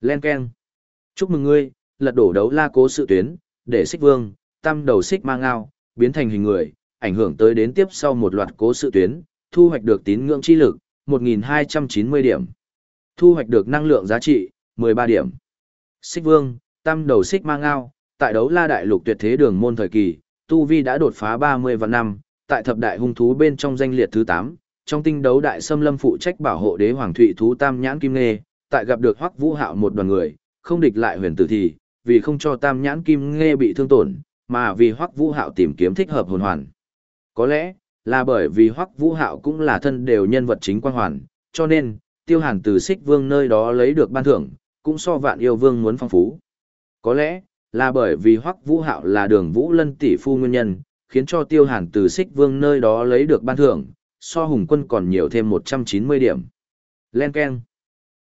Len Ken. Chúc mừng ngươi, lật đổ đấu la cố sự tuyến, để xích vương, tam đầu xích mang ngao, biến thành hình người, ảnh hưởng tới đến tiếp sau một loạt cố sự tuyến, thu hoạch được tín ngưỡng chi lực, 1.290 điểm. Thu hoạch được năng lượng giá trị, 13 điểm. Xích vương, tam đầu xích mang ngao, tại đấu la đại lục tuyệt thế đường môn thời kỳ, Tu Vi đã đột phá 30 vạn năm, tại thập đại hung thú bên trong danh liệt thứ 8, trong tinh đấu đại xâm lâm phụ trách bảo hộ đế hoàng thụy thú tam nhãn kim nghê, tại gặp được Hoắc Vũ Hạo một đoàn người, không địch lại huyền tử thì, vì không cho tam nhãn kim nghe bị thương tổn, mà vì Hoắc Vũ Hạo tìm kiếm thích hợp hồn hoàn. Có lẽ là bởi vì Hoắc Vũ Hạo cũng là thân đều nhân vật chính quan hoàn, cho nên Tiêu Hàn từ Xích Vương nơi đó lấy được ban thưởng, cũng so Vạn Yêu Vương muốn phong phú. Có lẽ là bởi vì Hoắc Vũ Hạo là Đường Vũ Lân tỷ phu nguyên nhân, khiến cho Tiêu Hàn từ Xích Vương nơi đó lấy được ban thưởng, so Hùng Quân còn nhiều thêm 190 điểm. Len keng.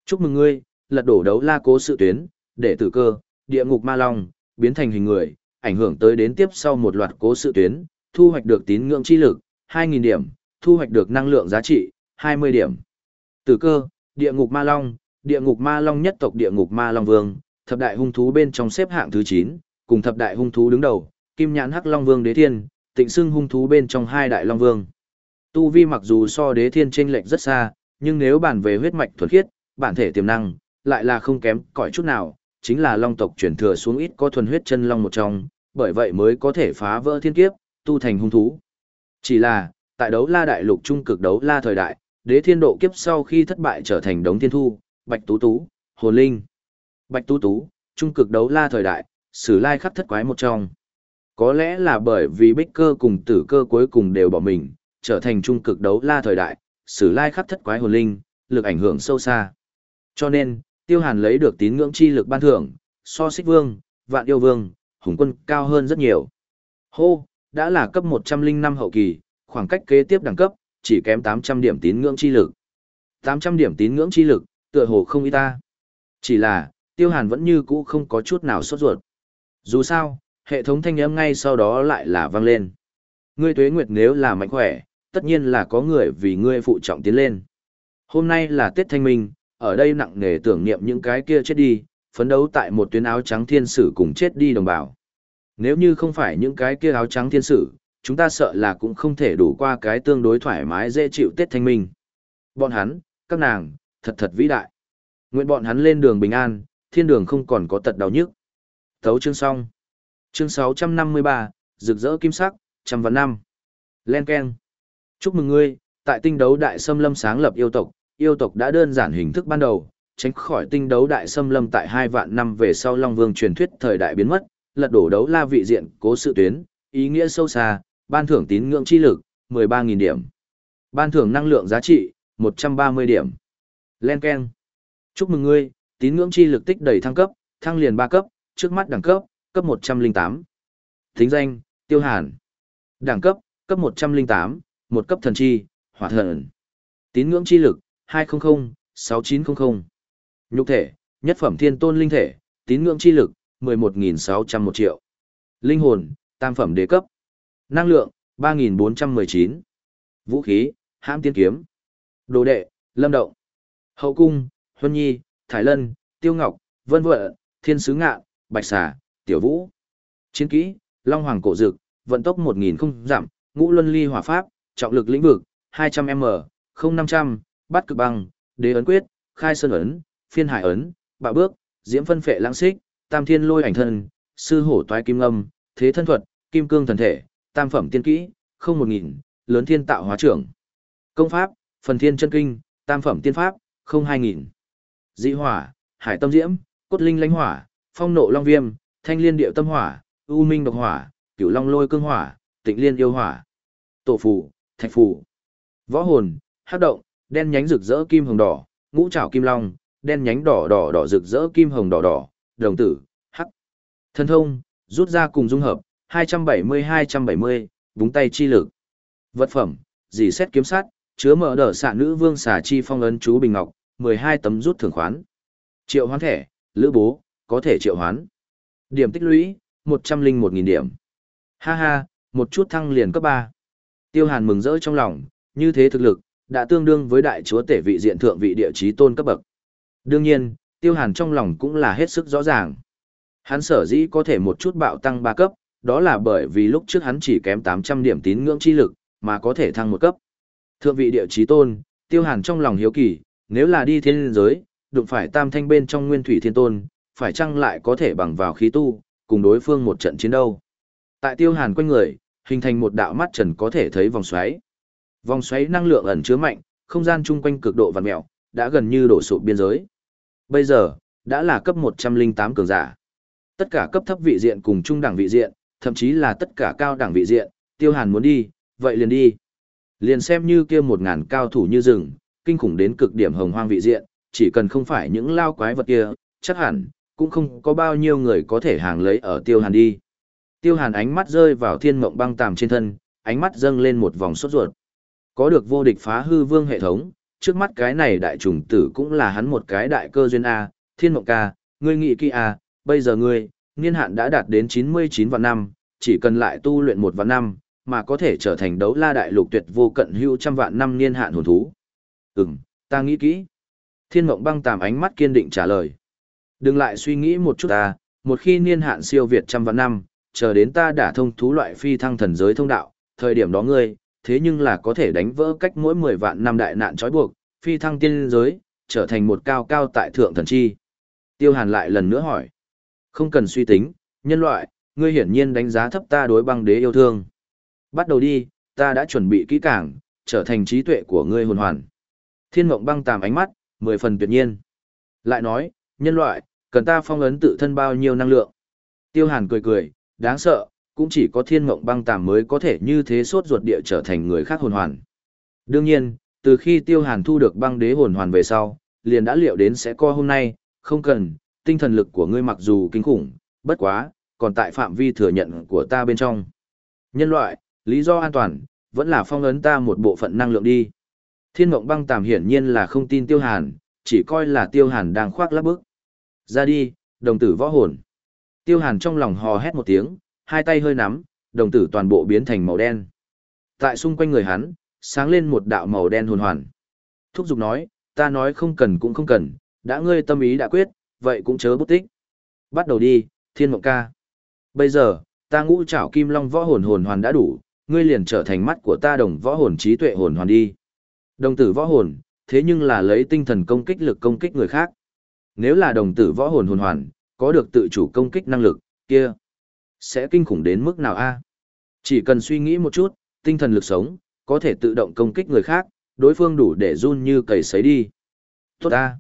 Chúc mừng ngươi, lật đổ đấu la cố sự tuyến, để tử cơ, địa ngục ma long, biến thành hình người, ảnh hưởng tới đến tiếp sau một loạt cố sự tuyến, thu hoạch được tín ngưỡng chi lực, 2.000 điểm, thu hoạch được năng lượng giá trị, 20 điểm. Tử cơ, địa ngục ma long, địa ngục ma long nhất tộc địa ngục ma long vương, thập đại hung thú bên trong xếp hạng thứ 9, cùng thập đại hung thú đứng đầu, kim nhãn hắc long vương đế thiên, tịnh xưng hung thú bên trong hai đại long vương. Tu vi mặc dù so đế thiên chênh lệch rất xa, nhưng nếu bàn về huyết mạch thuần khiết, bản thể tiềm năng, lại là không kém cỏi chút nào, chính là long tộc chuyển thừa xuống ít có thuần huyết chân long một trong, bởi vậy mới có thể phá vỡ thiên kiếp, tu thành hung thú. Chỉ là, tại đấu la đại lục trung cực đấu la thời đại, đế thiên độ kiếp sau khi thất bại trở thành đống thiên thu, bạch tú tú, hồ linh. Bạch tú tú, trung cực đấu la thời đại, sử lai khắc thất quái một trong. Có lẽ là bởi vì bích cơ cùng tử cơ cuối cùng đều bỏ mình, trở thành trung cực đấu la thời đại, sử lai khắc thất quái hồn linh, lực ảnh hưởng sâu xa. Cho nên, tiêu hàn lấy được tín ngưỡng chi lực ban thưởng, so Sích vương, vạn yêu vương, hùng quân cao hơn rất nhiều. Hô, đã là cấp 105 hậu kỳ, khoảng cách kế tiếp đẳng cấp, chỉ kém 800 điểm tín ngưỡng chi lực. 800 điểm tín ngưỡng chi lực, tựa hồ không ít ta. Chỉ là, tiêu hàn vẫn như cũ không có chút nào sốt ruột. Dù sao, hệ thống thanh âm ngay sau đó lại là vang lên. Ngươi tuế nguyệt nếu là mạnh khỏe, tất nhiên là có người vì ngươi phụ trọng tiến lên. Hôm nay là Tết Thanh Minh, ở đây nặng nề tưởng niệm những cái kia chết đi, phấn đấu tại một tuyến áo trắng thiên sử cùng chết đi đồng bào. Nếu như không phải những cái kia áo trắng thiên sử, chúng ta sợ là cũng không thể đủ qua cái tương đối thoải mái dễ chịu Tết Thanh Minh. Bọn hắn, các nàng, thật thật vĩ đại. Nguyện bọn hắn lên đường bình an, thiên đường không còn có tật đau nhức. Thấu chương xong. Chương 653, rực rỡ kim sắc, trăm vạn năm. Len Ken. Chúc mừng ngươi, tại tinh đấu đại xâm lâm sáng lập yêu tộc, yêu tộc đã đơn giản hình thức ban đầu, tránh khỏi tinh đấu đại xâm lâm tại hai vạn năm về sau Long Vương truyền thuyết thời đại biến mất, lật đổ đấu la vị diện cố sự tuyến, ý nghĩa sâu xa, ban thưởng tín ngưỡng chi lực, 13.000 điểm. Ban thưởng năng lượng giá trị, 130 điểm. Len Ken. Chúc mừng ngươi, tín ngưỡng chi lực tích đầy thăng cấp, thăng liền 3 cấp, trước mắt đẳng cấp, cấp 108. Thính danh, Tiêu Hàn. Đẳng cấp, cấp 108, một cấp thần chi, hỏa thần. Tín ngưỡng chi lực, 200-6900. Nhục thể, nhất phẩm thiên tôn linh thể, tín ngưỡng chi lực, 11.601 triệu. Linh hồn, tam phẩm đế cấp. Năng lượng, 3.419. Vũ khí, hãm tiên kiếm. Đồ đệ, lâm động. Hậu cung, Huân Nhi, Thái Lân, Tiêu Ngọc, Vân Vợ, Thiên Sứ Ngạ, Bạch Xà, Tiểu Vũ. Chiến kỹ, Long Hoàng Cổ Dực, vận tốc 1.000 không giảm, ngũ luân ly hỏa pháp, trọng lực lĩnh vực, 200m, 0500, bắt cực băng, đế ấn quyết, khai sơn ấn, phiên hải ấn, bạo bước, diễm phân phệ lãng xích, tam thiên lôi ảnh thân, sư hổ toái kim âm, thế thân thuật, kim cương thần thể, tam phẩm tiên kỹ, không một nghìn, lớn thiên tạo hóa trưởng. Công pháp, phần thiên chân kinh, tam phẩm tiên pháp, không hai nghìn. Dị hỏa, hải tâm diễm, cốt linh lãnh hỏa, phong nộ long viêm, thanh liên điệu tâm hỏa, u minh độc hỏa, cửu long lôi cương hỏa, tịnh liên yêu hỏa. Tổ phù, thạch phù. Võ hồn, hắc động, đen nhánh rực rỡ kim hồng đỏ, ngũ trảo kim long, đen nhánh đỏ đỏ đỏ rực rỡ kim hồng đỏ đỏ, đồng tử, hắc. Thân thông, rút ra cùng dung hợp, 270-270, búng tay chi lực. Vật phẩm, dì xét kiếm sát, chứa mở đỡ xạ nữ vương xà chi phong ấn chú bình ngọc, 12 tấm rút thưởng khoán. Triệu hoán thẻ, lữ bố, có thể triệu hoán. Điểm tích lũy, 101.000 điểm. Ha ha, một chút thăng liền cấp 3. Tiêu Hàn mừng rỡ trong lòng, như thế thực lực, đã tương đương với đại chúa tể vị diện thượng vị địa chí tôn cấp bậc. Đương nhiên, Tiêu Hàn trong lòng cũng là hết sức rõ ràng. Hắn sở dĩ có thể một chút bạo tăng 3 cấp, đó là bởi vì lúc trước hắn chỉ kém 800 điểm tín ngưỡng chi lực, mà có thể thăng một cấp. Thượng vị địa chí tôn, Tiêu Hàn trong lòng hiếu kỳ, nếu là đi thiên giới, đụng phải tam thanh bên trong nguyên thủy thiên tôn, phải chăng lại có thể bằng vào khí tu, cùng đối phương một trận chiến đâu. Tại Tiêu Hàn quanh người, hình thành một đạo mắt trần có thể thấy vòng xoáy. Vòng xoáy năng lượng ẩn chứa mạnh, không gian chung quanh cực độ vặn mèo, đã gần như đổ sụp biên giới. Bây giờ, đã là cấp 108 cường giả. Tất cả cấp thấp vị diện cùng trung đẳng vị diện, thậm chí là tất cả cao đẳng vị diện, Tiêu Hàn muốn đi, vậy liền đi. Liền xem như kia một ngàn cao thủ như rừng, kinh khủng đến cực điểm hồng hoang vị diện, chỉ cần không phải những lao quái vật kia, chắc hẳn, cũng không có bao nhiêu người có thể hàng lấy ở Tiêu Hàn đi. Tiêu Hàn ánh mắt rơi vào thiên mộng băng tàm trên thân, ánh mắt dâng lên một vòng sốt ruột. Có được vô địch phá hư vương hệ thống, trước mắt cái này đại trùng tử cũng là hắn một cái đại cơ duyên A, thiên mộng ca, ngươi nghị kỹ A, bây giờ ngươi, niên hạn đã đạt đến 99 vạn năm, chỉ cần lại tu luyện một vạn năm, mà có thể trở thành đấu la đại lục tuyệt vô cận hữu trăm vạn năm niên hạn hồn thú. Ừm, ta nghĩ kỹ. Thiên mộng băng tàm ánh mắt kiên định trả lời. Đừng lại suy nghĩ một chút ta, một khi niên hạn siêu việt trăm vạn năm, chờ đến ta đã thông thú loại phi thăng thần giới thông đạo, thời điểm đó ngươi, thế nhưng là có thể đánh vỡ cách mỗi 10 vạn năm đại nạn trói buộc, phi thăng tiên giới, trở thành một cao cao tại thượng thần chi. Tiêu Hàn lại lần nữa hỏi. Không cần suy tính, nhân loại, ngươi hiển nhiên đánh giá thấp ta đối băng đế yêu thương. Bắt đầu đi, ta đã chuẩn bị kỹ càng, trở thành trí tuệ của ngươi hồn hoàn. Thiên mộng băng tàm ánh mắt, mười phần tuyệt nhiên. Lại nói, nhân loại, cần ta phong ấn tự thân bao nhiêu năng lượng. Tiêu hàn cười cười, đáng sợ, cũng chỉ có thiên mộng băng tàm mới có thể như thế sốt ruột địa trở thành người khác hồn hoàn. Đương nhiên, từ khi tiêu hàn thu được băng đế hồn hoàn về sau, liền đã liệu đến sẽ co hôm nay, không cần, tinh thần lực của ngươi mặc dù kinh khủng, bất quá, còn tại phạm vi thừa nhận của ta bên trong. Nhân loại, lý do an toàn, vẫn là phong ấn ta một bộ phận năng lượng đi. Thiên mộng băng tàm hiển nhiên là không tin tiêu hàn, chỉ coi là tiêu hàn đang khoác lắp bức. Ra đi, đồng tử võ hồn. Tiêu hàn trong lòng hò hét một tiếng, hai tay hơi nắm, đồng tử toàn bộ biến thành màu đen. Tại xung quanh người hắn, sáng lên một đạo màu đen hồn hoàn. Thúc giục nói, ta nói không cần cũng không cần, đã ngươi tâm ý đã quyết, vậy cũng chớ bút tích. Bắt đầu đi, thiên mộng ca. Bây giờ, ta ngũ trảo kim long võ hồn hồn hoàn đã đủ, ngươi liền trở thành mắt của ta đồng võ hồn trí tuệ hồn hoàn đi. Đồng tử võ hồn, thế nhưng là lấy tinh thần công kích lực công kích người khác. Nếu là đồng tử võ hồn hồn hoàn, có được tự chủ công kích năng lực, kia sẽ kinh khủng đến mức nào a? Chỉ cần suy nghĩ một chút, tinh thần lực sống, có thể tự động công kích người khác, đối phương đủ để run như cầy sấy đi. Tốt a.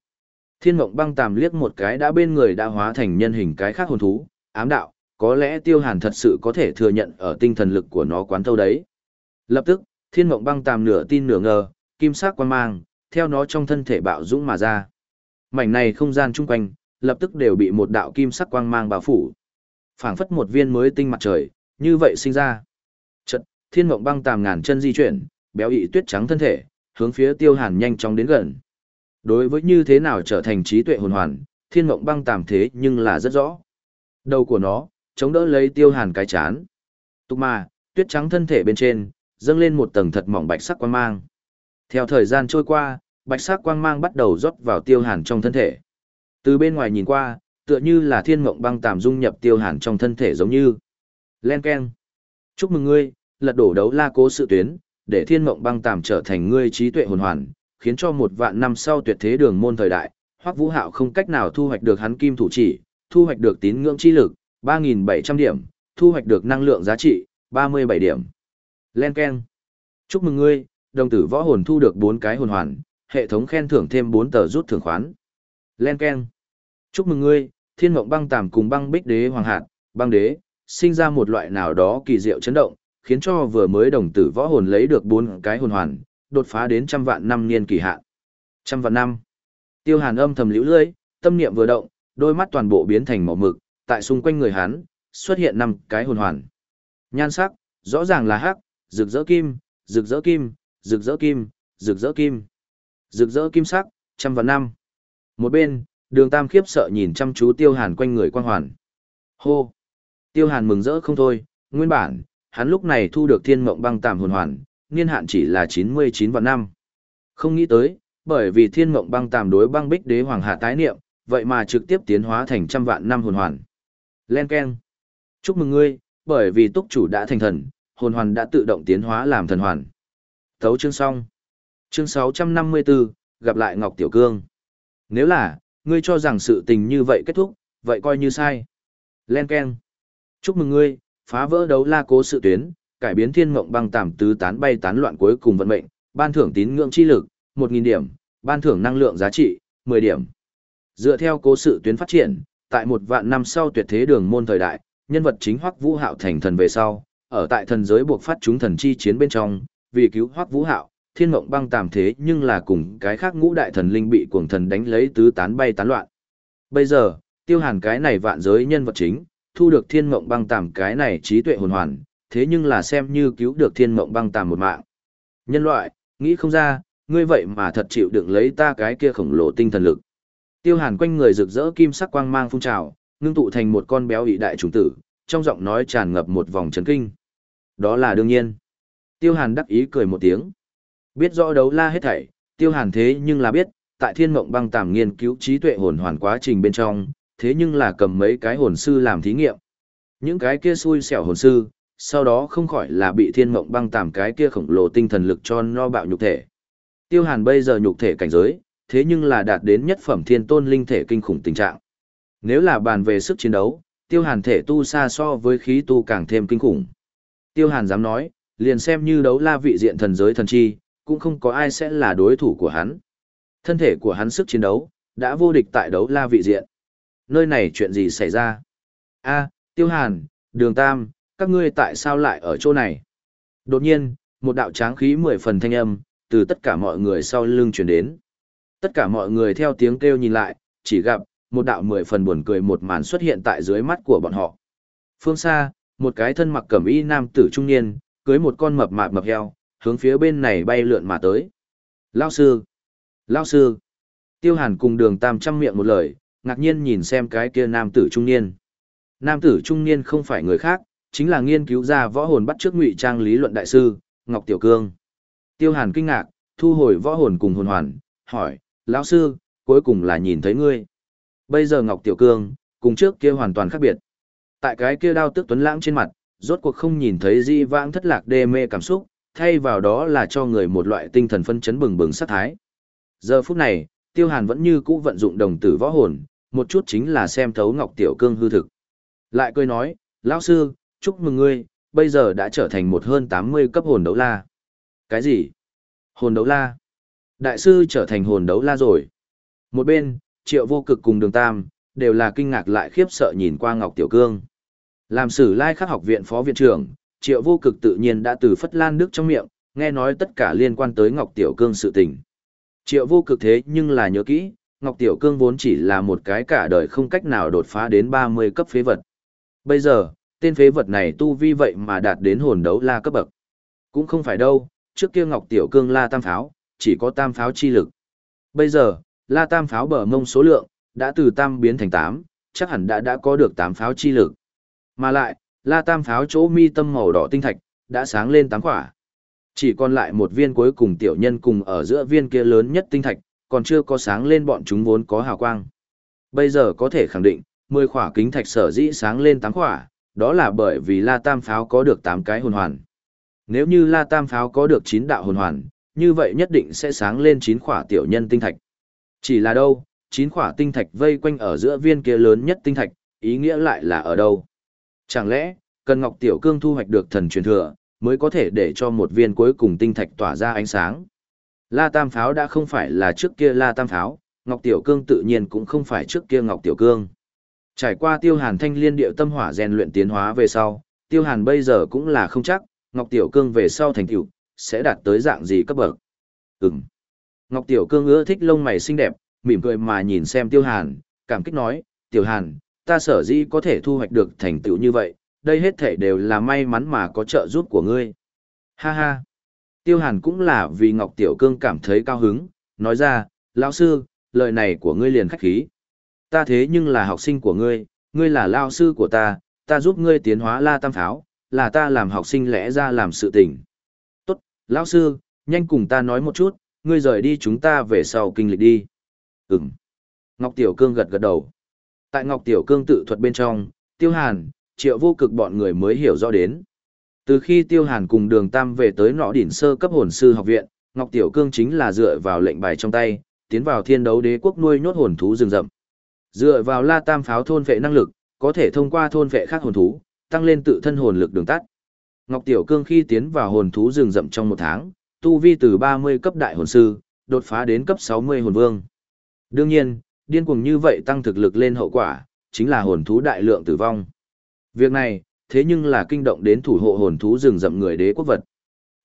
Thiên mộng băng tàm liếc một cái đã bên người đã hóa thành nhân hình cái khác hồn thú, ám đạo, có lẽ tiêu hàn thật sự có thể thừa nhận ở tinh thần lực của nó quán thâu đấy. Lập tức, thiên mộng băng tàm nửa tin nửa ngờ, kim sắc quan mang, theo nó trong thân thể bạo dũng mà ra. Mảnh này không gian chung quanh, lập tức đều bị một đạo kim sắc quang mang bao phủ phảng phất một viên mới tinh mặt trời, như vậy sinh ra. Trận thiên mộng băng tàm ngàn chân di chuyển, béo ị tuyết trắng thân thể, hướng phía tiêu hàn nhanh chóng đến gần. Đối với như thế nào trở thành trí tuệ hồn hoàn, thiên mộng băng tàm thế nhưng là rất rõ. Đầu của nó, chống đỡ lấy tiêu hàn cái chán. Tục mà, tuyết trắng thân thể bên trên, dâng lên một tầng thật mỏng bạch sắc quang mang. Theo thời gian trôi qua, bạch sắc quang mang bắt đầu rót vào tiêu hàn trong thân thể. Từ bên ngoài nhìn qua, tựa như là thiên mộng băng tàm dung nhập tiêu hàn trong thân thể giống như. Len keng Chúc mừng ngươi, lật đổ đấu la cố sự tuyến, để thiên mộng băng tàm trở thành ngươi trí tuệ hồn hoàn, khiến cho một vạn năm sau tuyệt thế đường môn thời đại, Hoắc Vũ Hạo không cách nào thu hoạch được hắn kim thủ chỉ, thu hoạch được tín ngưỡng chi lực, 3.700 điểm, thu hoạch được năng lượng giá trị, 37 điểm. Len keng Chúc mừng ngươi, đồng tử võ hồn thu được 4 cái hồn hoàn, hệ thống khen thưởng thêm 4 tờ rút thưởng khoán. Len keng Chúc mừng ngươi, thiên mộng băng tàm cùng băng bích đế hoàng hạt, băng đế, sinh ra một loại nào đó kỳ diệu chấn động, khiến cho vừa mới đồng tử võ hồn lấy được bốn cái hồn hoàn, đột phá đến trăm vạn năm niên kỳ hạn. Trăm vạn năm. Tiêu Hàn âm thầm liễu lưỡi, tâm niệm vừa động, đôi mắt toàn bộ biến thành màu mực, tại xung quanh người hắn xuất hiện năm cái hồn hoàn. Nhan sắc, rõ ràng là hắc, rực rỡ kim, rực rỡ kim, rực rỡ kim, rực rỡ kim. Rực rỡ kim sắc, trăm vạn năm. Một bên, Đường Tam khiếp sợ nhìn chăm chú Tiêu Hàn quanh người quang hoàn. Hô. Tiêu Hàn mừng rỡ không thôi, nguyên bản, hắn lúc này thu được Thiên Mộng Băng Tàm hồn hoàn, niên hạn chỉ là 99 vạn năm. Không nghĩ tới, bởi vì Thiên Mộng Băng Tàm đối băng bích đế hoàng hạ tái niệm, vậy mà trực tiếp tiến hóa thành trăm vạn năm hồn hoàn. Len Ken. Chúc mừng ngươi, bởi vì túc chủ đã thành thần, hồn hoàn đã tự động tiến hóa làm thần hoàn. Thấu chương xong. Chương 654, gặp lại Ngọc Tiểu Cương. Nếu là, ngươi cho rằng sự tình như vậy kết thúc, vậy coi như sai. Len Ken. Chúc mừng ngươi, phá vỡ đấu la cố sự tuyến, cải biến thiên mộng băng tạm tứ tán bay tán loạn cuối cùng vận mệnh, ban thưởng tín ngưỡng chi lực, 1.000 điểm, ban thưởng năng lượng giá trị, 10 điểm. Dựa theo cố sự tuyến phát triển, tại một vạn năm sau tuyệt thế đường môn thời đại, nhân vật chính Hoắc Vũ Hạo thành thần về sau, ở tại thần giới buộc phát chúng thần chi chiến bên trong, vì cứu Hoắc Vũ Hạo, thiên mộng băng tạm thế nhưng là cùng cái khác ngũ đại thần linh bị cuồng thần đánh lấy tứ tán bay tán loạn. Bây giờ, tiêu hàn cái này vạn giới nhân vật chính, thu được thiên mộng băng tạm cái này trí tuệ hồn hoàn, thế nhưng là xem như cứu được thiên mộng băng tạm một mạng. Nhân loại, nghĩ không ra, ngươi vậy mà thật chịu đựng lấy ta cái kia khổng lồ tinh thần lực. Tiêu hàn quanh người rực rỡ kim sắc quang mang phun trào, ngưng tụ thành một con béo ị đại trùng tử, trong giọng nói tràn ngập một vòng chấn kinh. Đó là đương nhiên. Tiêu hàn đắc ý cười một tiếng. Biết rõ đấu la hết thảy, tiêu hàn thế nhưng là biết, tại thiên mộng băng tàm nghiên cứu trí tuệ hồn hoàn quá trình bên trong, thế nhưng là cầm mấy cái hồn sư làm thí nghiệm. Những cái kia xui xẻo hồn sư, sau đó không khỏi là bị thiên mộng băng tàm cái kia khổng lồ tinh thần lực cho no bạo nhục thể. Tiêu hàn bây giờ nhục thể cảnh giới, thế nhưng là đạt đến nhất phẩm thiên tôn linh thể kinh khủng tình trạng. Nếu là bàn về sức chiến đấu, tiêu hàn thể tu xa so với khí tu càng thêm kinh khủng. Tiêu hàn dám nói, liền xem như đấu la vị diện thần giới thần chi, cũng không có ai sẽ là đối thủ của hắn. Thân thể của hắn sức chiến đấu, đã vô địch tại đấu la vị diện. Nơi này chuyện gì xảy ra? a Tiêu Hàn, Đường Tam, các ngươi tại sao lại ở chỗ này? Đột nhiên, một đạo tráng khí mười phần thanh âm, từ tất cả mọi người sau lưng chuyển đến. Tất cả mọi người theo tiếng kêu nhìn lại, chỉ gặp, một đạo mười phần buồn cười một màn xuất hiện tại dưới mắt của bọn họ. Phương xa, một cái thân mặc cẩm y nam tử trung niên, cưới một con mập mạp mập heo, hướng phía bên này bay lượn mà tới. Lao sư! Lao sư! Tiêu hàn cùng đường tam trăm miệng một lời, ngạc nhiên nhìn xem cái kia nam tử trung niên. Nam tử trung niên không phải người khác, chính là nghiên cứu ra võ hồn bắt trước ngụy trang lý luận đại sư, Ngọc Tiểu Cương. Tiêu hàn kinh ngạc, thu hồi võ hồn cùng hồn hoàn, hỏi, lão sư, cuối cùng là nhìn thấy ngươi. Bây giờ Ngọc Tiểu Cương, cùng trước kia hoàn toàn khác biệt. Tại cái kia đao tức tuấn lãng trên mặt, rốt cuộc không nhìn thấy di vãng thất lạc đê mê cảm xúc, thay vào đó là cho người một loại tinh thần phân chấn bừng bừng sát thái. Giờ phút này, Tiêu Hàn vẫn như cũ vận dụng đồng tử võ hồn, một chút chính là xem thấu Ngọc Tiểu Cương hư thực. Lại cười nói, lão sư, chúc mừng ngươi, bây giờ đã trở thành một hơn 80 cấp hồn đấu la. Cái gì? Hồn đấu la? Đại sư trở thành hồn đấu la rồi. Một bên, triệu vô cực cùng đường tam, đều là kinh ngạc lại khiếp sợ nhìn qua Ngọc Tiểu Cương. Làm sử lai khắc học viện phó viện trưởng, triệu vô cực tự nhiên đã từ Phất Lan nước trong miệng, nghe nói tất cả liên quan tới Ngọc Tiểu Cương sự tình. Triệu vô cực thế nhưng là nhớ kỹ, Ngọc Tiểu Cương vốn chỉ là một cái cả đời không cách nào đột phá đến 30 cấp phế vật. Bây giờ, tên phế vật này tu vi vậy mà đạt đến hồn đấu la cấp bậc. Cũng không phải đâu, trước kia Ngọc Tiểu Cương la tam pháo, chỉ có tam pháo chi lực. Bây giờ, la tam pháo bờ mông số lượng, đã từ tam biến thành 8, chắc hẳn đã đã có được 8 pháo chi lực. Mà lại, la tam pháo chỗ mi tâm màu đỏ tinh thạch, đã sáng lên tám quả. Chỉ còn lại một viên cuối cùng tiểu nhân cùng ở giữa viên kia lớn nhất tinh thạch, còn chưa có sáng lên bọn chúng vốn có hào quang. Bây giờ có thể khẳng định, 10 khỏa kính thạch sở dĩ sáng lên 8 khỏa, đó là bởi vì La Tam Pháo có được 8 cái hồn hoàn. Nếu như La Tam Pháo có được 9 đạo hồn hoàn, như vậy nhất định sẽ sáng lên 9 khỏa tiểu nhân tinh thạch. Chỉ là đâu, 9 khỏa tinh thạch vây quanh ở giữa viên kia lớn nhất tinh thạch, ý nghĩa lại là ở đâu? Chẳng lẽ, cần Ngọc Tiểu Cương thu hoạch được thần truyền thừa, mới có thể để cho một viên cuối cùng tinh thạch tỏa ra ánh sáng. La Tam Pháo đã không phải là trước kia La Tam Pháo, Ngọc Tiểu Cương tự nhiên cũng không phải trước kia Ngọc Tiểu Cương. Trải qua Tiêu Hàn thanh liên điệu tâm hỏa rèn luyện tiến hóa về sau, Tiêu Hàn bây giờ cũng là không chắc, Ngọc Tiểu Cương về sau thành tựu sẽ đạt tới dạng gì cấp bậc. Ừm. Ngọc Tiểu Cương ưa thích lông mày xinh đẹp, mỉm cười mà nhìn xem Tiêu Hàn, cảm kích nói, Tiểu Hàn, ta sở dĩ có thể thu hoạch được thành tựu như vậy, đây hết thể đều là may mắn mà có trợ giúp của ngươi. Ha ha. Tiêu Hàn cũng là vì Ngọc Tiểu Cương cảm thấy cao hứng, nói ra, lão sư, lời này của ngươi liền khách khí. Ta thế nhưng là học sinh của ngươi, ngươi là lão sư của ta, ta giúp ngươi tiến hóa la tam pháo, là ta làm học sinh lẽ ra làm sự tình. Tốt, lão sư, nhanh cùng ta nói một chút, ngươi rời đi chúng ta về sau kinh lịch đi. Ừm. Ngọc Tiểu Cương gật gật đầu. Tại Ngọc Tiểu Cương tự thuật bên trong, Tiêu Hàn, triệu vô cực bọn người mới hiểu rõ đến. Từ khi Tiêu Hàn cùng đường Tam về tới nọ đỉnh sơ cấp hồn sư học viện, Ngọc Tiểu Cương chính là dựa vào lệnh bài trong tay, tiến vào thiên đấu đế quốc nuôi nhốt hồn thú rừng rậm. Dựa vào la tam pháo thôn vệ năng lực, có thể thông qua thôn vệ khác hồn thú, tăng lên tự thân hồn lực đường tắt. Ngọc Tiểu Cương khi tiến vào hồn thú rừng rậm trong một tháng, tu vi từ 30 cấp đại hồn sư, đột phá đến cấp 60 hồn vương. Đương nhiên, điên cuồng như vậy tăng thực lực lên hậu quả, chính là hồn thú đại lượng tử vong. Việc này, thế nhưng là kinh động đến thủ hộ hồn thú rừng rậm người đế quốc vật.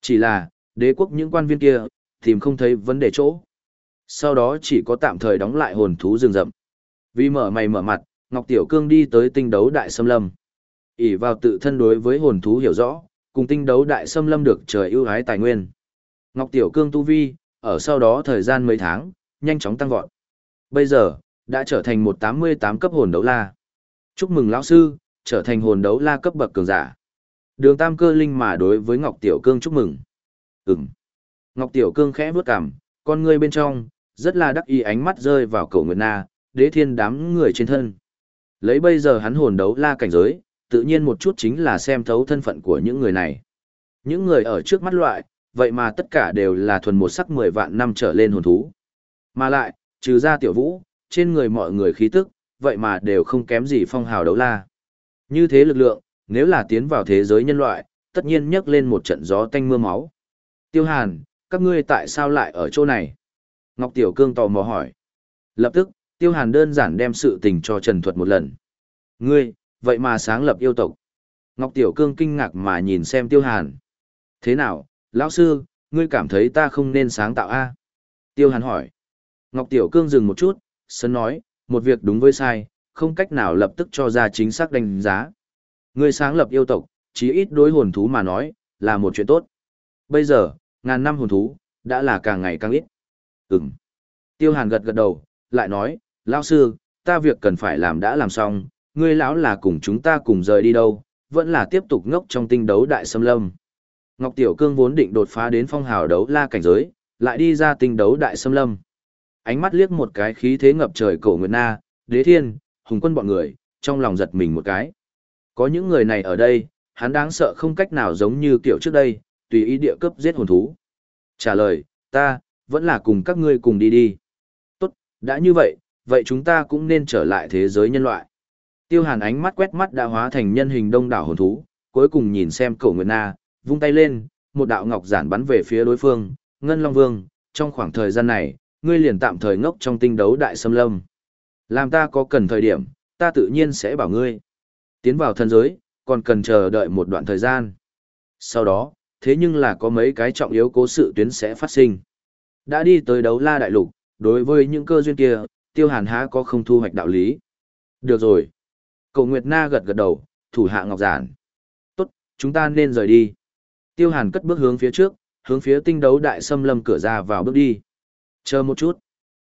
Chỉ là, đế quốc những quan viên kia, tìm không thấy vấn đề chỗ. Sau đó chỉ có tạm thời đóng lại hồn thú rừng rậm. Vì mở mày mở mặt, Ngọc Tiểu Cương đi tới tinh đấu đại xâm lâm. ỉ vào tự thân đối với hồn thú hiểu rõ, cùng tinh đấu đại xâm lâm được trời ưu ái tài nguyên. Ngọc Tiểu Cương tu vi, ở sau đó thời gian mấy tháng, nhanh chóng tăng vọt. Bây giờ, đã trở thành một tám mươi tám cấp hồn đấu la. Chúc mừng lão sư, trở thành hồn đấu la cấp bậc cường giả. Đường Tam Cơ Linh mà đối với Ngọc Tiểu Cương chúc mừng. Ừm. Ngọc Tiểu Cương khẽ bước cằm, con ngươi bên trong, rất là đắc ý ánh mắt rơi vào cầu Nguyệt Na, đế thiên đám người trên thân. Lấy bây giờ hắn hồn đấu la cảnh giới, tự nhiên một chút chính là xem thấu thân phận của những người này. Những người ở trước mắt loại, vậy mà tất cả đều là thuần một sắc mười vạn năm trở lên hồn thú. Mà lại, trừ ra tiểu vũ, trên người mọi người khí tức, vậy mà đều không kém gì phong hào đấu la. Như thế lực lượng, nếu là tiến vào thế giới nhân loại, tất nhiên nhấc lên một trận gió tanh mưa máu. Tiêu Hàn, các ngươi tại sao lại ở chỗ này? Ngọc Tiểu Cương tò mò hỏi. Lập tức, Tiêu Hàn đơn giản đem sự tình cho Trần Thuật một lần. Ngươi, vậy mà sáng lập yêu tộc. Ngọc Tiểu Cương kinh ngạc mà nhìn xem Tiêu Hàn. Thế nào, lão sư, ngươi cảm thấy ta không nên sáng tạo a? Tiêu Hàn hỏi. Ngọc Tiểu Cương dừng một chút, sân nói, một việc đúng với sai, không cách nào lập tức cho ra chính xác đánh giá. Ngươi sáng lập yêu tộc, chí ít đối hồn thú mà nói, là một chuyện tốt. Bây giờ, ngàn năm hồn thú, đã là càng ngày càng ít. Ừm. Tiêu Hàn gật gật đầu, lại nói, lão sư, ta việc cần phải làm đã làm xong, ngươi lão là cùng chúng ta cùng rời đi đâu, vẫn là tiếp tục ngốc trong tinh đấu đại xâm lâm. Ngọc Tiểu Cương vốn định đột phá đến phong hào đấu la cảnh giới, lại đi ra tinh đấu đại xâm lâm. Ánh mắt liếc một cái khí thế ngập trời cổ Nguyệt Na, Đế Thiên, Hùng Quân bọn người, trong lòng giật mình một cái. Có những người này ở đây, hắn đáng sợ không cách nào giống như kiểu trước đây, tùy ý địa cấp giết hồn thú. Trả lời, ta, vẫn là cùng các ngươi cùng đi đi. Tốt, đã như vậy, vậy chúng ta cũng nên trở lại thế giới nhân loại. Tiêu hàn ánh mắt quét mắt đã hóa thành nhân hình đông đảo hồn thú, cuối cùng nhìn xem cổ Nguyệt Na, vung tay lên, một đạo ngọc giản bắn về phía đối phương, Ngân Long Vương, trong khoảng thời gian này, ngươi liền tạm thời ngốc trong tinh đấu đại xâm lâm. Làm ta có cần thời điểm, ta tự nhiên sẽ bảo ngươi. Tiến vào thần giới, còn cần chờ đợi một đoạn thời gian. Sau đó, thế nhưng là có mấy cái trọng yếu cố sự tuyến sẽ phát sinh. Đã đi tới đấu la đại lục, đối với những cơ duyên kia, tiêu hàn há có không thu hoạch đạo lý. Được rồi. Cậu Nguyệt Na gật gật đầu, thủ hạ ngọc giản. Tốt, chúng ta nên rời đi. Tiêu hàn cất bước hướng phía trước, hướng phía tinh đấu đại xâm lâm cửa ra vào bước đi. Chờ một chút.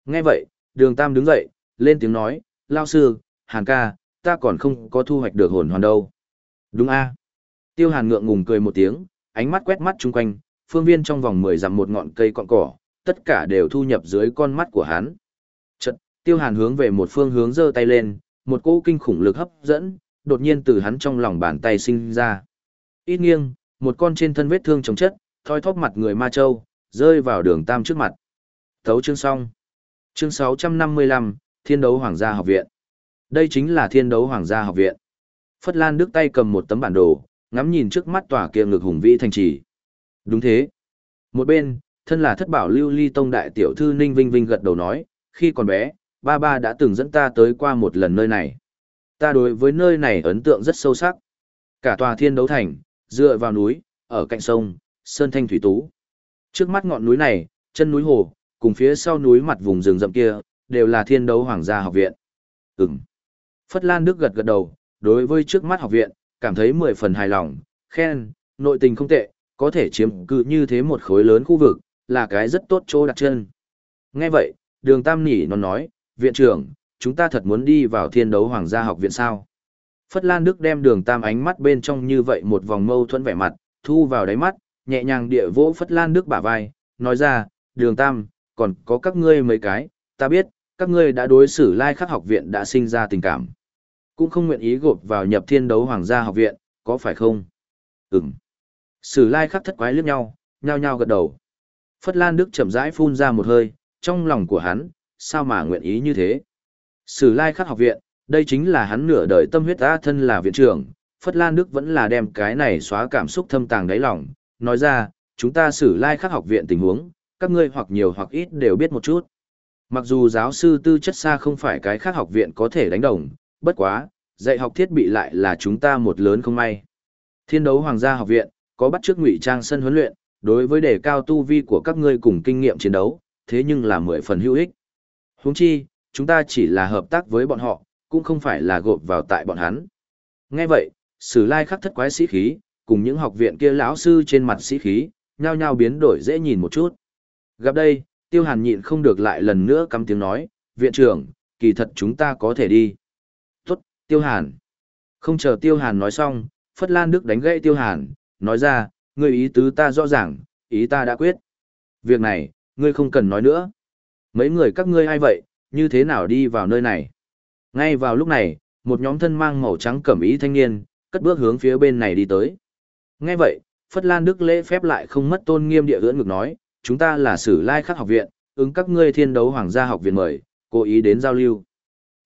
Nghe vậy, đường tam đứng dậy, lên tiếng nói, lao sư, hàn ca, ta còn không có thu hoạch được hồn hoàn đâu. Đúng a Tiêu hàn ngượng ngùng cười một tiếng, ánh mắt quét mắt chung quanh, phương viên trong vòng mười dặm một ngọn cây cọn cỏ, tất cả đều thu nhập dưới con mắt của hắn. Chật, tiêu hàn hướng về một phương hướng giơ tay lên, một cỗ kinh khủng lực hấp dẫn, đột nhiên từ hắn trong lòng bàn tay sinh ra. Ít nghiêng, một con trên thân vết thương chống chất, thoi thóp mặt người ma châu, rơi vào đường tam trước mặt. Thấu chương xong. Chương 655, Thiên đấu Hoàng gia học viện. Đây chính là Thiên đấu Hoàng gia học viện. Phất Lan Đức tay cầm một tấm bản đồ, ngắm nhìn trước mắt tòa kia ngực hùng vĩ thành trì. Đúng thế. Một bên, thân là thất bảo lưu ly tông đại tiểu thư Ninh Vinh Vinh gật đầu nói, khi còn bé, ba ba đã từng dẫn ta tới qua một lần nơi này. Ta đối với nơi này ấn tượng rất sâu sắc. Cả tòa thiên đấu thành, dựa vào núi, ở cạnh sông, sơn thanh thủy tú. Trước mắt ngọn núi này, chân núi hồ, cùng phía sau núi mặt vùng rừng rậm kia, đều là thiên đấu hoàng gia học viện. Ừm. Phất Lan Đức gật gật đầu, đối với trước mắt học viện, cảm thấy mười phần hài lòng, khen, nội tình không tệ, có thể chiếm cự như thế một khối lớn khu vực, là cái rất tốt chỗ đặt chân. Nghe vậy, đường Tam Nỉ nó nói, viện trưởng, chúng ta thật muốn đi vào thiên đấu hoàng gia học viện sao. Phất Lan Đức đem đường Tam ánh mắt bên trong như vậy một vòng mâu thuẫn vẻ mặt, thu vào đáy mắt, nhẹ nhàng địa vỗ Phất Lan Đức bả vai, nói ra, đường Tam, còn có các ngươi mấy cái, ta biết, các ngươi đã đối xử lai khắc học viện đã sinh ra tình cảm. Cũng không nguyện ý gộp vào nhập thiên đấu hoàng gia học viện, có phải không? Ừm. Sử lai khắc thất quái liếc nhau, nhao nhao gật đầu. Phất Lan Đức chậm rãi phun ra một hơi, trong lòng của hắn, sao mà nguyện ý như thế? Sử lai khắc học viện, đây chính là hắn nửa đời tâm huyết ta thân là viện trưởng, Phất Lan Đức vẫn là đem cái này xóa cảm xúc thâm tàng đáy lòng, nói ra, chúng ta xử lai khắc học viện tình huống, các ngươi hoặc nhiều hoặc ít đều biết một chút. Mặc dù giáo sư tư chất xa không phải cái khác học viện có thể đánh đồng, bất quá, dạy học thiết bị lại là chúng ta một lớn không may. Thiên đấu hoàng gia học viện, có bắt trước ngụy trang sân huấn luyện, đối với đề cao tu vi của các ngươi cùng kinh nghiệm chiến đấu, thế nhưng là mười phần hữu ích. Huống chi, chúng ta chỉ là hợp tác với bọn họ, cũng không phải là gộp vào tại bọn hắn. Nghe vậy, Sử Lai khắc thất quái sĩ khí, cùng những học viện kia lão sư trên mặt sĩ khí, nhao nhao biến đổi dễ nhìn một chút. Gặp đây, Tiêu Hàn nhịn không được lại lần nữa cắm tiếng nói, viện trưởng, kỳ thật chúng ta có thể đi. Tốt, Tiêu Hàn. Không chờ Tiêu Hàn nói xong, Phất Lan Đức đánh gãy Tiêu Hàn, nói ra, ngươi ý tứ ta rõ ràng, ý ta đã quyết. Việc này, ngươi không cần nói nữa. Mấy người các ngươi ai vậy, như thế nào đi vào nơi này? Ngay vào lúc này, một nhóm thân mang màu trắng cẩm ý thanh niên, cất bước hướng phía bên này đi tới. Nghe vậy, Phất Lan Đức lễ phép lại không mất tôn nghiêm địa ưỡn ngực nói, chúng ta là sử lai khắc học viện, ứng các ngươi thiên đấu hoàng gia học viện mời, cố ý đến giao lưu.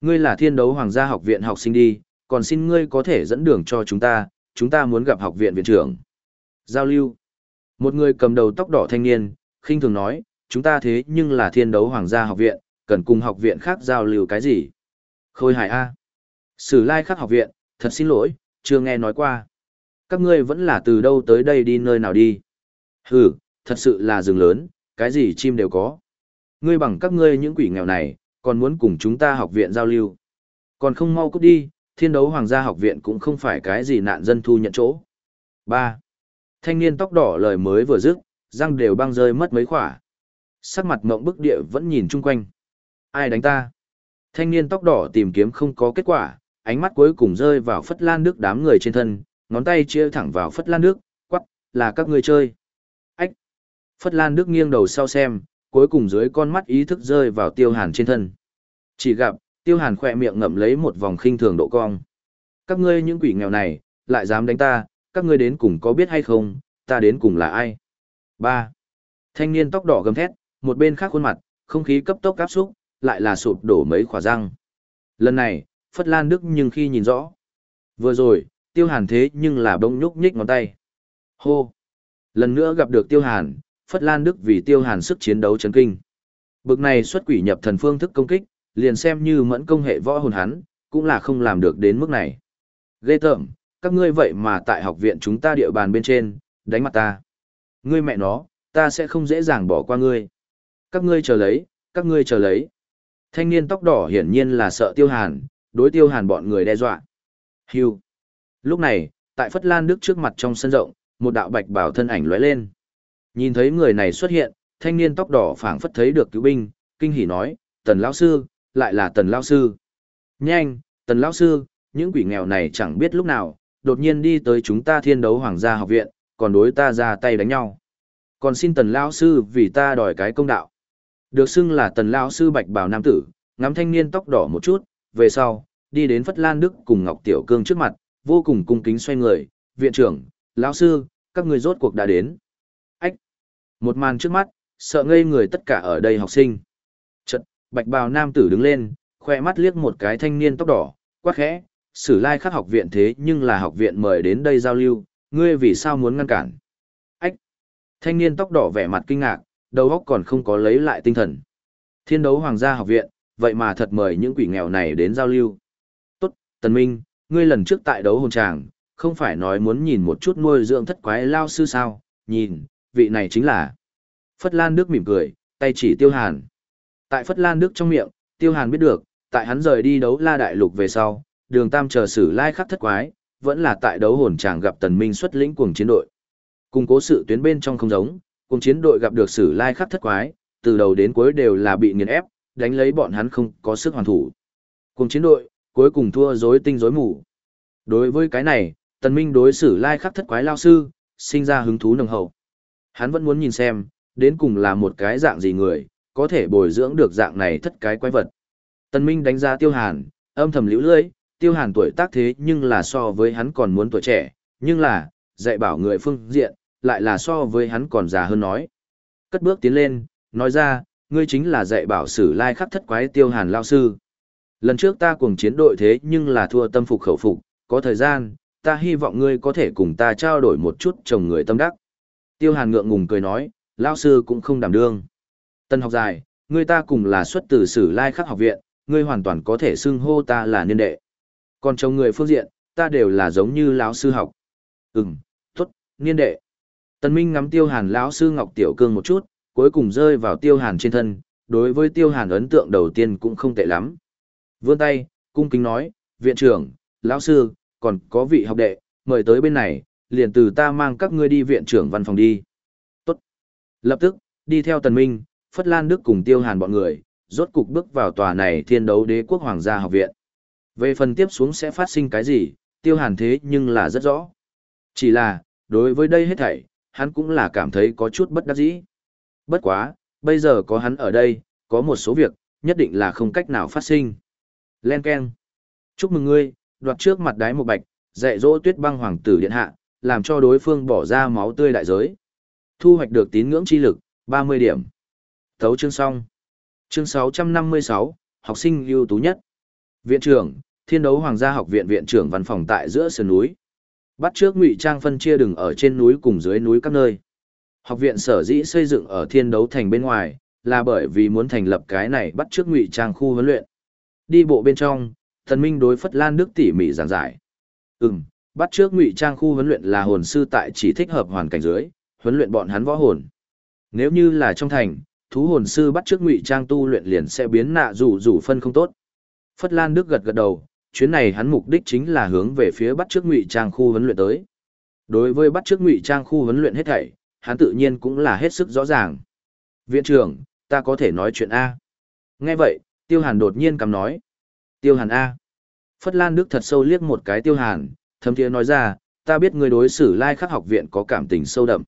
Ngươi là thiên đấu hoàng gia học viện học sinh đi, còn xin ngươi có thể dẫn đường cho chúng ta, chúng ta muốn gặp học viện viện trưởng. Giao lưu. Một người cầm đầu tóc đỏ thanh niên, khinh thường nói, chúng ta thế nhưng là thiên đấu hoàng gia học viện, cần cùng học viện khác giao lưu cái gì? Khôi hải A. Sử lai khắc học viện, thật xin lỗi, chưa nghe nói qua. Các ngươi vẫn là từ đâu tới đây đi nơi nào đi. Hừ, thật sự là rừng lớn, cái gì chim đều có. Ngươi bằng các ngươi những quỷ nghèo này, còn muốn cùng chúng ta học viện giao lưu. Còn không mau cút đi, thiên đấu hoàng gia học viện cũng không phải cái gì nạn dân thu nhận chỗ. 3. Thanh niên tóc đỏ lời mới vừa dứt, răng đều băng rơi mất mấy khỏa. Sắc mặt mộng bức địa vẫn nhìn chung quanh. Ai đánh ta? Thanh niên tóc đỏ tìm kiếm không có kết quả, ánh mắt cuối cùng rơi vào Phất Lan nước đám người trên thân, ngón tay chia thẳng vào Phất Lan nước, quắc, là các ngươi chơi. Phất Lan Đức nghiêng đầu sau xem, cuối cùng dưới con mắt ý thức rơi vào Tiêu Hàn trên thân. Chỉ gặp, Tiêu Hàn khỏe miệng ngậm lấy một vòng khinh thường độ cong. Các ngươi những quỷ nghèo này, lại dám đánh ta, các ngươi đến cùng có biết hay không, ta đến cùng là ai? 3. Thanh niên tóc đỏ gầm thét, một bên khác khuôn mặt, không khí cấp tốc áp xúc, lại là sụp đổ mấy khỏa răng. Lần này, Phất Lan Đức nhưng khi nhìn rõ. Vừa rồi, Tiêu Hàn thế nhưng là bông nhúc nhích ngón tay. Hô! Lần nữa gặp được Tiêu Hàn, Phất Lan Đức vì Tiêu Hàn sức chiến đấu chấn kinh. Bực này xuất quỷ nhập thần phương thức công kích, liền xem như mẫn công hệ võ hồn hắn, cũng là không làm được đến mức này. Ghê tởm, các ngươi vậy mà tại học viện chúng ta địa bàn bên trên, đánh mặt ta. Ngươi mẹ nó, ta sẽ không dễ dàng bỏ qua ngươi. Các ngươi chờ lấy, các ngươi chờ lấy. Thanh niên tóc đỏ hiển nhiên là sợ tiêu hàn, đối tiêu hàn bọn người đe dọa. Hưu. Lúc này, tại Phất Lan Đức trước mặt trong sân rộng, một đạo bạch bảo thân ảnh lóe lên. Nhìn thấy người này xuất hiện, thanh niên tóc đỏ phảng phất thấy được cứu binh, kinh hỉ nói, tần lão sư, lại là tần lão sư. Nhanh, tần lão sư, những quỷ nghèo này chẳng biết lúc nào, đột nhiên đi tới chúng ta thiên đấu hoàng gia học viện, còn đối ta ra tay đánh nhau. Còn xin tần lão sư vì ta đòi cái công đạo. Được xưng là tần lão sư bạch bào nam tử, ngắm thanh niên tóc đỏ một chút, về sau, đi đến Phất Lan Đức cùng Ngọc Tiểu Cương trước mặt, vô cùng cung kính xoay người, viện trưởng, lão sư, các người rốt cuộc đã đến. Một màn trước mắt, sợ ngây người tất cả ở đây học sinh. Chật, bạch bào nam tử đứng lên, khoe mắt liếc một cái thanh niên tóc đỏ, quát khẽ, sử lai khắc học viện thế nhưng là học viện mời đến đây giao lưu, ngươi vì sao muốn ngăn cản? Ách! Thanh niên tóc đỏ vẻ mặt kinh ngạc, đầu óc còn không có lấy lại tinh thần. Thiên đấu hoàng gia học viện, vậy mà thật mời những quỷ nghèo này đến giao lưu. Tốt, Tần Minh, ngươi lần trước tại đấu hồn tràng, không phải nói muốn nhìn một chút nuôi dưỡng thất quái lao sư sao, nhìn, vị này chính là. Phất Lan Đức mỉm cười, tay chỉ Tiêu Hàn. Tại Phất Lan Đức trong miệng, Tiêu Hàn biết được, tại hắn rời đi đấu la đại lục về sau, đường tam chờ xử lai khắc thất quái, vẫn là tại đấu hồn tràng gặp tần minh xuất lĩnh cuồng chiến đội. Cùng cố sự tuyến bên trong không giống, cuồng chiến đội gặp được sử lai khắc thất quái, từ đầu đến cuối đều là bị nghiền ép, đánh lấy bọn hắn không có sức hoàn thủ. Cuồng chiến đội, cuối cùng thua rối tinh rối mù. Đối với cái này, tần minh đối xử lai khắc thất quái lao sư, sinh ra hứng thú nồng hậu. Hắn vẫn muốn nhìn xem, đến cùng là một cái dạng gì người, có thể bồi dưỡng được dạng này thất cái quái vật. Tần Minh đánh giá Tiêu Hàn, âm thầm liễu lưỡi, Tiêu Hàn tuổi tác thế nhưng là so với hắn còn muốn tuổi trẻ, nhưng là, dạy bảo người phương diện, lại là so với hắn còn già hơn nói. Cất bước tiến lên, nói ra, ngươi chính là dạy bảo sử lai khắc thất quái Tiêu Hàn lao sư. Lần trước ta cùng chiến đội thế nhưng là thua tâm phục khẩu phục, có thời gian, ta hy vọng ngươi có thể cùng ta trao đổi một chút chồng người tâm đắc. Tiêu Hàn ngượng ngùng cười nói, lao sư cũng không đảm đương. Tân học dài, người ta cùng là xuất từ sử lai khắc học viện, ngươi hoàn toàn có thể xưng hô ta là niên đệ. Còn chồng người phương diện, ta đều là giống như lão sư học. Ừm, tốt, niên đệ. Tân Minh ngắm Tiêu Hàn lão sư Ngọc Tiểu Cương một chút, cuối cùng rơi vào Tiêu Hàn trên thân, đối với Tiêu Hàn ấn tượng đầu tiên cũng không tệ lắm. Vươn tay, cung kính nói, viện trưởng, lão sư, còn có vị học đệ, mời tới bên này, liền từ ta mang các ngươi đi viện trưởng văn phòng đi. Tốt. Lập tức, đi theo Tần Minh, Phất Lan Đức cùng Tiêu Hàn bọn người, rốt cục bước vào tòa này thiên đấu đế quốc hoàng gia học viện. Về phần tiếp xuống sẽ phát sinh cái gì, Tiêu Hàn thế nhưng là rất rõ. Chỉ là, đối với đây hết thảy, hắn cũng là cảm thấy có chút bất đắc dĩ. Bất quá, bây giờ có hắn ở đây, có một số việc, nhất định là không cách nào phát sinh. Len Ken. Chúc mừng ngươi, đoạt trước mặt đái một bạch, dạy dỗ tuyết băng hoàng tử điện hạ, làm cho đối phương bỏ ra máu tươi đại giới. Thu hoạch được tín ngưỡng chi lực, 30 điểm. Thấu chương xong. Chương 656, học sinh ưu tú nhất. Viện trưởng, Thiên đấu Hoàng gia học viện viện trưởng văn phòng tại giữa sườn núi. Bắt trước ngụy trang phân chia đường ở trên núi cùng dưới núi các nơi. Học viện sở dĩ xây dựng ở Thiên đấu thành bên ngoài, là bởi vì muốn thành lập cái này bắt trước ngụy trang khu huấn luyện. Đi bộ bên trong, Thần Minh đối Phất Lan Đức tỉ mỉ giảng giải. Ừm, bắt trước ngụy trang khu huấn luyện là hồn sư tại chỉ thích hợp hoàn cảnh dưới, huấn luyện bọn hắn võ hồn. Nếu như là trong thành, thú hồn sư bắt trước ngụy trang tu luyện liền sẽ biến nạ rủ rủ phân không tốt. Phất Lan Đức gật gật đầu, chuyến này hắn mục đích chính là hướng về phía bắt trước ngụy trang khu huấn luyện tới. Đối với bắt trước ngụy trang khu huấn luyện hết thảy, hắn tự nhiên cũng là hết sức rõ ràng. Viện trưởng, ta có thể nói chuyện A. Nghe vậy, Tiêu Hàn đột nhiên cầm nói. Tiêu Hàn A. Phất Lan Đức thật sâu liếc một cái Tiêu Hàn, thâm thiế nói ra, ta biết người đối xử lai khắc học viện có cảm tình sâu đậm.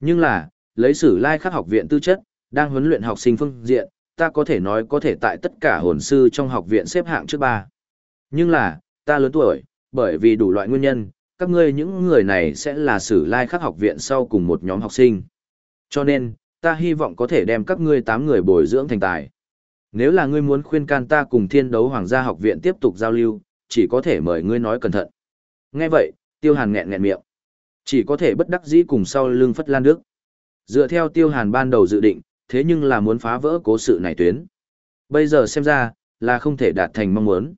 Nhưng là, lấy xử lai khắc học viện tư chất, đang huấn luyện học sinh phương diện, ta có thể nói có thể tại tất cả hồn sư trong học viện xếp hạng trước ba. Nhưng là, ta lớn tuổi, bởi vì đủ loại nguyên nhân, các ngươi những người này sẽ là sử lai khắc học viện sau cùng một nhóm học sinh. Cho nên, ta hy vọng có thể đem các ngươi tám người bồi dưỡng thành tài. Nếu là ngươi muốn khuyên can ta cùng thiên đấu hoàng gia học viện tiếp tục giao lưu, chỉ có thể mời ngươi nói cẩn thận. Nghe vậy, tiêu hàn nghẹn nghẹn miệng. Chỉ có thể bất đắc dĩ cùng sau lưng phất lan đức. Dựa theo tiêu hàn ban đầu dự định, thế nhưng là muốn phá vỡ cố sự này tuyến. Bây giờ xem ra, là không thể đạt thành mong muốn.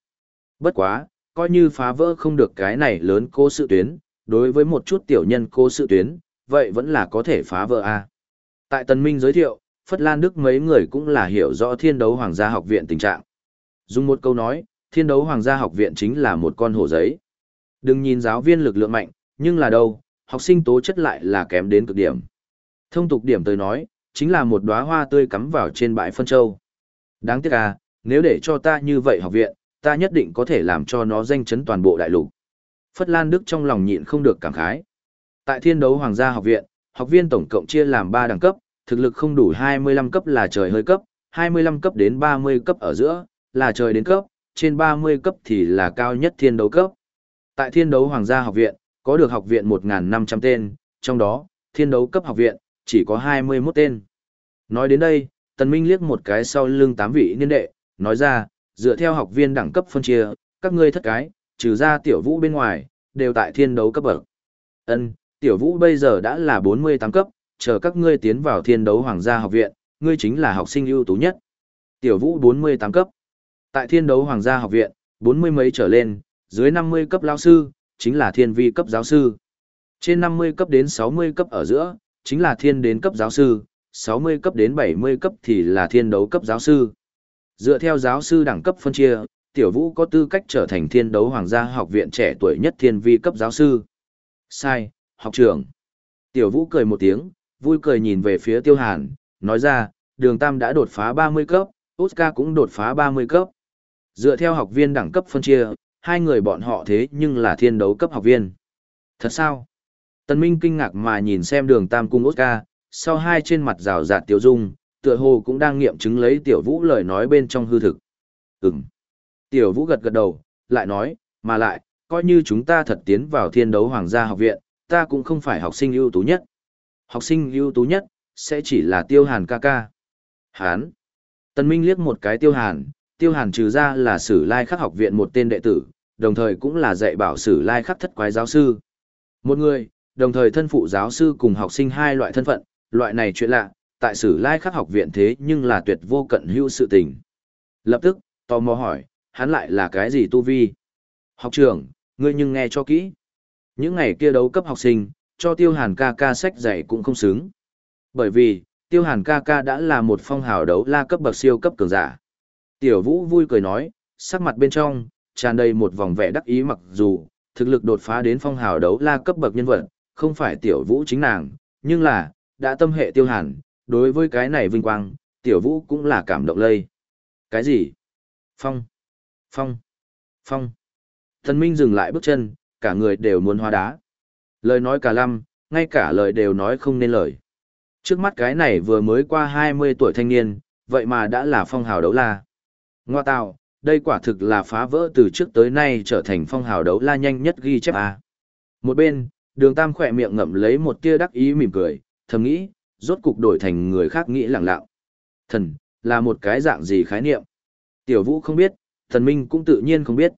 Bất quá, coi như phá vỡ không được cái này lớn cố sự tuyến, đối với một chút tiểu nhân cố sự tuyến, vậy vẫn là có thể phá vỡ a. Tại Tần Minh giới thiệu, Phất Lan Đức mấy người cũng là hiểu rõ thiên đấu hoàng gia học viện tình trạng. Dùng một câu nói, thiên đấu hoàng gia học viện chính là một con hổ giấy. Đừng nhìn giáo viên lực lượng mạnh, nhưng là đâu, học sinh tố chất lại là kém đến cực điểm. Thông tục điểm tới nói, chính là một đóa hoa tươi cắm vào trên bãi phân châu. Đáng tiếc à, nếu để cho ta như vậy học viện, ta nhất định có thể làm cho nó danh chấn toàn bộ đại lục. Phất Lan Đức trong lòng nhịn không được cảm khái. Tại thiên đấu hoàng gia học viện, học viên tổng cộng chia làm 3 đẳng cấp, thực lực không đủ 25 cấp là trời hơi cấp, 25 cấp đến 30 cấp ở giữa, là trời đến cấp, trên 30 cấp thì là cao nhất thiên đấu cấp. Tại thiên đấu hoàng gia học viện, có được học viện 1.500 tên, trong đó, thiên đấu cấp học viện, chỉ có 21 tên. Nói đến đây, Tần Minh liếc một cái sau lưng tám vị niên đệ, nói ra, dựa theo học viên đẳng cấp phân chia, các ngươi thất cái, trừ ra tiểu vũ bên ngoài, đều tại thiên đấu cấp bậc. Ân, tiểu vũ bây giờ đã là 48 cấp, chờ các ngươi tiến vào thiên đấu hoàng gia học viện, ngươi chính là học sinh ưu tú nhất. Tiểu vũ 48 cấp. Tại thiên đấu hoàng gia học viện, 40 mấy trở lên, dưới 50 cấp lao sư, chính là thiên vi cấp giáo sư. Trên 50 cấp đến 60 cấp ở giữa, chính là thiên đến cấp giáo sư, 60 cấp đến 70 cấp thì là thiên đấu cấp giáo sư. Dựa theo giáo sư đẳng cấp phân chia, Tiểu Vũ có tư cách trở thành thiên đấu hoàng gia học viện trẻ tuổi nhất thiên vi cấp giáo sư. Sai, học trưởng. Tiểu Vũ cười một tiếng, vui cười nhìn về phía Tiêu Hàn, nói ra, đường Tam đã đột phá 30 cấp, Oscar cũng đột phá 30 cấp. Dựa theo học viên đẳng cấp phân chia, hai người bọn họ thế nhưng là thiên đấu cấp học viên. Thật sao? Tần Minh kinh ngạc mà nhìn xem đường Tam cung Oscar, sau hai trên mặt rào rạt tiểu dung, tựa hồ cũng đang nghiệm chứng lấy tiểu vũ lời nói bên trong hư thực. Ừm. Tiểu Vũ gật gật đầu, lại nói, mà lại, coi như chúng ta thật tiến vào thiên đấu hoàng gia học viện, ta cũng không phải học sinh ưu tú nhất. Học sinh ưu tú nhất, sẽ chỉ là tiêu hàn ca ca. Hán. Tần Minh liếc một cái tiêu hàn, tiêu hàn trừ ra là sử lai khắc học viện một tên đệ tử, đồng thời cũng là dạy bảo sử lai khắc thất quái giáo sư. Một người, đồng thời thân phụ giáo sư cùng học sinh hai loại thân phận, loại này chuyện lạ, tại sử lai khắc học viện thế nhưng là tuyệt vô cận hữu sự tình. Lập tức, tò mò hỏi, hắn lại là cái gì tu vi? Học trưởng, ngươi nhưng nghe cho kỹ. Những ngày kia đấu cấp học sinh, cho tiêu hàn ca ca sách dạy cũng không xứng. Bởi vì, tiêu hàn ca ca đã là một phong hào đấu la cấp bậc siêu cấp cường giả. Tiểu vũ vui cười nói, sắc mặt bên trong, tràn đầy một vòng vẻ đắc ý mặc dù, thực lực đột phá đến phong hào đấu la cấp bậc nhân vật, không phải tiểu vũ chính nàng, nhưng là, đã tâm hệ tiêu hàn, đối với cái này vinh quang, tiểu vũ cũng là cảm động lây. Cái gì? Phong, phong, phong. Thần Minh dừng lại bước chân, cả người đều muốn hóa đá. Lời nói cả lăm, ngay cả lời đều nói không nên lời. Trước mắt cái này vừa mới qua 20 tuổi thanh niên, vậy mà đã là phong hào đấu la. Ngoa tạo, đây quả thực là phá vỡ từ trước tới nay trở thành phong hào đấu la nhanh nhất ghi chép A. Một bên, đường tam khỏe miệng ngậm lấy một tia đắc ý mỉm cười, thầm nghĩ, rốt cục đổi thành người khác nghĩ lẳng lặng. Thần, là một cái dạng gì khái niệm? Tiểu vũ không biết, thần minh cũng tự nhiên không biết.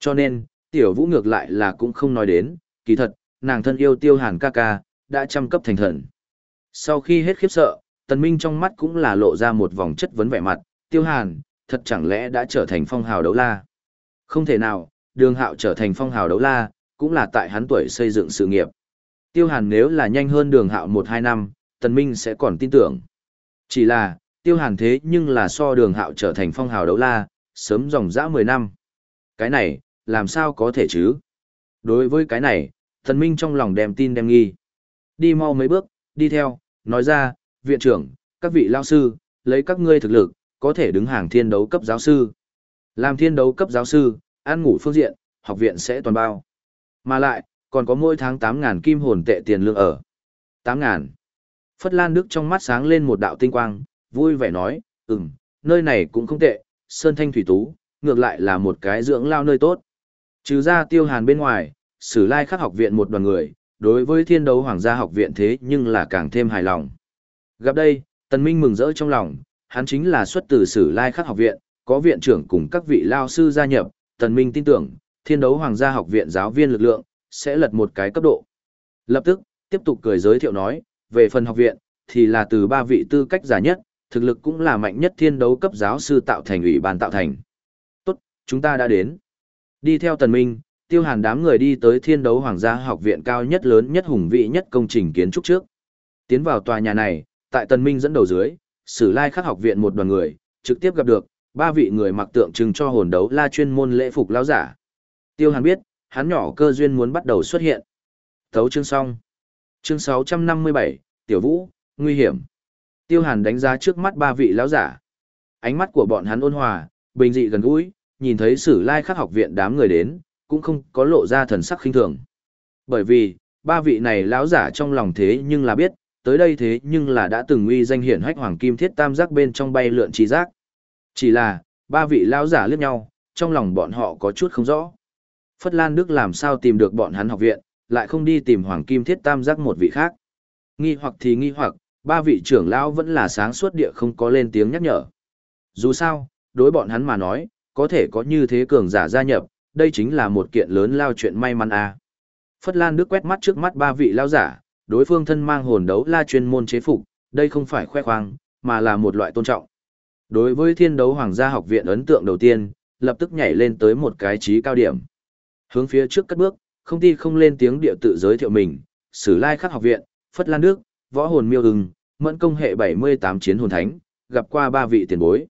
Cho nên, tiểu vũ ngược lại là cũng không nói đến, kỳ thật, nàng thân yêu tiêu hàn ca ca, đã chăm cấp thành thần. Sau khi hết khiếp sợ, tần minh trong mắt cũng là lộ ra một vòng chất vấn vẻ mặt, tiêu hàn, thật chẳng lẽ đã trở thành phong hào đấu la? Không thể nào, đường hạo trở thành phong hào đấu la, cũng là tại hắn tuổi xây dựng sự nghiệp. Tiêu hàn nếu là nhanh hơn đường hạo 1-2 năm, tần minh sẽ còn tin tưởng. Chỉ là, tiêu hàn thế nhưng là so đường hạo trở thành phong hào đấu la, sớm dòng dã 10 năm. Cái này, làm sao có thể chứ? Đối với cái này, tần minh trong lòng đem tin đem nghi. Đi mau mấy bước, đi theo, nói ra, viện trưởng, các vị lao sư, lấy các ngươi thực lực, có thể đứng hàng thiên đấu cấp giáo sư. Làm thiên đấu cấp giáo sư, ăn ngủ phương diện, học viện sẽ toàn bao. Mà lại, còn có mỗi tháng 8.000 kim hồn tệ tiền lương ở. 8.000. Phất Lan Đức trong mắt sáng lên một đạo tinh quang, vui vẻ nói, ừm, nơi này cũng không tệ, Sơn Thanh Thủy Tú, ngược lại là một cái dưỡng lao nơi tốt. Trừ ra tiêu hàn bên ngoài, sử lai khắc học viện một đoàn người, đối với thiên đấu hoàng gia học viện thế nhưng là càng thêm hài lòng. Gặp đây, Tần Minh mừng rỡ trong lòng, hắn chính là xuất từ sử lai khắc học viện, có viện trưởng cùng các vị lao sư gia nhập, Tần Minh tin tưởng, thiên đấu hoàng gia học viện giáo viên lực lượng, sẽ lật một cái cấp độ. Lập tức, tiếp tục cười giới thiệu nói, về phần học viện, thì là từ ba vị tư cách giả nhất, thực lực cũng là mạnh nhất thiên đấu cấp giáo sư tạo thành ủy ban tạo thành. Tốt, chúng ta đã đến. Đi theo tần minh, tiêu hàn đám người đi tới thiên đấu hoàng gia học viện cao nhất lớn nhất hùng vị nhất công trình kiến trúc trước. Tiến vào tòa nhà này, tại tần minh dẫn đầu dưới, sử lai khắc học viện một đoàn người, trực tiếp gặp được, ba vị người mặc tượng trưng cho hồn đấu la chuyên môn lễ phục lão giả. Tiêu hàn biết, hắn nhỏ cơ duyên muốn bắt đầu xuất hiện. Thấu chương xong. Chương 657, Tiểu Vũ, nguy hiểm. Tiêu Hàn đánh giá trước mắt ba vị lão giả. Ánh mắt của bọn hắn ôn hòa, bình dị gần gũi, nhìn thấy Sử Lai Khắc học viện đám người đến, cũng không có lộ ra thần sắc khinh thường. Bởi vì, ba vị này lão giả trong lòng thế nhưng là biết, tới đây thế nhưng là đã từng uy danh hiển hách hoàng kim thiết tam giác bên trong bay lượn trí giác. Chỉ là, ba vị lão giả liếc nhau, trong lòng bọn họ có chút không rõ. Phất Lan Đức làm sao tìm được bọn hắn học viện, lại không đi tìm Hoàng Kim Thiết Tam giác một vị khác. Nghi hoặc thì nghi hoặc, ba vị trưởng lão vẫn là sáng suốt địa không có lên tiếng nhắc nhở. Dù sao, đối bọn hắn mà nói, có thể có như thế cường giả gia nhập, đây chính là một kiện lớn lao chuyện may mắn à. Phất Lan Đức quét mắt trước mắt ba vị lao giả, đối phương thân mang hồn đấu la chuyên môn chế phục, đây không phải khoe khoang, mà là một loại tôn trọng. Đối với thiên đấu hoàng gia học viện ấn tượng đầu tiên, lập tức nhảy lên tới một cái trí cao điểm. Hướng phía trước cất bước, không ti không lên tiếng địa tự giới thiệu mình, Sử Lai Khắc học viện, Phất Lan nước Võ Hồn Miêu Ưng, Mẫn công hệ 78 chiến hồn thánh, gặp qua ba vị tiền bối.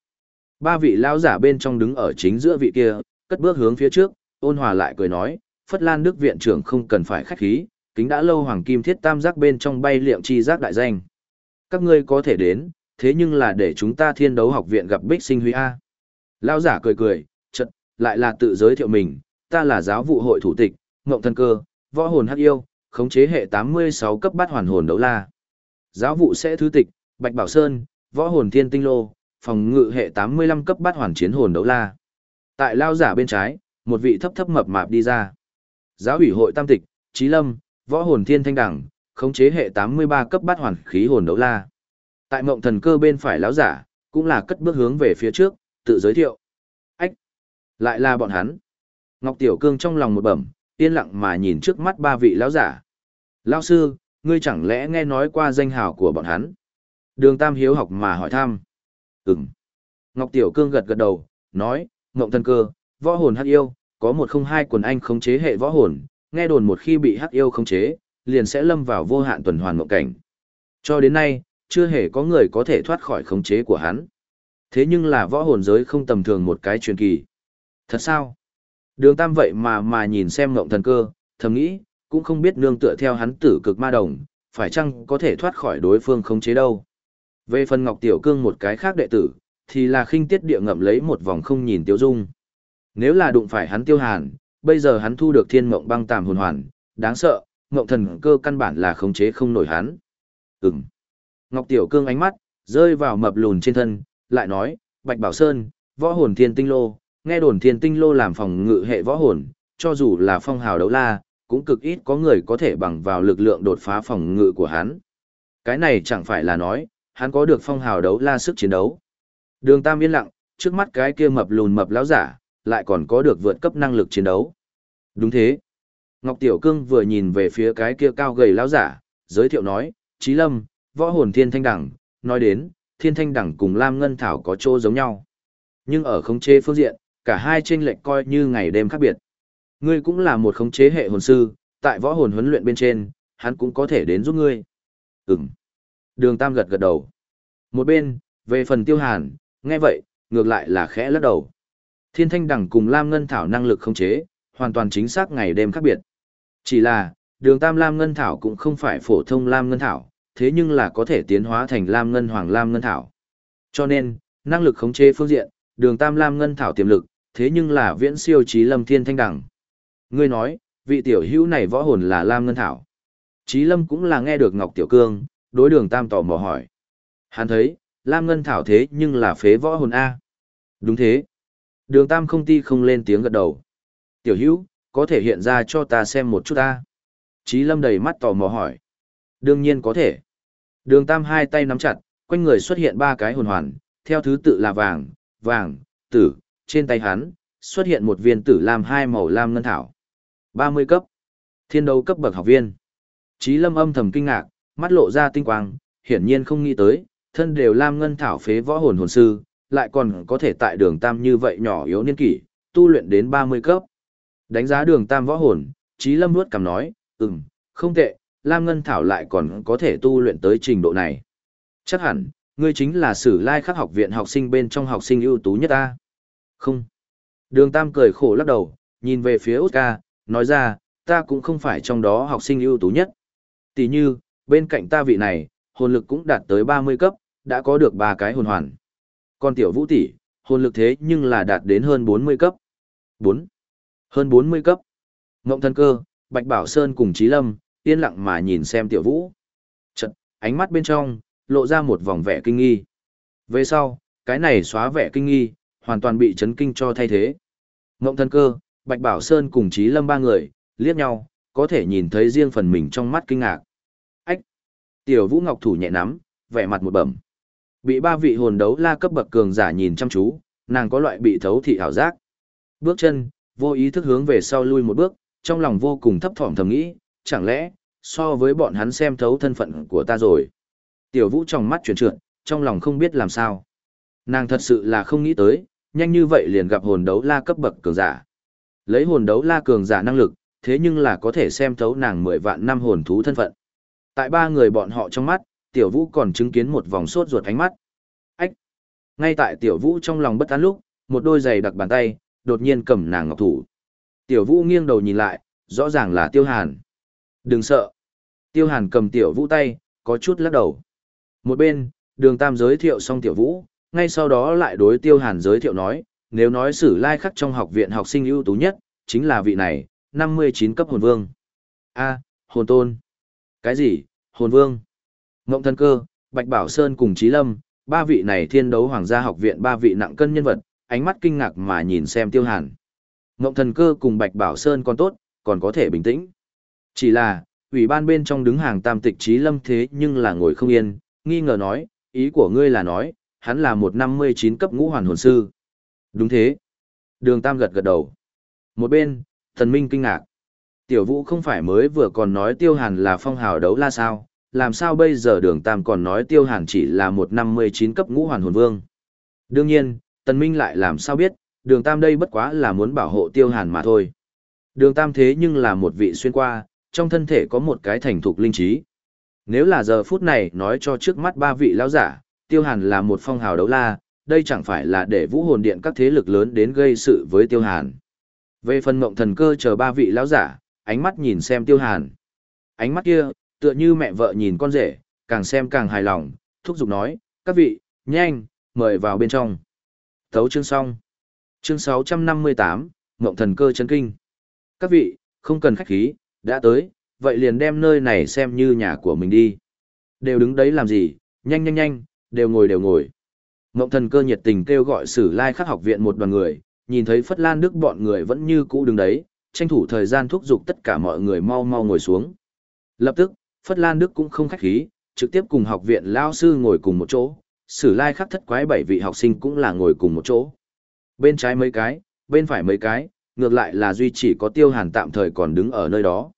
Ba vị lão giả bên trong đứng ở chính giữa vị kia, cất bước hướng phía trước, ôn hòa lại cười nói, Phất Lan Đức viện trưởng không cần phải khách khí, kính đã lâu hoàng kim thiết tam giác bên trong bay liệm chi giác đại danh. Các ngươi có thể đến, thế nhưng là để chúng ta thiên đấu học viện gặp Bích Sinh Huy A. lao giả cười cười, chật, lại là tự giới thiệu mình, ta là giáo vụ hội thủ tịch, Ngộng thân Cơ, Võ Hồn Hắc Yêu, khống chế hệ 86 cấp bát hoàn hồn đấu la. Giáo vụ sẽ thứ tịch, Bạch Bảo Sơn, Võ Hồn Thiên Tinh Lô, phòng ngự hệ 85 cấp bát hoàn chiến hồn đấu la. Tại lao giả bên trái, một vị thấp thấp mập mạp đi ra. Giáo ủy hội tam tịch, Trí Lâm, Võ Hồn Thiên Thanh Đẳng, khống chế hệ 83 cấp bát hoàn khí hồn đấu la. Tại mộng thần cơ bên phải lão giả, cũng là cất bước hướng về phía trước, tự giới thiệu. Ách! Lại là bọn hắn. Ngọc Tiểu Cương trong lòng một bẩm, yên lặng mà nhìn trước mắt ba vị lão giả. Lão sư, ngươi chẳng lẽ nghe nói qua danh hào của bọn hắn? Đường Tam hiếu học mà hỏi thăm. Ừm. Ngọc Tiểu Cương gật gật đầu, nói, Ngộng Thần Cơ, võ hồn hắc yêu, có một không hai quần anh khống chế hệ võ hồn, nghe đồn một khi bị hắc yêu khống chế, liền sẽ lâm vào vô hạn tuần hoàn mộng cảnh. Cho đến nay, chưa hề có người có thể thoát khỏi khống chế của hắn. Thế nhưng là võ hồn giới không tầm thường một cái truyền kỳ. Thật sao? Đường Tam vậy mà mà nhìn xem ngộng thần cơ, thầm nghĩ, cũng không biết nương tựa theo hắn tử cực ma đồng, phải chăng có thể thoát khỏi đối phương khống chế đâu. Về phần Ngọc Tiểu Cương một cái khác đệ tử, thì là khinh tiết địa ngậm lấy một vòng không nhìn tiêu dung. Nếu là đụng phải hắn tiêu hàn, bây giờ hắn thu được thiên mộng băng tàm hồn hoàn, đáng sợ, mộng thần cơ căn bản là khống chế không nổi hắn. Ừm. Ngọc Tiểu Cương ánh mắt, rơi vào mập lùn trên thân, lại nói, Bạch Bảo Sơn, võ hồn thiên tinh lô, nghe đồn thiên tinh lô làm phòng ngự hệ võ hồn, cho dù là phong hào đấu la, cũng cực ít có người có thể bằng vào lực lượng đột phá phòng ngự của hắn. Cái này chẳng phải là nói, hắn có được phong hào đấu la sức chiến đấu. Đường Tam yên lặng, trước mắt cái kia mập lùn mập lão giả, lại còn có được vượt cấp năng lực chiến đấu. Đúng thế. Ngọc Tiểu Cương vừa nhìn về phía cái kia cao gầy lão giả, giới thiệu nói, Chí Lâm, võ hồn thiên thanh đẳng, nói đến, thiên thanh đẳng cùng Lam Ngân Thảo có chỗ giống nhau. Nhưng ở khống chế phương diện, cả hai chênh lệch coi như ngày đêm khác biệt. Ngươi cũng là một khống chế hệ hồn sư, tại võ hồn huấn luyện bên trên, hắn cũng có thể đến giúp ngươi. Ừm. Đường Tam gật gật đầu. Một bên, về phần tiêu hàn, nghe vậy, ngược lại là khẽ lắc đầu. Thiên thanh đẳng cùng Lam Ngân Thảo năng lực khống chế, hoàn toàn chính xác ngày đêm khác biệt. Chỉ là, đường Tam Lam Ngân Thảo cũng không phải phổ thông Lam Ngân Thảo, thế nhưng là có thể tiến hóa thành Lam Ngân Hoàng Lam Ngân Thảo. Cho nên, năng lực khống chế phương diện, đường Tam Lam Ngân Thảo tiềm lực, thế nhưng là viễn siêu trí lâm thiên thanh đẳng. Ngươi nói, vị tiểu hữu này võ hồn là Lam Ngân Thảo. Trí lâm cũng là nghe được Ngọc Tiểu Cương, đối đường Tam tò mò hỏi. Hắn thấy, Lam Ngân Thảo thế nhưng là phế võ hồn A. Đúng thế. Đường Tam không ti không lên tiếng gật đầu. Tiểu hữu, có thể hiện ra cho ta xem một chút ta. Trí lâm đầy mắt tò mò hỏi. Đương nhiên có thể. Đường Tam hai tay nắm chặt, quanh người xuất hiện ba cái hồn hoàn, theo thứ tự là vàng, vàng, tử, trên tay hắn, xuất hiện một viên tử lam hai màu lam ngân thảo. 30 cấp. Thiên đấu cấp bậc học viên. Chí lâm âm thầm kinh ngạc, mắt lộ ra tinh quang, hiển nhiên không nghĩ tới, thân đều lam ngân thảo phế võ hồn hồn sư, lại còn có thể tại đường tam như vậy nhỏ yếu niên kỷ, tu luyện đến 30 cấp. Đánh giá đường tam võ hồn, Chí lâm nuốt cằm nói, ừm, không tệ, lam ngân thảo lại còn có thể tu luyện tới trình độ này. Chắc hẳn, ngươi chính là sử lai khắc học viện học sinh bên trong học sinh ưu tú nhất ta. Không. Đường Tam cười khổ lắc đầu, nhìn về phía Út ca, nói ra, ta cũng không phải trong đó học sinh ưu tú nhất. Tỷ như, bên cạnh ta vị này, hồn lực cũng đạt tới 30 cấp, đã có được ba cái hồn hoàn. Còn tiểu vũ tỷ, hồn lực thế nhưng là đạt đến hơn 40 cấp. 4. Hơn 40 cấp. Ngộng thân cơ, Bạch Bảo Sơn cùng Trí Lâm, yên lặng mà nhìn xem tiểu vũ. Chật, ánh mắt bên trong, lộ ra một vòng vẻ kinh nghi. Về sau, cái này xóa vẻ kinh nghi, hoàn toàn bị chấn kinh cho thay thế. Ngộng thân cơ, Bạch Bảo Sơn cùng Trí Lâm ba người, liếc nhau, có thể nhìn thấy riêng phần mình trong mắt kinh ngạc. Ách! Tiểu Vũ Ngọc thủ nhẹ nắm, vẻ mặt một bẩm. Bị ba vị hồn đấu la cấp bậc cường giả nhìn chăm chú, nàng có loại bị thấu thị hảo giác. Bước chân, vô ý thức hướng về sau lui một bước, trong lòng vô cùng thấp thỏm thầm nghĩ, chẳng lẽ, so với bọn hắn xem thấu thân phận của ta rồi. Tiểu Vũ trong mắt chuyển trượt, trong lòng không biết làm sao. Nàng thật sự là không nghĩ tới, nhanh như vậy liền gặp hồn đấu la cấp bậc cường giả. Lấy hồn đấu la cường giả năng lực, thế nhưng là có thể xem thấu nàng mười vạn năm hồn thú thân phận. Tại ba người bọn họ trong mắt, tiểu vũ còn chứng kiến một vòng sốt ruột ánh mắt. Ách! Ngay tại tiểu vũ trong lòng bất an lúc, một đôi giày đặc bàn tay, đột nhiên cầm nàng ngọc thủ. Tiểu vũ nghiêng đầu nhìn lại, rõ ràng là tiêu hàn. Đừng sợ! Tiêu hàn cầm tiểu vũ tay, có chút lắc đầu. Một bên, đường tam giới thiệu xong tiểu vũ, ngay sau đó lại đối tiêu hàn giới thiệu nói, nếu nói sử lai khắc trong học viện học sinh ưu tú nhất, chính là vị này, 59 cấp hồn vương. A, hồn tôn. Cái gì, hồn vương? Ngộng thân cơ, Bạch Bảo Sơn cùng Trí Lâm, ba vị này thiên đấu hoàng gia học viện ba vị nặng cân nhân vật, ánh mắt kinh ngạc mà nhìn xem tiêu hàn. Ngộng thần cơ cùng Bạch Bảo Sơn còn tốt, còn có thể bình tĩnh. Chỉ là, ủy ban bên trong đứng hàng tam tịch trí lâm thế nhưng là ngồi không yên, nghi ngờ nói, ý của ngươi là nói, hắn là một năm mươi chín cấp ngũ hoàn hồn sư. Đúng thế. Đường Tam gật gật đầu. Một bên, thần minh kinh ngạc. Tiểu vũ không phải mới vừa còn nói tiêu hàn là phong hào đấu la sao, làm sao bây giờ đường Tam còn nói tiêu hàn chỉ là một năm mươi chín cấp ngũ hoàn hồn vương. Đương nhiên, tần minh lại làm sao biết, đường Tam đây bất quá là muốn bảo hộ tiêu hàn mà thôi. Đường Tam thế nhưng là một vị xuyên qua, trong thân thể có một cái thành thục linh trí. Nếu là giờ phút này nói cho trước mắt ba vị lão giả, tiêu hàn là một phong hào đấu la, đây chẳng phải là để vũ hồn điện các thế lực lớn đến gây sự với tiêu hàn. Về phần mộng thần cơ chờ ba vị lão giả, ánh mắt nhìn xem tiêu hàn. Ánh mắt kia, tựa như mẹ vợ nhìn con rể, càng xem càng hài lòng, thúc giục nói, các vị, nhanh, mời vào bên trong. Thấu chương xong. Chương 658, Mộng thần cơ chấn kinh. Các vị, không cần khách khí, đã tới, vậy liền đem nơi này xem như nhà của mình đi. Đều đứng đấy làm gì, nhanh nhanh nhanh, đều ngồi đều ngồi. Ngộng thần cơ nhiệt tình kêu gọi sử lai khắc học viện một đoàn người, nhìn thấy Phất Lan Đức bọn người vẫn như cũ đứng đấy, tranh thủ thời gian thúc giục tất cả mọi người mau mau ngồi xuống. Lập tức, Phất Lan Đức cũng không khách khí, trực tiếp cùng học viện lao sư ngồi cùng một chỗ, sử lai khắc thất quái bảy vị học sinh cũng là ngồi cùng một chỗ. Bên trái mấy cái, bên phải mấy cái, ngược lại là duy chỉ có tiêu hàn tạm thời còn đứng ở nơi đó.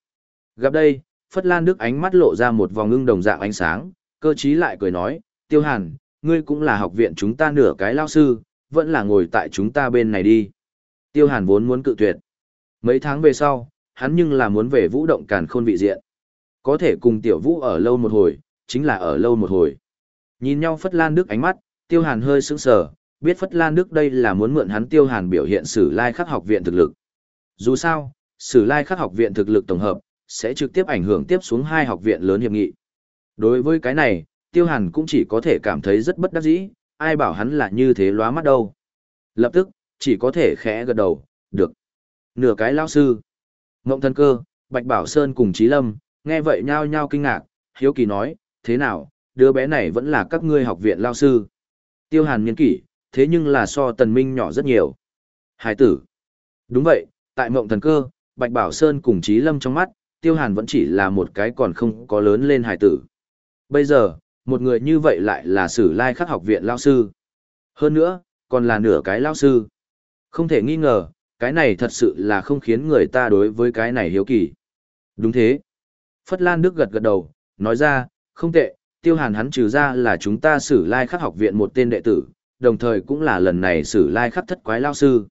Gặp đây, Phất Lan Đức ánh mắt lộ ra một vòng ngưng đồng dạng ánh sáng, cơ trí lại cười nói, tiêu hàn, ngươi cũng là học viện chúng ta nửa cái lao sư, vẫn là ngồi tại chúng ta bên này đi. Tiêu hàn vốn muốn cự tuyệt. Mấy tháng về sau, hắn nhưng là muốn về vũ động càn khôn vị diện. Có thể cùng tiểu vũ ở lâu một hồi, chính là ở lâu một hồi. Nhìn nhau Phất Lan Đức ánh mắt, tiêu hàn hơi sững sờ, biết Phất Lan Đức đây là muốn mượn hắn tiêu hàn biểu hiện sử lai khắc học viện thực lực. Dù sao, sử lai khắc học viện thực lực tổng hợp, sẽ trực tiếp ảnh hưởng tiếp xuống hai học viện lớn hiệp nghị. Đối với cái này, tiêu hàn cũng chỉ có thể cảm thấy rất bất đắc dĩ, ai bảo hắn là như thế lóa mắt đâu. Lập tức, chỉ có thể khẽ gật đầu, được. Nửa cái lao sư. Ngộng thân cơ, Bạch Bảo Sơn cùng Trí Lâm, nghe vậy nhao nhao kinh ngạc, hiếu kỳ nói, thế nào, đứa bé này vẫn là các ngươi học viện lao sư. Tiêu hàn niên kỷ, thế nhưng là so tần minh nhỏ rất nhiều. Hải tử. Đúng vậy, tại mộng thần cơ, Bạch Bảo Sơn cùng Trí Lâm trong mắt, Tiêu Hàn vẫn chỉ là một cái còn không có lớn lên hải tử. Bây giờ, một người như vậy lại là sử lai khắc học viện lao sư. Hơn nữa, còn là nửa cái lao sư. Không thể nghi ngờ, cái này thật sự là không khiến người ta đối với cái này hiếu kỳ. Đúng thế. Phất Lan Đức gật gật đầu, nói ra, không tệ, tiêu hàn hắn trừ ra là chúng ta sử lai khắc học viện một tên đệ tử, đồng thời cũng là lần này sử lai khắc thất quái lao sư.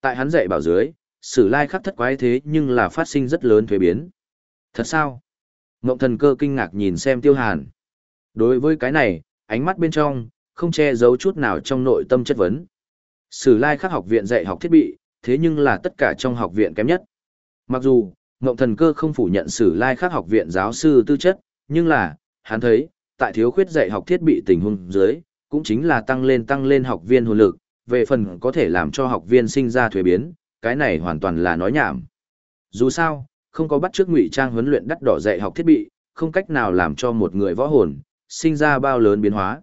Tại hắn dạy bảo dưới, sử lai khắc thất quái thế nhưng là phát sinh rất lớn thuế biến. Thật sao? Ngộng thần cơ kinh ngạc nhìn xem tiêu hàn. Đối với cái này, ánh mắt bên trong, không che giấu chút nào trong nội tâm chất vấn. Sử lai khắc học viện dạy học thiết bị, thế nhưng là tất cả trong học viện kém nhất. Mặc dù, Ngộng thần cơ không phủ nhận sử lai khắc học viện giáo sư tư chất, nhưng là, hắn thấy, tại thiếu khuyết dạy học thiết bị tình huống dưới, cũng chính là tăng lên tăng lên học viên hồn lực, về phần có thể làm cho học viên sinh ra thuế biến, cái này hoàn toàn là nói nhảm. Dù sao, không có bắt trước ngụy trang huấn luyện đắt đỏ dạy học thiết bị, không cách nào làm cho một người võ hồn sinh ra bao lớn biến hóa.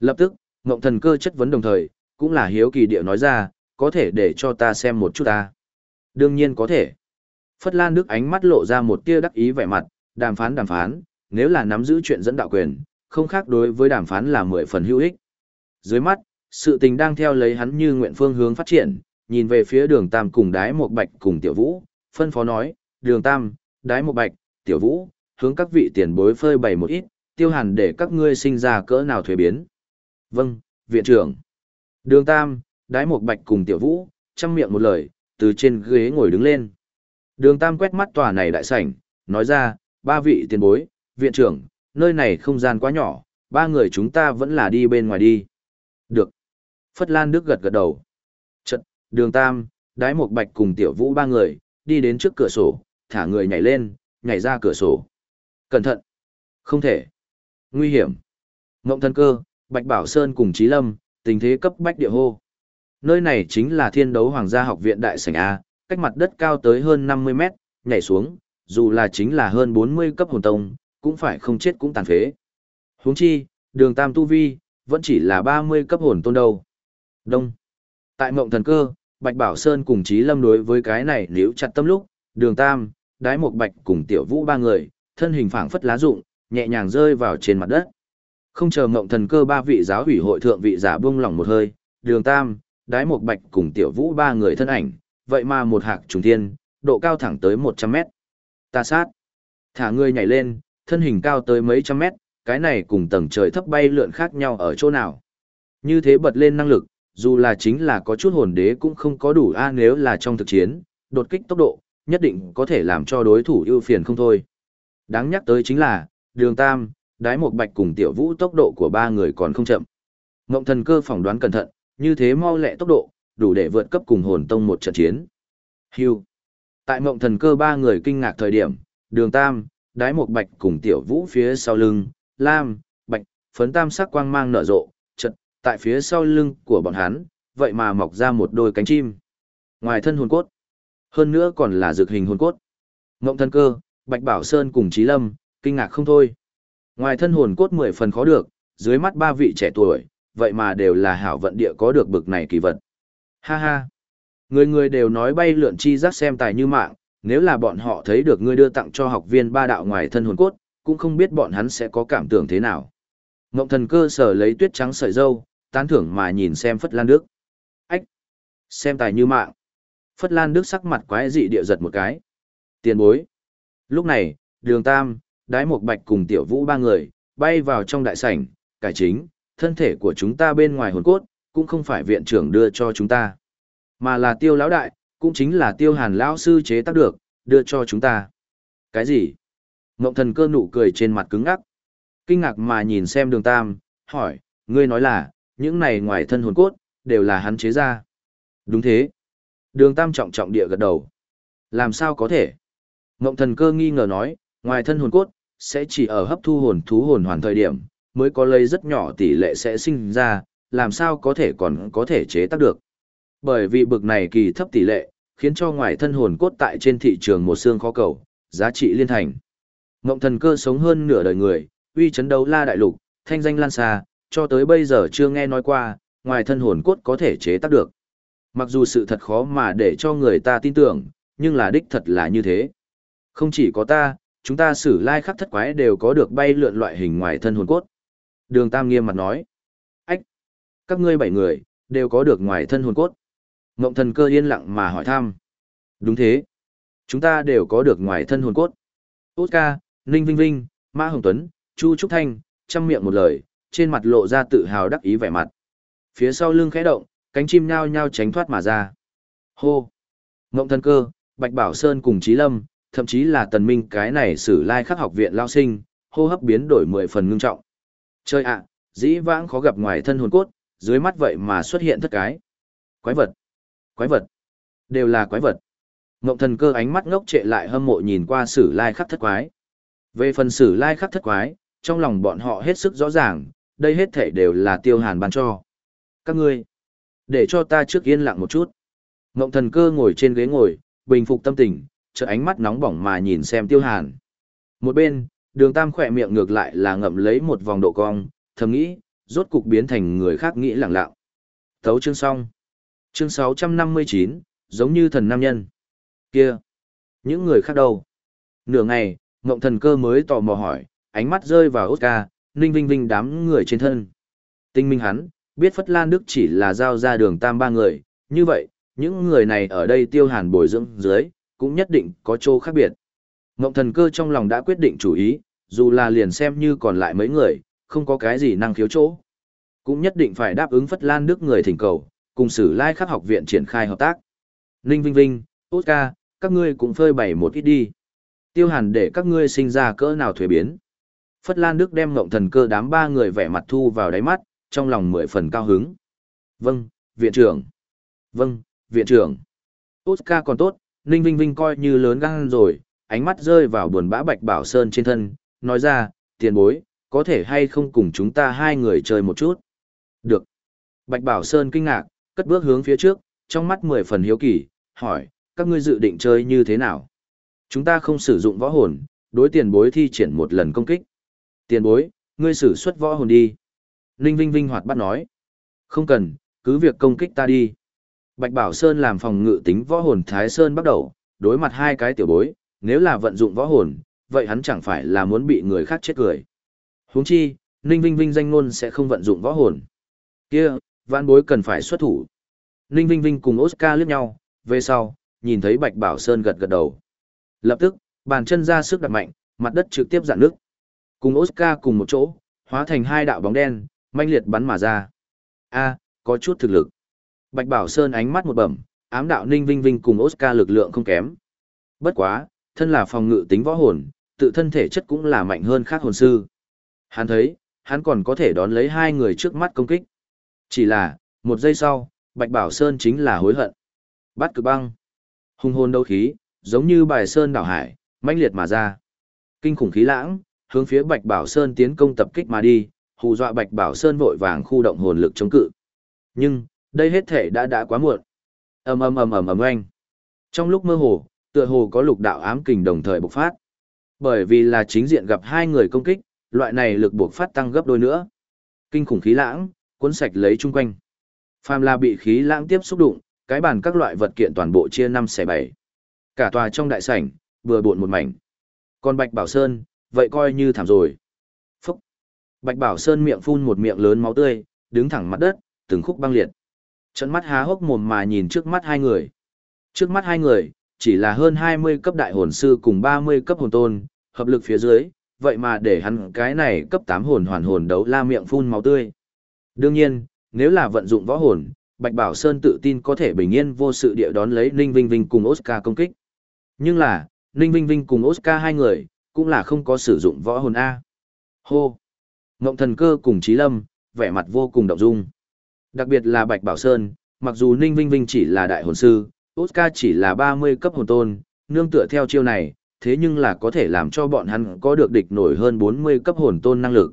Lập tức, Ngộng Thần Cơ chất vấn đồng thời, cũng là hiếu kỳ điệu nói ra, có thể để cho ta xem một chút ta. Đương nhiên có thể. Phất Lan Đức ánh mắt lộ ra một tia đắc ý vẻ mặt, đàm phán đàm phán, nếu là nắm giữ chuyện dẫn đạo quyền, không khác đối với đàm phán là mười phần hữu ích. Dưới mắt, sự tình đang theo lấy hắn như nguyện phương hướng phát triển, nhìn về phía đường Tam cùng đái một bạch cùng tiểu vũ, phân phó nói, đường Tam, đái một bạch, tiểu vũ, hướng các vị tiền bối phơi bày một ít, tiêu hàn để các ngươi sinh ra cỡ nào thuế biến. Vâng, viện trưởng. Đường Tam, đái một bạch cùng tiểu vũ, chăm miệng một lời, từ trên ghế ngồi đứng lên. Đường Tam quét mắt tòa này đại sảnh, nói ra, ba vị tiền bối, viện trưởng, nơi này không gian quá nhỏ, ba người chúng ta vẫn là đi bên ngoài đi. Được. Phất Lan Đức gật gật đầu. Trận, đường Tam, đái một bạch cùng tiểu vũ ba người, đi đến trước cửa sổ, thả người nhảy lên, nhảy ra cửa sổ. Cẩn thận. Không thể. Nguy hiểm. Ngộng thân cơ, Bạch Bảo Sơn cùng Trí Lâm, tình thế cấp bách địa hô. Nơi này chính là thiên đấu hoàng gia học viện đại sảnh A, cách mặt đất cao tới hơn 50 mét, nhảy xuống, dù là chính là hơn 40 cấp hồn tông, cũng phải không chết cũng tàn phế. Huống chi, đường tam tu vi, vẫn chỉ là 30 cấp hồn tôn đâu. Đông. Tại mộng thần cơ, Bạch Bảo Sơn cùng Trí Lâm đối với cái này nếu chặt tâm lúc, đường tam, đái một bạch cùng tiểu vũ ba người, thân hình phảng phất lá rụng, nhẹ nhàng rơi vào trên mặt đất. Không chờ mộng thần cơ ba vị giáo hủy hội thượng vị giả buông lỏng một hơi, đường tam, đái một bạch cùng tiểu vũ ba người thân ảnh, vậy mà một hạc trùng thiên, độ cao thẳng tới 100 mét. Ta sát. Thả người nhảy lên, thân hình cao tới mấy trăm mét, cái này cùng tầng trời thấp bay lượn khác nhau ở chỗ nào. Như thế bật lên năng lực, dù là chính là có chút hồn đế cũng không có đủ a nếu là trong thực chiến, đột kích tốc độ, nhất định có thể làm cho đối thủ ưu phiền không thôi. Đáng nhắc tới chính là, đường tam, đái một bạch cùng tiểu vũ tốc độ của ba người còn không chậm. Ngộng thần cơ phỏng đoán cẩn thận, như thế mau lẹ tốc độ, đủ để vượt cấp cùng hồn tông một trận chiến. Hưu. Tại mộng thần cơ ba người kinh ngạc thời điểm, đường tam, đái một bạch cùng tiểu vũ phía sau lưng, lam, bạch, phấn tam sắc quang mang nở rộ, trận, tại phía sau lưng của bọn hắn, vậy mà mọc ra một đôi cánh chim. Ngoài thân hồn cốt, hơn nữa còn là dược hình hồn cốt. Ngộng thân cơ, bạch bảo sơn cùng trí lâm, kinh ngạc không thôi. Ngoài thân hồn cốt mười phần khó được, dưới mắt ba vị trẻ tuổi, vậy mà đều là hảo vận địa có được bực này kỳ vật. Ha ha! Người người đều nói bay lượn chi giác xem tài như mạng, nếu là bọn họ thấy được ngươi đưa tặng cho học viên ba đạo ngoài thân hồn cốt, cũng không biết bọn hắn sẽ có cảm tưởng thế nào. Ngộng thần cơ sở lấy tuyết trắng sợi dâu, tán thưởng mà nhìn xem Phất Lan Đức. Ách! Xem tài như mạng. Phất Lan Đức sắc mặt quái dị địa giật một cái. Tiền bối. Lúc này, đường Tam, đái một bạch cùng tiểu vũ ba người, bay vào trong đại sảnh, cải chính, thân thể của chúng ta bên ngoài hồn cốt, cũng không phải viện trưởng đưa cho chúng ta, mà là tiêu lão đại, cũng chính là tiêu hàn lão sư chế tác được, đưa cho chúng ta. Cái gì? Ngộng thần cơ nụ cười trên mặt cứng ngắc. Kinh ngạc mà nhìn xem đường tam, hỏi, ngươi nói là, những này ngoài thân hồn cốt, đều là hắn chế ra. Đúng thế. Đường tam trọng trọng địa gật đầu. Làm sao có thể? Ngộng thần cơ nghi ngờ nói, ngoài thân hồn cốt, sẽ chỉ ở hấp thu hồn thú hồn hoàn thời điểm, mới có lấy rất nhỏ tỷ lệ sẽ sinh ra, làm sao có thể còn có thể chế tác được. Bởi vì bực này kỳ thấp tỷ lệ, khiến cho ngoài thân hồn cốt tại trên thị trường một xương khó cầu, giá trị liên thành. Ngộng thần cơ sống hơn nửa đời người, uy chấn đấu la đại lục, thanh danh lan xa, cho tới bây giờ chưa nghe nói qua, ngoài thân hồn cốt có thể chế tác được. Mặc dù sự thật khó mà để cho người ta tin tưởng, nhưng là đích thật là như thế. Không chỉ có ta, chúng ta xử lai khắc thất quái đều có được bay lượn loại hình ngoài thân hồn cốt. Đường Tam nghiêm mặt nói. Ách! Các ngươi bảy người, đều có được ngoài thân hồn cốt. Ngộng thần cơ yên lặng mà hỏi thăm. Đúng thế. Chúng ta đều có được ngoài thân hồn cốt. Út ca, Ninh Vinh Vinh, Mã Hồng Tuấn, Chu Trúc Thanh, chăm miệng một lời, trên mặt lộ ra tự hào đắc ý vẻ mặt. Phía sau lưng khẽ động, cánh chim nhao nhao tránh thoát mà ra. Hô! Ngộng thần cơ, Bạch Bảo Sơn cùng Trí Lâm, thậm chí là tần minh cái này sử lai khắc học viện lao sinh, hô hấp biến đổi mười phần ngưng trọng. Chơi ạ, dĩ vãng khó gặp ngoài thân hồn cốt, dưới mắt vậy mà xuất hiện thất cái. Quái vật, quái vật, đều là quái vật. Ngộng thần cơ ánh mắt ngốc trệ lại hâm mộ nhìn qua sử lai khắc thất quái. Về phần sử lai khắc thất quái, trong lòng bọn họ hết sức rõ ràng, đây hết thể đều là tiêu hàn ban cho. Các ngươi, để cho ta trước yên lặng một chút. Ngộng thần cơ ngồi trên ghế ngồi, bình phục tâm tình, trợ ánh mắt nóng bỏng mà nhìn xem tiêu hàn. Một bên, đường tam khỏe miệng ngược lại là ngậm lấy một vòng độ cong, thầm nghĩ, rốt cục biến thành người khác nghĩ lẳng lặng. Thấu chương xong. Chương 659, giống như thần nam nhân. Kia! Những người khác đâu? Nửa ngày, ngộng thần cơ mới tò mò hỏi, ánh mắt rơi vào Oscar, ninh vinh vinh đám người trên thân. Tinh minh hắn, biết Phất Lan Đức chỉ là giao ra đường tam ba người, như vậy, những người này ở đây tiêu hàn bồi dưỡng dưới, cũng nhất định có chỗ khác biệt. Ngộng thần cơ trong lòng đã quyết định chủ ý, dù là liền xem như còn lại mấy người, không có cái gì năng khiếu chỗ. Cũng nhất định phải đáp ứng Phất Lan Đức người thỉnh cầu, cùng sử lai khắc học viện triển khai hợp tác. Ninh Vinh Vinh, Tốt ca, các ngươi cũng phơi bày một ít đi. Tiêu hàn để các ngươi sinh ra cỡ nào thuế biến. Phất Lan Đức đem ngộng thần cơ đám ba người vẻ mặt thu vào đáy mắt, trong lòng mười phần cao hứng. Vâng, viện trưởng. Vâng, viện trưởng. Tốt ca còn tốt, Ninh Vinh Vinh coi như lớn gan rồi, ánh mắt rơi vào buồn bã Bạch Bảo Sơn trên thân, nói ra, tiền bối, có thể hay không cùng chúng ta hai người chơi một chút? Được. Bạch Bảo Sơn kinh ngạc, cất bước hướng phía trước, trong mắt mười phần hiếu kỳ, hỏi, các ngươi dự định chơi như thế nào? Chúng ta không sử dụng võ hồn, đối tiền bối thi triển một lần công kích. Tiền bối, ngươi sử xuất võ hồn đi. Ninh Vinh Vinh hoạt bắt nói. Không cần, cứ việc công kích ta đi. Bạch Bảo Sơn làm phòng ngự tính võ hồn Thái Sơn bắt đầu, đối mặt hai cái tiểu bối, nếu là vận dụng võ hồn, vậy hắn chẳng phải là muốn bị người khác chết cười. Huống chi, Ninh Vinh Vinh danh ngôn sẽ không vận dụng võ hồn. Kia, vãn bối cần phải xuất thủ. Ninh Vinh Vinh cùng Oscar liếc nhau, về sau, nhìn thấy Bạch Bảo Sơn gật gật đầu. Lập tức, bàn chân ra sức đặt mạnh, mặt đất trực tiếp dạn nước. Cùng Oscar cùng một chỗ, hóa thành hai đạo bóng đen, manh liệt bắn mà ra. A, có chút thực lực. Bạch Bảo Sơn ánh mắt một bẩm, ám đạo Ninh Vinh Vinh cùng Oscar lực lượng không kém. Bất quá, thân là phòng ngự tính võ hồn, tự thân thể chất cũng là mạnh hơn khác hồn sư. Hắn thấy, hắn còn có thể đón lấy hai người trước mắt công kích. Chỉ là, một giây sau, Bạch Bảo Sơn chính là hối hận. Bắt cực băng. Hung hồn đấu khí, giống như bài sơn đảo hải, mãnh liệt mà ra. Kinh khủng khí lãng, hướng phía Bạch Bảo Sơn tiến công tập kích mà đi, hù dọa Bạch Bảo Sơn vội vàng khu động hồn lực chống cự. Nhưng, đây hết thể đã đã quá muộn. Ầm ầm ầm ầm ầm oanh. Trong lúc mơ hồ, tựa hồ có lục đạo ám kình đồng thời bộc phát. Bởi vì là chính diện gặp hai người công kích, loại này lực buộc phát tăng gấp đôi nữa. Kinh khủng khí lãng, cuốn sạch lấy chung quanh. Phàm là bị khí lãng tiếp xúc đụng, cái bàn các loại vật kiện toàn bộ chia năm xẻ bảy. Cả tòa trong đại sảnh, vừa bộn một mảnh. Còn Bạch Bảo Sơn, vậy coi như thảm rồi. Phúc! Bạch Bảo Sơn miệng phun một miệng lớn máu tươi, đứng thẳng mặt đất, từng khúc băng liệt. Trận mắt há hốc mồm mà nhìn trước mắt hai người. Trước mắt hai người, chỉ là hơn 20 cấp đại hồn sư cùng 30 cấp hồn tôn, hợp lực phía dưới, vậy mà để hắn cái này cấp 8 hồn hoàn hồn đấu la miệng phun máu tươi. Đương nhiên, nếu là vận dụng võ hồn, Bạch Bảo Sơn tự tin có thể bình yên vô sự địa đón lấy Ninh Vinh Vinh cùng Oscar công kích. Nhưng là, Ninh Vinh Vinh cùng Oscar hai người, cũng là không có sử dụng võ hồn A. Hô! Ngộng thần cơ cùng Trí Lâm, vẻ mặt vô cùng động dung. Đặc biệt là Bạch Bảo Sơn, mặc dù Ninh Vinh Vinh chỉ là đại hồn sư, Oscar chỉ là 30 cấp hồn tôn, nương tựa theo chiêu này, thế nhưng là có thể làm cho bọn hắn có được địch nổi hơn 40 cấp hồn tôn năng lực.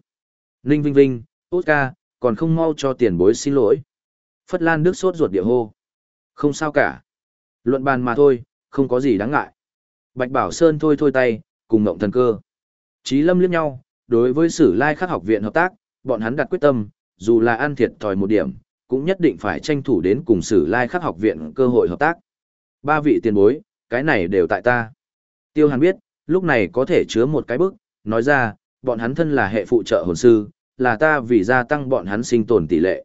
Ninh Vinh Vinh, Oscar, còn không mau cho tiền bối xin lỗi. Phất Lan Đức sốt ruột địa hô. Không sao cả. Luận bàn mà thôi, không có gì đáng ngại. Bạch Bảo Sơn thôi thôi tay, cùng Ngộng Thần Cơ. Chí Lâm liếc nhau, đối với Sử Lai Khắc học viện hợp tác, bọn hắn đặt quyết tâm, dù là ăn thiệt thòi một điểm, cũng nhất định phải tranh thủ đến cùng Sử Lai Khắc học viện cơ hội hợp tác. Ba vị tiền bối, cái này đều tại ta. Tiêu Hàn biết, lúc này có thể chứa một cái bức, nói ra, bọn hắn thân là hệ phụ trợ hồn sư, là ta vì gia tăng bọn hắn sinh tồn tỷ lệ.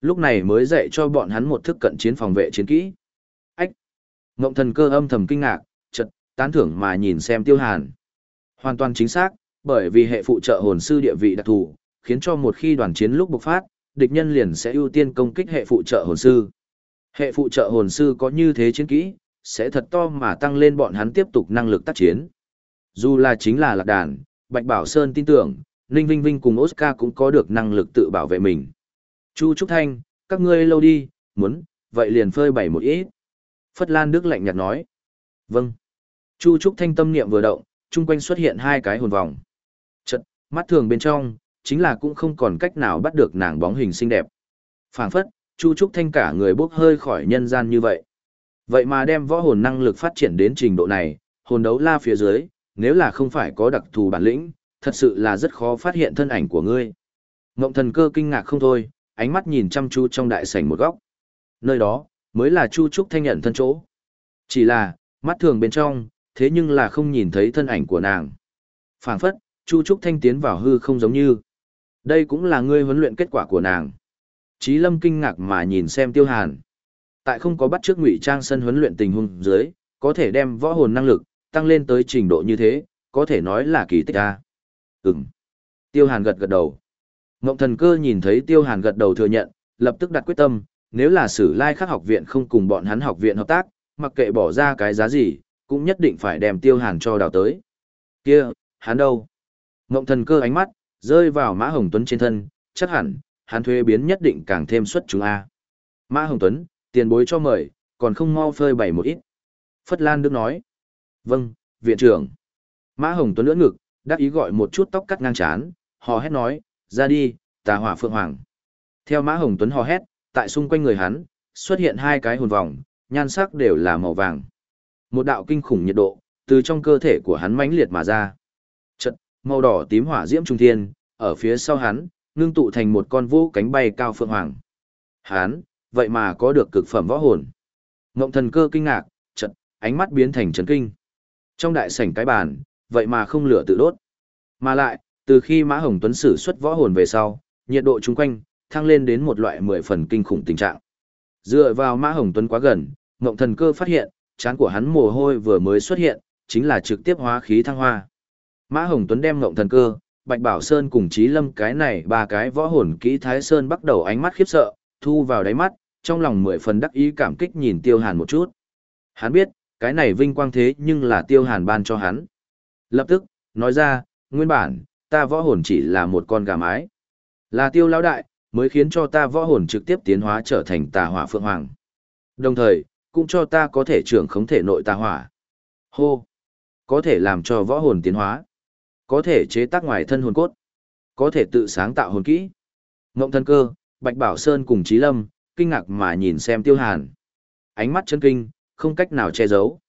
Lúc này mới dạy cho bọn hắn một thức cận chiến phòng vệ chiến kỹ. Ách! Ngộng thần cơ âm thầm kinh ngạc, chật, tán thưởng mà nhìn xem tiêu hàn. Hoàn toàn chính xác, bởi vì hệ phụ trợ hồn sư địa vị đặc thù, khiến cho một khi đoàn chiến lúc bộc phát, địch nhân liền sẽ ưu tiên công kích hệ phụ trợ hồn sư. Hệ phụ trợ hồn sư có như thế chiến kỹ, sẽ thật to mà tăng lên bọn hắn tiếp tục năng lực tác chiến. Dù là chính là lạc đàn, Bạch Bảo Sơn tin tưởng, Ninh Vinh Vinh cùng Oscar cũng có được năng lực tự bảo vệ mình. Chu Trúc Thanh, các ngươi lâu đi, muốn, vậy liền phơi bày một ít. Phất Lan Đức lạnh nhạt nói. Vâng. Chu Trúc Thanh tâm niệm vừa động, chung quanh xuất hiện hai cái hồn vòng. Chật, mắt thường bên trong, chính là cũng không còn cách nào bắt được nàng bóng hình xinh đẹp. phảng phất, Chu Trúc Thanh cả người bốc hơi khỏi nhân gian như vậy. Vậy mà đem võ hồn năng lực phát triển đến trình độ này, hồn đấu la phía dưới, nếu là không phải có đặc thù bản lĩnh, thật sự là rất khó phát hiện thân ảnh của ngươi. Ngộng thần cơ kinh ngạc không thôi, ánh mắt nhìn chăm chú trong đại sảnh một góc. Nơi đó, mới là Chu Trúc Thanh nhận thân chỗ. Chỉ là, mắt thường bên trong, thế nhưng là không nhìn thấy thân ảnh của nàng. phảng phất, Chu Trúc Thanh tiến vào hư không giống như. Đây cũng là ngươi huấn luyện kết quả của nàng. Chí Lâm kinh ngạc mà nhìn xem Tiêu Hàn. Tại không có bắt trước ngụy trang sân huấn luyện tình huống dưới, có thể đem võ hồn năng lực tăng lên tới trình độ như thế, có thể nói là kỳ tích a. Ừm. Tiêu Hàn gật gật đầu. Ngộng thần cơ nhìn thấy Tiêu Hàn gật đầu thừa nhận, lập tức đặt quyết tâm, nếu là sử lai khắc học viện không cùng bọn hắn học viện hợp tác, mặc kệ bỏ ra cái giá gì, cũng nhất định phải đem Tiêu Hàn cho đào tới. Kia, hắn đâu? Ngộng thần cơ ánh mắt, rơi vào Mã Hồng Tuấn trên thân, chắc hẳn, hắn thuê biến nhất định càng thêm xuất chúng A. Mã Hồng Tuấn, tiền bối cho mời, còn không mau phơi bày một ít. Phất Lan Đức nói. Vâng, viện trưởng. Mã Hồng Tuấn lưỡng ngực, đắc ý gọi một chút tóc cắt ngang chán, hò hét nói, ra đi, tà hỏa phượng hoàng. Theo Mã Hồng Tuấn hò hét, tại xung quanh người hắn, xuất hiện hai cái hồn vòng, nhan sắc đều là màu vàng. Một đạo kinh khủng nhiệt độ, từ trong cơ thể của hắn mãnh liệt mà ra. Trận, màu đỏ tím hỏa diễm trung thiên, ở phía sau hắn, ngưng tụ thành một con vũ cánh bay cao phượng hoàng. Hắn, vậy mà có được cực phẩm võ hồn. Ngộng thần cơ kinh ngạc, chật, ánh mắt biến thành chấn kinh. Trong đại sảnh cái bàn, vậy mà không lửa tự đốt. Mà lại, từ khi Mã Hồng Tuấn sử xuất võ hồn về sau, nhiệt độ chung quanh, thăng lên đến một loại mười phần kinh khủng tình trạng. Dựa vào Mã Hồng Tuấn quá gần, Ngộng thần cơ phát hiện, trán của hắn mồ hôi vừa mới xuất hiện, chính là trực tiếp hóa khí thăng hoa. Mã Hồng Tuấn đem Ngộng thần cơ, Bạch Bảo Sơn cùng Chí Lâm cái này ba cái võ hồn kỹ Thái Sơn bắt đầu ánh mắt khiếp sợ, thu vào đáy mắt, trong lòng mười phần đắc ý cảm kích nhìn Tiêu Hàn một chút. Hắn biết, cái này vinh quang thế nhưng là Tiêu Hàn ban cho hắn. Lập tức, nói ra, nguyên bản, ta võ hồn chỉ là một con gà mái. Là Tiêu lão đại, mới khiến cho ta võ hồn trực tiếp tiến hóa trở thành tà hỏa phượng hoàng. Đồng thời, cũng cho ta có thể trưởng khống thể nội tà hỏa. Hô! Có thể làm cho võ hồn tiến hóa. Có thể chế tác ngoài thân hồn cốt. Có thể tự sáng tạo hồn kỹ. Ngộng thân cơ, Bạch Bảo Sơn cùng Trí Lâm, kinh ngạc mà nhìn xem Tiêu Hàn. Ánh mắt chân kinh, không cách nào che giấu.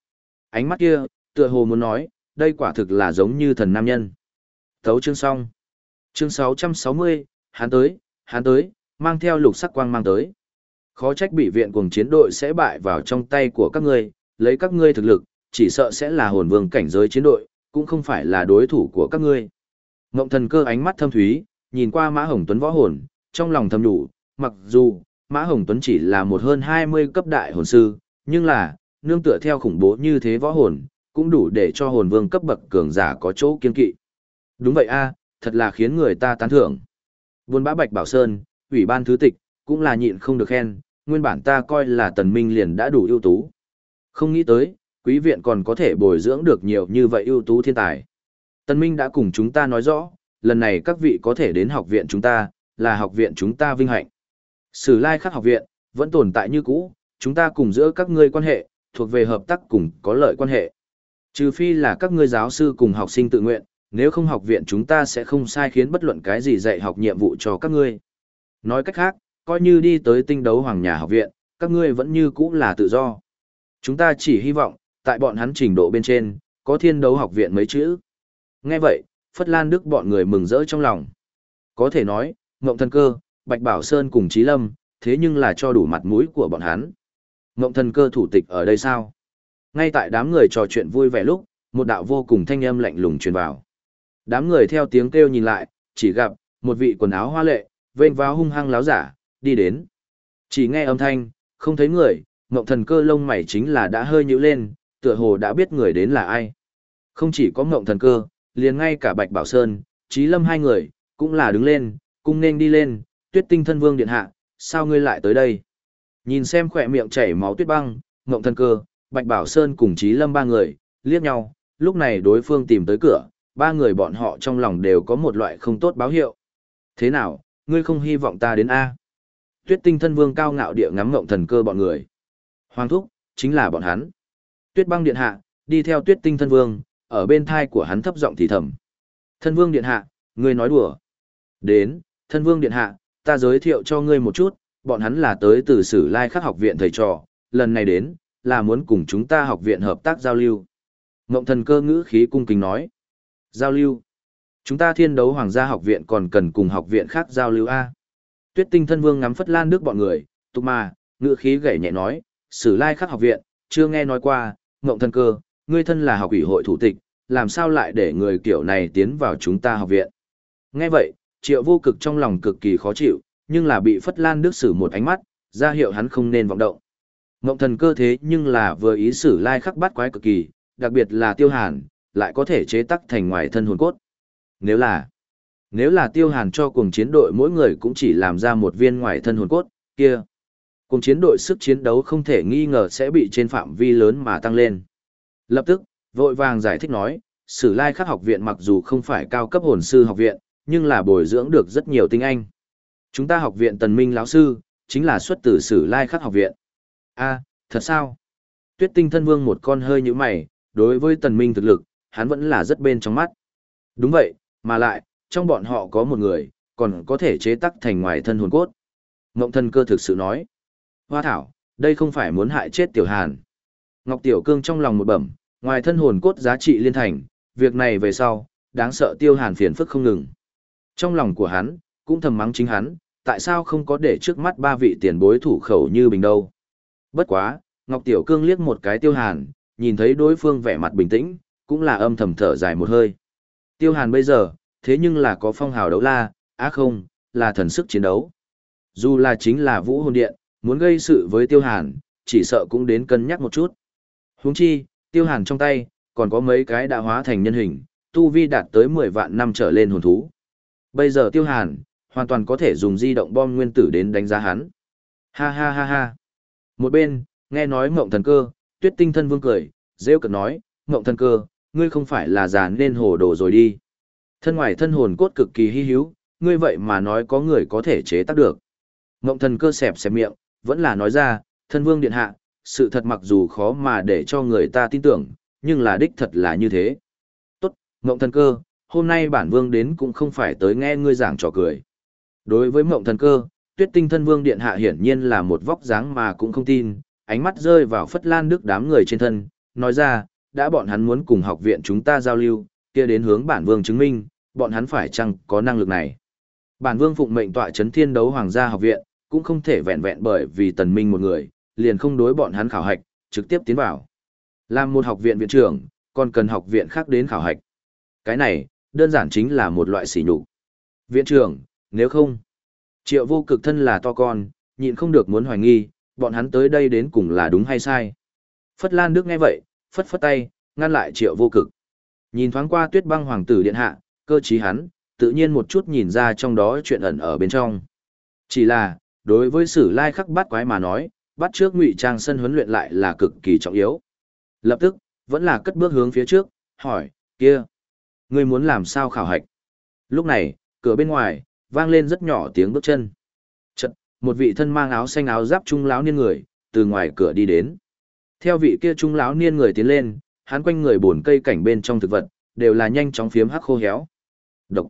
Ánh mắt kia, tựa hồ muốn nói, đây quả thực là giống như thần nam nhân. Thấu chương xong. Chương 660, hắn tới, hắn tới, mang theo lục sắc quang mang tới. Khó trách bị viện cùng chiến đội sẽ bại vào trong tay của các ngươi, lấy các ngươi thực lực, chỉ sợ sẽ là hồn vương cảnh giới chiến đội, cũng không phải là đối thủ của các ngươi. Ngộng thần cơ ánh mắt thâm thúy, nhìn qua Mã Hồng Tuấn võ hồn, trong lòng thầm đủ, mặc dù, Mã Hồng Tuấn chỉ là một hơn 20 cấp đại hồn sư, nhưng là, nương tựa theo khủng bố như thế võ hồn, cũng đủ để cho hồn vương cấp bậc cường giả có chỗ kiên kỵ. Đúng vậy a, thật là khiến người ta tán thưởng. Buôn bã Bạch Bảo Sơn, ủy ban thứ tịch, cũng là nhịn không được khen, nguyên bản ta coi là tần minh liền đã đủ ưu tú. Không nghĩ tới, quý viện còn có thể bồi dưỡng được nhiều như vậy ưu tú thiên tài. Tần minh đã cùng chúng ta nói rõ, lần này các vị có thể đến học viện chúng ta, là học viện chúng ta vinh hạnh. Sử lai khắc học viện, vẫn tồn tại như cũ, chúng ta cùng giữa các ngươi quan hệ, thuộc về hợp tác cùng có lợi quan hệ. Trừ phi là các ngươi giáo sư cùng học sinh tự nguyện, nếu không học viện chúng ta sẽ không sai khiến bất luận cái gì dạy học nhiệm vụ cho các ngươi. Nói cách khác, coi như đi tới tinh đấu hoàng nhà học viện, các ngươi vẫn như cũ là tự do. Chúng ta chỉ hy vọng, tại bọn hắn trình độ bên trên, có thiên đấu học viện mấy chữ. Nghe vậy, Phất Lan Đức bọn người mừng rỡ trong lòng. Có thể nói, Ngộng Thần Cơ, Bạch Bảo Sơn cùng Trí Lâm, thế nhưng là cho đủ mặt mũi của bọn hắn. Ngộng Thần Cơ thủ tịch ở đây sao? Ngay tại đám người trò chuyện vui vẻ lúc, một đạo vô cùng thanh âm lạnh lùng truyền vào. Đám người theo tiếng kêu nhìn lại, chỉ gặp một vị quần áo hoa lệ, vênh váo hung hăng láo giả, đi đến. Chỉ nghe âm thanh, không thấy người, Ngộng Thần Cơ lông mày chính là đã hơi nhíu lên, tựa hồ đã biết người đến là ai. Không chỉ có Ngộng Thần Cơ, liền ngay cả Bạch Bảo Sơn, Trí Lâm hai người, cũng là đứng lên, cung nên đi lên, tuyết tinh thân vương điện hạ, sao ngươi lại tới đây? Nhìn xem khỏe miệng chảy máu tuyết băng, Ngộng Thần Cơ, Bạch Bảo Sơn cùng Chí Lâm ba người, liếc nhau, lúc này đối phương tìm tới cửa, ba người bọn họ trong lòng đều có một loại không tốt báo hiệu. Thế nào, ngươi không hy vọng ta đến A? Tuyết tinh thân vương cao ngạo địa ngắm Ngộng Thần Cơ bọn người. Hoàng thúc, chính là bọn hắn. Tuyết băng điện hạ, đi theo tuyết tinh thân vương, ở bên thai của hắn thấp giọng thì thầm. Thân vương điện hạ, ngươi nói đùa. Đến, thân vương điện hạ, ta giới thiệu cho ngươi một chút, bọn hắn là tới từ sử lai khắc học viện thầy trò, lần này đến, là muốn cùng chúng ta học viện hợp tác giao lưu. Ngộng thần cơ ngữ khí cung kính nói. Giao lưu. Chúng ta thiên đấu hoàng gia học viện còn cần cùng học viện khác giao lưu A. Tuyết tinh thân vương ngắm phất lan nước bọn người, tục mà, ngữ khí gảy nhẹ nói, sử lai khắc học viện, chưa nghe nói qua, ngộng thần cơ, ngươi thân là học ủy hội thủ tịch, làm sao lại để người kiểu này tiến vào chúng ta học viện. Nghe vậy, triệu vô cực trong lòng cực kỳ khó chịu, nhưng là bị Phất Lan Đức xử một ánh mắt, ra hiệu hắn không nên vọng động. Ngộng thần cơ thế nhưng là vừa ý sử lai khắc bắt quái cực kỳ, đặc biệt là tiêu hàn, lại có thể chế tắc thành ngoài thân hồn cốt. Nếu là, nếu là tiêu hàn cho cùng chiến đội mỗi người cũng chỉ làm ra một viên ngoài thân hồn cốt, kia. Cùng chiến đội sức chiến đấu không thể nghi ngờ sẽ bị trên phạm vi lớn mà tăng lên. Lập tức, vội vàng giải thích nói, Sử Lai Khắc học viện mặc dù không phải cao cấp hồn sư học viện, nhưng là bồi dưỡng được rất nhiều tinh anh. Chúng ta học viện Tần Minh lão sư, chính là xuất từ Sử Lai Khắc học viện. A, thật sao? Tuyết Tinh Thân Vương một con hơi như mày, đối với Tần Minh thực lực, hắn vẫn là rất bên trong mắt. Đúng vậy, mà lại, trong bọn họ có một người, còn có thể chế tác thành ngoài thân hồn cốt. Ngộng thân cơ thực sự nói. Hoa thảo, đây không phải muốn hại chết tiểu hàn. Ngọc Tiểu Cương trong lòng một bẩm, ngoài thân hồn cốt giá trị liên thành, việc này về sau, đáng sợ tiêu hàn phiền phức không ngừng. Trong lòng của hắn, cũng thầm mắng chính hắn, tại sao không có để trước mắt ba vị tiền bối thủ khẩu như bình đâu. Bất quá, Ngọc Tiểu Cương liếc một cái tiêu hàn, nhìn thấy đối phương vẻ mặt bình tĩnh, cũng là âm thầm thở dài một hơi. Tiêu hàn bây giờ, thế nhưng là có phong hào đấu la, á không, là thần sức chiến đấu. Dù là chính là vũ hồn điện, muốn gây sự với tiêu hàn, chỉ sợ cũng đến cân nhắc một chút. Huống chi, tiêu hàn trong tay, còn có mấy cái đã hóa thành nhân hình, tu vi đạt tới 10 vạn năm trở lên hồn thú. Bây giờ tiêu hàn, hoàn toàn có thể dùng di động bom nguyên tử đến đánh giá hắn. Ha ha ha ha. Một bên, nghe nói mộng thần cơ, tuyết tinh thân vương cười, rêu cực nói, mộng thần cơ, ngươi không phải là già nên hồ đồ rồi đi. Thân ngoài thân hồn cốt cực kỳ hy hữu, ngươi vậy mà nói có người có thể chế tác được. Mộng thần cơ xẹp xẹp miệng, vẫn là nói ra, thân vương điện hạ, sự thật mặc dù khó mà để cho người ta tin tưởng, nhưng là đích thật là như thế. Tốt, mộng thần cơ, hôm nay bản vương đến cũng không phải tới nghe ngươi giảng trò cười. Đối với mộng thần cơ, tuyết tinh thân vương điện hạ hiển nhiên là một vóc dáng mà cũng không tin, ánh mắt rơi vào phất lan đức đám người trên thân, nói ra, đã bọn hắn muốn cùng học viện chúng ta giao lưu, kia đến hướng bản vương chứng minh, bọn hắn phải chăng có năng lực này. Bản vương phụng mệnh tọa chấn thiên đấu hoàng gia học viện, cũng không thể vẹn vẹn bởi vì tần minh một người, liền không đối bọn hắn khảo hạch, trực tiếp tiến vào. Làm một học viện viện trưởng, còn cần học viện khác đến khảo hạch. Cái này, đơn giản chính là một loại sỉ nhục. Viện trưởng, nếu không, triệu vô cực thân là to con, nhịn không được muốn hoài nghi, bọn hắn tới đây đến cùng là đúng hay sai. Phất Lan Đức nghe vậy, phất phất tay, ngăn lại triệu vô cực. Nhìn thoáng qua tuyết băng hoàng tử điện hạ, cơ trí hắn, tự nhiên một chút nhìn ra trong đó chuyện ẩn ở bên trong. Chỉ là, đối với sử lai khắc bắt quái mà nói, bắt trước ngụy trang sân huấn luyện lại là cực kỳ trọng yếu. Lập tức, vẫn là cất bước hướng phía trước, hỏi, kia, ngươi muốn làm sao khảo hạch? Lúc này, cửa bên ngoài, vang lên rất nhỏ tiếng bước chân. Chật, một vị thân mang áo xanh áo giáp trung lão niên người, từ ngoài cửa đi đến. Theo vị kia trung lão niên người tiến lên, hắn quanh người bổn cây cảnh bên trong thực vật, đều là nhanh chóng phiếm hắc khô héo. Độc.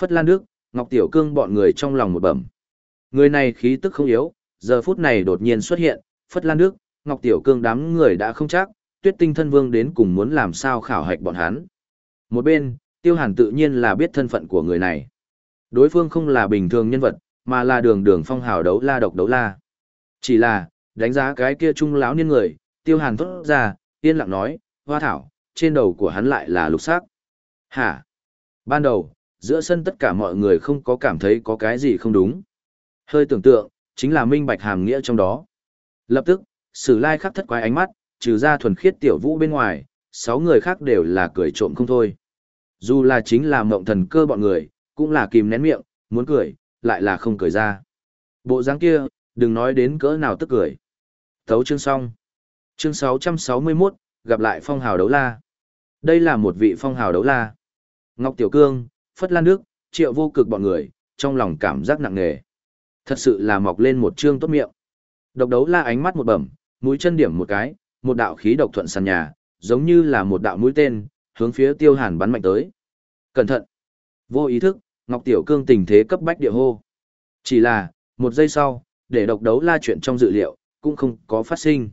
Phất Lan Đức, Ngọc Tiểu Cương bọn người trong lòng một bẩm. Người này khí tức không yếu, giờ phút này đột nhiên xuất hiện, Phất Lan Đức, Ngọc Tiểu Cương đám người đã không chắc, Tuyết Tinh Thân Vương đến cùng muốn làm sao khảo hạch bọn hắn. Một bên, Tiêu Hàn tự nhiên là biết thân phận của người này. Đối phương không là bình thường nhân vật, mà là đường đường phong hào đấu la độc đấu la. Chỉ là, đánh giá cái kia trung lão niên người, Tiêu Hàn thốt ra, yên lặng nói, hoa thảo, trên đầu của hắn lại là lục sắc. Hả? Ban đầu, giữa sân tất cả mọi người không có cảm thấy có cái gì không đúng. Hơi tưởng tượng, chính là minh bạch hàm nghĩa trong đó. Lập tức, sử lai khắc thất quái ánh mắt, trừ ra thuần khiết tiểu vũ bên ngoài, sáu người khác đều là cười trộm không thôi. Dù là chính là mộng thần cơ bọn người, cũng là kìm nén miệng, muốn cười, lại là không cười ra. Bộ dáng kia, đừng nói đến cỡ nào tức cười. Thấu chương xong. Chương 661, gặp lại phong hào đấu la. Đây là một vị phong hào đấu la. Ngọc Tiểu Cương, Phất Lan Đức, Triệu Vô Cực bọn người, trong lòng cảm giác nặng nề. Thật sự là mọc lên một chương tốt miệng. Độc đấu la ánh mắt một bẩm, mũi chân điểm một cái, một đạo khí độc thuận sàn nhà, giống như là một đạo mũi tên, hướng phía Tiêu Hàn bắn mạnh tới. Cẩn thận! Vô ý thức, Ngọc Tiểu Cương tình thế cấp bách địa hô. Chỉ là, một giây sau, để độc đấu la chuyện trong dự liệu, cũng không có phát sinh.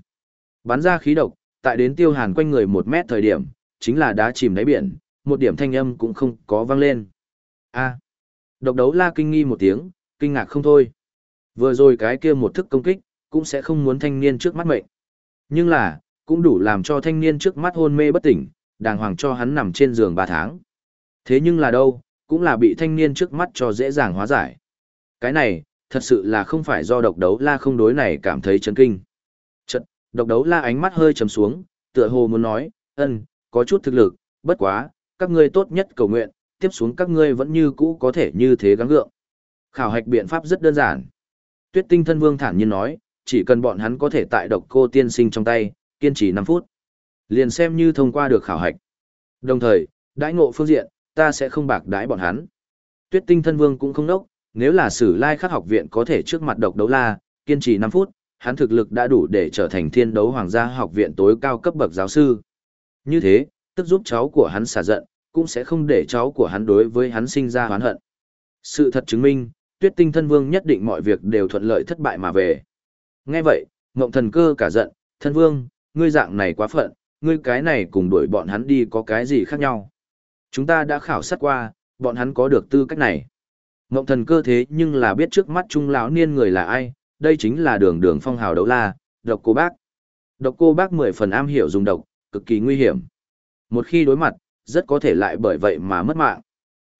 Bắn ra khí độc, tại đến Tiêu Hàn quanh người một mét thời điểm, chính là đá chìm đáy biển, một điểm thanh âm cũng không có vang lên. A. Độc đấu la kinh nghi một tiếng, kinh ngạc không thôi. Vừa rồi cái kia một thức công kích, cũng sẽ không muốn thanh niên trước mắt mệnh. Nhưng là, cũng đủ làm cho thanh niên trước mắt hôn mê bất tỉnh, đàng hoàng cho hắn nằm trên giường 3 tháng. Thế nhưng là đâu, cũng là bị thanh niên trước mắt cho dễ dàng hóa giải. Cái này, thật sự là không phải do độc đấu la không đối này cảm thấy chấn kinh. Chật, độc đấu la ánh mắt hơi trầm xuống, tựa hồ muốn nói, ân, có chút thực lực, bất quá, các ngươi tốt nhất cầu nguyện, tiếp xuống các ngươi vẫn như cũ có thể như thế gắng gượng. Khảo hạch biện pháp rất đơn giản. Tuyết tinh thân vương thản nhiên nói, chỉ cần bọn hắn có thể tại độc cô tiên sinh trong tay, kiên trì 5 phút. Liền xem như thông qua được khảo hạch. Đồng thời, đãi ngộ phương diện, ta sẽ không bạc đãi bọn hắn. Tuyết tinh thân vương cũng không nốc, nếu là sử lai khắc học viện có thể trước mặt độc đấu la, kiên trì 5 phút, hắn thực lực đã đủ để trở thành thiên đấu hoàng gia học viện tối cao cấp bậc giáo sư. Như thế, tức giúp cháu của hắn xả giận, cũng sẽ không để cháu của hắn đối với hắn sinh ra hoán hận. Sự thật chứng minh, tuyết tinh thân vương nhất định mọi việc đều thuận lợi thất bại mà về. Nghe vậy, ngộng thần cơ cả giận, thân vương, ngươi dạng này quá phận, ngươi cái này cùng đuổi bọn hắn đi có cái gì khác nhau. Chúng ta đã khảo sát qua, bọn hắn có được tư cách này. Ngộng thần cơ thế nhưng là biết trước mắt trung lão niên người là ai, đây chính là đường đường phong hào đấu la, độc cô bác. Độc cô bác mười phần am hiểu dùng độc, cực kỳ nguy hiểm. Một khi đối mặt, rất có thể lại bởi vậy mà mất mạng.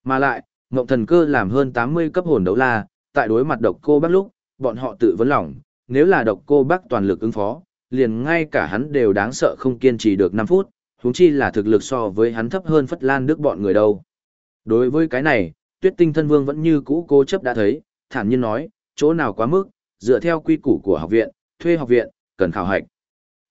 Mà lại, Ngộng thần cơ làm hơn 80 cấp hồn đấu la, tại đối mặt độc cô bác lúc, bọn họ tự vấn lòng, nếu là độc cô bác toàn lực ứng phó, liền ngay cả hắn đều đáng sợ không kiên trì được 5 phút, huống chi là thực lực so với hắn thấp hơn Phất Lan Đức bọn người đâu. Đối với cái này, Tuyết Tinh Thân Vương vẫn như cũ cố chấp đã thấy, thản nhiên nói, chỗ nào quá mức, dựa theo quy củ của học viện, thuê học viện, cần khảo hạch.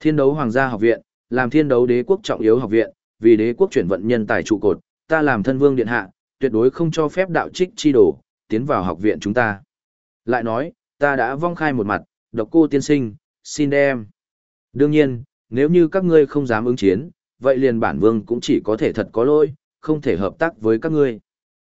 Thiên đấu hoàng gia học viện, làm thiên đấu đế quốc trọng yếu học viện, vì đế quốc chuyển vận nhân tài trụ cột, ta làm thân vương điện hạ, tuyệt đối không cho phép đạo trích chi đổ, tiến vào học viện chúng ta. Lại nói, ta đã vong khai một mặt, độc cô tiên sinh, xin đem. Đương nhiên, nếu như các ngươi không dám ứng chiến, vậy liền bản vương cũng chỉ có thể thật có lỗi, không thể hợp tác với các ngươi.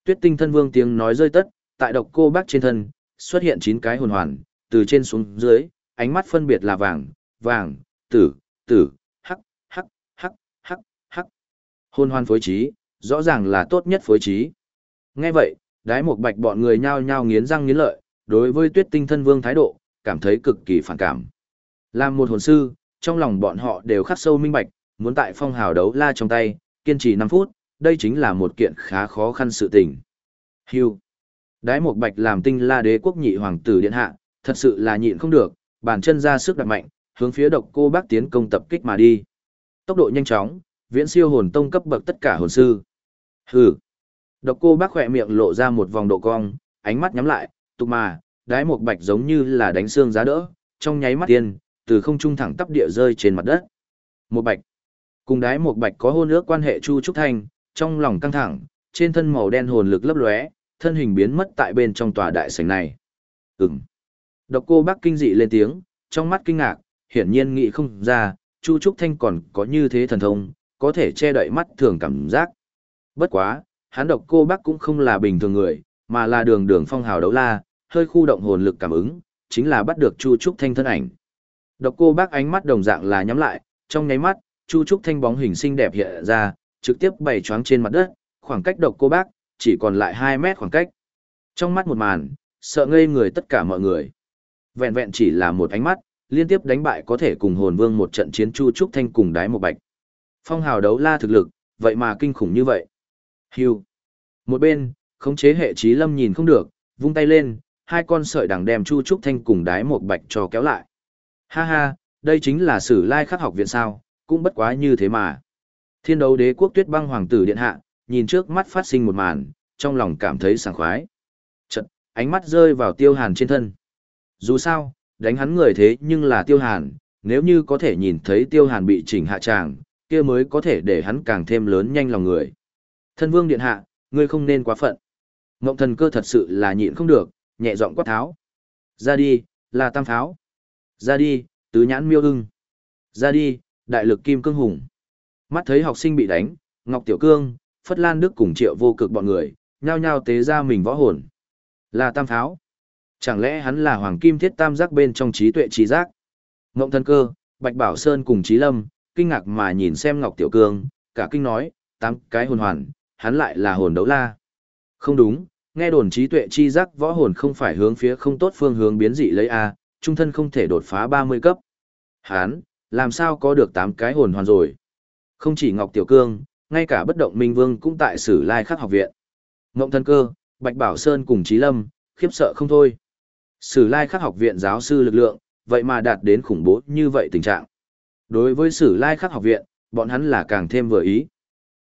Tuyết tinh thân vương tiếng nói rơi tất, tại độc cô bác trên thân, xuất hiện 9 cái hồn hoàn, từ trên xuống dưới, ánh mắt phân biệt là vàng, vàng, tử, tử, hắc, hắc, hắc, hắc, hắc. Hồn hoàn phối trí, rõ ràng là tốt nhất phối trí. Nghe vậy, đái một bạch bọn người nhao nhao nghiến răng nghiến lợi, đối với tuyết tinh thân vương thái độ, cảm thấy cực kỳ phản cảm. Làm một hồn sư, trong lòng bọn họ đều khắc sâu minh bạch, muốn tại phong hào đấu la trong tay, kiên trì 5 phút, đây chính là một kiện khá khó khăn sự tình. Hưu. Đái một bạch làm tinh la đế quốc nhị hoàng tử điện hạ, thật sự là nhịn không được, bàn chân ra sức đặt mạnh, hướng phía độc cô bác tiến công tập kích mà đi. Tốc độ nhanh chóng, viễn siêu hồn tông cấp bậc tất cả hồn sư. Hừ. Độc cô bác khỏe miệng lộ ra một vòng độ cong, ánh mắt nhắm lại, tục mà, đái một bạch giống như là đánh xương giá đỡ, trong nháy mắt tiên, từ không trung thẳng tắp địa rơi trên mặt đất. Một bạch. Cùng đái một bạch có hôn ước quan hệ Chu Trúc Thanh, trong lòng căng thẳng, trên thân màu đen hồn lực lấp lóe, thân hình biến mất tại bên trong tòa đại sảnh này. Ừm. Độc cô bác kinh dị lên tiếng, trong mắt kinh ngạc, hiển nhiên nghĩ không ra, Chu Trúc Thanh còn có như thế thần thông, có thể che đậy mắt thường cảm giác. Bất quá, hắn độc cô bác cũng không là bình thường người, mà là đường đường phong hào đấu la, hơi khu động hồn lực cảm ứng, chính là bắt được Chu Trúc Thanh thân ảnh. Độc cô bác ánh mắt đồng dạng là nhắm lại, trong nháy mắt, Chu Trúc Thanh bóng hình xinh đẹp hiện ra, trực tiếp bày choáng trên mặt đất, khoảng cách độc cô bác, chỉ còn lại 2 mét khoảng cách. Trong mắt một màn, sợ ngây người tất cả mọi người. Vẹn vẹn chỉ là một ánh mắt, liên tiếp đánh bại có thể cùng hồn vương một trận chiến Chu Trúc Thanh cùng đái một bạch. Phong hào đấu la thực lực, vậy mà kinh khủng như vậy. Hưu. Một bên, khống chế hệ trí lâm nhìn không được, vung tay lên, hai con sợi đằng đem Chu Trúc Thanh cùng đái một bạch cho kéo lại. Ha ha, đây chính là sử lai khắc học viện sao, cũng bất quá như thế mà. Thiên đấu đế quốc tuyết băng hoàng tử điện hạ, nhìn trước mắt phát sinh một màn, trong lòng cảm thấy sảng khoái. Chật, ánh mắt rơi vào tiêu hàn trên thân. Dù sao, đánh hắn người thế nhưng là tiêu hàn, nếu như có thể nhìn thấy tiêu hàn bị chỉnh hạ tràng, kia mới có thể để hắn càng thêm lớn nhanh lòng người. Thân vương điện hạ, ngươi không nên quá phận. Ngộng thần cơ thật sự là nhịn không được, nhẹ giọng quát tháo. Ra đi, là tam pháo. Ra đi, tứ nhãn miêu ưng. Ra đi, đại lực kim cương hùng. Mắt thấy học sinh bị đánh, Ngọc Tiểu Cương, Phất Lan Đức cùng triệu vô cực bọn người, nhao nhao tế ra mình võ hồn. Là tam pháo. Chẳng lẽ hắn là hoàng kim thiết tam giác bên trong trí tuệ trí giác? Ngộng thân cơ, Bạch Bảo Sơn cùng Trí Lâm, kinh ngạc mà nhìn xem Ngọc Tiểu Cương, cả kinh nói, tám cái hồn hoàn, hắn lại là hồn đấu la. Không đúng, nghe đồn trí tuệ chi giác võ hồn không phải hướng phía không tốt phương hướng biến dị lấy A, trung thân không thể đột phá 30 cấp. Hắn, làm sao có được tám cái hồn hoàn rồi? Không chỉ Ngọc Tiểu Cương, ngay cả bất động Minh Vương cũng tại Sử Lai Khắc học viện. Ngộng Thân Cơ, Bạch Bảo Sơn cùng Trí Lâm, khiếp sợ không thôi. Sử Lai Khắc học viện giáo sư lực lượng, vậy mà đạt đến khủng bố như vậy tình trạng. Đối với Sử Lai Khắc học viện, bọn hắn là càng thêm vừa ý.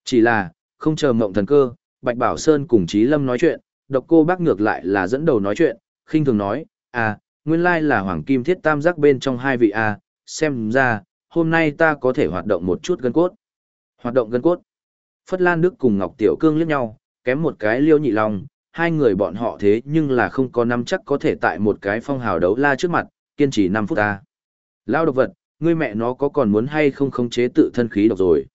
Chỉ là, không chờ Ngộng Thần Cơ, Bạch Bảo Sơn cùng Trí Lâm nói chuyện, độc cô bác ngược lại là dẫn đầu nói chuyện, khinh thường nói, à, nguyên lai là Hoàng Kim Thiết Tam Giác bên trong hai vị à, xem ra, hôm nay ta có thể hoạt động một chút gân cốt. Hoạt động gân cốt. Phất Lan Đức cùng Ngọc Tiểu Cương liếc nhau, kém một cái liêu nhị lòng, hai người bọn họ thế nhưng là không có năm chắc có thể tại một cái phong hào đấu la trước mặt, kiên trì 5 phút ta. Lao độc vật, ngươi mẹ nó có còn muốn hay không khống chế tự thân khí độc rồi.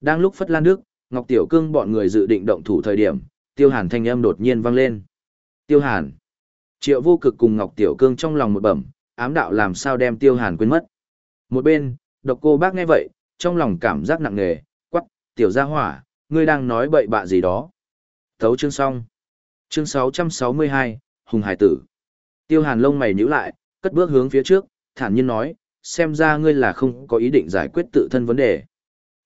Đang lúc Phất Lan Đức, Ngọc Tiểu Cương bọn người dự định động thủ thời điểm, Tiêu Hàn thanh âm đột nhiên vang lên. Tiêu Hàn. Triệu vô cực cùng Ngọc Tiểu Cương trong lòng một bẩm, ám đạo làm sao đem Tiêu Hàn quên mất. Một bên, độc cô bác nghe vậy, trong lòng cảm giác nặng nề, quắc, tiểu gia hỏa, ngươi đang nói bậy bạ gì đó. Thấu chương xong. Chương 662, Hùng Hải Tử. Tiêu Hàn lông mày nhíu lại, cất bước hướng phía trước, thản nhiên nói, xem ra ngươi là không có ý định giải quyết tự thân vấn đề.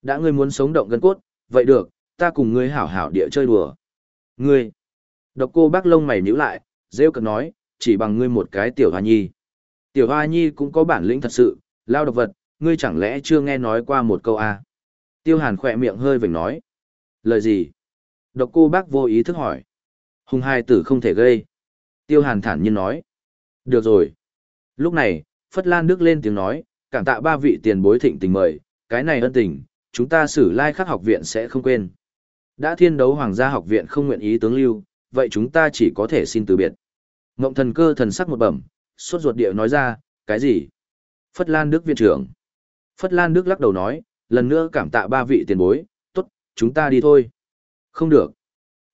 Đã ngươi muốn sống động gân cốt, vậy được, ta cùng ngươi hảo hảo địa chơi đùa. Ngươi. Độc cô bác lông mày nhíu lại, rêu cực nói, chỉ bằng ngươi một cái tiểu hoa nhi. Tiểu hoa nhi cũng có bản lĩnh thật sự, lao độc vật, ngươi chẳng lẽ chưa nghe nói qua một câu à? Tiêu hàn khỏe miệng hơi vểnh nói. Lời gì? Độc cô bác vô ý thức hỏi. Hùng hai tử không thể gây. Tiêu hàn thản nhiên nói. Được rồi. Lúc này, Phất Lan Đức lên tiếng nói, cảm tạ ba vị tiền bối thịnh tình mời, cái này ân tình, chúng ta xử lai khắc học viện sẽ không quên. Đã thiên đấu hoàng gia học viện không nguyện ý tướng lưu, vậy chúng ta chỉ có thể xin từ biệt. Ngộng thần cơ thần sắc một bẩm, suốt ruột địa nói ra, cái gì? Phất Lan Đức viện trưởng. Phất Lan Đức lắc đầu nói, lần nữa cảm tạ ba vị tiền bối, tốt, chúng ta đi thôi. Không được.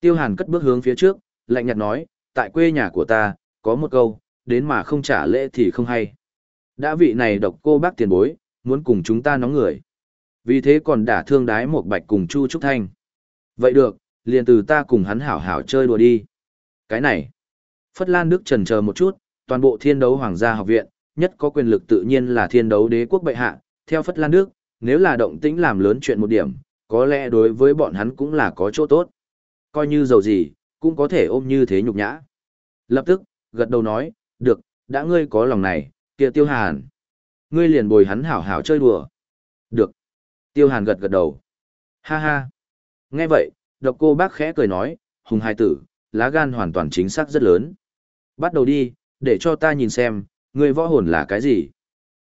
Tiêu Hàn cất bước hướng phía trước, lạnh nhạt nói, tại quê nhà của ta, có một câu, đến mà không trả lễ thì không hay. Đã vị này độc cô bác tiền bối, muốn cùng chúng ta nóng người. Vì thế còn đả thương đái một bạch cùng Chu Trúc Thanh. Vậy được, liền từ ta cùng hắn hảo hảo chơi đùa đi. Cái này. Phất Lan Đức trần chờ một chút, toàn bộ thiên đấu hoàng gia học viện, nhất có quyền lực tự nhiên là thiên đấu đế quốc bệ hạ. Theo Phất Lan Đức, nếu là động tĩnh làm lớn chuyện một điểm, có lẽ đối với bọn hắn cũng là có chỗ tốt. Coi như giàu gì, cũng có thể ôm như thế nhục nhã. Lập tức, gật đầu nói, được, đã ngươi có lòng này, kia tiêu hàn. Ngươi liền bồi hắn hảo hảo chơi đùa. Được. Tiêu hàn gật gật đầu. Ha ha. Nghe vậy, độc cô bác khẽ cười nói, hùng hai tử, lá gan hoàn toàn chính xác rất lớn. Bắt đầu đi, để cho ta nhìn xem, Người võ hồn là cái gì.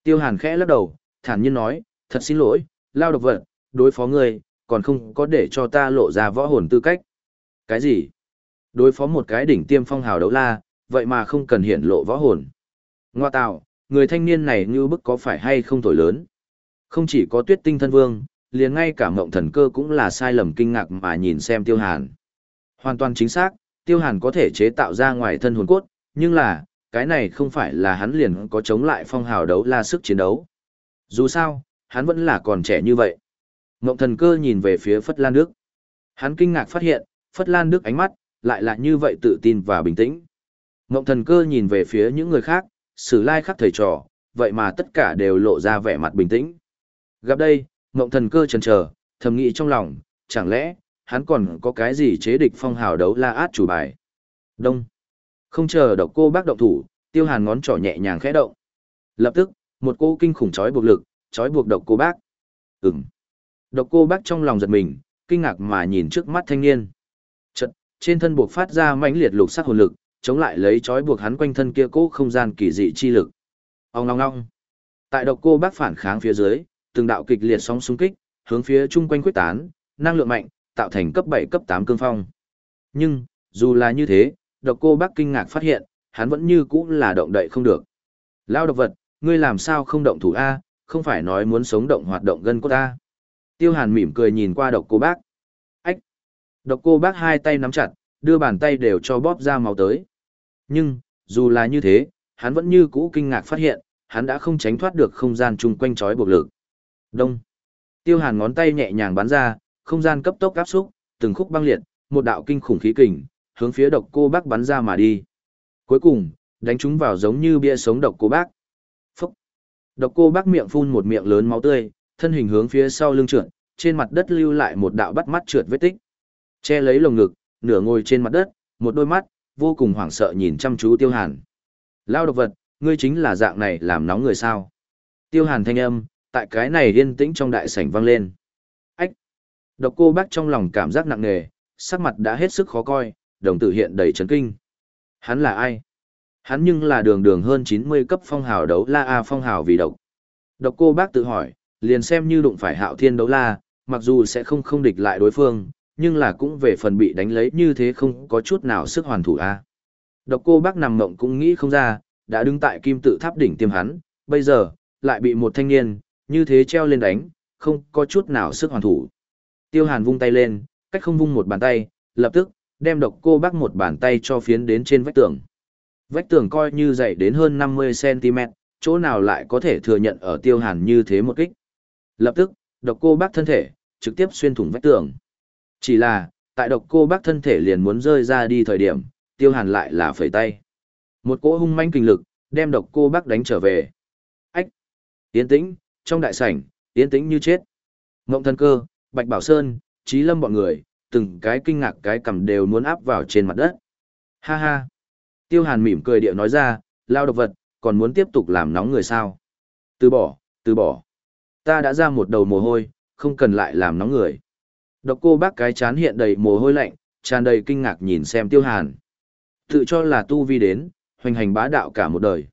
Tiêu hàn khẽ lắc đầu, thản nhiên nói, thật xin lỗi, lao độc vật, đối phó ngươi, còn không có để cho ta lộ ra võ hồn tư cách. Cái gì? Đối phó một cái đỉnh tiêm phong hào đấu la, vậy mà không cần hiện lộ võ hồn. Ngoa tạo, người thanh niên này như bức có phải hay không thổi lớn. Không chỉ có tuyết tinh thân vương, liền ngay cả mộng thần cơ cũng là sai lầm kinh ngạc mà nhìn xem tiêu hàn. Hoàn toàn chính xác, tiêu hàn có thể chế tạo ra ngoài thân hồn cốt, nhưng là, cái này không phải là hắn liền có chống lại phong hào đấu la sức chiến đấu. Dù sao, hắn vẫn là còn trẻ như vậy. Ngộng thần cơ nhìn về phía Phất Lan Đức. Hắn kinh ngạc phát hiện, Phất Lan Đức ánh mắt, lại là như vậy tự tin và bình tĩnh. Ngộng thần cơ nhìn về phía những người khác, sử lai khắc thầy trò, vậy mà tất cả đều lộ ra vẻ mặt bình tĩnh. Gặp đây, Ngộng thần cơ chần chờ, thầm nghĩ trong lòng, chẳng lẽ, hắn còn có cái gì chế địch phong hào đấu la át chủ bài. Đông. Không chờ độc cô bác động thủ, tiêu hàn ngón trỏ nhẹ nhàng khẽ động. Lập tức, một cô kinh khủng trói buộc lực, trói buộc độc cô bác. Ừm. Độc cô bác trong lòng giật mình, kinh ngạc mà nhìn trước mắt thanh niên. Chật, trên thân buộc phát ra mãnh liệt lục sắc hồn lực, chống lại lấy trói buộc hắn quanh thân kia cố không gian kỳ dị chi lực. Ông ngong ngong. Tại độc cô bác phản kháng phía dưới, từng đạo kịch liệt sóng xung kích, hướng phía chung quanh quyết tán, năng lượng mạnh, tạo thành cấp 7 cấp 8 cương phong. Nhưng, dù là như thế, độc cô bác kinh ngạc phát hiện, hắn vẫn như cũ là động đậy không được. Lao độc vật, ngươi làm sao không động thủ A, không phải nói muốn sống động hoạt động gân cốt A. Tiêu hàn mỉm cười nhìn qua độc cô bác. Ách! Độc cô bác hai tay nắm chặt, đưa bàn tay đều cho bóp ra máu tới. Nhưng, dù là như thế, hắn vẫn như cũ kinh ngạc phát hiện, hắn đã không tránh thoát được không gian chung quanh trói buộc lực. Đông. Tiêu Hàn ngón tay nhẹ nhàng bắn ra, không gian cấp tốc áp xúc, từng khúc băng liệt, một đạo kinh khủng khí kình, hướng phía độc cô bác bắn ra mà đi. Cuối cùng, đánh chúng vào giống như bia sống độc cô bác. Phúc. Độc cô bác miệng phun một miệng lớn máu tươi, thân hình hướng phía sau lưng trượt, trên mặt đất lưu lại một đạo bắt mắt trượt vết tích. Che lấy lồng ngực, nửa ngồi trên mặt đất, một đôi mắt, vô cùng hoảng sợ nhìn chăm chú tiêu hàn. Lao độc vật, ngươi chính là dạng này làm nóng người sao. Tiêu hàn thanh âm, tại cái này yên tĩnh trong đại sảnh vang lên. Ách! Độc cô bác trong lòng cảm giác nặng nề, sắc mặt đã hết sức khó coi, đồng tử hiện đầy chấn kinh. Hắn là ai? Hắn nhưng là đường đường hơn 90 cấp phong hào đấu la A phong hào vì độc. Độc cô bác tự hỏi, liền xem như đụng phải hạo thiên đấu la, mặc dù sẽ không không địch lại đối phương, nhưng là cũng về phần bị đánh lấy như thế không có chút nào sức hoàn thủ a. Độc cô bác nằm mộng cũng nghĩ không ra, đã đứng tại kim tự tháp đỉnh tiêm hắn, bây giờ, lại bị một thanh niên, như thế treo lên đánh, không có chút nào sức hoàn thủ. Tiêu hàn vung tay lên, cách không vung một bàn tay, lập tức, đem độc cô bác một bàn tay cho phiến đến trên vách tường. Vách tường coi như dày đến hơn 50cm, chỗ nào lại có thể thừa nhận ở tiêu hàn như thế một kích. Lập tức, độc cô bác thân thể, trực tiếp xuyên thủng vách tường. Chỉ là, tại độc cô bác thân thể liền muốn rơi ra đi thời điểm, tiêu hàn lại là phẩy tay. Một cỗ hung manh kinh lực, đem độc cô bác đánh trở về. Ách! Yên tĩnh, trong đại sảnh, yên tĩnh như chết. Ngộng thần cơ, Bạch Bảo Sơn, Trí Lâm bọn người, từng cái kinh ngạc cái cầm đều muốn áp vào trên mặt đất. Ha ha! Tiêu hàn mỉm cười điệu nói ra, lao độc vật, còn muốn tiếp tục làm nóng người sao? Từ bỏ, từ bỏ. Ta đã ra một đầu mồ hôi, không cần lại làm nóng người. Độc cô bác cái chán hiện đầy mồ hôi lạnh, tràn đầy kinh ngạc nhìn xem tiêu hàn. Tự cho là tu vi đến, hoành hành bá đạo cả một đời.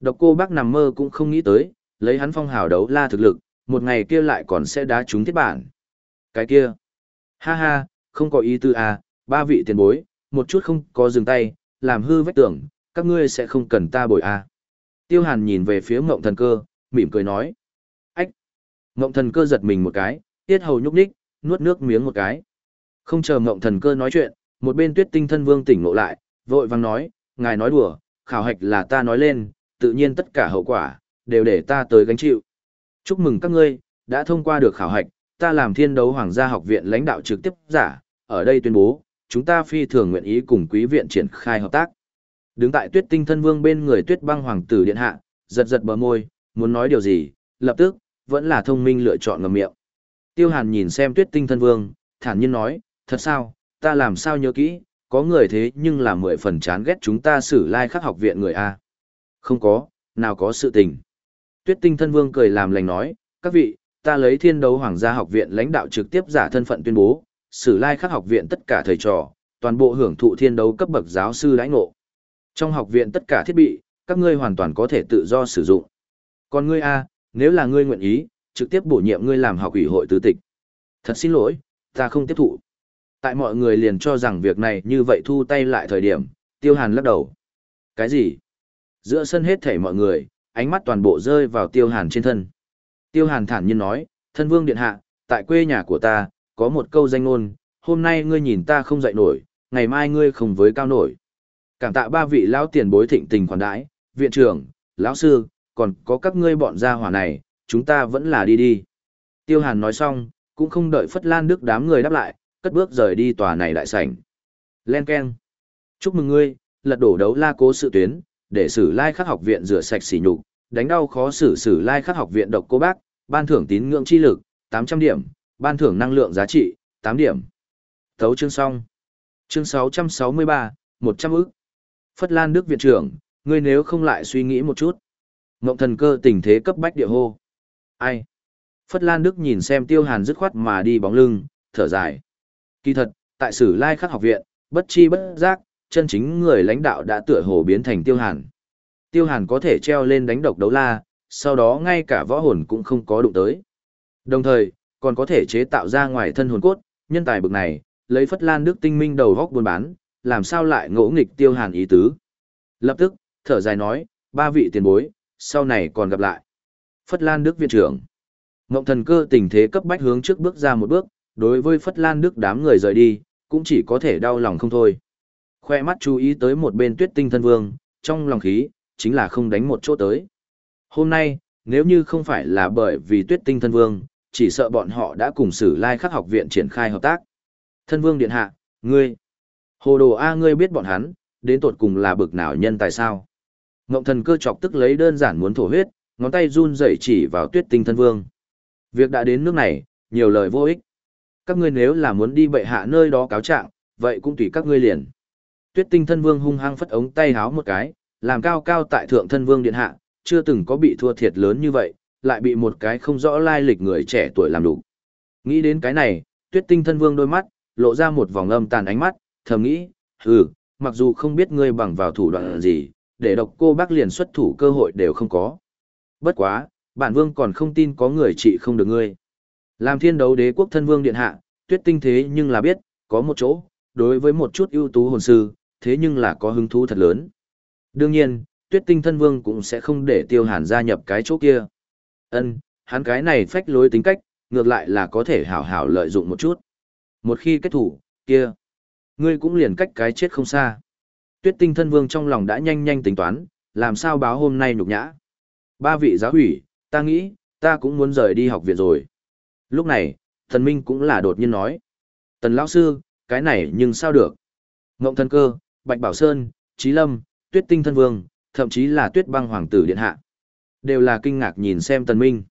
Độc cô bác nằm mơ cũng không nghĩ tới, lấy hắn phong hào đấu la thực lực, một ngày kia lại còn sẽ đá trúng thiết bản. Cái kia, ha ha, không có ý tư à, ba vị tiền bối, một chút không có dừng tay, làm hư vách tưởng, các ngươi sẽ không cần ta bồi à. Tiêu hàn nhìn về phía mộng thần cơ, mỉm cười nói. Ách! Mộng thần cơ giật mình một cái, tiết hầu nhúc nhích, nuốt nước miếng một cái. Không chờ mộng thần cơ nói chuyện, một bên tuyết tinh thân vương tỉnh ngộ lại, vội vang nói, ngài nói đùa, khảo hạch là ta nói lên, tự nhiên tất cả hậu quả, đều để ta tới gánh chịu. Chúc mừng các ngươi, đã thông qua được khảo hạch, ta làm thiên đấu hoàng gia học viện lãnh đạo trực tiếp giả, ở đây tuyên bố, chúng ta phi thường nguyện ý cùng quý viện triển khai hợp tác. Đứng tại tuyết tinh thân vương bên người tuyết băng hoàng tử điện hạ, giật giật bờ môi, muốn nói điều gì, lập tức, vẫn là thông minh lựa chọn ngầm miệng. Tiêu hàn nhìn xem tuyết tinh thân vương, thản nhiên nói, thật sao, ta làm sao nhớ kỹ, có người thế nhưng là mười phần chán ghét chúng ta xử lai like khắc học viện người A. Không có, nào có sự tình. Tuyết tinh thân vương cười làm lành nói, các vị, ta lấy thiên đấu hoàng gia học viện lãnh đạo trực tiếp giả thân phận tuyên bố, sử lai khắc học viện tất cả thầy trò, toàn bộ hưởng thụ thiên đấu cấp bậc giáo sư lãnh ngộ. Trong học viện tất cả thiết bị, các ngươi hoàn toàn có thể tự do sử dụng. Còn ngươi A, nếu là ngươi nguyện ý, trực tiếp bổ nhiệm ngươi làm học ủy hội tứ tịch. Thật xin lỗi, ta không tiếp thụ. Tại mọi người liền cho rằng việc này như vậy thu tay lại thời điểm, tiêu hàn lắc đầu. Cái gì? Giữa sân hết thảy mọi người, ánh mắt toàn bộ rơi vào tiêu hàn trên thân. Tiêu hàn thản nhiên nói, thân vương điện hạ, tại quê nhà của ta, có một câu danh ngôn, hôm nay ngươi nhìn ta không dậy nổi, ngày mai ngươi không với cao nổi. Cảm tạ ba vị lão tiền bối thịnh tình khoản đãi, viện trưởng, lão sư, còn có các ngươi bọn gia hỏa này, chúng ta vẫn là đi đi. Tiêu Hàn nói xong, cũng không đợi Phất Lan Đức đám người đáp lại, cất bước rời đi tòa này đại sảnh. Len Ken. Chúc mừng ngươi, lật đổ đấu la cố sự tuyến, để sử lai khắc học viện rửa sạch sỉ nhục, đánh đau khó xử xử lai khắc học viện độc cô bác, ban thưởng tín ngưỡng chi lực, 800 điểm, ban thưởng năng lượng giá trị, 8 điểm. Thấu chương xong. Chương 663, 100 ức. Phất Lan Đức viện trưởng, ngươi nếu không lại suy nghĩ một chút. Ngộng thần cơ tình thế cấp bách địa hô. Ai? Phất Lan Đức nhìn xem tiêu hàn dứt khoát mà đi bóng lưng, thở dài. Kỳ thật, tại sử lai khắc học viện, bất chi bất giác, chân chính người lãnh đạo đã tựa hồ biến thành tiêu hàn. Tiêu hàn có thể treo lên đánh độc đấu la, sau đó ngay cả võ hồn cũng không có đụng tới. Đồng thời, còn có thể chế tạo ra ngoài thân hồn cốt, nhân tài bực này, lấy Phất Lan Đức tinh minh đầu góc buôn bán, làm sao lại ngỗ nghịch tiêu hàn ý tứ. Lập tức, thở dài nói, ba vị tiền bối, sau này còn gặp lại. Phất Lan Đức viện trưởng. Ngộng thần cơ tình thế cấp bách hướng trước bước ra một bước, đối với Phất Lan Đức đám người rời đi, cũng chỉ có thể đau lòng không thôi. Khoe mắt chú ý tới một bên tuyết tinh thân vương, trong lòng khí, chính là không đánh một chỗ tới. Hôm nay, nếu như không phải là bởi vì tuyết tinh thân vương, chỉ sợ bọn họ đã cùng sử lai khắc học viện triển khai hợp tác. Thân vương điện hạ, ngươi, hồ đồ A ngươi biết bọn hắn, đến tột cùng là bực nào nhân tại sao? Ngộng thần cơ chọc tức lấy đơn giản muốn thổ huyết, ngón tay run rẩy chỉ vào tuyết tinh thân vương. Việc đã đến nước này, nhiều lời vô ích. Các ngươi nếu là muốn đi bệ hạ nơi đó cáo trạng, vậy cũng tùy các ngươi liền. Tuyết tinh thân vương hung hăng phất ống tay háo một cái, làm cao cao tại thượng thân vương điện hạ, chưa từng có bị thua thiệt lớn như vậy, lại bị một cái không rõ lai lịch người trẻ tuổi làm đủ. Nghĩ đến cái này, tuyết tinh thân vương đôi mắt, lộ ra một vòng âm tàn ánh mắt, thầm nghĩ, hừ, mặc dù không biết ngươi bằng vào thủ đoạn gì, để độc cô bác liền xuất thủ cơ hội đều không có. Bất quá, bản vương còn không tin có người trị không được ngươi. Làm thiên đấu đế quốc thân vương điện hạ, tuyết tinh thế nhưng là biết, có một chỗ, đối với một chút ưu tú hồn sư, thế nhưng là có hứng thú thật lớn. Đương nhiên, tuyết tinh thân vương cũng sẽ không để tiêu hàn gia nhập cái chỗ kia. ân hắn cái này phách lối tính cách, ngược lại là có thể hảo hảo lợi dụng một chút. Một khi kết thủ, kia, ngươi cũng liền cách cái chết không xa. Tuyết tinh thân vương trong lòng đã nhanh nhanh tính toán, làm sao báo hôm nay nhục nhã. Ba vị giáo hủy, ta nghĩ, ta cũng muốn rời đi học viện rồi. Lúc này, thần minh cũng là đột nhiên nói. Tần lão sư, cái này nhưng sao được? Ngộng Thần Cơ, Bạch Bảo Sơn, Trí Lâm, Tuyết Tinh Thân Vương, thậm chí là Tuyết Băng Hoàng tử Điện Hạ. Đều là kinh ngạc nhìn xem Tần Minh.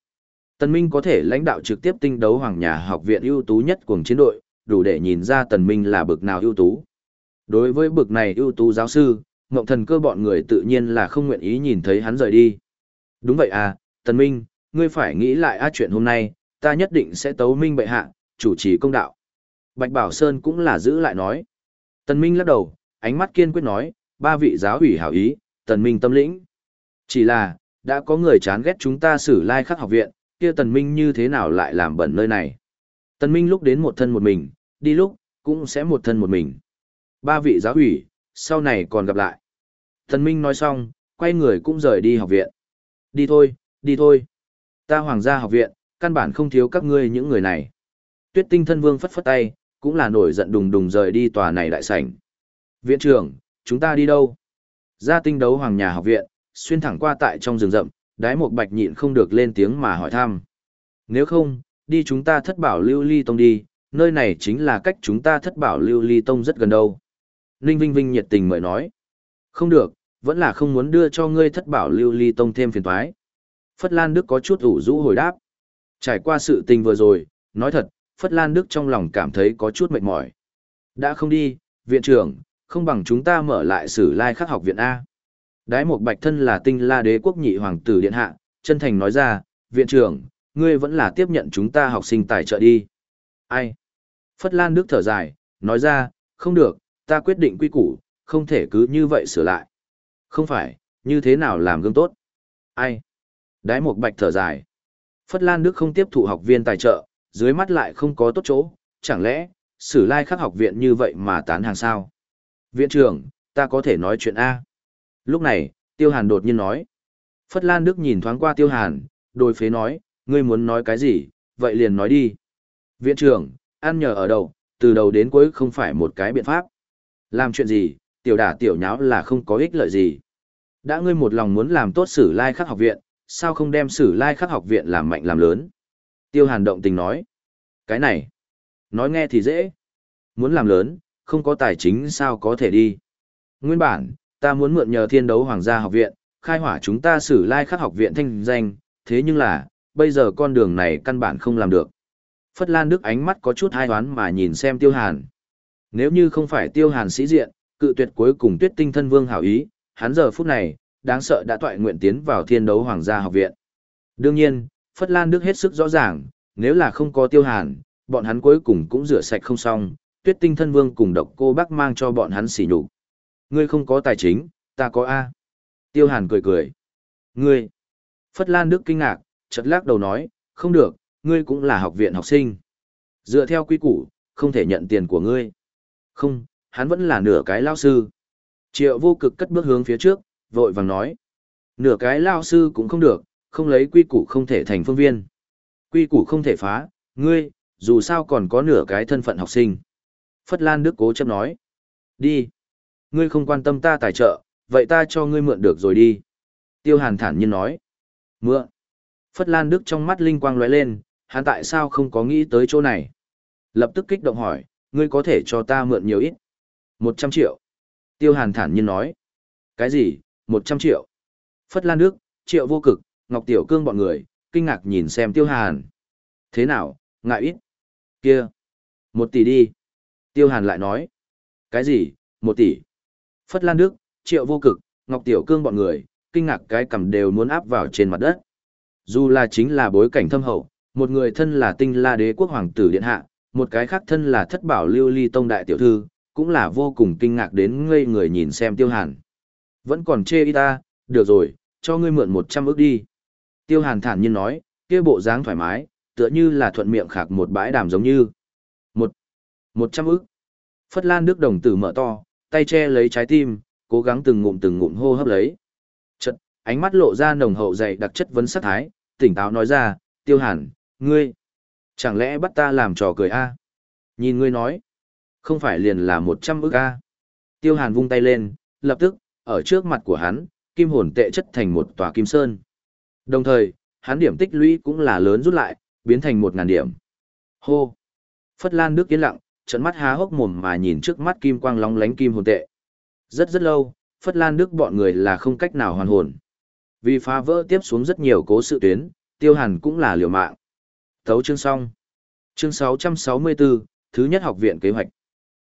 Tần Minh có thể lãnh đạo trực tiếp tinh đấu Hoàng nhà học viện ưu tú nhất của chiến đội, đủ để nhìn ra Tần Minh là bực nào ưu tú. Đối với bực này ưu tú giáo sư, Ngộng Thần Cơ bọn người tự nhiên là không nguyện ý nhìn thấy hắn rời đi. Đúng vậy à, Tần Minh, ngươi phải nghĩ lại á chuyện hôm nay, ta nhất định sẽ tấu minh bệ hạ, chủ trì công đạo. Bạch Bảo Sơn cũng là giữ lại nói. Tần Minh lắc đầu, ánh mắt kiên quyết nói, ba vị giáo ủy hảo ý, Tần Minh tâm lĩnh. Chỉ là, đã có người chán ghét chúng ta xử lai like khắc học viện, kia Tần Minh như thế nào lại làm bẩn nơi này. Tần Minh lúc đến một thân một mình, đi lúc, cũng sẽ một thân một mình. Ba vị giáo ủy, sau này còn gặp lại. Tần Minh nói xong, quay người cũng rời đi học viện. Đi thôi, đi thôi. Ta hoàng gia học viện, căn bản không thiếu các ngươi những người này. Tuyết tinh thân vương phất phất tay, cũng là nổi giận đùng đùng rời đi tòa này đại sảnh. Viện trưởng, chúng ta đi đâu? Gia tinh đấu hoàng nhà học viện, xuyên thẳng qua tại trong rừng rậm, đái một bạch nhịn không được lên tiếng mà hỏi thăm. Nếu không, đi chúng ta thất bảo lưu ly tông đi, nơi này chính là cách chúng ta thất bảo lưu ly tông rất gần đâu. Ninh Vinh Vinh nhiệt tình mời nói. Không được, vẫn là không muốn đưa cho ngươi thất bảo lưu ly tông thêm phiền toái. Phất Lan Đức có chút ủ rũ hồi đáp. Trải qua sự tình vừa rồi, nói thật, Phất Lan Đức trong lòng cảm thấy có chút mệt mỏi. Đã không đi, viện trưởng, không bằng chúng ta mở lại sử lai khắc học viện A. Đái một bạch thân là tinh la đế quốc nhị hoàng tử điện hạ, chân thành nói ra, viện trưởng, ngươi vẫn là tiếp nhận chúng ta học sinh tài trợ đi. Ai? Phất Lan Đức thở dài, nói ra, không được, ta quyết định quy củ, không thể cứ như vậy sửa lại. Không phải, như thế nào làm gương tốt? Ai? Đái một bạch thở dài. Phất Lan Đức không tiếp thụ học viên tài trợ, dưới mắt lại không có tốt chỗ, chẳng lẽ, sử lai khắc học viện như vậy mà tán hàng sao? Viện trưởng, ta có thể nói chuyện A. Lúc này, Tiêu Hàn đột nhiên nói. Phất Lan Đức nhìn thoáng qua Tiêu Hàn, đôi phế nói, ngươi muốn nói cái gì, vậy liền nói đi. Viện trưởng, ăn nhờ ở đầu, từ đầu đến cuối không phải một cái biện pháp. Làm chuyện gì, tiểu đả tiểu nháo là không có ích lợi gì. Đã ngươi một lòng muốn làm tốt sử lai khắc học viện, sao không đem sử lai khắc học viện làm mạnh làm lớn? Tiêu Hàn động tình nói. Cái này, nói nghe thì dễ. Muốn làm lớn, không có tài chính sao có thể đi. Nguyên bản, ta muốn mượn nhờ thiên đấu hoàng gia học viện, khai hỏa chúng ta sử lai khắc học viện thanh danh, thế nhưng là, bây giờ con đường này căn bản không làm được. Phất Lan Đức ánh mắt có chút hai hoán mà nhìn xem Tiêu Hàn. Nếu như không phải Tiêu Hàn sĩ diện, cự tuyệt cuối cùng tuyết tinh thân vương hảo ý, hắn giờ phút này, đáng sợ đã toại nguyện tiến vào thiên đấu hoàng gia học viện. Đương nhiên, Phất Lan Đức hết sức rõ ràng, nếu là không có Tiêu Hàn, bọn hắn cuối cùng cũng rửa sạch không xong, tuyết tinh thân vương cùng độc cô bác mang cho bọn hắn xỉ nhục Ngươi không có tài chính, ta có A. Tiêu Hàn cười cười. Ngươi. Phất Lan Đức kinh ngạc, chợt lắc đầu nói, không được, ngươi cũng là học viện học sinh. Dựa theo quy củ, không thể nhận tiền của ngươi. Không, hắn vẫn là nửa cái lao sư. Triệu vô cực cất bước hướng phía trước, vội vàng nói. Nửa cái lao sư cũng không được, không lấy quy củ không thể thành phương viên. Quy củ không thể phá, ngươi, dù sao còn có nửa cái thân phận học sinh. Phất Lan Đức cố chấp nói. Đi. Ngươi không quan tâm ta tài trợ, vậy ta cho ngươi mượn được rồi đi. Tiêu Hàn thản nhiên nói. Mượn. Phất Lan Đức trong mắt linh quang lóe lên, hắn tại sao không có nghĩ tới chỗ này? Lập tức kích động hỏi, ngươi có thể cho ta mượn nhiều ít? Một trăm triệu. Tiêu Hàn thản nhiên nói. Cái gì, một trăm triệu? Phất Lan Đức, triệu vô cực, Ngọc Tiểu Cương bọn người, kinh ngạc nhìn xem Tiêu Hàn. Thế nào, ngại ít? Kia. Một tỷ đi. Tiêu Hàn lại nói. Cái gì, một tỷ? Phất Lan Đức, Triệu Vô Cực, Ngọc Tiểu Cương bọn người, kinh ngạc cái cầm đều muốn áp vào trên mặt đất. Dù là chính là bối cảnh thâm hậu, một người thân là tinh la đế quốc hoàng tử điện hạ, một cái khác thân là thất bảo lưu ly tông đại tiểu thư, cũng là vô cùng kinh ngạc đến ngây người nhìn xem Tiêu Hàn. Vẫn còn chê y ta, được rồi, cho ngươi mượn một trăm ức đi. Tiêu Hàn thản nhiên nói, kia bộ dáng thoải mái, tựa như là thuận miệng khạc một bãi đàm giống như. Một, trăm ức. Phất Lan Đức đồng tử mở to, tay che lấy trái tim, cố gắng từng ngụm từng ngụm hô hấp lấy. Chật, ánh mắt lộ ra nồng hậu dày đặc chất vấn sắc thái, tỉnh táo nói ra, tiêu hàn, ngươi, chẳng lẽ bắt ta làm trò cười a? Nhìn ngươi nói, không phải liền là một trăm ức a? Tiêu hàn vung tay lên, lập tức, ở trước mặt của hắn, kim hồn tệ chất thành một tòa kim sơn. Đồng thời, hắn điểm tích lũy cũng là lớn rút lại, biến thành một ngàn điểm. Hô! Phất Lan Đức yên lặng, trận mắt há hốc mồm mà nhìn trước mắt kim quang lóng lánh kim hồn tệ. Rất rất lâu, Phất Lan Đức bọn người là không cách nào hoàn hồn. Vì phá vỡ tiếp xuống rất nhiều cố sự tuyến, Tiêu Hàn cũng là liều mạng. Thấu chương xong. Chương 664, thứ nhất học viện kế hoạch.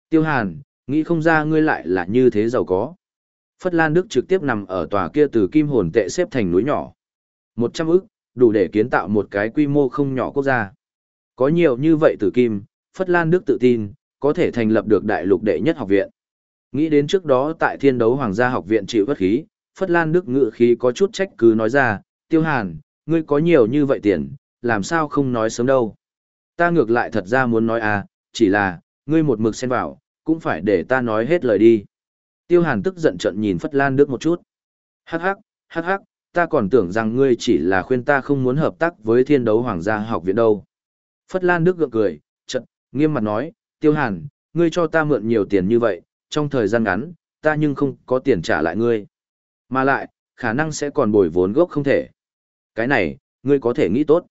Tiêu Hàn, nghĩ không ra ngươi lại là như thế giàu có. Phất Lan Đức trực tiếp nằm ở tòa kia từ kim hồn tệ xếp thành núi nhỏ. Một trăm ức, đủ để kiến tạo một cái quy mô không nhỏ quốc gia. Có nhiều như vậy từ kim, Phất Lan Đức tự tin, có thể thành lập được đại lục đệ nhất học viện. Nghĩ đến trước đó tại thiên đấu hoàng gia học viện chịu bất khí, Phất Lan Đức ngự khí có chút trách cứ nói ra, Tiêu Hàn, ngươi có nhiều như vậy tiền, làm sao không nói sớm đâu. Ta ngược lại thật ra muốn nói à, chỉ là, ngươi một mực xen vào, cũng phải để ta nói hết lời đi. Tiêu Hàn tức giận trận nhìn Phất Lan Đức một chút. Hắc hắc, hắc hắc, ta còn tưởng rằng ngươi chỉ là khuyên ta không muốn hợp tác với thiên đấu hoàng gia học viện đâu. Phất Lan Đức gượng cười, trận, nghiêm mặt nói, Tiêu Hàn, ngươi cho ta mượn nhiều tiền như vậy, trong thời gian ngắn, ta nhưng không có tiền trả lại ngươi. Mà lại, khả năng sẽ còn bồi vốn gốc không thể. Cái này, ngươi có thể nghĩ tốt.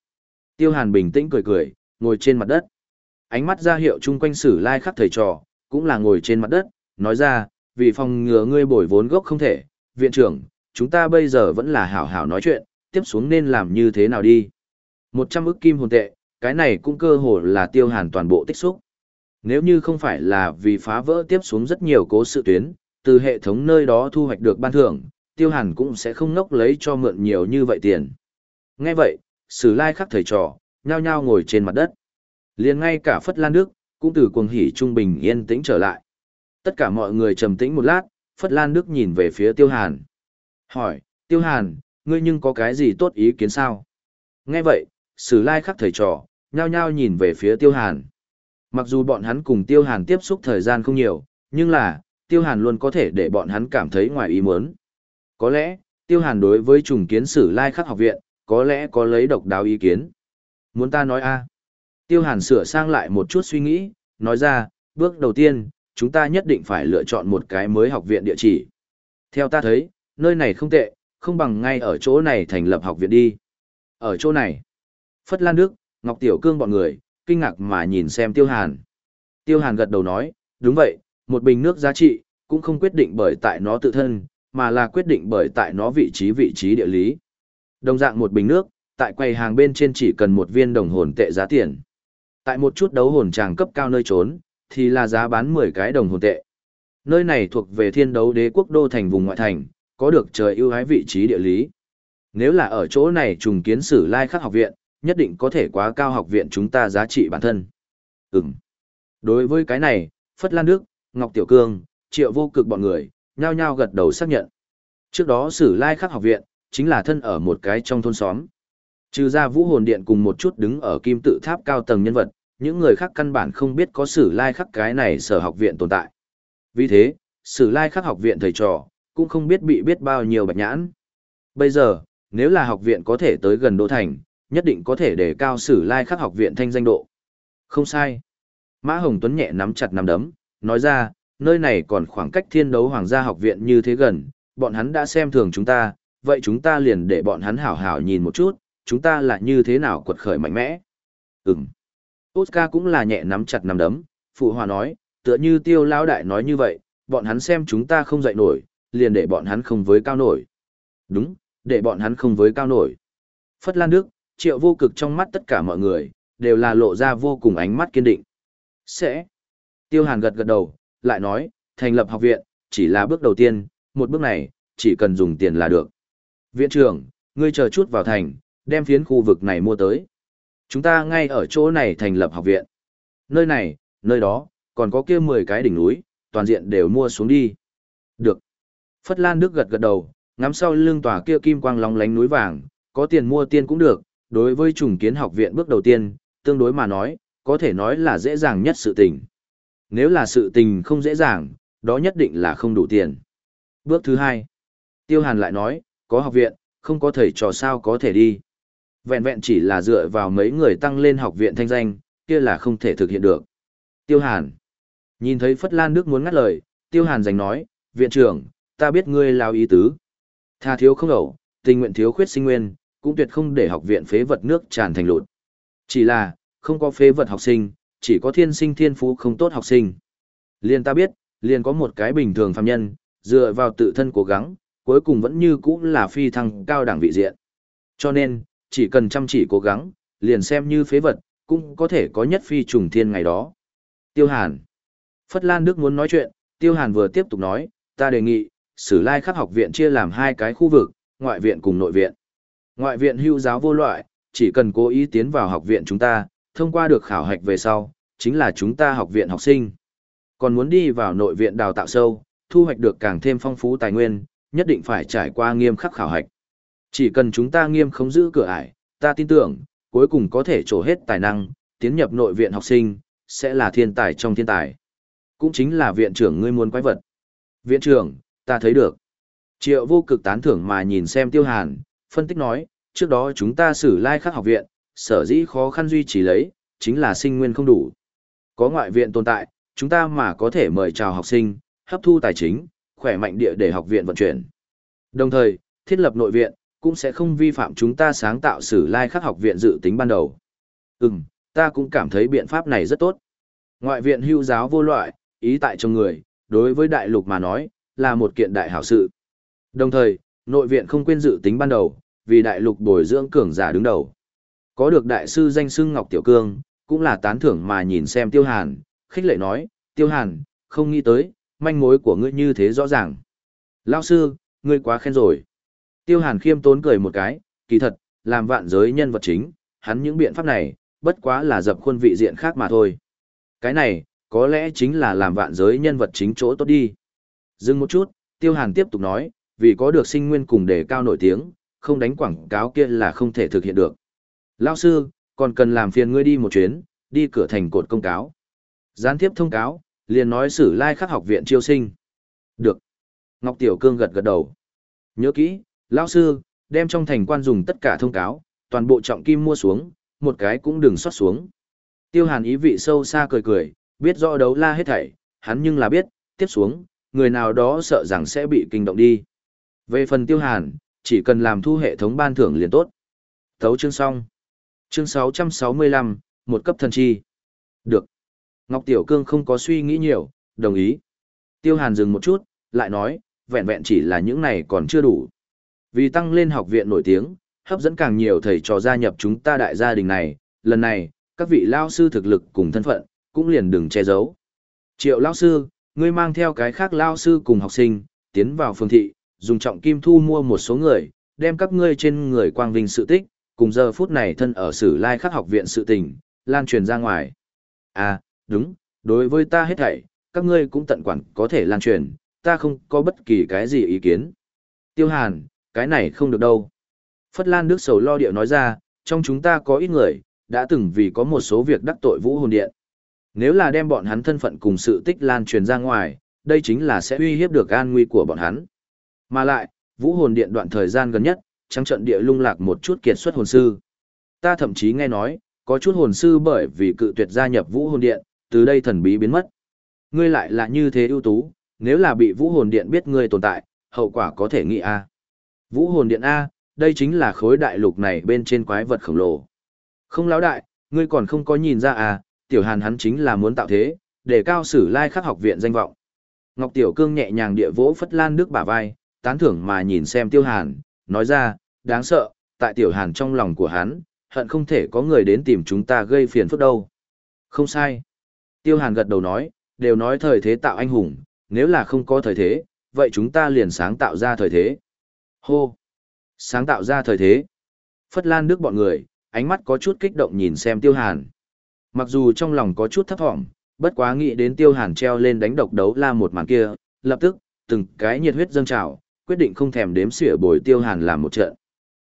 Tiêu Hàn bình tĩnh cười cười, ngồi trên mặt đất. Ánh mắt ra hiệu chung quanh sử lai khắc thầy trò, cũng là ngồi trên mặt đất, nói ra, vì phòng ngừa ngươi bồi vốn gốc không thể, viện trưởng, chúng ta bây giờ vẫn là hảo hảo nói chuyện, tiếp xuống nên làm như thế nào đi. Một trăm ức kim hồn tệ, cái này cũng cơ hồ là tiêu hàn toàn bộ tích xúc. Nếu như không phải là vì phá vỡ tiếp xuống rất nhiều cố sự tuyến, từ hệ thống nơi đó thu hoạch được ban thưởng, tiêu hàn cũng sẽ không ngốc lấy cho mượn nhiều như vậy tiền. Nghe vậy, sử lai khắc thầy trò, nhao nhao ngồi trên mặt đất. liền ngay cả Phất Lan Đức, cũng từ cuồng hỉ trung bình yên tĩnh trở lại. Tất cả mọi người trầm tĩnh một lát, Phất Lan Đức nhìn về phía Tiêu Hàn. Hỏi, Tiêu Hàn, ngươi nhưng có cái gì tốt ý kiến sao? Nghe vậy, sử lai khắc thầy trò, nhao nhao nhìn về phía Tiêu Hàn. Mặc dù bọn hắn cùng Tiêu Hàn tiếp xúc thời gian không nhiều, nhưng là, Tiêu Hàn luôn có thể để bọn hắn cảm thấy ngoài ý muốn. Có lẽ, Tiêu Hàn đối với trùng kiến sử lai khắc học viện, có lẽ có lấy độc đáo ý kiến. Muốn ta nói a Tiêu Hàn sửa sang lại một chút suy nghĩ, nói ra, bước đầu tiên, chúng ta nhất định phải lựa chọn một cái mới học viện địa chỉ. Theo ta thấy, nơi này không tệ, không bằng ngay ở chỗ này thành lập học viện đi. Ở chỗ này, Phất Lan Đức, Ngọc Tiểu Cương bọn người, kinh ngạc mà nhìn xem Tiêu Hàn. Tiêu Hàn gật đầu nói, đúng vậy, một bình nước giá trị, cũng không quyết định bởi tại nó tự thân, mà là quyết định bởi tại nó vị trí vị trí địa lý. Đồng dạng một bình nước, tại quầy hàng bên trên chỉ cần một viên đồng hồn tệ giá tiền. Tại một chút đấu hồn tràng cấp cao nơi trốn, thì là giá bán 10 cái đồng hồn tệ. Nơi này thuộc về thiên đấu đế quốc đô thành vùng ngoại thành, có được trời ưu ái vị trí địa lý. Nếu là ở chỗ này trùng kiến sử lai khắc học viện, nhất định có thể quá cao học viện chúng ta giá trị bản thân. Ừm. Đối với cái này, Phất Lan Đức, Ngọc Tiểu Cương, Triệu Vô Cực bọn người, nhao nhao gật đầu xác nhận. Trước đó Sử Lai Khắc học viện, chính là thân ở một cái trong thôn xóm. Trừ ra Vũ Hồn Điện cùng một chút đứng ở kim tự tháp cao tầng nhân vật, những người khác căn bản không biết có Sử Lai Khắc cái này sở học viện tồn tại. Vì thế, Sử Lai Khắc học viện thầy trò, cũng không biết bị biết bao nhiêu bạch nhãn. Bây giờ, nếu là học viện có thể tới gần Đô Thành, nhất định có thể để cao Sử Lai Khắc học viện thanh danh độ. Không sai. Mã Hồng Tuấn nhẹ nắm chặt nắm đấm, nói ra, nơi này còn khoảng cách thiên đấu hoàng gia học viện như thế gần, bọn hắn đã xem thường chúng ta, vậy chúng ta liền để bọn hắn hảo hảo nhìn một chút, chúng ta là như thế nào quật khởi mạnh mẽ. Ừm. Oscar cũng là nhẹ nắm chặt nắm đấm, phụ hòa nói, tựa như tiêu lao đại nói như vậy, bọn hắn xem chúng ta không dậy nổi, liền để bọn hắn không với cao nổi. Đúng, để bọn hắn không với cao nổi. Phất Lan Đức, triệu vô cực trong mắt tất cả mọi người, đều là lộ ra vô cùng ánh mắt kiên định. Sẽ. Tiêu Hàn gật gật đầu, lại nói, thành lập học viện, chỉ là bước đầu tiên, một bước này, chỉ cần dùng tiền là được. Viện trưởng, ngươi chờ chút vào thành, đem phiến khu vực này mua tới. Chúng ta ngay ở chỗ này thành lập học viện. Nơi này, nơi đó, còn có kia 10 cái đỉnh núi, toàn diện đều mua xuống đi. Được. Phất Lan Đức gật gật đầu, ngắm sau lưng tòa kia kim quang lóng lánh núi vàng, có tiền mua tiên cũng được, đối với trùng kiến học viện bước đầu tiên, tương đối mà nói, có thể nói là dễ dàng nhất sự tình. Nếu là sự tình không dễ dàng, đó nhất định là không đủ tiền. Bước thứ hai, Tiêu Hàn lại nói, có học viện, không có thầy trò sao có thể đi. Vẹn vẹn chỉ là dựa vào mấy người tăng lên học viện thanh danh, kia là không thể thực hiện được. Tiêu Hàn. Nhìn thấy Phất Lan Đức muốn ngắt lời, Tiêu Hàn giành nói, viện trưởng, ta biết ngươi lao ý tứ. Tha thiếu không ẩu, tình nguyện thiếu khuyết sinh nguyên, cũng tuyệt không để học viện phế vật nước tràn thành lụt. Chỉ là, không có phế vật học sinh, chỉ có thiên sinh thiên phú không tốt học sinh. Liền ta biết, liền có một cái bình thường phàm nhân, dựa vào tự thân cố gắng, cuối cùng vẫn như cũ là phi thăng cao đẳng vị diện. Cho nên, chỉ cần chăm chỉ cố gắng, liền xem như phế vật, cũng có thể có nhất phi trùng thiên ngày đó. Tiêu Hàn Phất Lan Đức muốn nói chuyện, Tiêu Hàn vừa tiếp tục nói, ta đề nghị, Sử Lai Khắc học viện chia làm hai cái khu vực, ngoại viện cùng nội viện. Ngoại viện hưu giáo vô loại, chỉ cần cố ý tiến vào học viện chúng ta, thông qua được khảo hạch về sau, chính là chúng ta học viện học sinh. Còn muốn đi vào nội viện đào tạo sâu, thu hoạch được càng thêm phong phú tài nguyên, nhất định phải trải qua nghiêm khắc khảo hạch. Chỉ cần chúng ta nghiêm không giữ cửa ải, ta tin tưởng, cuối cùng có thể trổ hết tài năng, tiến nhập nội viện học sinh, sẽ là thiên tài trong thiên tài. Cũng chính là viện trưởng ngươi muốn quái vật. Viện trưởng, ta thấy được. Triệu vô cực tán thưởng mà nhìn xem tiêu hàn, phân tích nói, trước đó chúng ta xử lai khắc học viện, sở dĩ khó khăn duy trì lấy, chính là sinh nguyên không đủ. Có ngoại viện tồn tại, chúng ta mà có thể mời chào học sinh, hấp thu tài chính, khỏe mạnh địa để học viện vận chuyển. Đồng thời, thiết lập nội viện, cũng sẽ không vi phạm chúng ta sáng tạo sử lai khắc học viện dự tính ban đầu. Ừm, ta cũng cảm thấy biện pháp này rất tốt. Ngoại viện hưu giáo vô loại, ý tại trong người, đối với đại lục mà nói, là một kiện đại hảo sự. Đồng thời, nội viện không quên dự tính ban đầu, vì đại lục bồi dưỡng cường giả đứng đầu. Có được đại sư danh xưng Ngọc Tiểu Cương, cũng là tán thưởng mà nhìn xem Tiêu Hàn, khích lệ nói, Tiêu Hàn, không nghĩ tới, manh mối của ngươi như thế rõ ràng. Lao sư, ngươi quá khen rồi. Tiêu Hàn khiêm tốn cười một cái, kỳ thật, làm vạn giới nhân vật chính, hắn những biện pháp này, bất quá là dập khuôn vị diện khác mà thôi. Cái này, có lẽ chính là làm vạn giới nhân vật chính chỗ tốt đi. Dừng một chút, Tiêu Hàn tiếp tục nói, vì có được sinh nguyên cùng đề cao nổi tiếng, không đánh quảng cáo kia là không thể thực hiện được. Lao sư, còn cần làm phiền ngươi đi một chuyến, đi cửa thành cột công cáo. Gián tiếp thông cáo, liền nói sử lai khắc học viện chiêu sinh. Được. Ngọc Tiểu Cương gật gật đầu. Nhớ kỹ, lão sư, đem trong thành quan dùng tất cả thông cáo, toàn bộ trọng kim mua xuống, một cái cũng đừng xót xuống. Tiêu Hàn ý vị sâu xa cười cười, biết rõ đấu la hết thảy, hắn nhưng là biết, tiếp xuống, người nào đó sợ rằng sẽ bị kinh động đi. Về phần Tiêu Hàn, chỉ cần làm thu hệ thống ban thưởng liền tốt. Thấu chương xong. Chương 665, một cấp thần chi. Được. Ngọc Tiểu Cương không có suy nghĩ nhiều, đồng ý. Tiêu Hàn dừng một chút, lại nói, vẹn vẹn chỉ là những này còn chưa đủ. Vì tăng lên học viện nổi tiếng, hấp dẫn càng nhiều thầy trò gia nhập chúng ta đại gia đình này, lần này, các vị lao sư thực lực cùng thân phận, cũng liền đừng che giấu. Triệu lao sư, ngươi mang theo cái khác lao sư cùng học sinh, tiến vào phương thị, dùng trọng kim thu mua một số người, đem các ngươi trên người quang vinh sự tích, cùng giờ phút này thân ở sử lai khắc học viện sự tình, lan truyền ra ngoài. À, đúng, đối với ta hết thảy, các ngươi cũng tận quản có thể lan truyền, ta không có bất kỳ cái gì ý kiến. Tiêu Hàn, cái này không được đâu. Phất Lan Đức sầu lo điệu nói ra, trong chúng ta có ít người, đã từng vì có một số việc đắc tội vũ hồn điện. Nếu là đem bọn hắn thân phận cùng sự tích lan truyền ra ngoài, đây chính là sẽ uy hiếp được an nguy của bọn hắn. Mà lại, vũ hồn điện đoạn thời gian gần nhất, trắng trận địa lung lạc một chút kiệt xuất hồn sư. Ta thậm chí nghe nói, có chút hồn sư bởi vì cự tuyệt gia nhập vũ hồn điện, từ đây thần bí biến mất. Ngươi lại là như thế ưu tú, nếu là bị vũ hồn điện biết ngươi tồn tại, hậu quả có thể nghĩ a. Vũ hồn điện A, đây chính là khối đại lục này bên trên quái vật khổng lồ. Không lão đại, ngươi còn không có nhìn ra à, tiểu hàn hắn chính là muốn tạo thế, để cao sử lai khắc học viện danh vọng. Ngọc Tiểu Cương nhẹ nhàng địa vỗ Phất Lan Đức bả vai, tán thưởng mà nhìn xem tiêu hàn, nói ra, đáng sợ, tại tiểu hàn trong lòng của hắn, hận không thể có người đến tìm chúng ta gây phiền phức đâu. Không sai. Tiêu hàn gật đầu nói, đều nói thời thế tạo anh hùng, nếu là không có thời thế, vậy chúng ta liền sáng tạo ra thời thế. Hô! Sáng tạo ra thời thế. Phất Lan Đức bọn người, ánh mắt có chút kích động nhìn xem Tiêu Hàn. Mặc dù trong lòng có chút thấp thỏm, bất quá nghĩ đến Tiêu Hàn treo lên đánh độc đấu la một màn kia, lập tức, từng cái nhiệt huyết dâng trào, quyết định không thèm đếm xỉa bồi Tiêu Hàn làm một trận.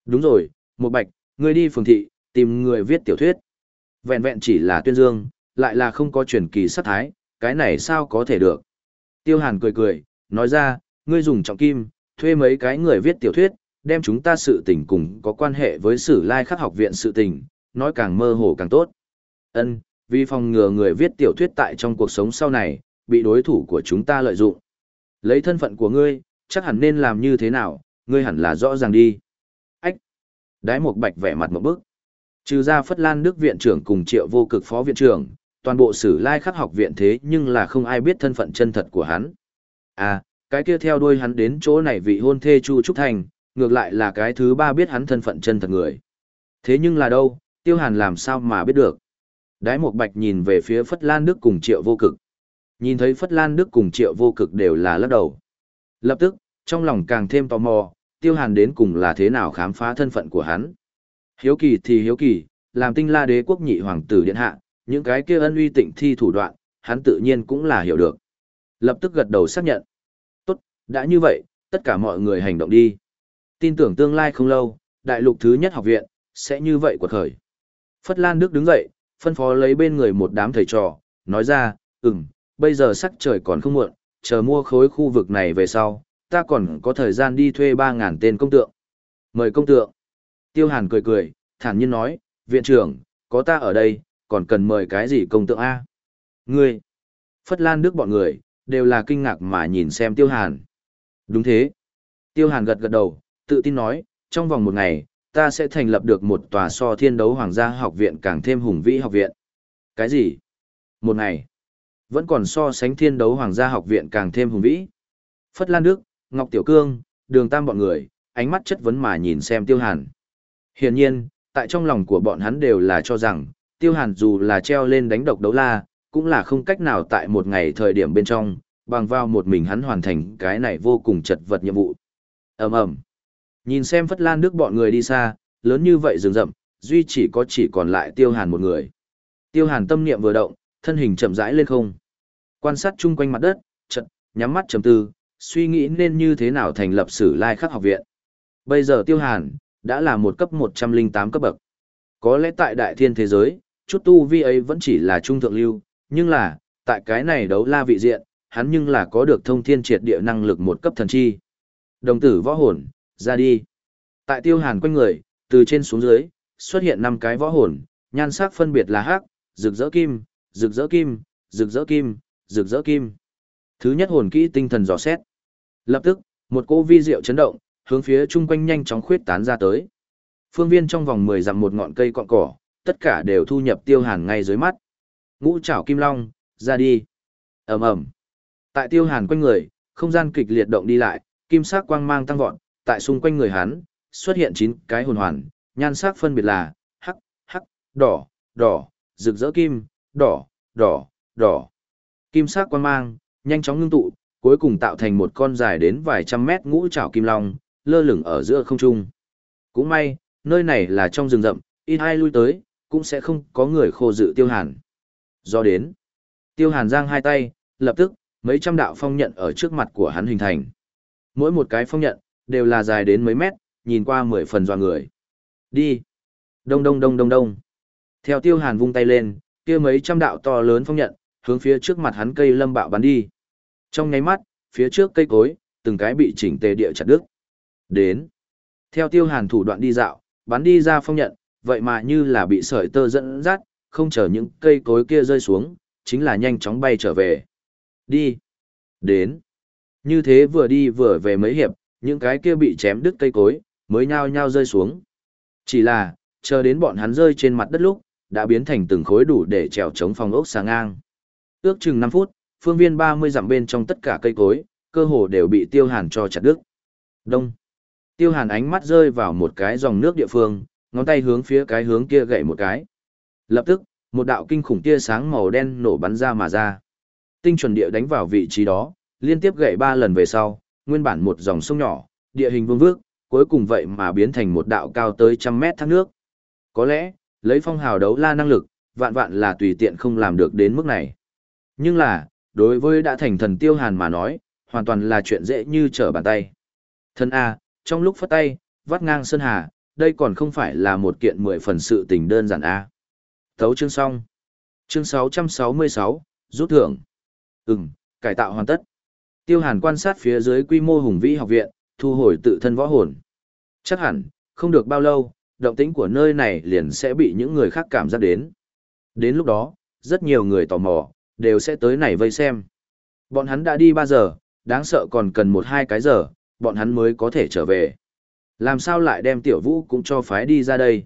Đúng rồi, một bạch, ngươi đi phường thị, tìm người viết tiểu thuyết. Vẹn vẹn chỉ là tuyên dương, lại là không có truyền kỳ sát thái, cái này sao có thể được. Tiêu Hàn cười cười, nói ra, ngươi dùng trọng kim, thuê mấy cái người viết tiểu thuyết, đem chúng ta sự tình cùng có quan hệ với sử lai khắc học viện sự tình, nói càng mơ hồ càng tốt. Ân, vì phòng ngừa người viết tiểu thuyết tại trong cuộc sống sau này, bị đối thủ của chúng ta lợi dụng. Lấy thân phận của ngươi, chắc hẳn nên làm như thế nào, ngươi hẳn là rõ ràng đi. Ách! Đái một bạch vẻ mặt một bức. Trừ ra Phất Lan Đức viện trưởng cùng triệu vô cực phó viện trưởng, toàn bộ sử lai khắc học viện thế nhưng là không ai biết thân phận chân thật của hắn. À, cái kia theo đuôi hắn đến chỗ này vị hôn thê Chu Trúc Thành, ngược lại là cái thứ ba biết hắn thân phận chân thật người. Thế nhưng là đâu, Tiêu Hàn làm sao mà biết được. Đái Mộc Bạch nhìn về phía Phất Lan Đức cùng Triệu Vô Cực. Nhìn thấy Phất Lan Đức cùng Triệu Vô Cực đều là lắc đầu. Lập tức, trong lòng càng thêm tò mò, Tiêu Hàn đến cùng là thế nào khám phá thân phận của hắn. Hiếu kỳ thì hiếu kỳ, làm tinh la đế quốc nhị hoàng tử điện hạ, những cái kia ân uy tịnh thi thủ đoạn, hắn tự nhiên cũng là hiểu được. Lập tức gật đầu xác nhận. Tốt, đã như vậy, tất cả mọi người hành động đi. Tin tưởng tương lai không lâu, đại lục thứ nhất học viện, sẽ như vậy quật khởi. Phất Lan Đức đứng dậy, phân phó lấy bên người một đám thầy trò, nói ra, ừm, bây giờ sắc trời còn không muộn, chờ mua khối khu vực này về sau, ta còn có thời gian đi thuê 3.000 tên công tượng. Mời công tượng. Tiêu Hàn cười cười, thản nhiên nói, viện trưởng, có ta ở đây, còn cần mời cái gì công tượng A? Ngươi! Phất Lan Đức bọn người, đều là kinh ngạc mà nhìn xem Tiêu Hàn. Đúng thế. Tiêu Hàn gật gật đầu, tự tin nói, trong vòng một ngày, ta sẽ thành lập được một tòa so thiên đấu hoàng gia học viện càng thêm hùng vĩ học viện. Cái gì? Một ngày. Vẫn còn so sánh thiên đấu hoàng gia học viện càng thêm hùng vĩ. Phất Lan Đức, Ngọc Tiểu Cương, đường tam bọn người, ánh mắt chất vấn mà nhìn xem Tiêu Hàn. Hiển nhiên, tại trong lòng của bọn hắn đều là cho rằng, Tiêu Hàn dù là treo lên đánh độc đấu la, cũng là không cách nào tại một ngày thời điểm bên trong, bằng vào một mình hắn hoàn thành cái này vô cùng chật vật nhiệm vụ. ầm ầm Nhìn xem Phất Lan Đức bọn người đi xa, lớn như vậy rừng rậm, duy chỉ có chỉ còn lại Tiêu Hàn một người. Tiêu Hàn tâm niệm vừa động, thân hình chậm rãi lên không. Quan sát chung quanh mặt đất, chợt nhắm mắt trầm tư, suy nghĩ nên như thế nào thành lập sử lai khắc học viện. Bây giờ Tiêu Hàn đã là một cấp 108 cấp bậc. Có lẽ tại đại thiên thế giới, chút tu vi ấy vẫn chỉ là trung thượng lưu, nhưng là, tại cái này đấu la vị diện, hắn nhưng là có được thông thiên triệt địa năng lực một cấp thần chi. Đồng tử võ hồn, ra đi. Tại tiêu hàn quanh người, từ trên xuống dưới, xuất hiện năm cái võ hồn, nhan sắc phân biệt là hắc, rực rỡ kim, rực rỡ kim, rực rỡ kim, rực rỡ kim. Thứ nhất hồn kỹ tinh thần dò xét. Lập tức, một cô vi diệu chấn động, hướng phía chung quanh nhanh chóng khuyết tán ra tới. Phương viên trong vòng 10 dặm một ngọn cây cọn cỏ, tất cả đều thu nhập tiêu hàn ngay dưới mắt. Ngũ trảo kim long, ra đi. ầm ầm Tại tiêu hàn quanh người, không gian kịch liệt động đi lại, kim sắc quang mang tăng vọt, tại xung quanh người hắn, xuất hiện chín cái hồn hoàn, nhan sắc phân biệt là hắc, hắc, đỏ, đỏ, rực rỡ kim, đỏ, đỏ, đỏ. Kim sắc quang mang, nhanh chóng ngưng tụ, cuối cùng tạo thành một con dài đến vài trăm mét ngũ trảo kim long, lơ lửng ở giữa không trung. Cũng may, nơi này là trong rừng rậm, ít ai lui tới, cũng sẽ không có người khô dự tiêu hàn. Do đến, tiêu hàn giang hai tay, lập tức, mấy trăm đạo phong nhận ở trước mặt của hắn hình thành. Mỗi một cái phong nhận, đều là dài đến mấy mét, nhìn qua mười phần doa người. Đi! Đông đông đông đông đông. Theo tiêu hàn vung tay lên, kia mấy trăm đạo to lớn phong nhận, hướng phía trước mặt hắn cây lâm bạo bắn đi. Trong nháy mắt, phía trước cây cối, từng cái bị chỉnh tề địa chặt đứt. Đến. Theo tiêu hàn thủ đoạn đi dạo, bắn đi ra phong nhận, vậy mà như là bị sợi tơ dẫn dắt, không chờ những cây cối kia rơi xuống, chính là nhanh chóng bay trở về. Đi. Đến. Như thế vừa đi vừa về mấy hiệp, những cái kia bị chém đứt cây cối, mới nhao nhao rơi xuống. Chỉ là, chờ đến bọn hắn rơi trên mặt đất lúc, đã biến thành từng khối đủ để trèo chống phòng ốc xà ngang. Ước chừng 5 phút, phương viên 30 dặm bên trong tất cả cây cối, cơ hồ đều bị tiêu hàn cho chặt đứt. Đông. Tiêu hàn ánh mắt rơi vào một cái dòng nước địa phương, ngón tay hướng phía cái hướng kia gậy một cái. Lập tức, một đạo kinh khủng tia sáng màu đen nổ bắn ra mà ra. Tinh chuẩn địa đánh vào vị trí đó, liên tiếp gậy ba lần về sau, nguyên bản một dòng sông nhỏ, địa hình vương vước, cuối cùng vậy mà biến thành một đạo cao tới trăm mét thác nước. Có lẽ, lấy phong hào đấu la năng lực, vạn vạn là tùy tiện không làm được đến mức này. Nhưng là, đối với đã thành thần tiêu hàn mà nói, hoàn toàn là chuyện dễ như trở bàn tay. Thân A, trong lúc phất tay, vắt ngang sơn hà, đây còn không phải là một kiện mười phần sự tình đơn giản A. Thấu chương xong. Chương 666, rút thưởng. Ừm, cải tạo hoàn tất. Tiêu Hàn quan sát phía dưới quy mô hùng vĩ học viện, thu hồi tự thân võ hồn. Chắc hẳn, không được bao lâu, động tĩnh của nơi này liền sẽ bị những người khác cảm giác đến. Đến lúc đó, rất nhiều người tò mò, đều sẽ tới này vây xem. Bọn hắn đã đi 3 giờ, đáng sợ còn cần 1-2 cái giờ, bọn hắn mới có thể trở về. Làm sao lại đem tiểu vũ cũng cho phái đi ra đây?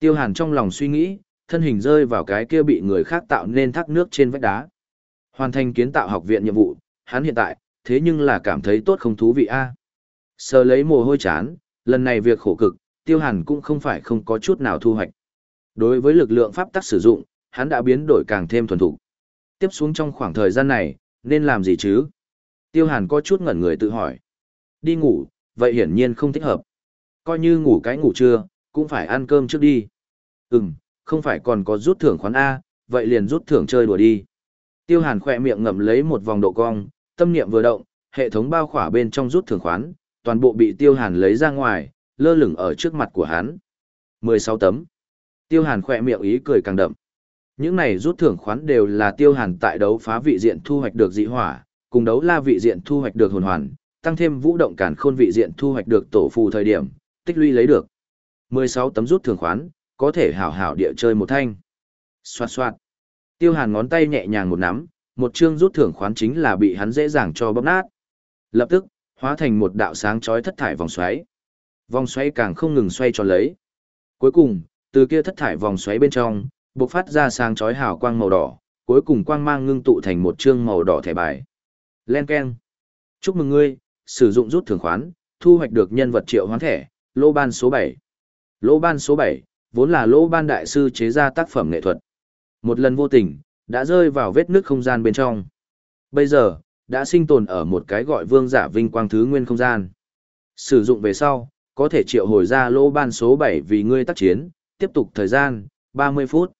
Tiêu hàn trong lòng suy nghĩ, thân hình rơi vào cái kia bị người khác tạo nên thác nước trên vách đá. Hoàn thành kiến tạo học viện nhiệm vụ, hắn hiện tại, thế nhưng là cảm thấy tốt không thú vị a. Sờ lấy mồ hôi chán, lần này việc khổ cực, tiêu hàn cũng không phải không có chút nào thu hoạch. Đối với lực lượng pháp tắc sử dụng, hắn đã biến đổi càng thêm thuần thục. Tiếp xuống trong khoảng thời gian này, nên làm gì chứ? Tiêu hàn có chút ngẩn người tự hỏi. Đi ngủ, vậy hiển nhiên không thích hợp. Coi như ngủ cái ngủ trưa, cũng phải ăn cơm trước đi. Ừm, không phải còn có rút thưởng khoán A, vậy liền rút thưởng chơi đùa đi. Tiêu hàn khỏe miệng ngậm lấy một vòng độ cong, tâm niệm vừa động, hệ thống bao khỏa bên trong rút thưởng khoán, toàn bộ bị tiêu hàn lấy ra ngoài, lơ lửng ở trước mặt của hắn. 16 tấm. Tiêu hàn khỏe miệng ý cười càng đậm. Những này rút thưởng khoán đều là tiêu hàn tại đấu phá vị diện thu hoạch được dị hỏa, cùng đấu la vị diện thu hoạch được hồn hoàn, tăng thêm vũ động cản khôn vị diện thu hoạch được tổ phù thời điểm, tích lũy lấy được. 16 tấm rút thưởng khoán, có thể hảo hảo địa chơi một thanh. Xoạt xoạt. Tiêu hàn ngón tay nhẹ nhàng một nắm, một chương rút thưởng khoán chính là bị hắn dễ dàng cho bóp nát. Lập tức, hóa thành một đạo sáng chói thất thải vòng xoáy. Vòng xoay càng không ngừng xoay tròn lấy. Cuối cùng, từ kia thất thải vòng xoáy bên trong, bộc phát ra sáng chói hào quang màu đỏ, cuối cùng quang mang ngưng tụ thành một chương màu đỏ thẻ bài. Len keng. Chúc mừng ngươi, sử dụng rút thưởng khoán, thu hoạch được nhân vật triệu hoán thẻ, lô ban số 7. Lô ban số 7, vốn là lô ban đại sư chế ra tác phẩm nghệ thuật. Một lần vô tình, đã rơi vào vết nước không gian bên trong. Bây giờ, đã sinh tồn ở một cái gọi vương giả vinh quang thứ nguyên không gian. Sử dụng về sau, có thể triệu hồi ra lô ban số 7 vì ngươi tác chiến, tiếp tục thời gian, 30 phút.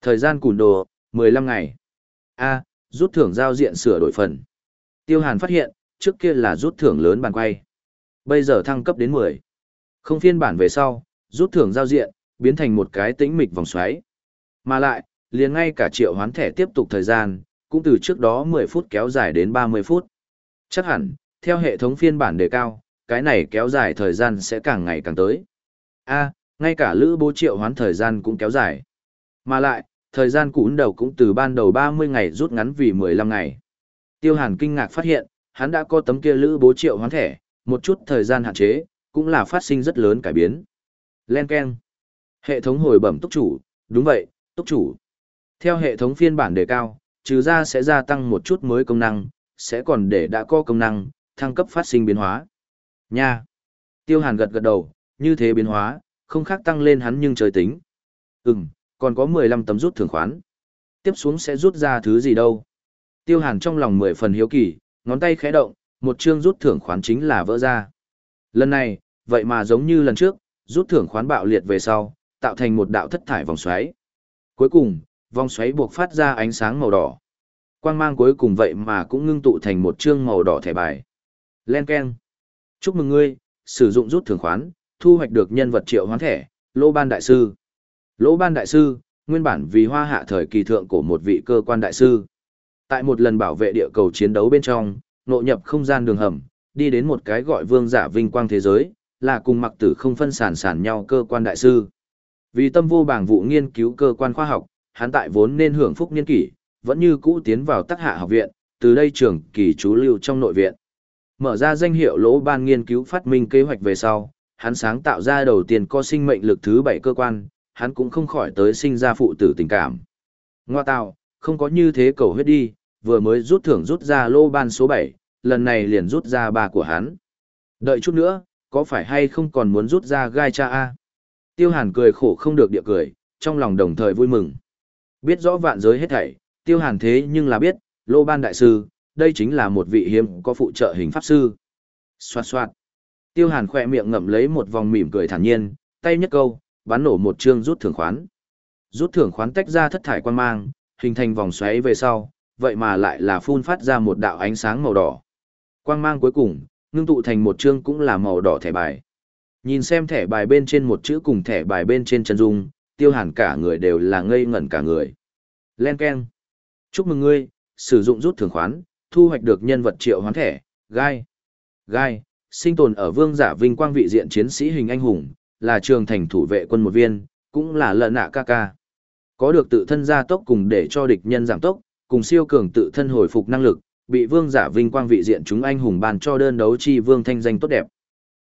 Thời gian cùn đồ, 15 ngày. A, rút thưởng giao diện sửa đổi phần. Tiêu Hàn phát hiện, trước kia là rút thưởng lớn bàn quay. Bây giờ thăng cấp đến 10. Không phiên bản về sau, rút thưởng giao diện, biến thành một cái tĩnh mịch vòng xoáy. Mà lại, liền ngay cả triệu hoán thẻ tiếp tục thời gian, cũng từ trước đó 10 phút kéo dài đến 30 phút. Chắc hẳn, theo hệ thống phiên bản đề cao, cái này kéo dài thời gian sẽ càng ngày càng tới. A, ngay cả lữ bố triệu hoán thời gian cũng kéo dài. Mà lại, thời gian cún đầu cũng từ ban đầu 30 ngày rút ngắn vì 15 ngày. Tiêu Hàn kinh ngạc phát hiện, hắn đã có tấm kia lữ bố triệu hoán thẻ, một chút thời gian hạn chế, cũng là phát sinh rất lớn cải biến. Len Ken. Hệ thống hồi bẩm túc chủ, đúng vậy, túc chủ. Theo hệ thống phiên bản đề cao, trừ ra sẽ gia tăng một chút mới công năng, sẽ còn để đã có công năng, thăng cấp phát sinh biến hóa. Nha. Tiêu Hàn gật gật đầu, như thế biến hóa, không khác tăng lên hắn nhưng trời tính. Ừm, còn có 15 tấm rút thưởng khoán. Tiếp xuống sẽ rút ra thứ gì đâu. Tiêu Hàn trong lòng mười phần hiếu kỳ, ngón tay khẽ động, một chương rút thưởng khoán chính là vỡ ra. Lần này, vậy mà giống như lần trước, rút thưởng khoán bạo liệt về sau, tạo thành một đạo thất thải vòng xoáy. Cuối cùng, vòng xoáy buộc phát ra ánh sáng màu đỏ. Quang mang cuối cùng vậy mà cũng ngưng tụ thành một chương màu đỏ thẻ bài. Len keng. Chúc mừng ngươi, sử dụng rút thưởng khoán, thu hoạch được nhân vật triệu hoán thẻ, Lỗ Ban Đại Sư. Lỗ Ban Đại Sư, nguyên bản vì hoa hạ thời kỳ thượng của một vị cơ quan đại sư. Tại một lần bảo vệ địa cầu chiến đấu bên trong, nội nhập không gian đường hầm, đi đến một cái gọi vương giả vinh quang thế giới, là cùng mặc tử không phân sản sản nhau cơ quan đại sư. Vì tâm vô bảng vụ nghiên cứu cơ quan khoa học, hắn tại vốn nên hưởng phúc niên kỷ, vẫn như cũ tiến vào tác hạ học viện, từ đây trường kỳ chú lưu trong nội viện. Mở ra danh hiệu lỗ ban nghiên cứu phát minh kế hoạch về sau, hắn sáng tạo ra đầu tiên có sinh mệnh lực thứ bảy cơ quan, hắn cũng không khỏi tới sinh ra phụ tử tình cảm. Ngoa tạo, không có như thế cầu huyết đi, vừa mới rút thưởng rút ra lô ban số 7, lần này liền rút ra ba của hắn. Đợi chút nữa, có phải hay không còn muốn rút ra gai cha A? Tiêu hàn cười khổ không được địa cười, trong lòng đồng thời vui mừng. Biết rõ vạn giới hết thảy, tiêu hàn thế nhưng là biết, lô ban đại sư, đây chính là một vị hiếm có phụ trợ hình pháp sư. Xoạt xoạt. Tiêu hàn khỏe miệng ngậm lấy một vòng mỉm cười thản nhiên, tay nhất câu, bắn nổ một chương rút thưởng khoán. Rút thưởng khoán tách ra thất thải quan mang, hình thành vòng xoáy về sau, vậy mà lại là phun phát ra một đạo ánh sáng màu đỏ. Quang mang cuối cùng, ngưng tụ thành một chương cũng là màu đỏ thẻ bài. Nhìn xem thẻ bài bên trên một chữ cùng thẻ bài bên trên chân dung, tiêu hàn cả người đều là ngây ngẩn cả người. Len Ken. Chúc mừng ngươi, sử dụng rút thưởng khoán, thu hoạch được nhân vật triệu hoán thẻ, gai. Gai, sinh tồn ở vương giả vinh quang vị diện chiến sĩ hình anh hùng, là trường thành thủ vệ quân một viên, cũng là lợn nạ ca ca. Có được tự thân gia tốc cùng để cho địch nhân giảm tốc, cùng siêu cường tự thân hồi phục năng lực, bị vương giả vinh quang vị diện chúng anh hùng bàn cho đơn đấu chi vương thanh danh tốt đẹp.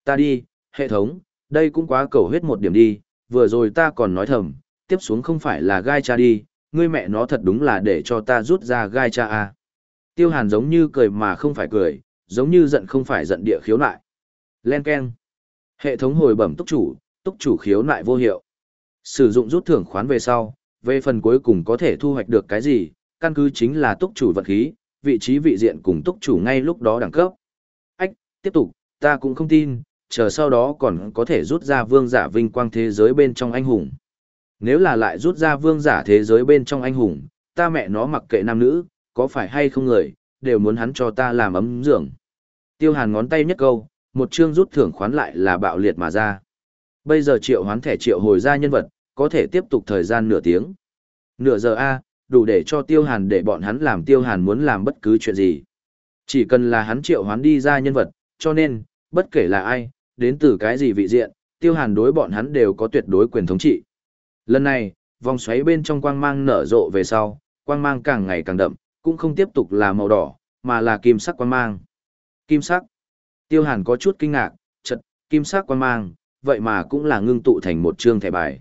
Ta đi, hệ thống, đây cũng quá cầu huyết một điểm đi, vừa rồi ta còn nói thầm, tiếp xuống không phải là gai cha đi, ngươi mẹ nó thật đúng là để cho ta rút ra gai cha à. Tiêu hàn giống như cười mà không phải cười, giống như giận không phải giận địa khiếu nại. Len Ken. Hệ thống hồi bẩm túc chủ, túc chủ khiếu nại vô hiệu. Sử dụng rút thưởng khoán về sau, về phần cuối cùng có thể thu hoạch được cái gì, căn cứ chính là túc chủ vật khí, vị trí vị diện cùng túc chủ ngay lúc đó đẳng cấp. Ách, tiếp tục, ta cũng không tin, chờ sau đó còn có thể rút ra vương giả vinh quang thế giới bên trong anh hùng. Nếu là lại rút ra vương giả thế giới bên trong anh hùng, ta mẹ nó mặc kệ nam nữ, có phải hay không người, đều muốn hắn cho ta làm ấm giường. Tiêu hàn ngón tay nhất câu, một chương rút thưởng khoán lại là bạo liệt mà ra. Bây giờ triệu hoán thẻ triệu hồi ra nhân vật, có thể tiếp tục thời gian nửa tiếng. Nửa giờ A, đủ để cho tiêu hàn để bọn hắn làm tiêu hàn muốn làm bất cứ chuyện gì. Chỉ cần là hắn triệu hoán đi ra nhân vật, cho nên, bất kể là ai, đến từ cái gì vị diện, tiêu hàn đối bọn hắn đều có tuyệt đối quyền thống trị. Lần này, vòng xoáy bên trong quang mang nở rộ về sau, quang mang càng ngày càng đậm, cũng không tiếp tục là màu đỏ, mà là kim sắc quang mang. Kim sắc. Tiêu hàn có chút kinh ngạc, chật, kim sắc quang mang, vậy mà cũng là ngưng tụ thành một chương thẻ bài.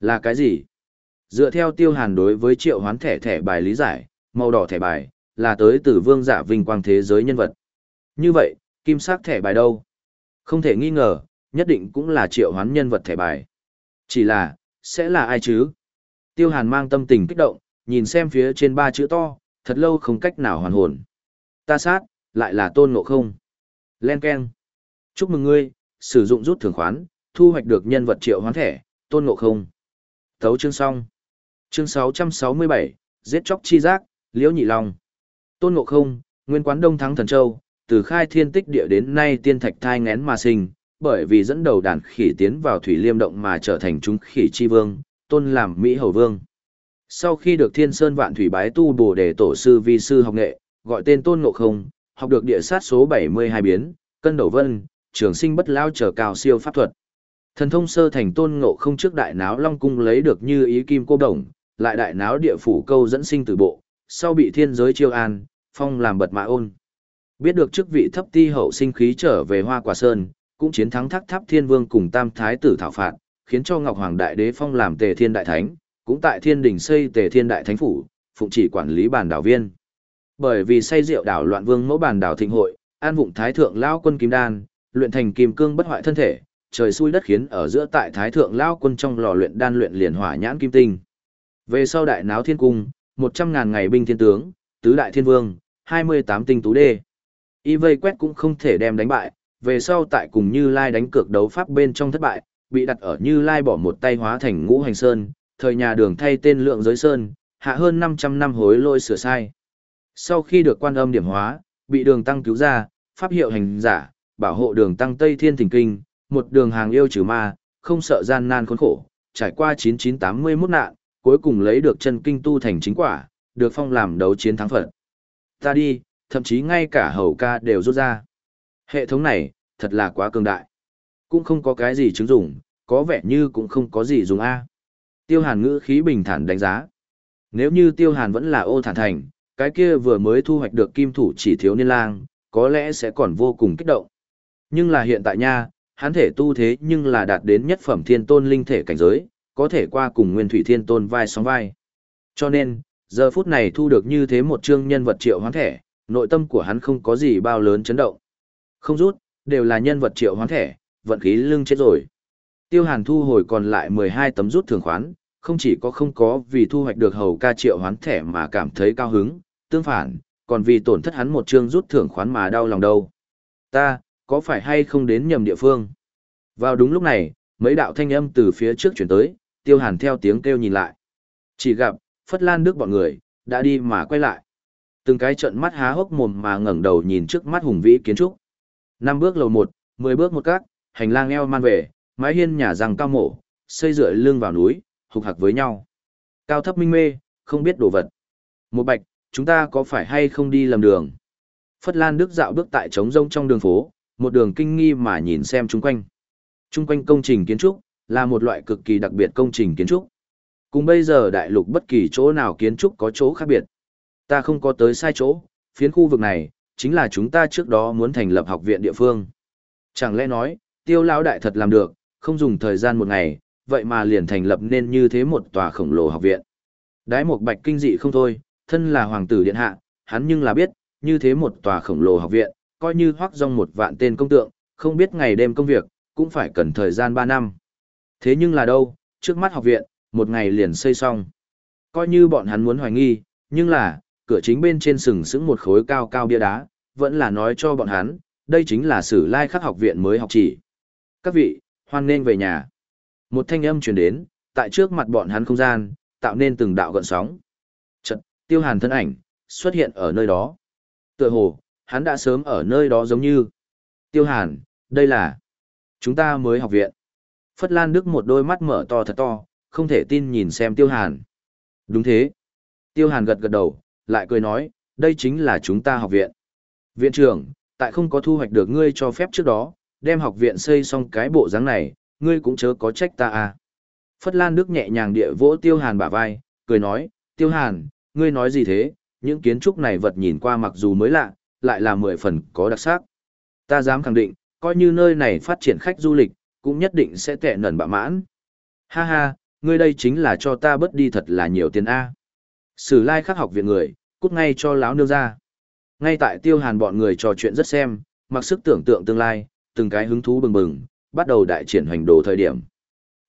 Là cái gì? Dựa theo tiêu hàn đối với triệu hoán thẻ thẻ bài lý giải, màu đỏ thẻ bài, là tới từ vương giả vinh quang thế giới nhân vật. Như vậy, kim sắc thẻ bài đâu? Không thể nghi ngờ, nhất định cũng là triệu hoán nhân vật thẻ bài. Chỉ là, sẽ là ai chứ? Tiêu hàn mang tâm tình kích động, nhìn xem phía trên ba chữ to, thật lâu không cách nào hoàn hồn. Ta sát, lại là tôn ngộ không. Len Ken. Chúc mừng ngươi, sử dụng rút thưởng khoán, thu hoạch được nhân vật triệu hoán thẻ, tôn ngộ không. Thấu chương xong. Chương 667, giết chóc chi giác, liễu nhị long. Tôn ngộ không, nguyên quán đông thắng thần châu, từ khai thiên tích địa đến nay tiên thạch thai ngén mà sinh, bởi vì dẫn đầu đàn khỉ tiến vào thủy liêm động mà trở thành chúng khỉ chi vương, tôn làm Mỹ hầu vương. Sau khi được thiên sơn vạn thủy bái tu bồ đề tổ sư vi sư học nghệ, gọi tên tôn ngộ không, học được địa sát số 72 biến, cân đầu vân, trường sinh bất lao trở cao siêu pháp thuật. Thần thông sơ thành tôn ngộ không trước đại náo long cung lấy được như ý kim cô đồng, lại đại náo địa phủ câu dẫn sinh từ bộ, sau bị thiên giới chiêu an, phong làm bật mã ôn. Biết được chức vị thấp ti hậu sinh khí trở về hoa quả sơn, cũng chiến thắng thác tháp thiên vương cùng tam thái tử thảo phạt, khiến cho Ngọc Hoàng Đại Đế phong làm tề thiên đại thánh, cũng tại thiên đình xây tề thiên đại thánh phủ, phụng chỉ quản lý bản đảo viên. Bởi vì say rượu đảo loạn vương mẫu bản đảo thịnh hội, an vụng thái thượng lao quân kim đan, luyện thành kim cương bất hoại thân thể, trời xui đất khiến ở giữa tại thái thượng lao quân trong lò luyện đan luyện liền hỏa nhãn kim tinh. Về sau đại náo thiên cung, một trăm ngàn ngày binh thiên tướng, tứ đại thiên vương, hai mươi tám tinh tú đê. Y vây quét cũng không thể đem đánh bại, về sau tại cùng Như Lai đánh cược đấu pháp bên trong thất bại, bị đặt ở Như Lai bỏ một tay hóa thành ngũ hành sơn, thời nhà đường thay tên lượng giới sơn, hạ hơn 500 năm hối lôi sửa sai. Sau khi được quan âm điểm hóa, bị đường tăng cứu ra, pháp hiệu hành giả, bảo hộ đường tăng Tây Thiên Thỉnh Kinh, một đường hàng yêu trừ ma, không sợ gian nan khốn khổ, trải qua 9981 nạn, cuối cùng lấy được chân kinh tu thành chính quả, được phong làm đấu chiến thắng Phật. Ta đi, thậm chí ngay cả hầu ca đều rút ra. Hệ thống này, thật là quá cường đại. Cũng không có cái gì chứng dụng, có vẻ như cũng không có gì dùng A. Tiêu hàn ngữ khí bình thản đánh giá. Nếu như tiêu hàn vẫn là ô thản thành, cái kia vừa mới thu hoạch được kim thủ chỉ thiếu niên lang, có lẽ sẽ còn vô cùng kích động. Nhưng là hiện tại nha, hắn thể tu thế nhưng là đạt đến nhất phẩm thiên tôn linh thể cảnh giới, có thể qua cùng nguyên thủy thiên tôn vai sóng vai. Cho nên, giờ phút này thu được như thế một chương nhân vật triệu hoán thẻ, nội tâm của hắn không có gì bao lớn chấn động. Không rút, đều là nhân vật triệu hoán thẻ, vận khí lưng chết rồi. Tiêu Hàn thu hồi còn lại 12 tấm rút thường khoán, không chỉ có không có vì thu hoạch được hầu ca triệu hoán thẻ mà cảm thấy cao hứng, tương phản, còn vì tổn thất hắn một chương rút thưởng khoán mà đau lòng đâu. Ta, có phải hay không đến nhầm địa phương? Vào đúng lúc này, mấy đạo thanh âm từ phía trước chuyển tới, Tiêu Hàn theo tiếng kêu nhìn lại. Chỉ gặp, Phất Lan Đức bọn người, đã đi mà quay lại. Từng cái trận mắt há hốc mồm mà ngẩng đầu nhìn trước mắt hùng vĩ kiến trúc. Năm bước lầu một, mười bước một cát, hành lang eo man về, mái hiên nhà rằng cao mổ, xây dựa lưng vào núi, hục hạc với nhau. Cao thấp minh mê, không biết đồ vật. Một bạch, chúng ta có phải hay không đi lầm đường? Phất Lan Đức dạo bước tại trống rông trong đường phố, một đường kinh nghi mà nhìn xem chung quanh. Chung quanh công trình kiến trúc, là một loại cực kỳ đặc biệt công trình kiến trúc. Cùng bây giờ đại lục bất kỳ chỗ nào kiến trúc có chỗ khác biệt. Ta không có tới sai chỗ, phiến khu vực này, chính là chúng ta trước đó muốn thành lập học viện địa phương. Chẳng lẽ nói, tiêu lão đại thật làm được, không dùng thời gian một ngày, vậy mà liền thành lập nên như thế một tòa khổng lồ học viện. Đái một bạch kinh dị không thôi, thân là hoàng tử điện hạ, hắn nhưng là biết, như thế một tòa khổng lồ học viện, coi như hoác rong một vạn tên công tượng, không biết ngày đêm công việc, cũng phải cần thời gian 3 năm. Thế nhưng là đâu, trước mắt học viện, một ngày liền xây xong. Coi như bọn hắn muốn hoài nghi, nhưng là, cửa chính bên trên sừng sững một khối cao cao bia đá, vẫn là nói cho bọn hắn, đây chính là sử lai khắc học viện mới học chỉ. Các vị, hoan nên về nhà. Một thanh âm truyền đến, tại trước mặt bọn hắn không gian, tạo nên từng đạo gợn sóng. Chật, tiêu hàn thân ảnh, xuất hiện ở nơi đó. Tựa hồ, hắn đã sớm ở nơi đó giống như. Tiêu hàn, đây là... Chúng ta mới học viện. Phất Lan Đức một đôi mắt mở to thật to, không thể tin nhìn xem Tiêu Hàn. Đúng thế. Tiêu Hàn gật gật đầu, lại cười nói, đây chính là chúng ta học viện. Viện trưởng, tại không có thu hoạch được ngươi cho phép trước đó, đem học viện xây xong cái bộ dáng này, ngươi cũng chớ có trách ta à. Phất Lan Đức nhẹ nhàng địa vỗ Tiêu Hàn bả vai, cười nói, Tiêu Hàn, ngươi nói gì thế, những kiến trúc này vật nhìn qua mặc dù mới lạ, lại là mười phần có đặc sắc. Ta dám khẳng định, coi như nơi này phát triển khách du lịch, cũng nhất định sẽ tệ nần bạ mãn. Ha ha, ngươi đây chính là cho ta bớt đi thật là nhiều tiền A. Sử lai khắc học viện người, cút ngay cho láo nương ra. Ngay tại tiêu hàn bọn người trò chuyện rất xem, mặc sức tưởng tượng tương lai, từng cái hứng thú bừng bừng, bắt đầu đại triển hoành đồ thời điểm.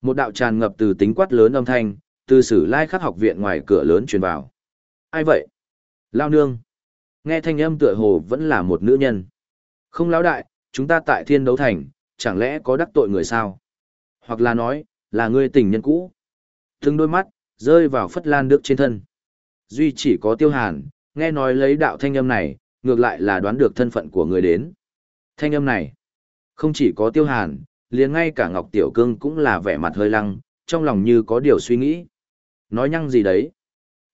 Một đạo tràn ngập từ tính quát lớn âm thanh, từ sử lai khắc học viện ngoài cửa lớn truyền vào. Ai vậy? Lao nương. Nghe thanh âm tựa hồ vẫn là một nữ nhân. Không lão đại, chúng ta tại thiên đấu thành, chẳng lẽ có đắc tội người sao? Hoặc là nói, là ngươi tình nhân cũ. Từng đôi mắt, rơi vào phất lan nước trên thân. Duy chỉ có tiêu hàn, nghe nói lấy đạo thanh âm này, ngược lại là đoán được thân phận của người đến. Thanh âm này, không chỉ có tiêu hàn, liền ngay cả Ngọc Tiểu Cương cũng là vẻ mặt hơi lăng, trong lòng như có điều suy nghĩ. Nói nhăng gì đấy?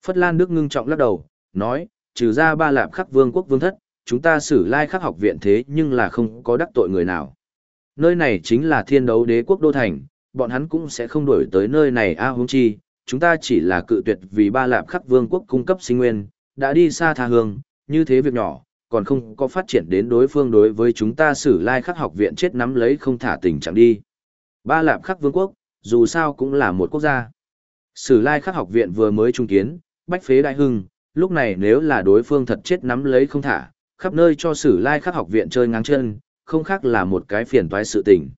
Phất Lan Đức ngưng trọng lắc đầu, nói, trừ ra ba lạp khắc vương quốc vương thất, chúng ta xử lai khắc học viện thế nhưng là không có đắc tội người nào. Nơi này chính là thiên đấu đế quốc đô thành, bọn hắn cũng sẽ không đổi tới nơi này a à, huống chi, chúng ta chỉ là cự tuyệt vì ba lạp khắc vương quốc cung cấp sinh nguyên, đã đi xa tha hương, như thế việc nhỏ, còn không có phát triển đến đối phương đối với chúng ta sử lai khắc học viện chết nắm lấy không thả tình chẳng đi. Ba lạp khắc vương quốc, dù sao cũng là một quốc gia. Sử lai khắc học viện vừa mới trung kiến, bách phế đại hưng, lúc này nếu là đối phương thật chết nắm lấy không thả, khắp nơi cho sử lai khắc học viện chơi ngang chân, không khác là một cái phiền toái sự tình.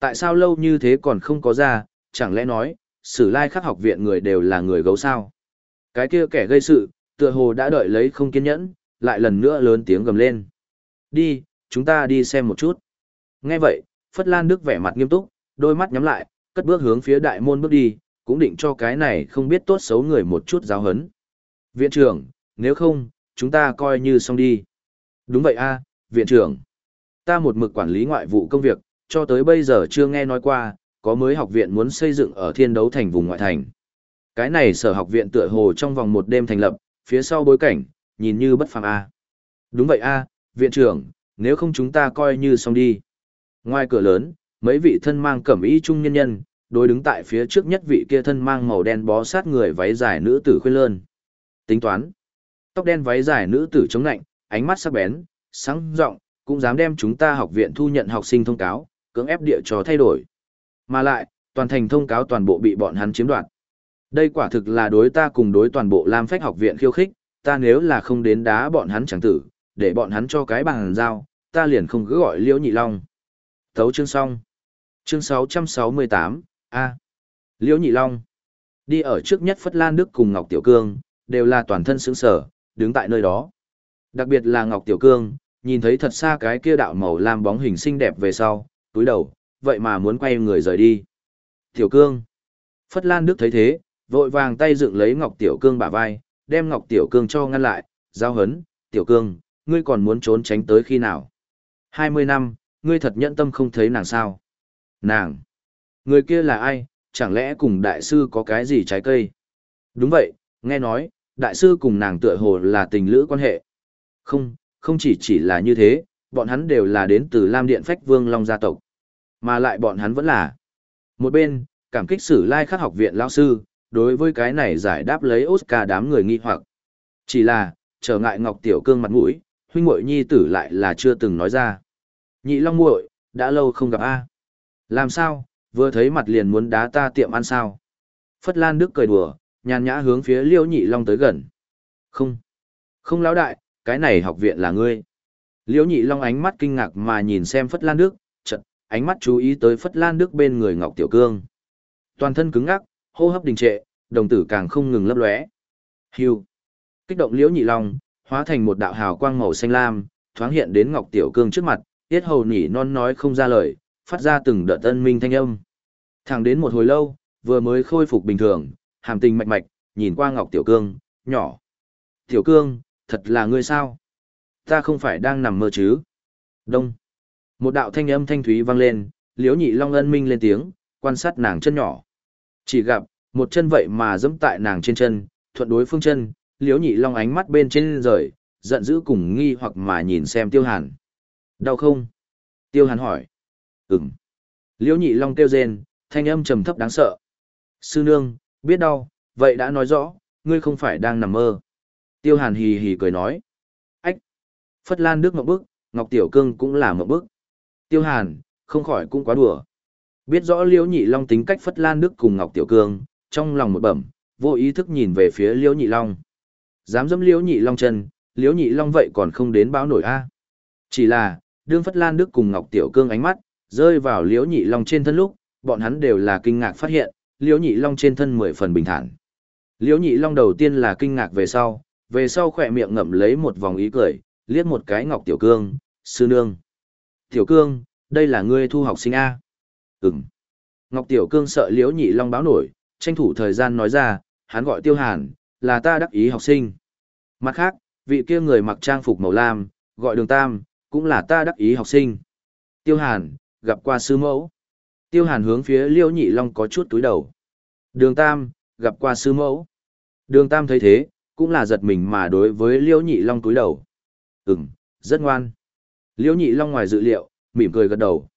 Tại sao lâu như thế còn không có ra, chẳng lẽ nói, sử lai khắc học viện người đều là người gấu sao? Cái kia kẻ gây sự, tựa hồ đã đợi lấy không kiên nhẫn, lại lần nữa lớn tiếng gầm lên. Đi, chúng ta đi xem một chút. Nghe vậy, Phất Lan Đức vẻ mặt nghiêm túc, đôi mắt nhắm lại, cất bước hướng phía đại môn bước đi, cũng định cho cái này không biết tốt xấu người một chút giáo hấn. Viện trưởng, nếu không, chúng ta coi như xong đi. Đúng vậy a, viện trưởng. Ta một mực quản lý ngoại vụ công việc, cho tới bây giờ chưa nghe nói qua, có mới học viện muốn xây dựng ở thiên đấu thành vùng ngoại thành. Cái này sở học viện tựa hồ trong vòng một đêm thành lập, phía sau bối cảnh, nhìn như bất phàm a. Đúng vậy a, viện trưởng, nếu không chúng ta coi như xong đi. Ngoài cửa lớn, mấy vị thân mang cẩm y trung nhân nhân, đối đứng tại phía trước nhất vị kia thân mang màu đen bó sát người váy dài nữ tử khuyên lơn. Tính toán. Tóc đen váy dài nữ tử chống lạnh, ánh mắt sắc bén, sáng rộng, cũng dám đem chúng ta học viện thu nhận học sinh thông cáo, cưỡng ép địa cho thay đổi. Mà lại, toàn thành thông cáo toàn bộ bị bọn hắn chiếm đoạt. Đây quả thực là đối ta cùng đối toàn bộ Lam Phách học viện khiêu khích, ta nếu là không đến đá bọn hắn chẳng tử, để bọn hắn cho cái bằng giao, ta liền không cứ gọi Liễu Nhị Long. Thấu chương xong. Chương 668, A. Liễu Nhị Long. Đi ở trước nhất Phất Lan Đức cùng Ngọc Tiểu Cương, đều là toàn thân sướng sở, đứng tại nơi đó. Đặc biệt là Ngọc Tiểu Cương, nhìn thấy thật xa cái kia đạo màu lam bóng hình xinh đẹp về sau, túi đầu, vậy mà muốn quay người rời đi. Tiểu Cương. Phất Lan Đức thấy thế, vội vàng tay dựng lấy Ngọc Tiểu Cương bả vai, đem Ngọc Tiểu Cương cho ngăn lại, giao hấn, Tiểu Cương, ngươi còn muốn trốn tránh tới khi nào? 20 năm, ngươi thật nhẫn tâm không thấy nàng sao? Nàng! Người kia là ai, chẳng lẽ cùng đại sư có cái gì trái cây? Đúng vậy, nghe nói, đại sư cùng nàng tựa hồ là tình lữ quan hệ. Không, không chỉ chỉ là như thế, bọn hắn đều là đến từ Lam Điện Phách Vương Long gia tộc. Mà lại bọn hắn vẫn là. Một bên, cảm kích sử lai khắc học viện lão sư, đối với cái này giải đáp lấy Oscar đám người nghi hoặc. Chỉ là, trở ngại Ngọc Tiểu Cương mặt mũi, huynh muội nhi tử lại là chưa từng nói ra. Nhị Long muội, đã lâu không gặp a. Làm sao, Vừa thấy mặt liền muốn đá ta tiệm ăn sao. Phất Lan Đức cười đùa, nhàn nhã hướng phía Liễu Nhị Long tới gần. Không, không lão đại, cái này học viện là ngươi. Liễu Nhị Long ánh mắt kinh ngạc mà nhìn xem Phất Lan Đức, chợt ánh mắt chú ý tới Phất Lan Đức bên người Ngọc Tiểu Cương. Toàn thân cứng ngắc, hô hấp đình trệ, đồng tử càng không ngừng lấp lóe. Hưu. Kích động Liễu Nhị Long, hóa thành một đạo hào quang màu xanh lam, thoáng hiện đến Ngọc Tiểu Cương trước mặt, tiết hầu nhỉ non nói không ra lời, phát ra từng đợt tân minh thanh âm. Thẳng đến một hồi lâu, vừa mới khôi phục bình thường, hàm tình mạch mạch, nhìn qua Ngọc Tiểu Cương, nhỏ. Tiểu Cương, thật là ngươi sao? Ta không phải đang nằm mơ chứ? Đông. Một đạo thanh âm thanh thúy vang lên, liếu nhị long ân minh lên tiếng, quan sát nàng chân nhỏ. Chỉ gặp, một chân vậy mà dẫm tại nàng trên chân, thuận đối phương chân, liếu nhị long ánh mắt bên trên rời, giận dữ cùng nghi hoặc mà nhìn xem tiêu hàn. Đau không? Tiêu hàn hỏi. Ừm. Liễu nhị long kêu rên, thanh âm trầm thấp đáng sợ. Sư nương, biết đau, vậy đã nói rõ, ngươi không phải đang nằm mơ. Tiêu hàn hì hì cười nói. Ách! Phất Lan Đức mộng bức, Ngọc Tiểu Cương cũng là mộng bức. Tiêu hàn, không khỏi cũng quá đùa. Biết rõ Liễu Nhị Long tính cách Phất Lan Đức cùng Ngọc Tiểu Cương, trong lòng một bẩm, vô ý thức nhìn về phía Liễu Nhị Long. Dám dẫm Liễu Nhị Long chân, Liễu Nhị Long vậy còn không đến báo nổi a. Chỉ là, đương Phất Lan Đức cùng Ngọc Tiểu Cương ánh mắt rơi vào Liễu Nhị Long trên thân lúc, bọn hắn đều là kinh ngạc phát hiện, Liễu Nhị Long trên thân mười phần bình thản. Liễu Nhị Long đầu tiên là kinh ngạc về sau, về sau khỏe miệng ngậm lấy một vòng ý cười, liếc một cái Ngọc Tiểu Cương, sư nương. Tiểu Cương, đây là ngươi thu học sinh A. Ừm. Ngọc Tiểu Cương sợ Liễu Nhị Long báo nổi, tranh thủ thời gian nói ra, hắn gọi Tiêu Hàn, là ta đắc ý học sinh. Mặt khác, vị kia người mặc trang phục màu lam, gọi Đường Tam, cũng là ta đắc ý học sinh. Tiêu Hàn, gặp qua sư mẫu. Tiêu Hàn hướng phía Liễu Nhị Long có chút túi đầu. Đường Tam, gặp qua sư mẫu. Đường Tam thấy thế, cũng là giật mình mà đối với Liễu Nhị Long túi đầu. Ừm, rất ngoan. Liễu Nhị Long ngoài dự liệu, mỉm cười gật đầu.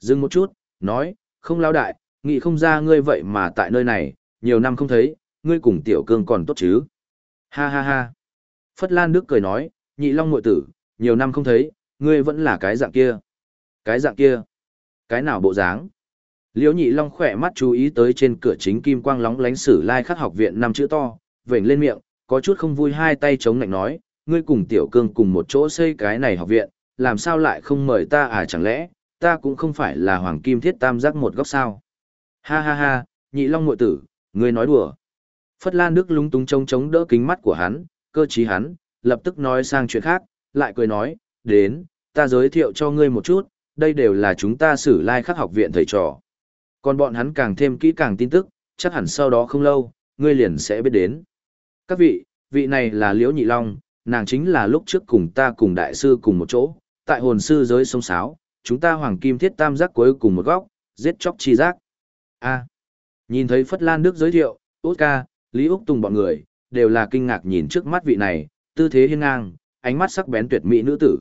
Dừng một chút, nói, không lao đại, nghĩ không ra ngươi vậy mà tại nơi này, nhiều năm không thấy, ngươi cùng tiểu cương còn tốt chứ. Ha ha ha. Phất Lan Đức cười nói, Nhị Long mội tử, nhiều năm không thấy, ngươi vẫn là cái dạng kia. Cái dạng kia? Cái nào bộ dáng? Liễu Nhị Long khỏe mắt chú ý tới trên cửa chính kim quang lóng lánh sử lai khắc học viện năm chữ to, vểnh lên miệng, có chút không vui hai tay chống lạnh nói, ngươi cùng tiểu cương cùng một chỗ xây cái này học viện, làm sao lại không mời ta à chẳng lẽ, ta cũng không phải là hoàng kim thiết tam giác một góc sao. Ha ha ha, nhị long muội tử, ngươi nói đùa. Phất Lan Đức lúng túng trông chống đỡ kính mắt của hắn, cơ trí hắn, lập tức nói sang chuyện khác, lại cười nói, đến, ta giới thiệu cho ngươi một chút, đây đều là chúng ta xử lai like khắc học viện thầy trò. Còn bọn hắn càng thêm kỹ càng tin tức, chắc hẳn sau đó không lâu, ngươi liền sẽ biết đến. Các vị, vị này là Liễu Nhị Long, nàng chính là lúc trước cùng ta cùng đại sư cùng một chỗ, tại hồn sư giới sông sáo, chúng ta hoàng kim thiết tam giác cuối cùng một góc, giết chóc chi giác. A. nhìn thấy Phất Lan Đức giới thiệu, Út ca, Lý Úc Tùng bọn người, đều là kinh ngạc nhìn trước mắt vị này, tư thế hiên ngang, ánh mắt sắc bén tuyệt mỹ nữ tử.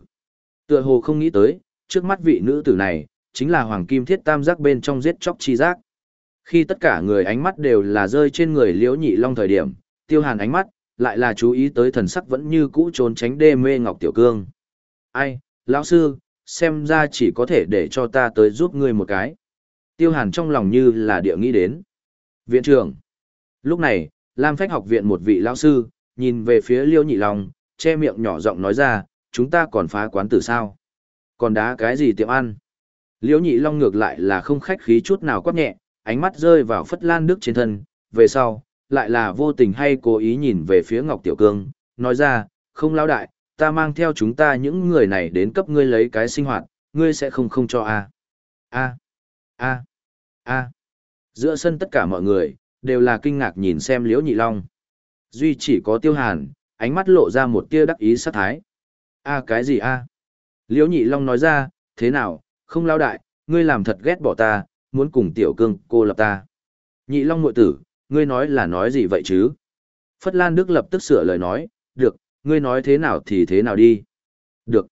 Tựa hồ không nghĩ tới, trước mắt vị nữ tử này, chính là hoàng kim thiết tam giác bên trong giết chóc chi giác. Khi tất cả người ánh mắt đều là rơi trên người liễu nhị long thời điểm, tiêu hàn ánh mắt, lại là chú ý tới thần sắc vẫn như cũ trốn tránh đê mê Ngọc Tiểu Cương. Ai, lão sư, xem ra chỉ có thể để cho ta tới giúp ngươi một cái. Tiêu hàn trong lòng như là địa nghĩ đến. Viện trưởng. Lúc này, Lam Phách học viện một vị lão sư, nhìn về phía Liêu Nhị Long, che miệng nhỏ giọng nói ra, chúng ta còn phá quán tử sao? Còn đá cái gì tiệm ăn? Liêu Nhị Long ngược lại là không khách khí chút nào quát nhẹ, ánh mắt rơi vào Phất Lan Đức trên thân, về sau, lại là vô tình hay cố ý nhìn về phía Ngọc Tiểu Cương, nói ra, không lao đại, ta mang theo chúng ta những người này đến cấp ngươi lấy cái sinh hoạt, ngươi sẽ không không cho a a a a Giữa sân tất cả mọi người, đều là kinh ngạc nhìn xem Liễu Nhị Long. Duy chỉ có Tiêu Hàn, ánh mắt lộ ra một tia đắc ý sát thái. A cái gì a? Liễu Nhị Long nói ra, thế nào, không lao đại, ngươi làm thật ghét bỏ ta, muốn cùng tiểu cương cô lập ta. Nhị Long muội tử, ngươi nói là nói gì vậy chứ? Phất Lan Đức lập tức sửa lời nói, được, ngươi nói thế nào thì thế nào đi. Được.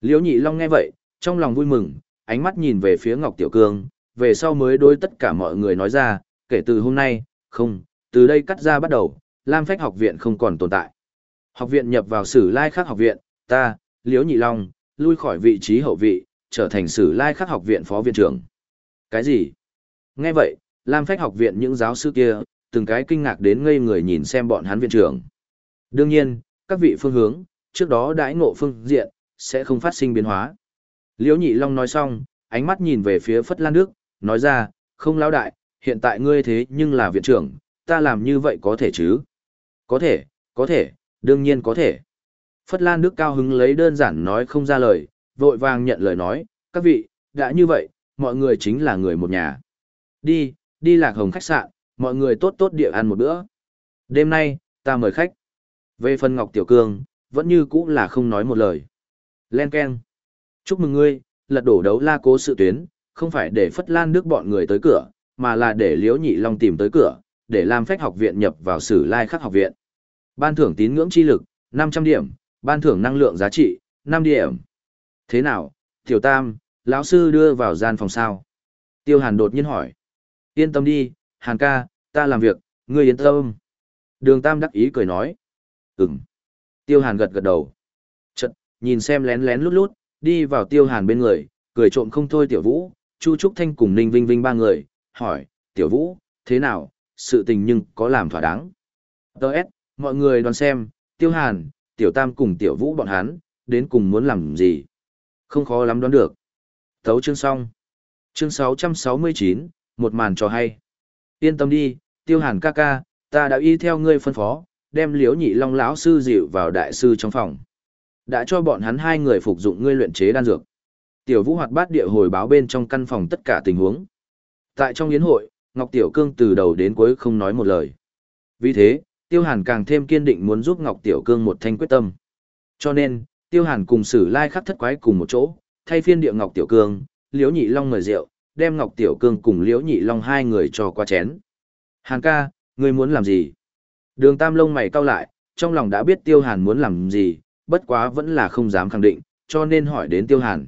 Liễu Nhị Long nghe vậy, trong lòng vui mừng, ánh mắt nhìn về phía Ngọc Tiểu Cương, về sau mới đối tất cả mọi người nói ra, kể từ hôm nay, không, từ đây cắt ra bắt đầu, Lam Phách học viện không còn tồn tại. Học viện nhập vào sử lai khắc học viện, ta, Liễu Nhị Long, lui khỏi vị trí hậu vị, trở thành sử lai khắc học viện phó viện trưởng. Cái gì? Nghe vậy, Lam Phách học viện những giáo sư kia, từng cái kinh ngạc đến ngây người nhìn xem bọn hắn viện trưởng. Đương nhiên, các vị phương hướng, trước đó đãi ngộ phương diện, sẽ không phát sinh biến hóa. Liễu Nhị Long nói xong, ánh mắt nhìn về phía Phất Lan Đức, nói ra, không lão đại, hiện tại ngươi thế nhưng là viện trưởng, ta làm như vậy có thể chứ? Có thể, có thể, đương nhiên có thể. Phất Lan Đức cao hứng lấy đơn giản nói không ra lời, vội vàng nhận lời nói, các vị, đã như vậy, mọi người chính là người một nhà. Đi, đi lạc hồng khách sạn, mọi người tốt tốt địa ăn một bữa. Đêm nay, ta mời khách. Về phần Ngọc Tiểu Cương, vẫn như cũ là không nói một lời. Len Ken. Chúc mừng ngươi, lật đổ đấu la cố sự tuyến, không phải để Phất Lan nước bọn người tới cửa, mà là để Liễu Nhị Long tìm tới cửa, để làm phách học viện nhập vào sử lai khắc học viện. Ban thưởng tín ngưỡng chi lực, 500 điểm, ban thưởng năng lượng giá trị, 5 điểm. Thế nào, Tiểu Tam, lão sư đưa vào gian phòng sao? Tiêu Hàn đột nhiên hỏi. Yên tâm đi, Hàn ca, ta làm việc, ngươi yên tâm. Đường Tam đắc ý cười nói. Ừm. Tiêu Hàn gật gật đầu. Chật, nhìn xem lén lén lút lút, đi vào Tiêu Hàn bên người, cười trộm không thôi Tiểu Vũ, Chu Trúc Thanh cùng Ninh Vinh Vinh ba người, hỏi, Tiểu Vũ, thế nào, sự tình nhưng có làm thỏa đáng. Đợt, mọi người đoán xem, Tiêu Hàn, Tiểu Tam cùng Tiểu Vũ bọn hắn, đến cùng muốn làm gì. Không khó lắm đoán được. Thấu chương xong. Chương 669, một màn trò hay. Yên tâm đi, Tiêu Hàn ca ca, ta đã y theo ngươi phân phó, đem liễu nhị long lão sư dịu vào đại sư trong phòng. Đã cho bọn hắn hai người phục dụng ngươi luyện chế đan dược. Tiểu Vũ hoạt bát địa hồi báo bên trong căn phòng tất cả tình huống. Tại trong yến hội, Ngọc Tiểu Cương từ đầu đến cuối không nói một lời. Vì thế, Tiêu Hàn càng thêm kiên định muốn giúp Ngọc Tiểu Cương một thanh quyết tâm. Cho nên, Tiêu Hàn cùng Sử Lai khắc thất quái cùng một chỗ, thay phiên địa Ngọc Tiểu Cương, Liễu Nhị Long mời rượu, đem Ngọc Tiểu Cương cùng Liễu Nhị Long hai người cho qua chén. Hàn ca, ngươi muốn làm gì? Đường Tam lông mày cau lại, trong lòng đã biết Tiêu Hàn muốn làm gì, bất quá vẫn là không dám khẳng định, cho nên hỏi đến Tiêu Hàn.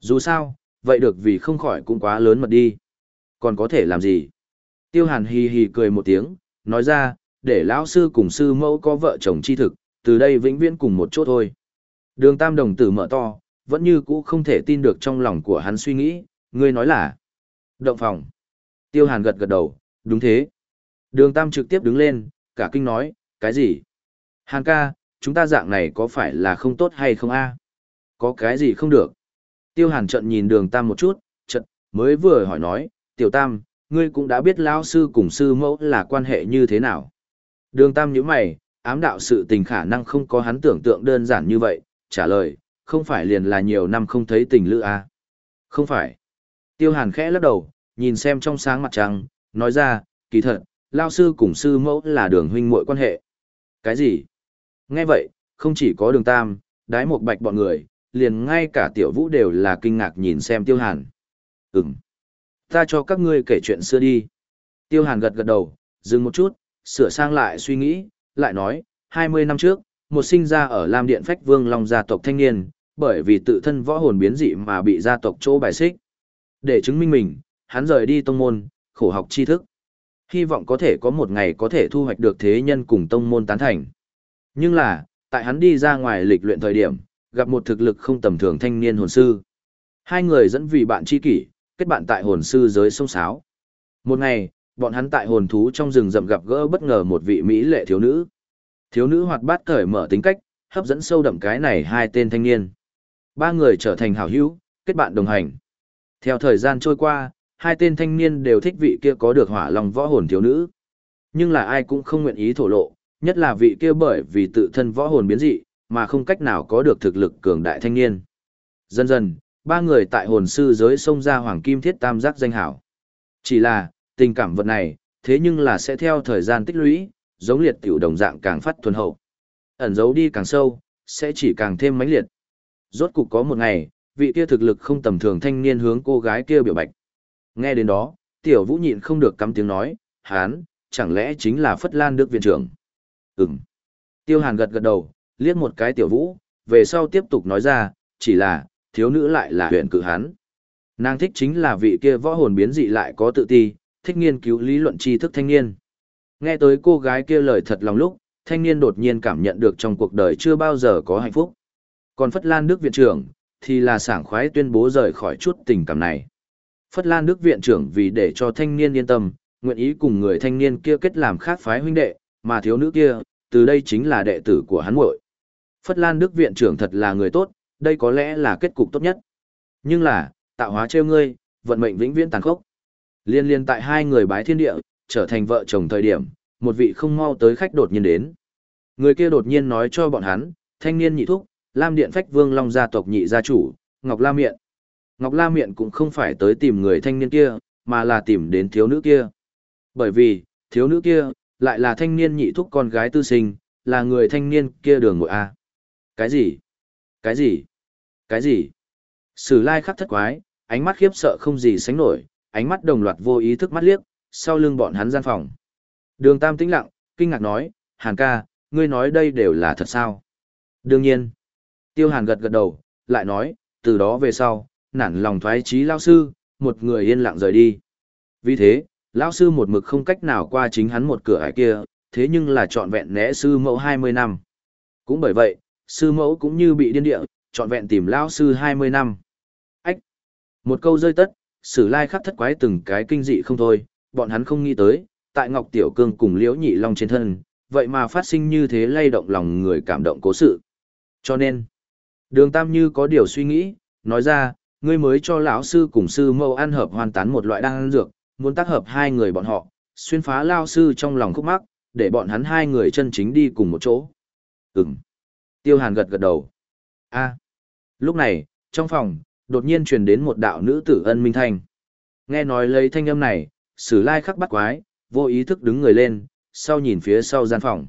Dù sao, vậy được vì không khỏi cũng quá lớn mật đi. Còn có thể làm gì? Tiêu Hàn hì hì cười một tiếng, nói ra, để lão sư cùng sư mẫu có vợ chồng chi thực, từ đây vĩnh viễn cùng một chỗ thôi. Đường Tam đồng tử mở to, vẫn như cũ không thể tin được trong lòng của hắn suy nghĩ, ngươi nói là động phòng. Tiêu Hàn gật gật đầu, đúng thế. Đường Tam trực tiếp đứng lên, cả kinh nói, cái gì? Hàn ca, chúng ta dạng này có phải là không tốt hay không a? Có cái gì không được? Tiêu Hàn trận nhìn đường Tam một chút, trận, mới vừa hỏi nói, tiểu Tam, ngươi cũng đã biết lão sư cùng sư mẫu là quan hệ như thế nào. Đường Tam nhíu mày, ám đạo sự tình khả năng không có hắn tưởng tượng đơn giản như vậy, trả lời, không phải liền là nhiều năm không thấy tình lữ à? Không phải. Tiêu Hàn khẽ lắc đầu, nhìn xem trong sáng mặt trăng, nói ra, kỳ thật, lao sư cùng sư mẫu là đường huynh muội quan hệ. Cái gì? Nghe vậy, không chỉ có đường tam, đái một bạch bọn người, liền ngay cả tiểu vũ đều là kinh ngạc nhìn xem Tiêu Hàn. Ừm. Ta cho các ngươi kể chuyện xưa đi. Tiêu Hàn gật gật đầu, dừng một chút, sửa sang lại suy nghĩ, lại nói, 20 năm trước, một sinh ra ở Lam Điện Phách Vương Long gia tộc thanh niên, bởi vì tự thân võ hồn biến dị mà bị gia tộc chỗ bài xích. Để chứng minh mình, hắn rời đi tông môn, khổ học tri thức. Hy vọng có thể có một ngày có thể thu hoạch được thế nhân cùng tông môn tán thành. Nhưng là, tại hắn đi ra ngoài lịch luyện thời điểm, gặp một thực lực không tầm thường thanh niên hồn sư. Hai người dẫn vì bạn tri kỷ, kết bạn tại hồn sư giới sông sáo. Một ngày, bọn hắn tại hồn thú trong rừng rậm gặp gỡ bất ngờ một vị mỹ lệ thiếu nữ. Thiếu nữ hoạt bát cởi mở tính cách, hấp dẫn sâu đậm cái này hai tên thanh niên. Ba người trở thành hảo hữu, kết bạn đồng hành. Theo thời gian trôi qua, hai tên thanh niên đều thích vị kia có được hỏa lòng võ hồn thiếu nữ. Nhưng là ai cũng không nguyện ý thổ lộ, nhất là vị kia bởi vì tự thân võ hồn biến dị, mà không cách nào có được thực lực cường đại thanh niên. Dần dần, ba người tại hồn sư giới xông ra hoàng kim thiết tam giác danh hảo. Chỉ là, tình cảm vật này, thế nhưng là sẽ theo thời gian tích lũy, giống liệt tiểu đồng dạng càng phát thuần hậu. Ẩn giấu đi càng sâu, sẽ chỉ càng thêm mãnh liệt. Rốt cục có một ngày, vị kia thực lực không tầm thường thanh niên hướng cô gái kia biểu bạch. Nghe đến đó, tiểu vũ nhịn không được cắm tiếng nói, hán, chẳng lẽ chính là Phất Lan Đức viện trưởng? Ừm. Tiêu Hàn gật gật đầu, liếc một cái tiểu vũ, về sau tiếp tục nói ra, chỉ là, thiếu nữ lại là huyện cử hán. Nàng thích chính là vị kia võ hồn biến dị lại có tự ti, thích nghiên cứu lý luận tri thức thanh niên. Nghe tới cô gái kia lời thật lòng lúc, thanh niên đột nhiên cảm nhận được trong cuộc đời chưa bao giờ có hạnh phúc. Còn Phất Lan Đức viện trưởng, thì là sảng khoái tuyên bố rời khỏi chút tình cảm này. Phất Lan Đức viện trưởng vì để cho thanh niên yên tâm, nguyện ý cùng người thanh niên kia kết làm khác phái huynh đệ, mà thiếu nữ kia, từ đây chính là đệ tử của hắn muội. Phất Lan Đức viện trưởng thật là người tốt, đây có lẽ là kết cục tốt nhất. Nhưng là, tạo hóa trêu ngươi, vận mệnh vĩnh viễn tàn khốc. Liên liên tại hai người bái thiên địa, trở thành vợ chồng thời điểm, một vị không mau tới khách đột nhiên đến. Người kia đột nhiên nói cho bọn hắn, thanh niên nhị thúc, Lam Điện Phách Vương Long gia tộc nhị gia chủ, Ngọc La Miện. Ngọc La Miện cũng không phải tới tìm người thanh niên kia, mà là tìm đến thiếu nữ kia. Bởi vì, thiếu nữ kia, lại là thanh niên nhị thúc con gái tư sinh, là người thanh niên kia đường ngội A. Cái gì? Cái gì? Cái gì? Sử lai khắc thất quái, ánh mắt khiếp sợ không gì sánh nổi, ánh mắt đồng loạt vô ý thức mắt liếc, sau lưng bọn hắn gian phòng. Đường Tam tĩnh lặng, kinh ngạc nói, Hàn ca, ngươi nói đây đều là thật sao? Đương nhiên. Tiêu Hàn gật gật đầu, lại nói, từ đó về sau, nản lòng thoái trí lao sư, một người yên lặng rời đi. Vì thế, lão sư một mực không cách nào qua chính hắn một cửa ải kia, thế nhưng là trọn vẹn né sư mẫu 20 năm. Cũng bởi vậy, sư mẫu cũng như bị điên địa, trọn vẹn tìm lão sư 20 năm. Ách! Một câu rơi tất, sử lai khắc thất quái từng cái kinh dị không thôi, bọn hắn không nghĩ tới, tại Ngọc Tiểu Cương cùng Liễu Nhị Long trên thân, vậy mà phát sinh như thế lay động lòng người cảm động cố sự. Cho nên, đường Tam như có điều suy nghĩ, nói ra, ngươi mới cho lão sư cùng sư Mâu ăn hợp hoàn tán một loại đan dược, muốn tác hợp hai người bọn họ, xuyên phá lao sư trong lòng khúc mắc, để bọn hắn hai người chân chính đi cùng một chỗ. Ừm. Tiêu Hàn gật gật đầu. A. Lúc này, trong phòng, đột nhiên truyền đến một đạo nữ tử ân minh thanh. Nghe nói lấy thanh âm này, sử lai khắc bắt quái, vô ý thức đứng người lên, sau nhìn phía sau gian phòng.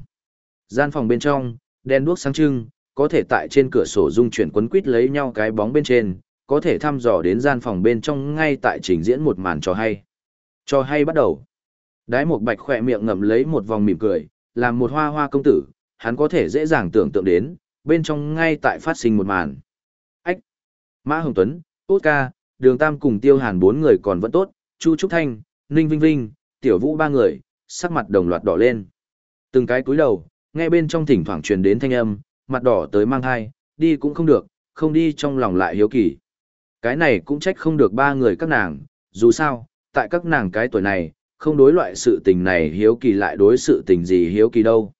Gian phòng bên trong, đen đuốc sáng trưng, có thể tại trên cửa sổ dung chuyển quấn quít lấy nhau cái bóng bên trên, có thể thăm dò đến gian phòng bên trong ngay tại trình diễn một màn trò hay. Trò hay bắt đầu. Đái một bạch khỏe miệng ngậm lấy một vòng mỉm cười, làm một hoa hoa công tử, hắn có thể dễ dàng tưởng tượng đến, bên trong ngay tại phát sinh một màn. Ách! Mã Hồng Tuấn, Tốt Ca, Đường Tam cùng Tiêu Hàn bốn người còn vẫn tốt, Chu Trúc Thanh, Ninh Vinh Vinh, Tiểu Vũ ba người, sắc mặt đồng loạt đỏ lên. Từng cái cúi đầu, nghe bên trong thỉnh thoảng truyền đến thanh âm, mặt đỏ tới mang thai, đi cũng không được, không đi trong lòng lại hiếu kỳ. Cái này cũng trách không được ba người các nàng, dù sao, tại các nàng cái tuổi này, không đối loại sự tình này hiếu kỳ lại đối sự tình gì hiếu kỳ đâu.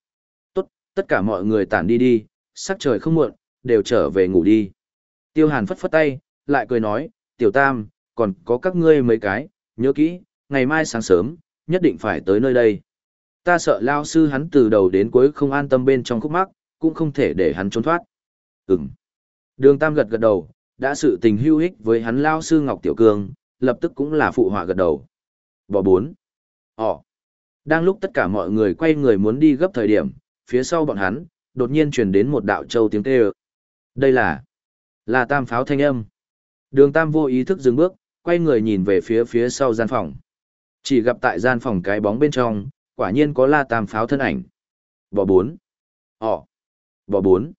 Tốt, tất cả mọi người tản đi đi, sắc trời không muộn, đều trở về ngủ đi. Tiêu Hàn phất phất tay, lại cười nói, Tiểu Tam, còn có các ngươi mấy cái, nhớ kỹ, ngày mai sáng sớm, nhất định phải tới nơi đây. Ta sợ lao sư hắn từ đầu đến cuối không an tâm bên trong khúc mắc, cũng không thể để hắn trốn thoát. Ừm. Đường Tam gật gật đầu, đã sự tình hưu hích với hắn lao sư Ngọc Tiểu Cương, lập tức cũng là phụ họa gật đầu. Bỏ bốn. Ồ. Đang lúc tất cả mọi người quay người muốn đi gấp thời điểm, phía sau bọn hắn, đột nhiên truyền đến một đạo châu tiếng kêu. Đây là, là tam pháo thanh âm. Đường tam vô ý thức dừng bước, quay người nhìn về phía phía sau gian phòng. Chỉ gặp tại gian phòng cái bóng bên trong, quả nhiên có la tam pháo thân ảnh. Bỏ bốn. Ồ. Bỏ bốn.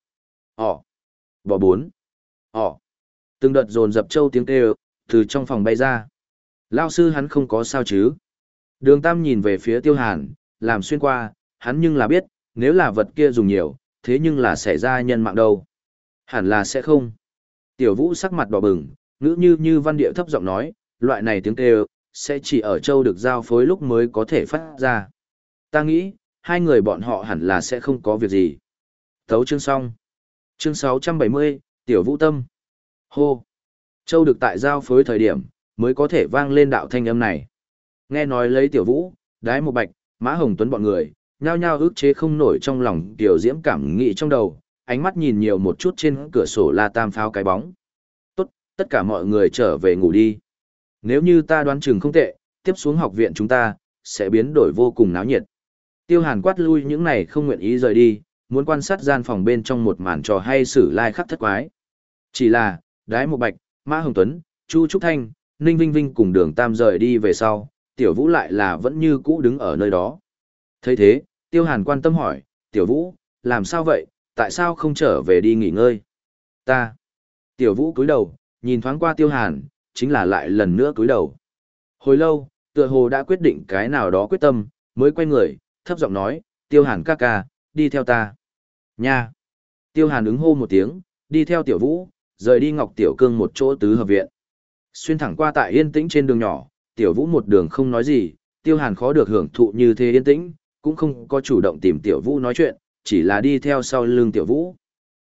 Ồ. Bỏ bốn. Ồ. Từng đợt dồn dập châu tiếng kêu, từ trong phòng bay ra. Lao sư hắn không có sao chứ. Đường Tam nhìn về phía Tiêu Hàn, làm xuyên qua, hắn nhưng là biết, nếu là vật kia dùng nhiều, thế nhưng là sẽ ra nhân mạng đâu. Hẳn là sẽ không. Tiểu Vũ sắc mặt đỏ bừng, ngữ như như văn địa thấp giọng nói, loại này tiếng kêu, sẽ chỉ ở châu được giao phối lúc mới có thể phát ra. Ta nghĩ, hai người bọn họ hẳn là sẽ không có việc gì. Thấu chương xong. Chương 670, Tiểu Vũ Tâm. Hô. Châu được tại giao phối thời điểm, mới có thể vang lên đạo thanh âm này. Nghe nói lấy Tiểu Vũ, đái một bạch, mã hồng tuấn bọn người, nhao nhao ức chế không nổi trong lòng tiểu diễm cảm nghĩ trong đầu, ánh mắt nhìn nhiều một chút trên cửa sổ la tam pháo cái bóng. Tốt, tất cả mọi người trở về ngủ đi. Nếu như ta đoán chừng không tệ, tiếp xuống học viện chúng ta, sẽ biến đổi vô cùng náo nhiệt. Tiêu hàn quát lui những này không nguyện ý rời đi, muốn quan sát gian phòng bên trong một màn trò hay xử lai khắc thất quái. Chỉ là, đái Mộ bạch, mã hồng tuấn, chu trúc thanh, ninh vinh vinh cùng đường tam rời đi về sau, tiểu vũ lại là vẫn như cũ đứng ở nơi đó. Thấy thế tiêu hàn quan tâm hỏi tiểu vũ làm sao vậy tại sao không trở về đi nghỉ ngơi? Ta. Tiểu vũ cúi đầu nhìn thoáng qua tiêu hàn chính là lại lần nữa cúi đầu. Hồi lâu tựa hồ đã quyết định cái nào đó quyết tâm mới quay người thấp giọng nói tiêu hàn ca ca đi theo ta. Nha. Tiêu hàn ứng hô một tiếng đi theo tiểu vũ rời đi ngọc tiểu cương một chỗ tứ hợp viện Xuyên thẳng qua tại yên tĩnh trên đường nhỏ, tiểu vũ một đường không nói gì, tiêu hàn khó được hưởng thụ như thế yên tĩnh, cũng không có chủ động tìm tiểu vũ nói chuyện, chỉ là đi theo sau lưng tiểu vũ.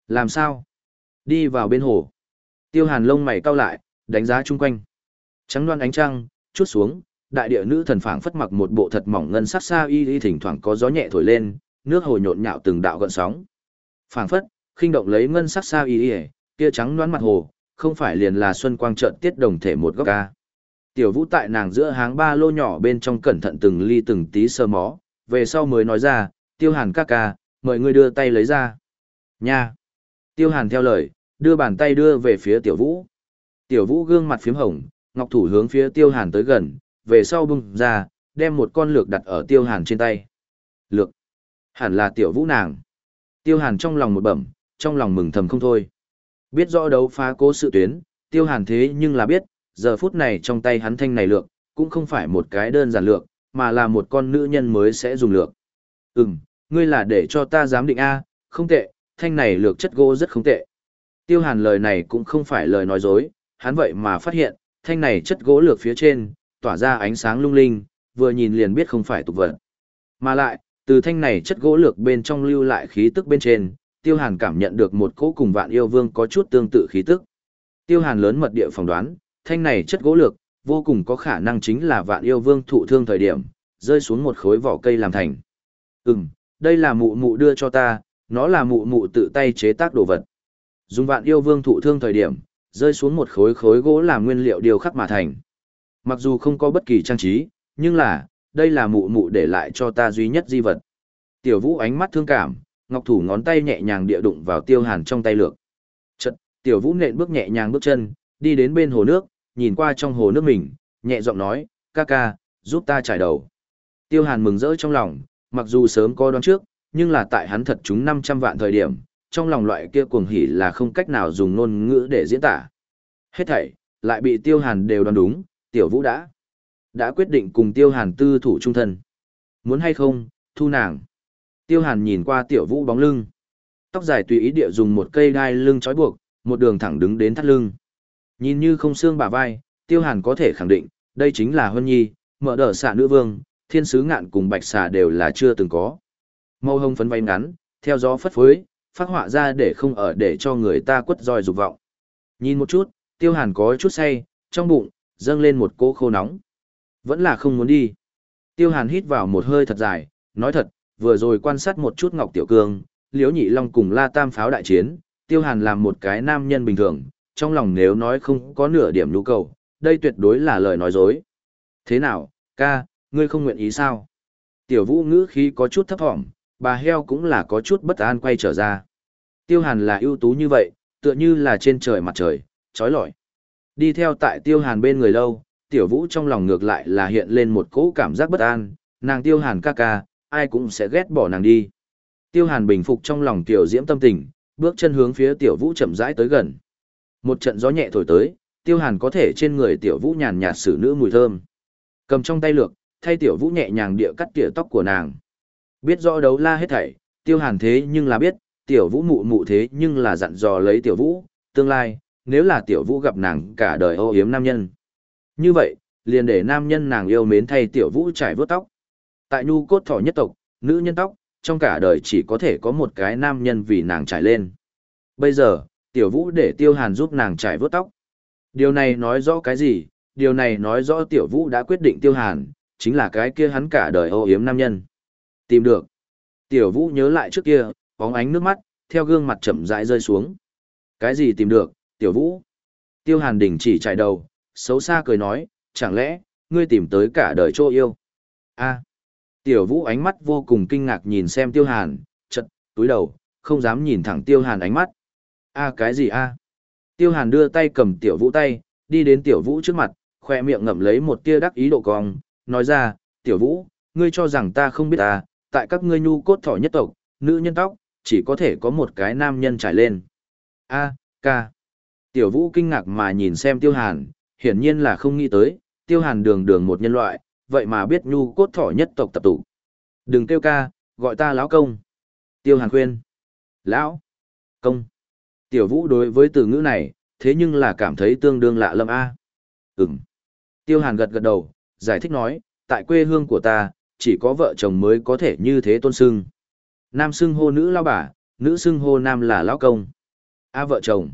Làm sao? Đi vào bên hồ. Tiêu hàn lông mày cau lại, đánh giá chung quanh. Trắng loan ánh trăng, chút xuống, đại địa nữ thần phảng phất mặc một bộ thật mỏng ngân sắc xa y y thỉnh thoảng có gió nhẹ thổi lên, nước hồ nhộn nhạo từng đạo gợn sóng. Phảng phất, khinh động lấy ngân sắc xa y y, kia trắng loan mặt hồ, không phải liền là xuân quang trợn tiết đồng thể một góc ca. Tiểu Vũ tại nàng giữa háng ba lô nhỏ bên trong cẩn thận từng ly từng tí sơ mó, về sau mới nói ra, Tiêu Hàn ca ca, mời ngươi đưa tay lấy ra. Nha! Tiêu Hàn theo lời, đưa bàn tay đưa về phía Tiểu Vũ. Tiểu Vũ gương mặt phím hồng, ngọc thủ hướng phía Tiêu Hàn tới gần, về sau bung ra, đem một con lược đặt ở Tiêu Hàn trên tay. Lược! Hẳn là Tiểu Vũ nàng. Tiêu Hàn trong lòng một bẩm, trong lòng mừng thầm không thôi. Biết rõ đấu phá cố sự tuyến, Tiêu Hàn thế nhưng là biết, giờ phút này trong tay hắn thanh này lược, cũng không phải một cái đơn giản lược, mà là một con nữ nhân mới sẽ dùng lược. Ừm, ngươi là để cho ta giám định A, không tệ, thanh này lược chất gỗ rất không tệ. Tiêu hàn lời này cũng không phải lời nói dối, hắn vậy mà phát hiện, thanh này chất gỗ lược phía trên, tỏa ra ánh sáng lung linh, vừa nhìn liền biết không phải tục vật. Mà lại, từ thanh này chất gỗ lược bên trong lưu lại khí tức bên trên, tiêu hàn cảm nhận được một cỗ cùng vạn yêu vương có chút tương tự khí tức. Tiêu hàn lớn mật địa phỏng đoán, thanh này chất gỗ lược, vô cùng có khả năng chính là vạn yêu vương thụ thương thời điểm, rơi xuống một khối vỏ cây làm thành. Ừm, đây là mụ mụ đưa cho ta, nó là mụ mụ tự tay chế tác đồ vật. Dùng vạn yêu vương thụ thương thời điểm, rơi xuống một khối khối gỗ làm nguyên liệu điều khắc mà thành. Mặc dù không có bất kỳ trang trí, nhưng là, đây là mụ mụ để lại cho ta duy nhất di vật. Tiểu vũ ánh mắt thương cảm, ngọc thủ ngón tay nhẹ nhàng địa đụng vào tiêu hàn trong tay lược. Chật, tiểu vũ nện bước nhẹ nhàng bước chân, đi đến bên hồ nước, nhìn qua trong hồ nước mình, nhẹ giọng nói, ca ca, giúp ta trải đầu. Tiêu hàn mừng rỡ trong lòng, mặc dù sớm có đoán trước, nhưng là tại hắn thật chúng 500 vạn thời điểm, trong lòng loại kia cuồng hỉ là không cách nào dùng ngôn ngữ để diễn tả. Hết thảy, lại bị tiêu hàn đều đoán đúng, tiểu vũ đã, đã quyết định cùng tiêu hàn tư thủ trung thân. Muốn hay không, thu nàng. Tiêu hàn nhìn qua tiểu vũ bóng lưng. Tóc dài tùy ý địa dùng một cây đai lưng trói buộc, một đường thẳng đứng đến thắt lưng. Nhìn như không xương bả vai, tiêu hàn có thể khẳng định, đây chính là Huân Nhi, mở đờ xạ nữ vương, thiên sứ ngạn cùng bạch xà đều là chưa từng có. Màu hồng phấn váy ngắn, theo gió phất phới, phát họa ra để không ở để cho người ta quất roi dục vọng. Nhìn một chút, tiêu hàn có chút say, trong bụng, dâng lên một cỗ khô nóng. Vẫn là không muốn đi. Tiêu hàn hít vào một hơi thật dài, nói thật, vừa rồi quan sát một chút Ngọc Tiểu Cương, Liễu Nhị Long cùng La Tam pháo đại chiến, Tiêu Hàn làm một cái nam nhân bình thường, trong lòng nếu nói không có nửa điểm nhu cầu, đây tuyệt đối là lời nói dối. Thế nào, ca, ngươi không nguyện ý sao? Tiểu vũ ngữ khí có chút thấp thỏm, bà heo cũng là có chút bất an quay trở ra. Tiêu hàn là ưu tú như vậy, tựa như là trên trời mặt trời, trói lọi. Đi theo tại tiêu hàn bên người lâu, tiểu vũ trong lòng ngược lại là hiện lên một cỗ cảm giác bất an, nàng tiêu hàn ca ca, ai cũng sẽ ghét bỏ nàng đi. Tiêu hàn bình phục trong lòng tiểu diễm tâm tình, bước chân hướng phía tiểu vũ chậm rãi tới gần. Một trận gió nhẹ thổi tới, tiêu hàn có thể trên người tiểu vũ nhàn nhạt xử nữ mùi thơm. Cầm trong tay lược, thay tiểu vũ nhẹ nhàng địa cắt tỉa tóc của nàng. Biết rõ đấu la hết thảy, tiêu hàn thế nhưng là biết, tiểu vũ mụ mụ thế nhưng là dặn dò lấy tiểu vũ, tương lai, nếu là tiểu vũ gặp nàng cả đời ô yếm nam nhân. Như vậy, liền để nam nhân nàng yêu mến thay tiểu vũ trải vớt tóc. Tại nhu cốt thỏ nhất tộc, nữ nhân tóc, trong cả đời chỉ có thể có một cái nam nhân vì nàng trải lên. Bây giờ, tiểu vũ để tiêu hàn giúp nàng trải vớt tóc. Điều này nói rõ cái gì? Điều này nói rõ tiểu vũ đã quyết định tiêu hàn, chính là cái kia hắn cả đời âu yếm nam nhân. Tìm được. Tiểu vũ nhớ lại trước kia, bóng ánh nước mắt, theo gương mặt chậm rãi rơi xuống. Cái gì tìm được, tiểu vũ? Tiêu hàn đình chỉ chạy đầu, xấu xa cười nói, chẳng lẽ, ngươi tìm tới cả đời chỗ yêu? a Tiểu vũ ánh mắt vô cùng kinh ngạc nhìn xem tiêu hàn, chật, túi đầu, không dám nhìn thẳng tiêu hàn ánh mắt. a cái gì a Tiêu hàn đưa tay cầm tiểu vũ tay, đi đến tiểu vũ trước mặt, khoe miệng ngậm lấy một tia đắc ý độ cong, nói ra, tiểu vũ, ngươi cho rằng ta không biết ta, tại các ngươi nhu cốt thỏ nhất tộc, nữ nhân tóc, chỉ có thể có một cái nam nhân trải lên. A, ca. Tiểu vũ kinh ngạc mà nhìn xem tiêu hàn, hiển nhiên là không nghĩ tới, tiêu hàn đường đường một nhân loại, vậy mà biết nhu cốt thỏ nhất tộc tập tụ. Đừng kêu ca, gọi ta lão công. Tiêu hàn khuyên. Lão. Công. Tiểu vũ đối với từ ngữ này, thế nhưng là cảm thấy tương đương lạ lâm A. Ừm. Tiêu Hàn gật gật đầu, giải thích nói, tại quê hương của ta, chỉ có vợ chồng mới có thể như thế tôn sưng. Nam sưng hô nữ lao bà, nữ sưng hô nam là lão công. A vợ chồng.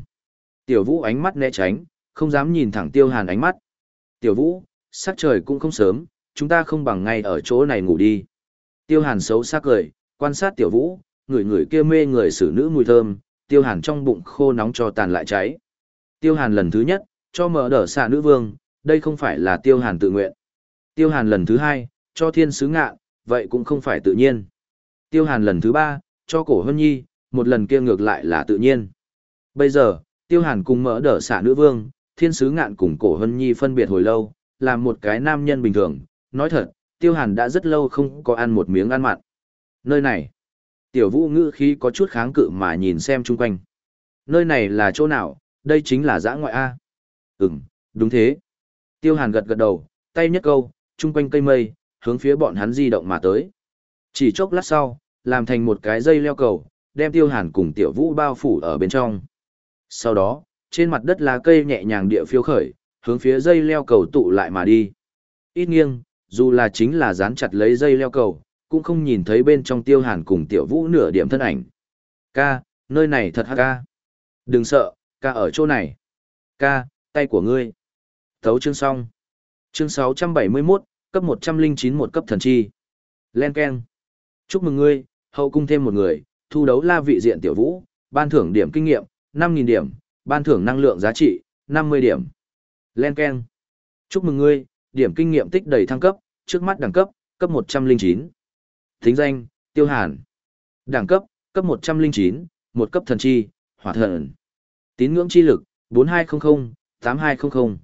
Tiểu Vũ ánh mắt né tránh, không dám nhìn thẳng Tiêu Hàn ánh mắt. Tiểu Vũ, sắc trời cũng không sớm, chúng ta không bằng ngay ở chỗ này ngủ đi. Tiêu Hàn xấu xác cười, quan sát Tiểu Vũ, người người kia mê người xử nữ mùi thơm, Tiêu Hàn trong bụng khô nóng cho tàn lại cháy. Tiêu Hàn lần thứ nhất, cho mở đỡ xạ nữ vương, đây không phải là Tiêu Hàn tự nguyện. Tiêu Hàn lần thứ hai, cho thiên sứ ngạ, vậy cũng không phải tự nhiên. Tiêu Hàn lần thứ ba, cho cổ hân nhi, một lần kia ngược lại là tự nhiên. Bây giờ, Tiêu Hàn cùng mở đỡ xạ nữ vương, thiên sứ ngạn cùng cổ hân nhi phân biệt hồi lâu, làm một cái nam nhân bình thường. Nói thật, Tiêu Hàn đã rất lâu không có ăn một miếng ăn mặn. Nơi này, tiểu vũ ngữ khí có chút kháng cự mà nhìn xem chung quanh. Nơi này là chỗ nào, đây chính là giã ngoại A. Ừm, đúng thế. Tiêu Hàn gật gật đầu, tay nhất câu, chung quanh cây mây, hướng phía bọn hắn di động mà tới. Chỉ chốc lát sau, làm thành một cái dây leo cầu, đem Tiêu Hàn cùng Tiểu Vũ bao phủ ở bên trong. Sau đó, trên mặt đất lá cây nhẹ nhàng địa phiêu khởi, hướng phía dây leo cầu tụ lại mà đi. Ít nghiêng, dù là chính là dán chặt lấy dây leo cầu, cũng không nhìn thấy bên trong Tiêu Hàn cùng Tiểu Vũ nửa điểm thân ảnh. Ca, nơi này thật hắc ca. Đừng sợ, ca ở chỗ này. Ca, tay của ngươi. Thấu chương xong. Chương 671, cấp 109 một cấp thần chi. Len Ken. Chúc mừng ngươi, hậu cung thêm một người, thu đấu la vị diện tiểu vũ, ban thưởng điểm kinh nghiệm, 5.000 điểm, ban thưởng năng lượng giá trị, 50 điểm. Len Ken. Chúc mừng ngươi, điểm kinh nghiệm tích đầy thăng cấp, trước mắt đẳng cấp, cấp 109. Thính danh, Tiêu Hàn. Đẳng cấp, cấp 109, một cấp thần chi, hỏa thần. Tín ngưỡng chi lực, 4200-8200.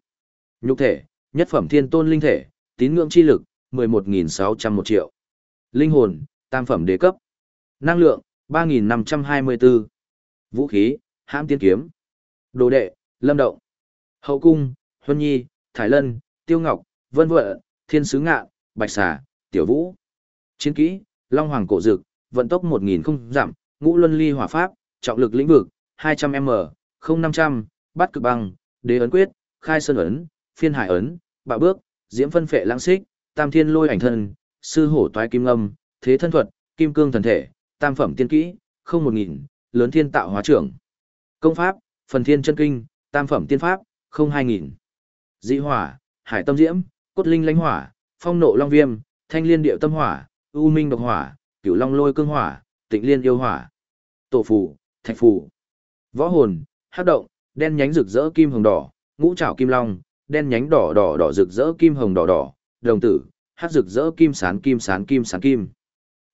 Nhục thể, nhất phẩm thiên tôn linh thể, tín ngưỡng chi lực, 11.601 triệu. Linh hồn, tam phẩm đế cấp. Năng lượng, 3.524. Vũ khí, hãm tiên kiếm. Đồ đệ, lâm động. Hậu cung, Huân Nhi, Thái Lân, Tiêu Ngọc, Vân Vợ, Thiên Sứ Ngạ, Bạch Xà, Tiểu Vũ. Chiến kỹ, Long Hoàng Cổ Dực, vận tốc 1.000 không giảm, ngũ luân ly hỏa pháp, trọng lực lĩnh vực, 200m, 0500, bắt cực băng, đế ấn quyết, khai sơn ấn, phiên hải ấn, bạo bước, diễm phân phệ lãng xích, tam thiên lôi ảnh thân, sư hổ toái kim âm, thế thân thuật, kim cương thần thể, tam phẩm tiên kỹ, không một nghìn, lớn thiên tạo hóa trưởng. Công pháp, phần thiên chân kinh, tam phẩm tiên pháp, không hai nghìn. Dị hỏa, hải tâm diễm, cốt linh lãnh hỏa, phong nộ long viêm, thanh liên điệu tâm hỏa, u minh độc hỏa, cửu long lôi cương hỏa, tịnh liên yêu hỏa. Tổ phù, thạch phù. Võ hồn, hắc động, đen nhánh rực rỡ kim hồng đỏ, ngũ trảo kim long, đen nhánh đỏ đỏ đỏ rực rỡ kim hồng đỏ đỏ, đồng tử, hắc rực rỡ kim sán kim sán kim sán kim.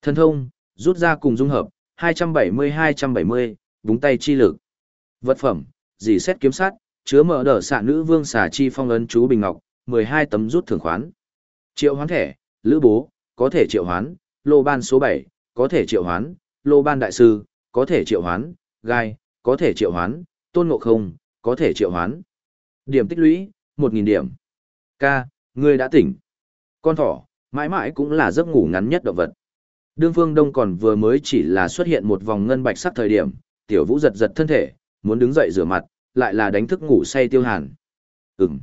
Thân thông, rút ra cùng dung hợp, 270-270, búng tay chi lực. Vật phẩm, dì xét kiếm sát, chứa mở đỡ xạ nữ vương xà chi phong ấn chú bình ngọc, 12 tấm rút thưởng khoán. Triệu hoán thẻ, lữ bố, có thể triệu hoán, lô ban số 7, có thể triệu hoán, lô ban đại sư, có thể triệu hoán, gai, có thể triệu hoán, tôn ngộ không, có thể triệu hoán. Điểm tích lũy, 1.000 điểm. Ca, ngươi đã tỉnh. Con thỏ, mãi mãi cũng là giấc ngủ ngắn nhất động vật. Đương Phương Đông còn vừa mới chỉ là xuất hiện một vòng ngân bạch sắc thời điểm, Tiểu Vũ giật giật thân thể, muốn đứng dậy rửa mặt, lại là đánh thức ngủ say Tiêu Hàn. Ừm.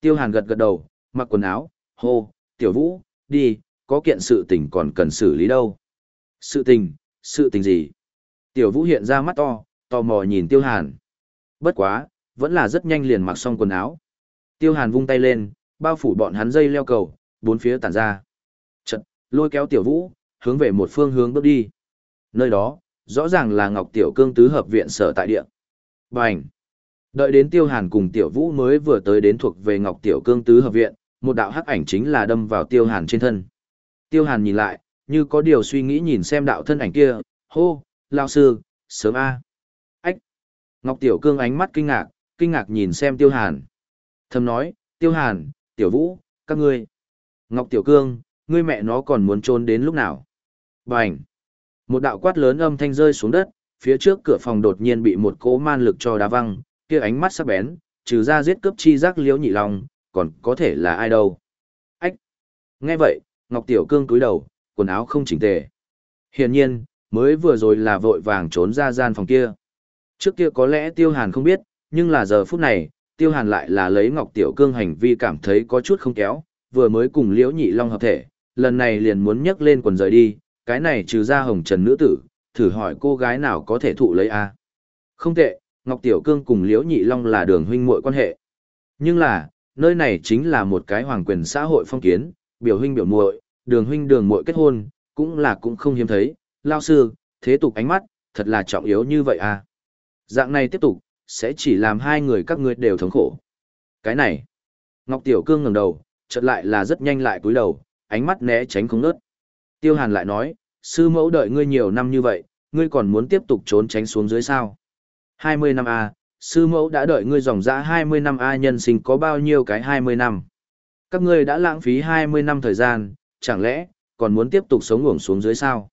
Tiêu Hàn gật gật đầu, mặc quần áo, hô, Tiểu Vũ, đi, có kiện sự tình còn cần xử lý đâu. Sự tình, sự tình gì? Tiểu Vũ hiện ra mắt to, tò mò nhìn Tiêu Hàn. Bất quá, vẫn là rất nhanh liền mặc xong quần áo. Tiêu Hàn vung tay lên, bao phủ bọn hắn dây leo cầu, bốn phía tản ra. Chật, lôi kéo Tiểu Vũ, hướng về một phương hướng bước đi. Nơi đó, rõ ràng là Ngọc Tiểu Cương tứ hợp viện sở tại địa. Bành! Đợi đến Tiêu Hàn cùng Tiểu Vũ mới vừa tới đến thuộc về Ngọc Tiểu Cương tứ hợp viện, một đạo hắc ảnh chính là đâm vào Tiêu Hàn trên thân. Tiêu Hàn nhìn lại, như có điều suy nghĩ nhìn xem đạo thân ảnh kia, hô, lao sư, sớm a. Ách! Ngọc Tiểu Cương ánh mắt kinh ngạc, kinh ngạc nhìn xem Tiêu Hàn. Thầm nói, Tiêu Hàn, Tiểu Vũ, các ngươi. Ngọc Tiểu Cương, ngươi mẹ nó còn muốn trốn đến lúc nào? Bành! Một đạo quát lớn âm thanh rơi xuống đất, phía trước cửa phòng đột nhiên bị một cỗ man lực cho đá văng, kia ánh mắt sắc bén, trừ ra giết cướp chi giác liễu nhị long, còn có thể là ai đâu. Ách! Nghe vậy, Ngọc Tiểu Cương cúi đầu, quần áo không chỉnh tề. Hiển nhiên, mới vừa rồi là vội vàng trốn ra gian phòng kia. Trước kia có lẽ Tiêu Hàn không biết, nhưng là giờ phút này, tiêu hàn lại là lấy Ngọc Tiểu Cương hành vi cảm thấy có chút không kéo, vừa mới cùng Liễu Nhị Long hợp thể, lần này liền muốn nhấc lên quần rời đi, cái này trừ ra hồng trần nữ tử, thử hỏi cô gái nào có thể thụ lấy a Không tệ, Ngọc Tiểu Cương cùng Liễu Nhị Long là đường huynh muội quan hệ. Nhưng là, nơi này chính là một cái hoàng quyền xã hội phong kiến, biểu huynh biểu muội, đường huynh đường muội kết hôn, cũng là cũng không hiếm thấy, lao sư, thế tục ánh mắt, thật là trọng yếu như vậy à. Dạng này tiếp tục, sẽ chỉ làm hai người các ngươi đều thống khổ. Cái này, Ngọc Tiểu Cương ngẩng đầu, chợt lại là rất nhanh lại cúi đầu, ánh mắt né tránh không nớt. Tiêu Hàn lại nói, sư mẫu đợi ngươi nhiều năm như vậy, ngươi còn muốn tiếp tục trốn tránh xuống dưới sao? 20 năm A, sư mẫu đã đợi ngươi dòng dã 20 năm A nhân sinh có bao nhiêu cái 20 năm? Các ngươi đã lãng phí 20 năm thời gian, chẳng lẽ, còn muốn tiếp tục sống uổng xuống dưới sao?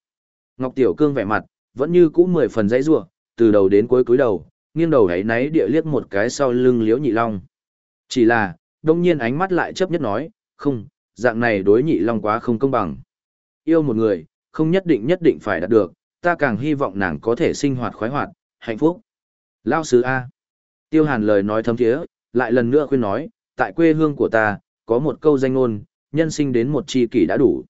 Ngọc Tiểu Cương vẻ mặt, vẫn như cũ mười phần dãy rủa từ đầu đến cuối cúi đầu, nghiêng đầu hãy náy địa liếc một cái sau lưng liễu nhị long. Chỉ là, đông nhiên ánh mắt lại chấp nhất nói, không, dạng này đối nhị long quá không công bằng. Yêu một người, không nhất định nhất định phải đạt được, ta càng hy vọng nàng có thể sinh hoạt khoái hoạt, hạnh phúc. Lao sứ A. Tiêu hàn lời nói thấm thiế, lại lần nữa khuyên nói, tại quê hương của ta, có một câu danh ngôn, nhân sinh đến một chi kỷ đã đủ.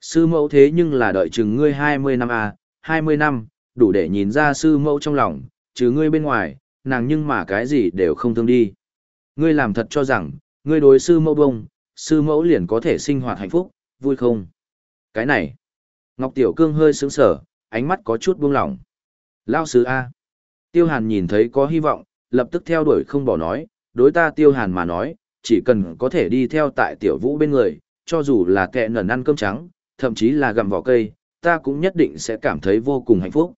Sư mẫu thế nhưng là đợi chừng ngươi 20 năm A, 20 năm, đủ để nhìn ra sư mẫu trong lòng, chứ ngươi bên ngoài, nàng nhưng mà cái gì đều không thương đi. Ngươi làm thật cho rằng, ngươi đối sư mẫu bông, sư mẫu liền có thể sinh hoạt hạnh phúc, vui không? Cái này, Ngọc Tiểu Cương hơi sướng sở, ánh mắt có chút buông lỏng. Lao sứ A. Tiêu Hàn nhìn thấy có hy vọng, lập tức theo đuổi không bỏ nói, đối ta Tiêu Hàn mà nói, chỉ cần có thể đi theo tại Tiểu Vũ bên người, cho dù là kẹ nần ăn cơm trắng, thậm chí là gặm vỏ cây, ta cũng nhất định sẽ cảm thấy vô cùng hạnh phúc.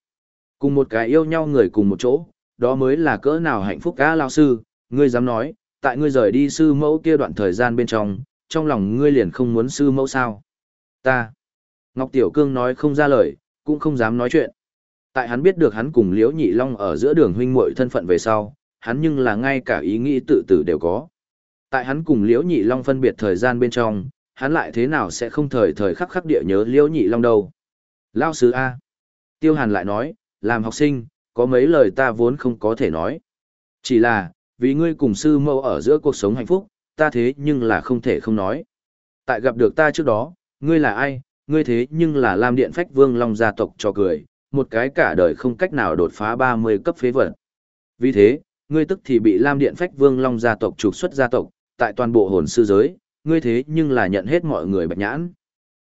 Cùng một cái yêu nhau người cùng một chỗ, đó mới là cỡ nào hạnh phúc cá lao sư, ngươi dám nói, tại ngươi rời đi sư mẫu kia đoạn thời gian bên trong, trong lòng ngươi liền không muốn sư mẫu sao. Ta. Ngọc Tiểu Cương nói không ra lời, cũng không dám nói chuyện. Tại hắn biết được hắn cùng Liễu Nhị Long ở giữa đường huynh muội thân phận về sau, hắn nhưng là ngay cả ý nghĩ tự tử đều có. Tại hắn cùng Liễu Nhị Long phân biệt thời gian bên trong, hắn lại thế nào sẽ không thời thời khắc khắc địa nhớ Liễu Nhị Long đâu. Lao sứ A. Tiêu Hàn lại nói, làm học sinh, có mấy lời ta vốn không có thể nói. Chỉ là, vì ngươi cùng sư mẫu ở giữa cuộc sống hạnh phúc, ta thế nhưng là không thể không nói. Tại gặp được ta trước đó, ngươi là ai, ngươi thế nhưng là Lam Điện Phách Vương Long gia tộc cho cười, một cái cả đời không cách nào đột phá 30 cấp phế vật. Vì thế, ngươi tức thì bị Lam Điện Phách Vương Long gia tộc trục xuất gia tộc, tại toàn bộ hồn sư giới, ngươi thế nhưng là nhận hết mọi người bạch nhãn.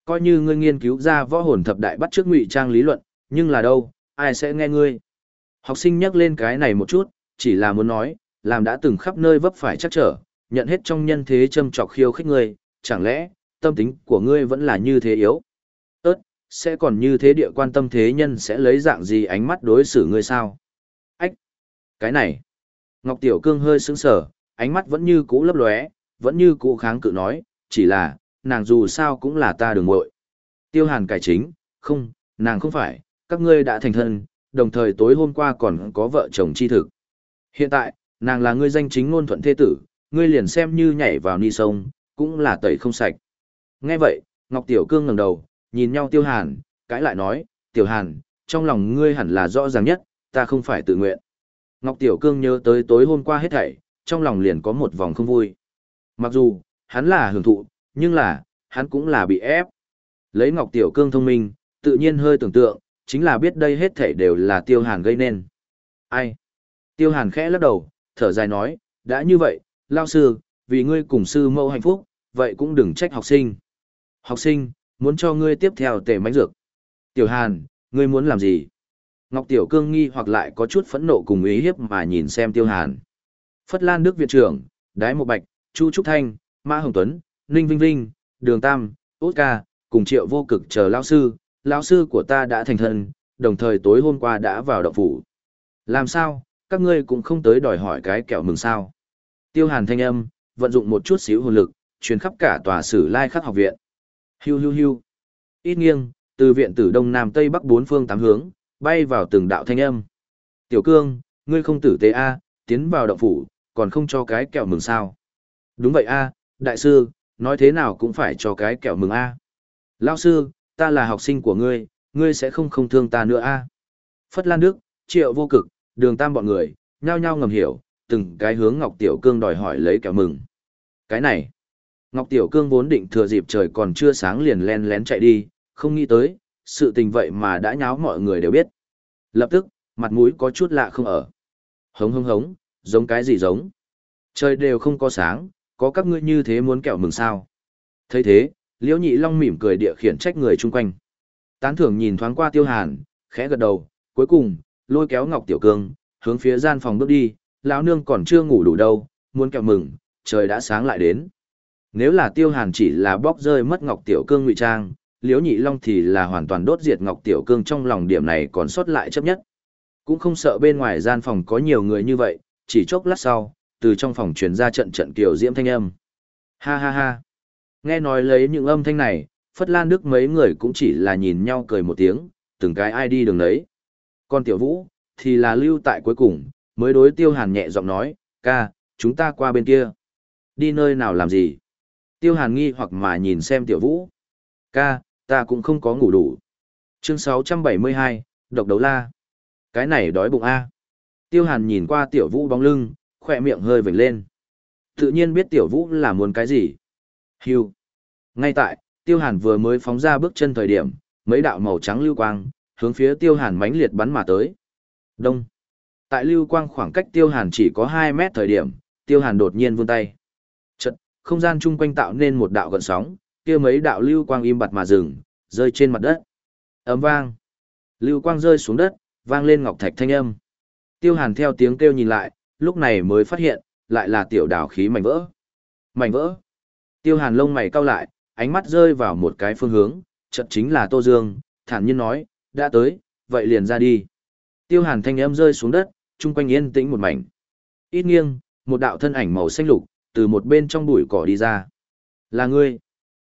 Coi như ngươi nghiên cứu ra võ hồn thập đại bắt trước ngụy trang lý luận, nhưng là đâu, ai sẽ nghe ngươi? Học sinh nhắc lên cái này một chút, chỉ là muốn nói, làm đã từng khắp nơi vấp phải chắc trở, nhận hết trong nhân thế châm trọc khiêu khích ngươi, chẳng lẽ, tâm tính của ngươi vẫn là như thế yếu? Sẽ còn như thế địa quan tâm thế nhân sẽ lấy dạng gì ánh mắt đối xử ngươi sao? Ách! Cái này! Ngọc Tiểu Cương hơi sững sờ, ánh mắt vẫn như cũ lấp lóe, vẫn như cũ kháng cự nói, chỉ là, nàng dù sao cũng là ta đường muội. Tiêu Hàn cải chính, không, nàng không phải, các ngươi đã thành thân, đồng thời tối hôm qua còn có vợ chồng chi thực. Hiện tại, nàng là ngươi danh chính ngôn thuận thế tử, ngươi liền xem như nhảy vào ni sông, cũng là tẩy không sạch. Nghe vậy, Ngọc Tiểu Cương ngẩng đầu, nhìn nhau Tiêu Hàn, cãi lại nói, Tiểu Hàn, trong lòng ngươi hẳn là rõ ràng nhất, ta không phải tự nguyện. Ngọc Tiểu Cương nhớ tới tối hôm qua hết thảy, trong lòng liền có một vòng không vui. Mặc dù, hắn là hưởng thụ, nhưng là, hắn cũng là bị ép. Lấy Ngọc Tiểu Cương thông minh, tự nhiên hơi tưởng tượng, chính là biết đây hết thảy đều là Tiêu Hàn gây nên. Ai? Tiêu Hàn khẽ lắc đầu, thở dài nói, đã như vậy, lao sư, vì ngươi cùng sư mẫu hạnh phúc, vậy cũng đừng trách học sinh. Học sinh, muốn cho ngươi tiếp theo tề mánh dược. Tiểu Hàn, ngươi muốn làm gì? Ngọc Tiểu Cương nghi hoặc lại có chút phẫn nộ cùng ý hiếp mà nhìn xem Tiêu Hàn. Phất Lan Đức Viện trưởng, Đái Mộ Bạch, Chu Trúc Thanh, Mã Hồng Tuấn, Ninh Vinh Vinh, Đường Tam, Út Ca, cùng triệu vô cực chờ lao sư, lão sư của ta đã thành thân, đồng thời tối hôm qua đã vào động phủ. Làm sao, các ngươi cũng không tới đòi hỏi cái kẹo mừng sao. Tiêu hàn thanh âm, vận dụng một chút xíu hồn lực, truyền khắp cả tòa sử lai khắc học viện. Hiu hiu hiu. Ít nghiêng, từ viện tử đông nam tây bắc bốn phương tám hướng, bay vào từng đạo thanh âm. Tiểu cương, ngươi không tử tế A, tiến vào động phủ, còn không cho cái kẹo mừng sao. Đúng vậy A, đại sư, nói thế nào cũng phải cho cái kẹo mừng A. Lao sư, ta là học sinh của ngươi, ngươi sẽ không không thương ta nữa a Phất Lan Đức, Triệu Vô Cực, Đường Tam bọn người, nhao nhao ngầm hiểu, từng cái hướng Ngọc Tiểu Cương đòi hỏi lấy kẹo mừng. Cái này, Ngọc Tiểu Cương vốn định thừa dịp trời còn chưa sáng liền len lén chạy đi, không nghĩ tới, sự tình vậy mà đã nháo mọi người đều biết. Lập tức, mặt mũi có chút lạ không ở. Hống hống hống, giống cái gì giống. Trời đều không có sáng, có các ngươi như thế muốn kẹo mừng sao. thấy thế, Liễu Nhị Long mỉm cười địa khiển trách người chung quanh. Tán thưởng nhìn thoáng qua Tiêu Hàn, khẽ gật đầu, cuối cùng, lôi kéo Ngọc Tiểu Cương, hướng phía gian phòng bước đi, lão nương còn chưa ngủ đủ đâu, muốn kẹo mừng, trời đã sáng lại đến. Nếu là Tiêu Hàn chỉ là bóc rơi mất Ngọc Tiểu Cương ngụy trang, Liễu Nhị Long thì là hoàn toàn đốt diệt Ngọc Tiểu Cương trong lòng điểm này còn sót lại chấp nhất. Cũng không sợ bên ngoài gian phòng có nhiều người như vậy, chỉ chốc lát sau, từ trong phòng truyền ra trận trận kiểu diễm thanh âm. Ha ha ha. Nghe nói lấy những âm thanh này, Phất Lan Đức mấy người cũng chỉ là nhìn nhau cười một tiếng, từng cái ai đi đường đấy. Còn Tiểu Vũ, thì là lưu tại cuối cùng, mới đối Tiêu Hàn nhẹ giọng nói, ca, chúng ta qua bên kia. Đi nơi nào làm gì? Tiêu Hàn nghi hoặc mà nhìn xem Tiểu Vũ. Ca, ta cũng không có ngủ đủ. Chương 672, Độc đấu la. Cái này đói bụng A. Tiêu Hàn nhìn qua Tiểu Vũ bóng lưng, khỏe miệng hơi vểnh lên. Tự nhiên biết Tiểu Vũ là muốn cái gì. Hưu. Ngay tại, Tiêu Hàn vừa mới phóng ra bước chân thời điểm, mấy đạo màu trắng lưu quang, hướng phía Tiêu Hàn mãnh liệt bắn mà tới. Đông. Tại lưu quang khoảng cách Tiêu Hàn chỉ có 2 mét thời điểm, Tiêu Hàn đột nhiên vươn tay. Không gian chung quanh tạo nên một đạo gợn sóng, kia mấy đạo lưu quang im bặt mà dừng, rơi trên mặt đất. Ấm vang. Lưu quang rơi xuống đất, vang lên ngọc thạch thanh âm. Tiêu Hàn theo tiếng kêu nhìn lại, lúc này mới phát hiện, lại là tiểu đào khí mảnh vỡ. Mảnh vỡ. Tiêu Hàn lông mày cau lại, ánh mắt rơi vào một cái phương hướng, chợt chính là Tô Dương, thản nhiên nói, đã tới, vậy liền ra đi. Tiêu Hàn thanh âm rơi xuống đất, chung quanh yên tĩnh một mảnh. Ít nghiêng, một đạo thân ảnh màu xanh lục, từ một bên trong bụi cỏ đi ra. Là ngươi.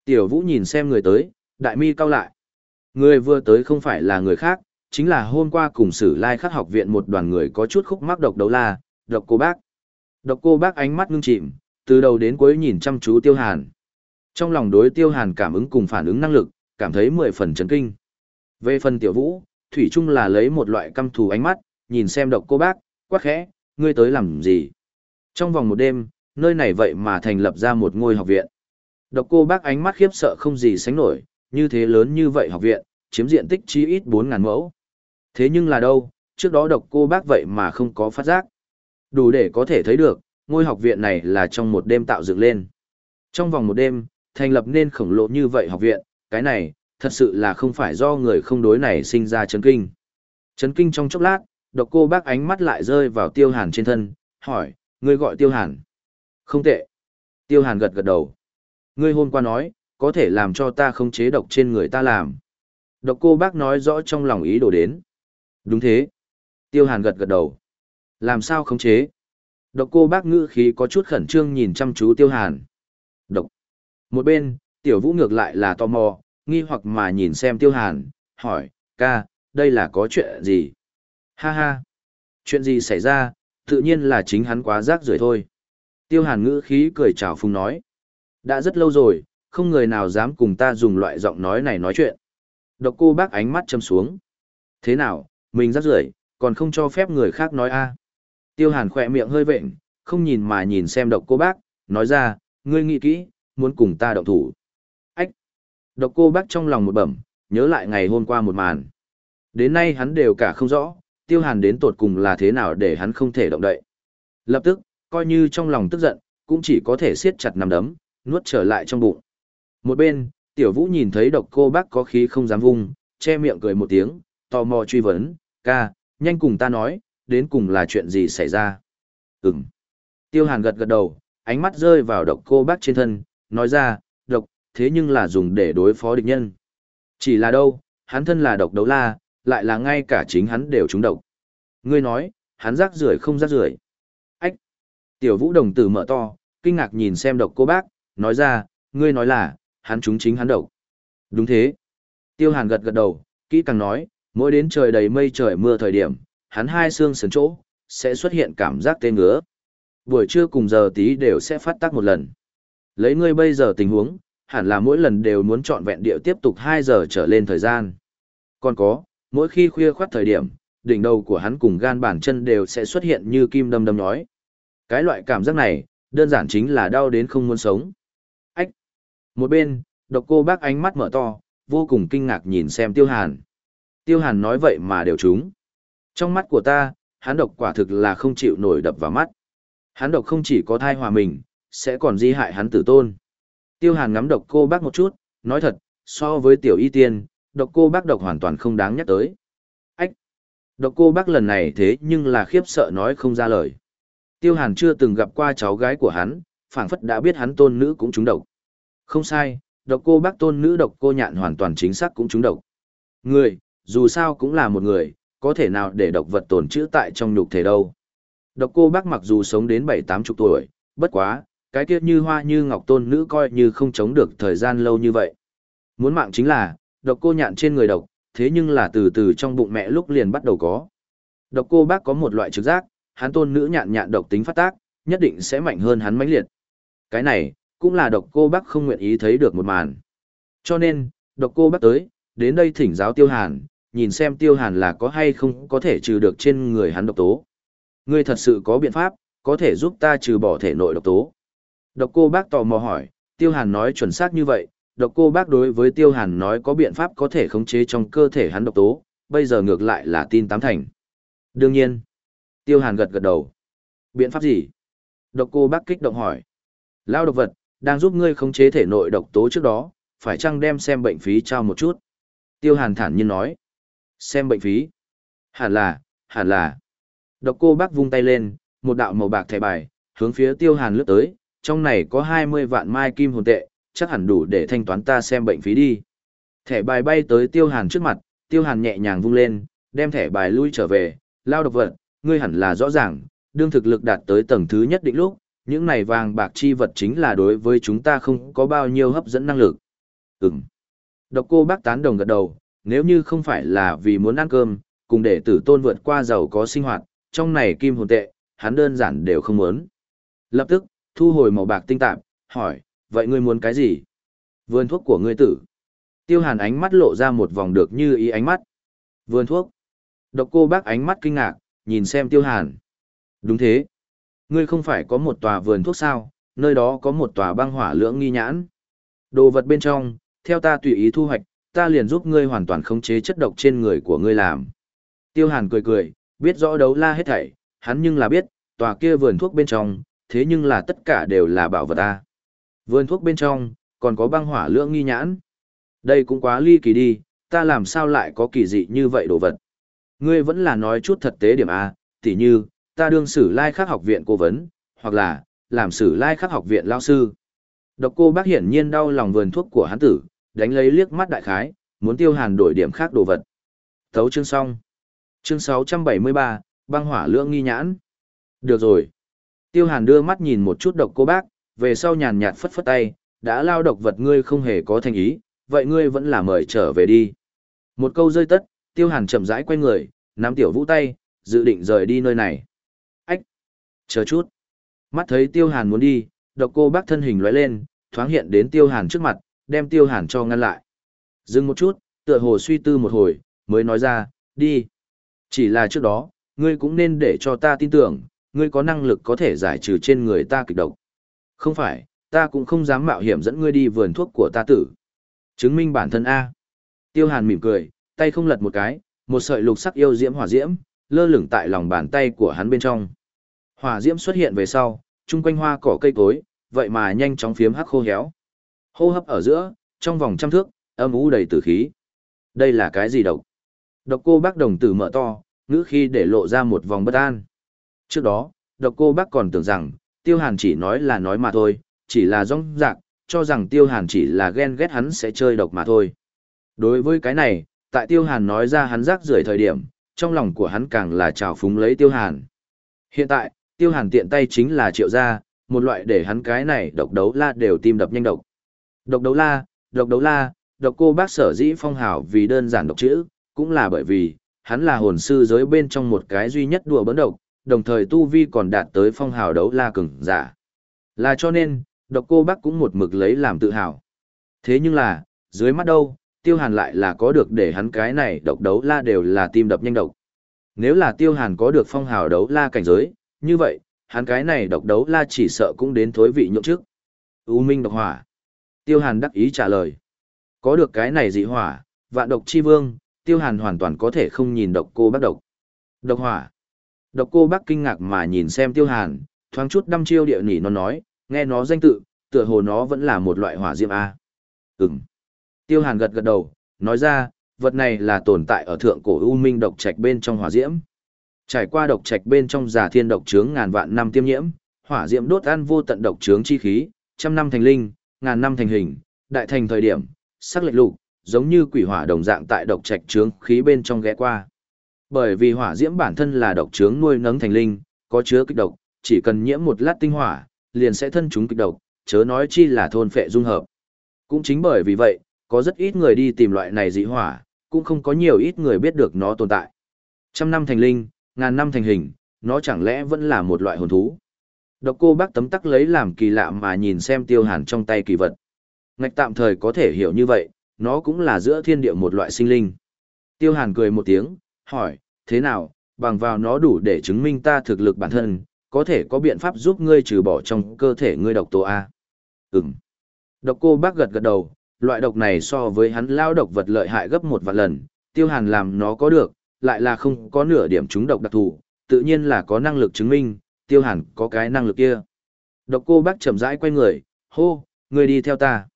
Tiểu Vũ nhìn xem người tới, đại mi cao lại. Người vừa tới không phải là người khác, chính là hôm qua cùng sử lai khắc học viện một đoàn người có chút khúc mắc độc đấu la, độc cô bác. Độc cô bác ánh mắt ngưng chìm, từ đầu đến cuối nhìn chăm chú tiêu hàn. Trong lòng đối tiêu hàn cảm ứng cùng phản ứng năng lực, cảm thấy mười phần chấn kinh. Về phần tiểu vũ, Thủy chung là lấy một loại căm thù ánh mắt, nhìn xem độc cô bác, quát khẽ, ngươi tới làm gì? Trong vòng một đêm, nơi này vậy mà thành lập ra một ngôi học viện. Độc cô bác ánh mắt khiếp sợ không gì sánh nổi, như thế lớn như vậy học viện, chiếm diện tích chí ít 4.000 mẫu. Thế nhưng là đâu, trước đó độc cô bác vậy mà không có phát giác. Đủ để có thể thấy được, ngôi học viện này là trong một đêm tạo dựng lên. Trong vòng một đêm, thành lập nên khổng lồ như vậy học viện, cái này, thật sự là không phải do người không đối này sinh ra chấn kinh. Chấn kinh trong chốc lát, độc cô bác ánh mắt lại rơi vào tiêu hàn trên thân, hỏi, ngươi gọi tiêu hàn. Không tệ. Tiêu hàn gật gật đầu. Ngươi hôm qua nói, có thể làm cho ta không chế độc trên người ta làm. Độc cô bác nói rõ trong lòng ý đồ đến. Đúng thế. Tiêu hàn gật gật đầu. Làm sao không chế? Độc cô bác ngữ khí có chút khẩn trương nhìn chăm chú tiêu hàn. Độc. Một bên, tiểu vũ ngược lại là tò mò, nghi hoặc mà nhìn xem tiêu hàn, hỏi, ca, đây là có chuyện gì? Ha ha. Chuyện gì xảy ra, tự nhiên là chính hắn quá rác rưởi thôi. Tiêu hàn ngữ khí cười chào phung nói. Đã rất lâu rồi, không người nào dám cùng ta dùng loại giọng nói này nói chuyện. Độc cô bác ánh mắt châm xuống. Thế nào, mình rắc rưởi còn không cho phép người khác nói a Tiêu hàn khỏe miệng hơi vệnh, không nhìn mà nhìn xem độc cô bác, nói ra, ngươi nghĩ kỹ, muốn cùng ta động thủ. Ách! Độc cô bác trong lòng một bẩm, nhớ lại ngày hôm qua một màn. Đến nay hắn đều cả không rõ, tiêu hàn đến tột cùng là thế nào để hắn không thể động đậy. Lập tức, coi như trong lòng tức giận, cũng chỉ có thể siết chặt nằm đấm, nuốt trở lại trong bụng. Một bên, tiểu vũ nhìn thấy độc cô bác có khí không dám vung, che miệng cười một tiếng, tò mò truy vấn, ca, nhanh cùng ta nói, đến cùng là chuyện gì xảy ra. Ừm. Tiêu hàn gật gật đầu, ánh mắt rơi vào độc cô bác trên thân, nói ra, độc, thế nhưng là dùng để đối phó địch nhân. Chỉ là đâu, hắn thân là độc đấu la, lại là ngay cả chính hắn đều trúng độc. Ngươi nói, hắn rác rưởi không rác rưởi. Tiểu vũ đồng tử mở to, kinh ngạc nhìn xem độc cô bác, nói ra, ngươi nói là, hắn trúng chính hắn độc. Đúng thế. Tiêu hàn gật gật đầu, kỹ càng nói, mỗi đến trời đầy mây trời mưa thời điểm, hắn hai xương sườn chỗ, sẽ xuất hiện cảm giác tê ngứa. Buổi trưa cùng giờ tí đều sẽ phát tác một lần. Lấy ngươi bây giờ tình huống, hẳn là mỗi lần đều muốn chọn vẹn điệu tiếp tục 2 giờ trở lên thời gian. Còn có, mỗi khi khuya khoát thời điểm, đỉnh đầu của hắn cùng gan bản chân đều sẽ xuất hiện như kim đâm đâm nhói. Cái loại cảm giác này, đơn giản chính là đau đến không muốn sống. Ách! Một bên, độc cô bác ánh mắt mở to, vô cùng kinh ngạc nhìn xem tiêu hàn. Tiêu hàn nói vậy mà đều trúng. Trong mắt của ta, hắn độc quả thực là không chịu nổi đập vào mắt. Hắn độc không chỉ có thai hòa mình, sẽ còn di hại hắn tử tôn. Tiêu hàn ngắm độc cô bác một chút, nói thật, so với tiểu y tiên, độc cô bác độc hoàn toàn không đáng nhắc tới. Ách! Độc cô bác lần này thế nhưng là khiếp sợ nói không ra lời. Tiêu hàn chưa từng gặp qua cháu gái của hắn, phảng phất đã biết hắn tôn nữ cũng trúng độc. Không sai, độc cô bác tôn nữ độc cô nhạn hoàn toàn chính xác cũng trúng độc. Người, dù sao cũng là một người, có thể nào để độc vật tồn trữ tại trong nhục thể đâu. Độc cô bác mặc dù sống đến bảy tám chục tuổi, bất quá, cái kia như hoa như ngọc tôn nữ coi như không chống được thời gian lâu như vậy. Muốn mạng chính là, độc cô nhạn trên người độc, thế nhưng là từ từ trong bụng mẹ lúc liền bắt đầu có. Độc cô bác có một loại trực giác, hắn tôn nữ nhạn nhạn độc tính phát tác, nhất định sẽ mạnh hơn hắn mãnh liệt. Cái này, cũng là độc cô bác không nguyện ý thấy được một màn. Cho nên, độc cô bác tới, đến đây thỉnh giáo tiêu hàn, nhìn xem tiêu hàn là có hay không có thể trừ được trên người hắn độc tố. Ngươi thật sự có biện pháp, có thể giúp ta trừ bỏ thể nội độc tố. Độc cô bác tò mò hỏi, tiêu hàn nói chuẩn xác như vậy, độc cô bác đối với tiêu hàn nói có biện pháp có thể khống chế trong cơ thể hắn độc tố, bây giờ ngược lại là tin tám thành. Đương nhiên, tiêu hàn gật gật đầu. Biện pháp gì? Độc cô bác kích động hỏi. Lao độc vật, đang giúp ngươi khống chế thể nội độc tố trước đó, phải chăng đem xem bệnh phí trao một chút? Tiêu hàn thản nhiên nói. Xem bệnh phí. Hẳn là, hẳn là. Độc cô bác vung tay lên, một đạo màu bạc thẻ bài, hướng phía tiêu hàn lướt tới, trong này có 20 vạn mai kim hồn tệ, chắc hẳn đủ để thanh toán ta xem bệnh phí đi. Thẻ bài bay tới tiêu hàn trước mặt, tiêu hàn nhẹ nhàng vung lên, đem thẻ bài lui trở về, lao độc vật, ngươi hẳn là rõ ràng, đương thực lực đạt tới tầng thứ nhất định lúc, những này vàng bạc chi vật chính là đối với chúng ta không có bao nhiêu hấp dẫn năng lực. Ừm. Độc cô bác tán đồng gật đầu, nếu như không phải là vì muốn ăn cơm, cùng để tử tôn vượt qua giàu có sinh hoạt, trong này kim hồn tệ, hắn đơn giản đều không muốn. Lập tức, thu hồi màu bạc tinh tạp, hỏi, vậy ngươi muốn cái gì? Vườn thuốc của ngươi tử. Tiêu hàn ánh mắt lộ ra một vòng được như ý ánh mắt. Vườn thuốc. Độc cô bác ánh mắt kinh ngạc, nhìn xem tiêu hàn. Đúng thế. Ngươi không phải có một tòa vườn thuốc sao, nơi đó có một tòa băng hỏa lưỡng nghi nhãn. Đồ vật bên trong, theo ta tùy ý thu hoạch, ta liền giúp ngươi hoàn toàn khống chế chất độc trên người của ngươi làm. Tiêu hàn cười cười, biết rõ đấu la hết thảy, hắn nhưng là biết, tòa kia vườn thuốc bên trong, thế nhưng là tất cả đều là bảo vật ta. Vườn thuốc bên trong, còn có băng hỏa lưỡng nghi nhãn. Đây cũng quá ly kỳ đi, ta làm sao lại có kỳ dị như vậy đồ vật. Ngươi vẫn là nói chút thật tế điểm A, tỉ như, ta đương sử lai khắc học viện cố vấn, hoặc là, làm sử lai khắc học viện lao sư. Độc cô bác hiển nhiên đau lòng vườn thuốc của hắn tử, đánh lấy liếc mắt đại khái, muốn tiêu hàn đổi điểm khác đồ vật. Thấu chương xong. Chương 673, băng hỏa lưỡng nghi nhãn. Được rồi. Tiêu hàn đưa mắt nhìn một chút độc cô bác, về sau nhàn nhạt phất phất tay, đã lao độc vật ngươi không hề có thành ý, vậy ngươi vẫn là mời trở về đi. Một câu rơi tất, tiêu hàn chậm rãi quay người, nắm tiểu vũ tay, dự định rời đi nơi này. Ách! Chờ chút! Mắt thấy tiêu hàn muốn đi, độc cô bác thân hình lóe lên, thoáng hiện đến tiêu hàn trước mặt, đem tiêu hàn cho ngăn lại. Dừng một chút, tựa hồ suy tư một hồi, mới nói ra, đi. Chỉ là trước đó, ngươi cũng nên để cho ta tin tưởng, ngươi có năng lực có thể giải trừ trên người ta kịch độc. Không phải, ta cũng không dám mạo hiểm dẫn ngươi đi vườn thuốc của ta tử. Chứng minh bản thân A. Tiêu hàn mỉm cười, tay không lật một cái, một sợi lục sắc yêu diễm hỏa diễm, lơ lửng tại lòng bàn tay của hắn bên trong. Hỏa diễm xuất hiện về sau, chung quanh hoa cỏ cây cối, vậy mà nhanh chóng phiếm hắc khô héo. Hô hấp ở giữa, trong vòng trăm thước, âm u đầy tử khí. Đây là cái gì độc? Độc cô bác đồng tử mở to, ngữ khi để lộ ra một vòng bất an. Trước đó, độc cô bác còn tưởng rằng, tiêu hàn chỉ nói là nói mà thôi, chỉ là rong rạc, cho rằng tiêu hàn chỉ là ghen ghét hắn sẽ chơi độc mà thôi. Đối với cái này, tại tiêu hàn nói ra hắn rác rưởi thời điểm, trong lòng của hắn càng là trào phúng lấy tiêu hàn. Hiện tại, tiêu hàn tiện tay chính là triệu gia, một loại để hắn cái này độc đấu la đều tim đập nhanh độc. Độc đấu la, độc đấu la, độc cô bác sở dĩ phong hào vì đơn giản độc chữ, cũng là bởi vì, hắn là hồn sư giới bên trong một cái duy nhất đùa bấn độc, đồng thời tu vi còn đạt tới phong hào đấu la cường giả. Là cho nên, độc cô bác cũng một mực lấy làm tự hào. Thế nhưng là, dưới mắt đâu, tiêu hàn lại là có được để hắn cái này độc đấu la đều là tim đập nhanh độc. Nếu là tiêu hàn có được phong hào đấu la cảnh giới, như vậy, hắn cái này độc đấu la chỉ sợ cũng đến thối vị nhượng trước. U Minh độc hỏa. Tiêu Hàn đắc ý trả lời. Có được cái này dị hỏa, vạn độc chi vương, Tiêu Hàn hoàn toàn có thể không nhìn độc cô bác độc. Độc hỏa. Độc cô bác kinh ngạc mà nhìn xem Tiêu Hàn, thoáng chút đăm chiêu địa nỉ nó nói, nghe nó danh tự, tựa hồ nó vẫn là một loại hỏa diệm A. Ừm. Tiêu Hàn gật gật đầu, nói ra, vật này là tồn tại ở thượng cổ U Minh độc trạch bên trong hỏa diễm. Trải qua độc trạch bên trong giả thiên độc trướng ngàn vạn năm tiêm nhiễm, hỏa diễm đốt ăn vô tận độc trướng chi khí, trăm năm thành linh, ngàn năm thành hình, đại thành thời điểm, sắc lệch lục, giống như quỷ hỏa đồng dạng tại độc trạch trướng khí bên trong ghé qua. Bởi vì hỏa diễm bản thân là độc trướng nuôi nấng thành linh, có chứa kịch độc, chỉ cần nhiễm một lát tinh hỏa, liền sẽ thân chúng kịch độc, chớ nói chi là thôn phệ dung hợp. Cũng chính bởi vì vậy, có rất ít người đi tìm loại này dị hỏa, cũng không có nhiều ít người biết được nó tồn tại. Trăm năm thành linh, ngàn năm thành hình, nó chẳng lẽ vẫn là một loại hồn thú. Độc cô bác tấm tắc lấy làm kỳ lạ mà nhìn xem tiêu hàn trong tay kỳ vật. Ngạch tạm thời có thể hiểu như vậy, nó cũng là giữa thiên địa một loại sinh linh. Tiêu hàn cười một tiếng, hỏi, thế nào, bằng vào nó đủ để chứng minh ta thực lực bản thân, có thể có biện pháp giúp ngươi trừ bỏ trong cơ thể ngươi độc tố A. Ừm. Độc cô bác gật gật đầu, loại độc này so với hắn lao độc vật lợi hại gấp một vạn lần, tiêu hàn làm nó có được, lại là không có nửa điểm trúng độc đặc thù, tự nhiên là có năng lực chứng minh, tiêu hàn có cái năng lực kia. Độc cô bác chậm rãi quay người, hô, người đi theo ta.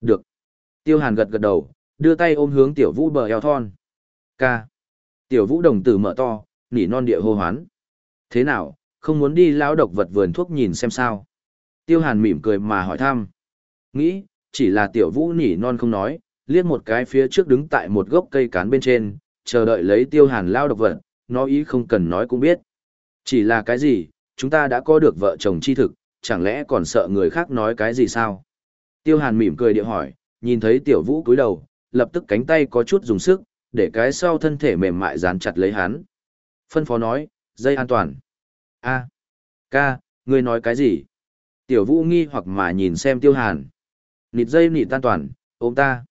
Được. Tiêu hàn gật gật đầu, đưa tay ôm hướng tiểu vũ bờ eo thon. Ca. Tiểu vũ đồng tử mở to, nỉ non địa hô hoán. Thế nào, không muốn đi lao độc vật vườn thuốc nhìn xem sao? Tiêu hàn mỉm cười mà hỏi thăm. Nghĩ, chỉ là tiểu vũ nỉ non không nói, liếc một cái phía trước đứng tại một gốc cây cán bên trên, chờ đợi lấy tiêu hàn lao độc vật, nó ý không cần nói cũng biết. Chỉ là cái gì, chúng ta đã có được vợ chồng chi thực, chẳng lẽ còn sợ người khác nói cái gì sao? Tiêu hàn mỉm cười địa hỏi, nhìn thấy tiểu vũ cúi đầu, lập tức cánh tay có chút dùng sức, để cái sau thân thể mềm mại dán chặt lấy hắn. Phân phó nói, dây an toàn. a ca, ngươi nói cái gì? Tiểu vũ nghi hoặc mà nhìn xem tiêu hàn. Nịt dây nịt tan toàn, ôm ta.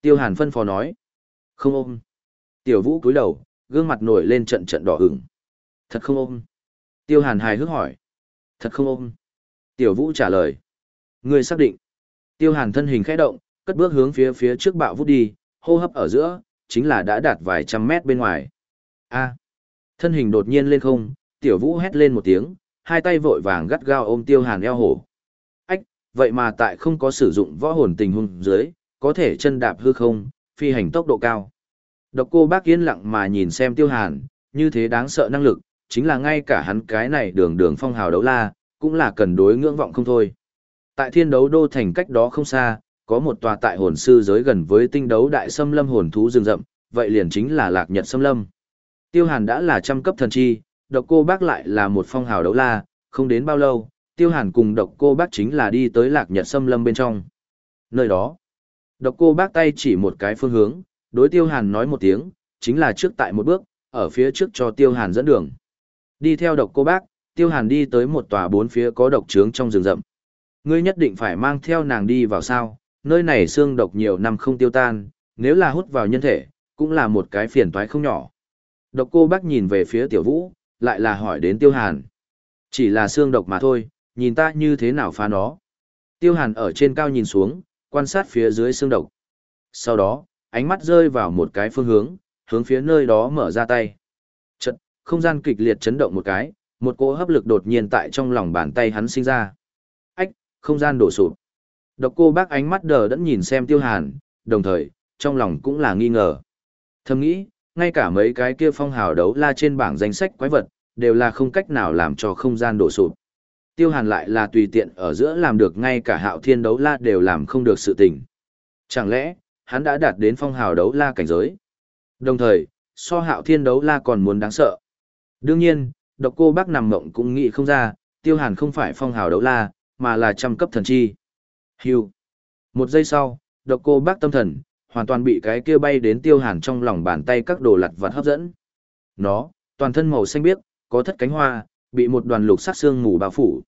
Tiêu hàn phân phó nói. Không ôm. Tiểu vũ cúi đầu, gương mặt nổi lên trận trận đỏ ửng. Thật không ôm. Tiêu hàn hài hước hỏi. Thật không ôm. Tiểu vũ trả lời. Ngươi xác định. Tiêu hàn thân hình khẽ động, cất bước hướng phía phía trước bạo vút đi, hô hấp ở giữa, chính là đã đạt vài trăm mét bên ngoài. A. Thân hình đột nhiên lên không, tiểu vũ hét lên một tiếng, hai tay vội vàng gắt gao ôm tiêu hàn eo hổ. Vậy mà tại không có sử dụng võ hồn tình huống dưới, có thể chân đạp hư không, phi hành tốc độ cao. Độc cô bác yên lặng mà nhìn xem tiêu hàn, như thế đáng sợ năng lực, chính là ngay cả hắn cái này đường đường phong hào đấu la, cũng là cần đối ngưỡng vọng không thôi. Tại thiên đấu đô thành cách đó không xa, có một tòa tại hồn sư giới gần với tinh đấu đại xâm lâm hồn thú rừng rậm, vậy liền chính là lạc nhật xâm lâm. Tiêu hàn đã là trăm cấp thần chi, độc cô bác lại là một phong hào đấu la, không đến bao lâu, tiêu hàn cùng độc cô bác chính là đi tới lạc nhật xâm lâm bên trong. Nơi đó, độc cô bác tay chỉ một cái phương hướng, đối tiêu hàn nói một tiếng, chính là trước tại một bước, ở phía trước cho tiêu hàn dẫn đường. Đi theo độc cô bác, tiêu hàn đi tới một tòa bốn phía có độc trướng trong rừng rậm. Ngươi nhất định phải mang theo nàng đi vào sao, nơi này xương độc nhiều năm không tiêu tan, nếu là hút vào nhân thể, cũng là một cái phiền toái không nhỏ. Độc cô bác nhìn về phía tiểu vũ, lại là hỏi đến tiêu hàn. Chỉ là xương độc mà thôi, nhìn ta như thế nào phá nó. Tiêu hàn ở trên cao nhìn xuống, quan sát phía dưới xương độc. Sau đó, ánh mắt rơi vào một cái phương hướng, hướng phía nơi đó mở ra tay. Chật, không gian kịch liệt chấn động một cái, một cỗ hấp lực đột nhiên tại trong lòng bàn tay hắn sinh ra. Ách, không gian đổ sụp. Độc cô bác ánh mắt đờ đẫn nhìn xem tiêu hàn, đồng thời, trong lòng cũng là nghi ngờ. Thầm nghĩ, ngay cả mấy cái kia phong hào đấu la trên bảng danh sách quái vật, đều là không cách nào làm cho không gian đổ sụp. Tiêu hàn lại là tùy tiện ở giữa làm được ngay cả hạo thiên đấu la đều làm không được sự tình. Chẳng lẽ, hắn đã đạt đến phong hào đấu la cảnh giới? Đồng thời, so hạo thiên đấu la còn muốn đáng sợ. Đương nhiên, độc cô bác nằm mộng cũng nghĩ không ra, tiêu hàn không phải phong hào đấu la, mà là trăm cấp thần chi. Hưu. Một giây sau, độc cô bác tâm thần, hoàn toàn bị cái kia bay đến tiêu hàn trong lòng bàn tay các đồ lặt vặt hấp dẫn. Nó, toàn thân màu xanh biếc, có thất cánh hoa, bị một đoàn lục sắc xương mù bao phủ.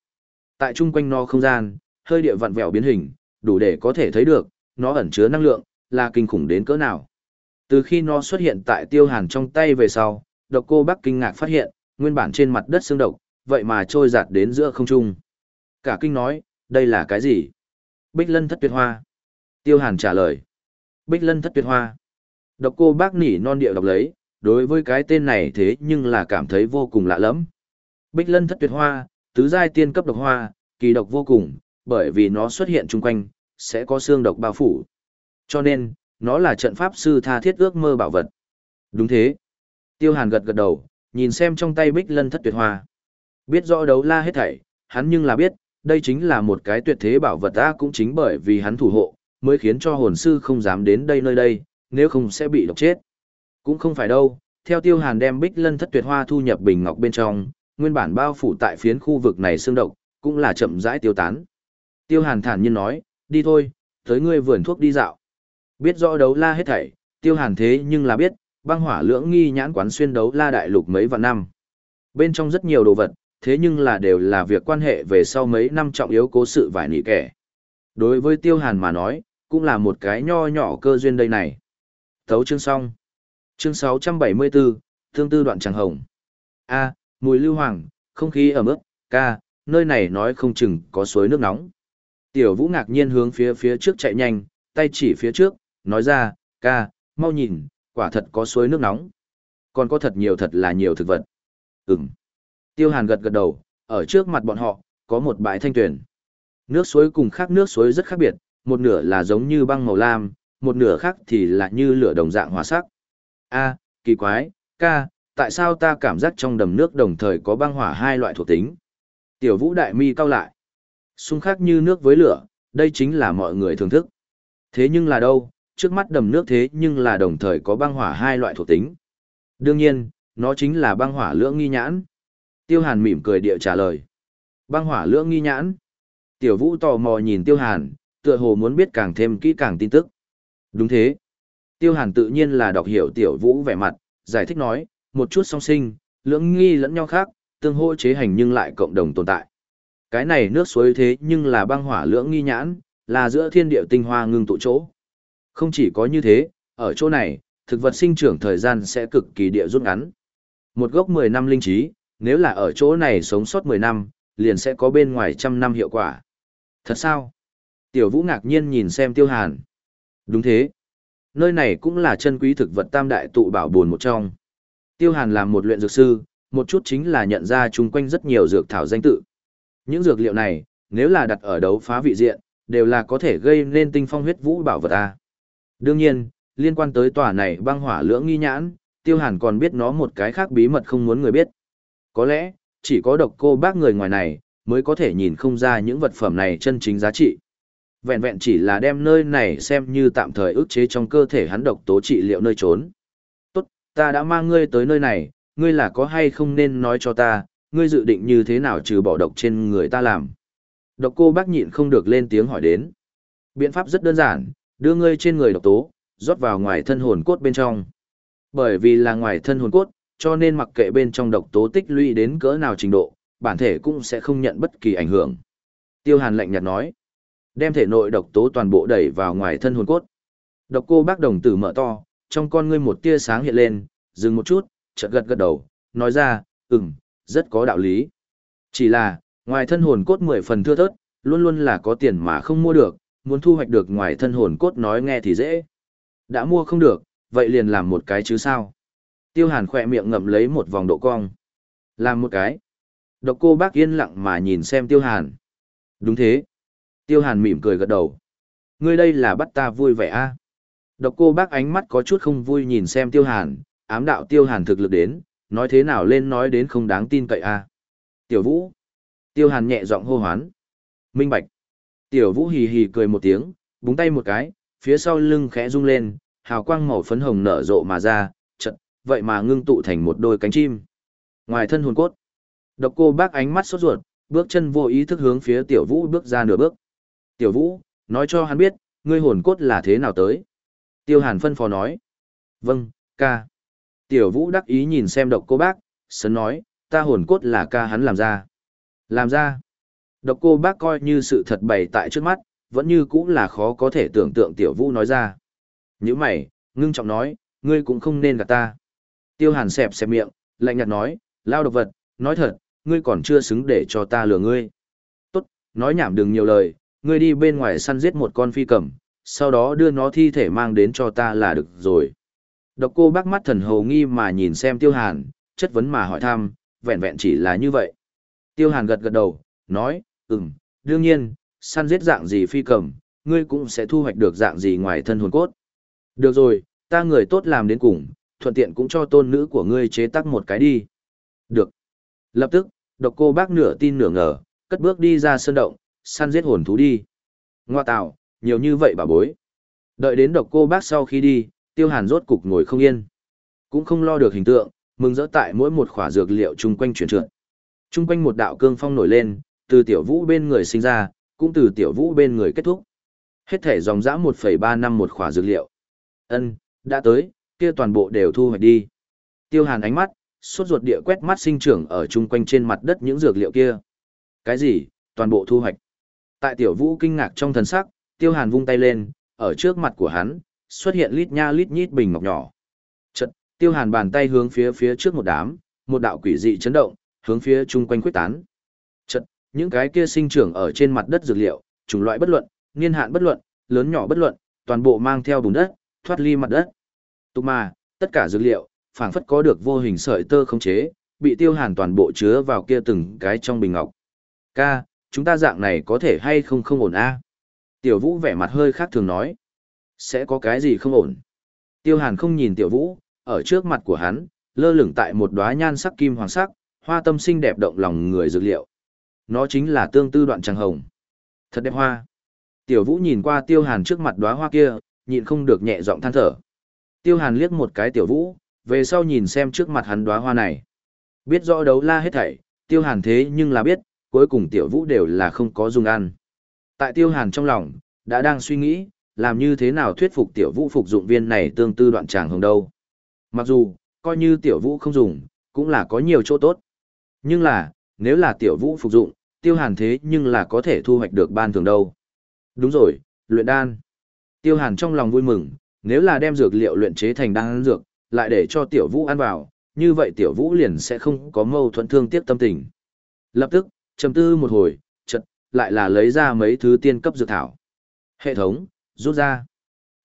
Tại chung quanh nó không gian, hơi địa vặn vẹo biến hình, đủ để có thể thấy được, nó ẩn chứa năng lượng, là kinh khủng đến cỡ nào. Từ khi nó xuất hiện tại tiêu hàn trong tay về sau, độc cô bác kinh ngạc phát hiện, nguyên bản trên mặt đất xương độc, vậy mà trôi giạt đến giữa không trung. Cả kinh nói, đây là cái gì? Bích lân thất tuyệt hoa. Tiêu hàn trả lời. Bích lân thất tuyệt hoa. Độc cô bác nỉ non địa đọc lấy, đối với cái tên này thế nhưng là cảm thấy vô cùng lạ lẫm. Bích lân thất tuyệt hoa, tứ giai tiên cấp độc hoa, kỳ độc vô cùng, bởi vì nó xuất hiện chung quanh, sẽ có xương độc bao phủ. Cho nên, nó là trận pháp sư tha thiết ước mơ bảo vật. Đúng thế. Tiêu Hàn gật gật đầu, nhìn xem trong tay bích lân thất tuyệt hoa. Biết rõ đấu la hết thảy, hắn nhưng là biết, đây chính là một cái tuyệt thế bảo vật ta cũng chính bởi vì hắn thủ hộ, mới khiến cho hồn sư không dám đến đây nơi đây, nếu không sẽ bị độc chết. Cũng không phải đâu, theo Tiêu Hàn đem bích lân thất tuyệt hoa thu nhập bình ngọc bên trong, nguyên bản bao phủ tại phiến khu vực này xương độc, cũng là chậm rãi tiêu tán. Tiêu Hàn thản nhiên nói, đi thôi, tới ngươi vườn thuốc đi dạo. Biết rõ đấu la hết thảy, Tiêu Hàn thế nhưng là biết, băng hỏa lưỡng nghi nhãn quán xuyên đấu la đại lục mấy vạn năm. Bên trong rất nhiều đồ vật, thế nhưng là đều là việc quan hệ về sau mấy năm trọng yếu cố sự vải nị kẻ. Đối với Tiêu Hàn mà nói, cũng là một cái nho nhỏ cơ duyên đây này. Thấu chương xong. Chương 674, Thương tư đoạn tràng hồng. A, mùi lưu hoàng, không khí ở mức, ca, nơi này nói không chừng có suối nước nóng. Tiểu vũ ngạc nhiên hướng phía phía trước chạy nhanh, tay chỉ phía trước, nói ra, ca, mau nhìn, quả thật có suối nước nóng. Còn có thật nhiều thật là nhiều thực vật. Ừm. Tiêu hàn gật gật đầu, ở trước mặt bọn họ, có một bãi thanh tuyển. Nước suối cùng khác nước suối rất khác biệt, một nửa là giống như băng màu lam, một nửa khác thì là như lửa đồng dạng hòa sắc. A, kỳ quái, ca, tại sao ta cảm giác trong đầm nước đồng thời có băng hỏa hai loại thuộc tính? Tiểu vũ đại mi cao lại. Xung khác như nước với lửa, đây chính là mọi người thưởng thức. Thế nhưng là đâu, trước mắt đầm nước thế nhưng là đồng thời có băng hỏa hai loại thuộc tính. Đương nhiên, nó chính là băng hỏa lưỡng nghi nhãn. Tiêu Hàn mỉm cười địa trả lời. Băng hỏa lưỡng nghi nhãn. Tiểu Vũ tò mò nhìn Tiêu Hàn, tựa hồ muốn biết càng thêm kỹ càng tin tức. Đúng thế. Tiêu Hàn tự nhiên là đọc hiểu Tiểu Vũ vẻ mặt, giải thích nói, một chút song sinh, lưỡng nghi lẫn nhau khác, tương hỗ chế hành nhưng lại cộng đồng tồn tại. Cái này nước suối thế nhưng là băng hỏa lưỡng nghi nhãn, là giữa thiên địa tinh hoa ngưng tụ chỗ. Không chỉ có như thế, ở chỗ này, thực vật sinh trưởng thời gian sẽ cực kỳ địa rút ngắn. Một gốc 10 năm linh trí, nếu là ở chỗ này sống sót 10 năm, liền sẽ có bên ngoài trăm năm hiệu quả. Thật sao? Tiểu Vũ ngạc nhiên nhìn xem Tiêu Hàn. Đúng thế. Nơi này cũng là chân quý thực vật tam đại tụ bảo buồn một trong. Tiêu Hàn làm một luyện dược sư, một chút chính là nhận ra chung quanh rất nhiều dược thảo danh tự. Những dược liệu này, nếu là đặt ở đấu phá vị diện, đều là có thể gây nên tinh phong huyết vũ bảo vật A. Đương nhiên, liên quan tới tòa này băng hỏa lưỡng nghi nhãn, Tiêu Hàn còn biết nó một cái khác bí mật không muốn người biết. Có lẽ, chỉ có độc cô bác người ngoài này, mới có thể nhìn không ra những vật phẩm này chân chính giá trị. Vẹn vẹn chỉ là đem nơi này xem như tạm thời ức chế trong cơ thể hắn độc tố trị liệu nơi trốn. Ta đã mang ngươi tới nơi này, ngươi là có hay không nên nói cho ta, ngươi dự định như thế nào trừ bỏ độc trên người ta làm. Độc cô bác nhịn không được lên tiếng hỏi đến. Biện pháp rất đơn giản, đưa ngươi trên người độc tố, rót vào ngoài thân hồn cốt bên trong. Bởi vì là ngoài thân hồn cốt, cho nên mặc kệ bên trong độc tố tích lũy đến cỡ nào trình độ, bản thể cũng sẽ không nhận bất kỳ ảnh hưởng. Tiêu Hàn lạnh nhạt nói, đem thể nội độc tố toàn bộ đẩy vào ngoài thân hồn cốt. Độc cô bác đồng tử mở to, trong con ngươi một tia sáng hiện lên, dừng một chút, chợt gật gật đầu, nói ra, ừm, rất có đạo lý. Chỉ là, ngoài thân hồn cốt mười phần thưa thớt, luôn luôn là có tiền mà không mua được, muốn thu hoạch được ngoài thân hồn cốt nói nghe thì dễ. Đã mua không được, vậy liền làm một cái chứ sao. Tiêu hàn khỏe miệng ngậm lấy một vòng độ cong. Làm một cái. Độc cô bác yên lặng mà nhìn xem tiêu hàn. Đúng thế. Tiêu hàn mỉm cười gật đầu. Ngươi đây là bắt ta vui vẻ a à? Độc cô bác ánh mắt có chút không vui nhìn xem tiêu hàn, ám đạo tiêu hàn thực lực đến, nói thế nào lên nói đến không đáng tin cậy a à? Tiểu vũ. Tiêu hàn nhẹ giọng hô hoán. Minh bạch. Tiểu vũ hì hì cười một tiếng, búng tay một cái, phía sau lưng khẽ rung lên, hào quang màu phấn hồng nở rộ mà ra, chật, vậy mà ngưng tụ thành một đôi cánh chim. Ngoài thân hồn cốt, độc cô bác ánh mắt sốt ruột, bước chân vô ý thức hướng phía tiểu vũ bước ra nửa bước. Tiểu vũ, nói cho hắn biết, ngươi hồn cốt là thế nào tới. Tiêu hàn phân phó nói. Vâng, ca. Tiểu vũ đắc ý nhìn xem độc cô bác, sấn nói, ta hồn cốt là ca hắn làm ra. Làm ra. Độc cô bác coi như sự thật bày tại trước mắt, vẫn như cũng là khó có thể tưởng tượng tiểu vũ nói ra. Như mày, ngưng trọng nói, ngươi cũng không nên gạt ta. Tiêu hàn xẹp xẹp miệng, lạnh nhạt nói, lao độc vật, nói thật, ngươi còn chưa xứng để cho ta lừa ngươi. Tốt, nói nhảm đừng nhiều lời, ngươi đi bên ngoài săn giết một con phi cầm, sau đó đưa nó thi thể mang đến cho ta là được rồi. Độc cô bác mắt thần hầu nghi mà nhìn xem tiêu hàn, chất vấn mà hỏi thăm, vẹn vẹn chỉ là như vậy. Tiêu hàn gật gật đầu, nói, ừm, đương nhiên, săn giết dạng gì phi cầm, ngươi cũng sẽ thu hoạch được dạng gì ngoài thân hồn cốt. Được rồi, ta người tốt làm đến cùng, thuận tiện cũng cho tôn nữ của ngươi chế tác một cái đi. Được. Lập tức, độc cô bác nửa tin nửa ngờ, cất bước đi ra sơn động, săn giết hồn thú đi. Ngoa tạo, nhiều như vậy bà bối. Đợi đến độc cô bác sau khi đi, tiêu hàn rốt cục ngồi không yên. Cũng không lo được hình tượng, mừng rỡ tại mỗi một khỏa dược liệu chung quanh chuyển trượt. Chung quanh một đạo cương phong nổi lên, từ tiểu vũ bên người sinh ra, cũng từ tiểu vũ bên người kết thúc. Hết thể dòng dã 1,3 năm một khỏa dược liệu. Ân, đã tới, kia toàn bộ đều thu hoạch đi. Tiêu hàn ánh mắt, suốt ruột địa quét mắt sinh trưởng ở chung quanh trên mặt đất những dược liệu kia. Cái gì, toàn bộ thu hoạch. Tại tiểu vũ kinh ngạc trong thần sắc, tiêu hàn vung tay lên, ở trước mặt của hắn, xuất hiện lít nha lít nhít bình ngọc nhỏ. Chật, tiêu hàn bàn tay hướng phía phía trước một đám, một đạo quỷ dị chấn động, hướng phía chung quanh quyết tán. Chật, những cái kia sinh trưởng ở trên mặt đất dược liệu, chủng loại bất luận, niên hạn bất luận, lớn nhỏ bất luận, toàn bộ mang theo bùn đất, thoát ly mặt đất. Tục mà, tất cả dược liệu, phảng phất có được vô hình sợi tơ khống chế, bị tiêu hàn toàn bộ chứa vào kia từng cái trong bình ngọc. Ca, chúng ta dạng này có thể hay không không ổn a? Tiểu vũ vẻ mặt hơi khác thường nói. Sẽ có cái gì không ổn? Tiêu hàn không nhìn tiểu vũ, ở trước mặt của hắn, lơ lửng tại một đóa nhan sắc kim hoàng sắc, hoa tâm xinh đẹp động lòng người dược liệu. Nó chính là tương tư đoạn tràng hồng. Thật đẹp hoa. Tiểu vũ nhìn qua tiêu hàn trước mặt đóa hoa kia, nhịn không được nhẹ giọng than thở. Tiêu hàn liếc một cái tiểu vũ, về sau nhìn xem trước mặt hắn đóa hoa này. Biết rõ đấu la hết thảy, tiêu hàn thế nhưng là biết, cuối cùng tiểu vũ đều là không có dùng ăn. Tại tiêu hàn trong lòng, đã đang suy nghĩ, làm như thế nào thuyết phục tiểu vũ phục dụng viên này tương tư đoạn tràng hồng đâu. Mặc dù, coi như tiểu vũ không dùng, cũng là có nhiều chỗ tốt. Nhưng là, nếu là tiểu vũ phục dụng, tiêu hàn thế nhưng là có thể thu hoạch được ban thường đâu. Đúng rồi, luyện đan. Tiêu hàn trong lòng vui mừng, nếu là đem dược liệu luyện chế thành đan dược, lại để cho tiểu vũ ăn vào, như vậy tiểu vũ liền sẽ không có mâu thuẫn thương tiếc tâm tình. Lập tức, trầm tư một hồi, lại là lấy ra mấy thứ tiên cấp dược thảo. Hệ thống, rút ra.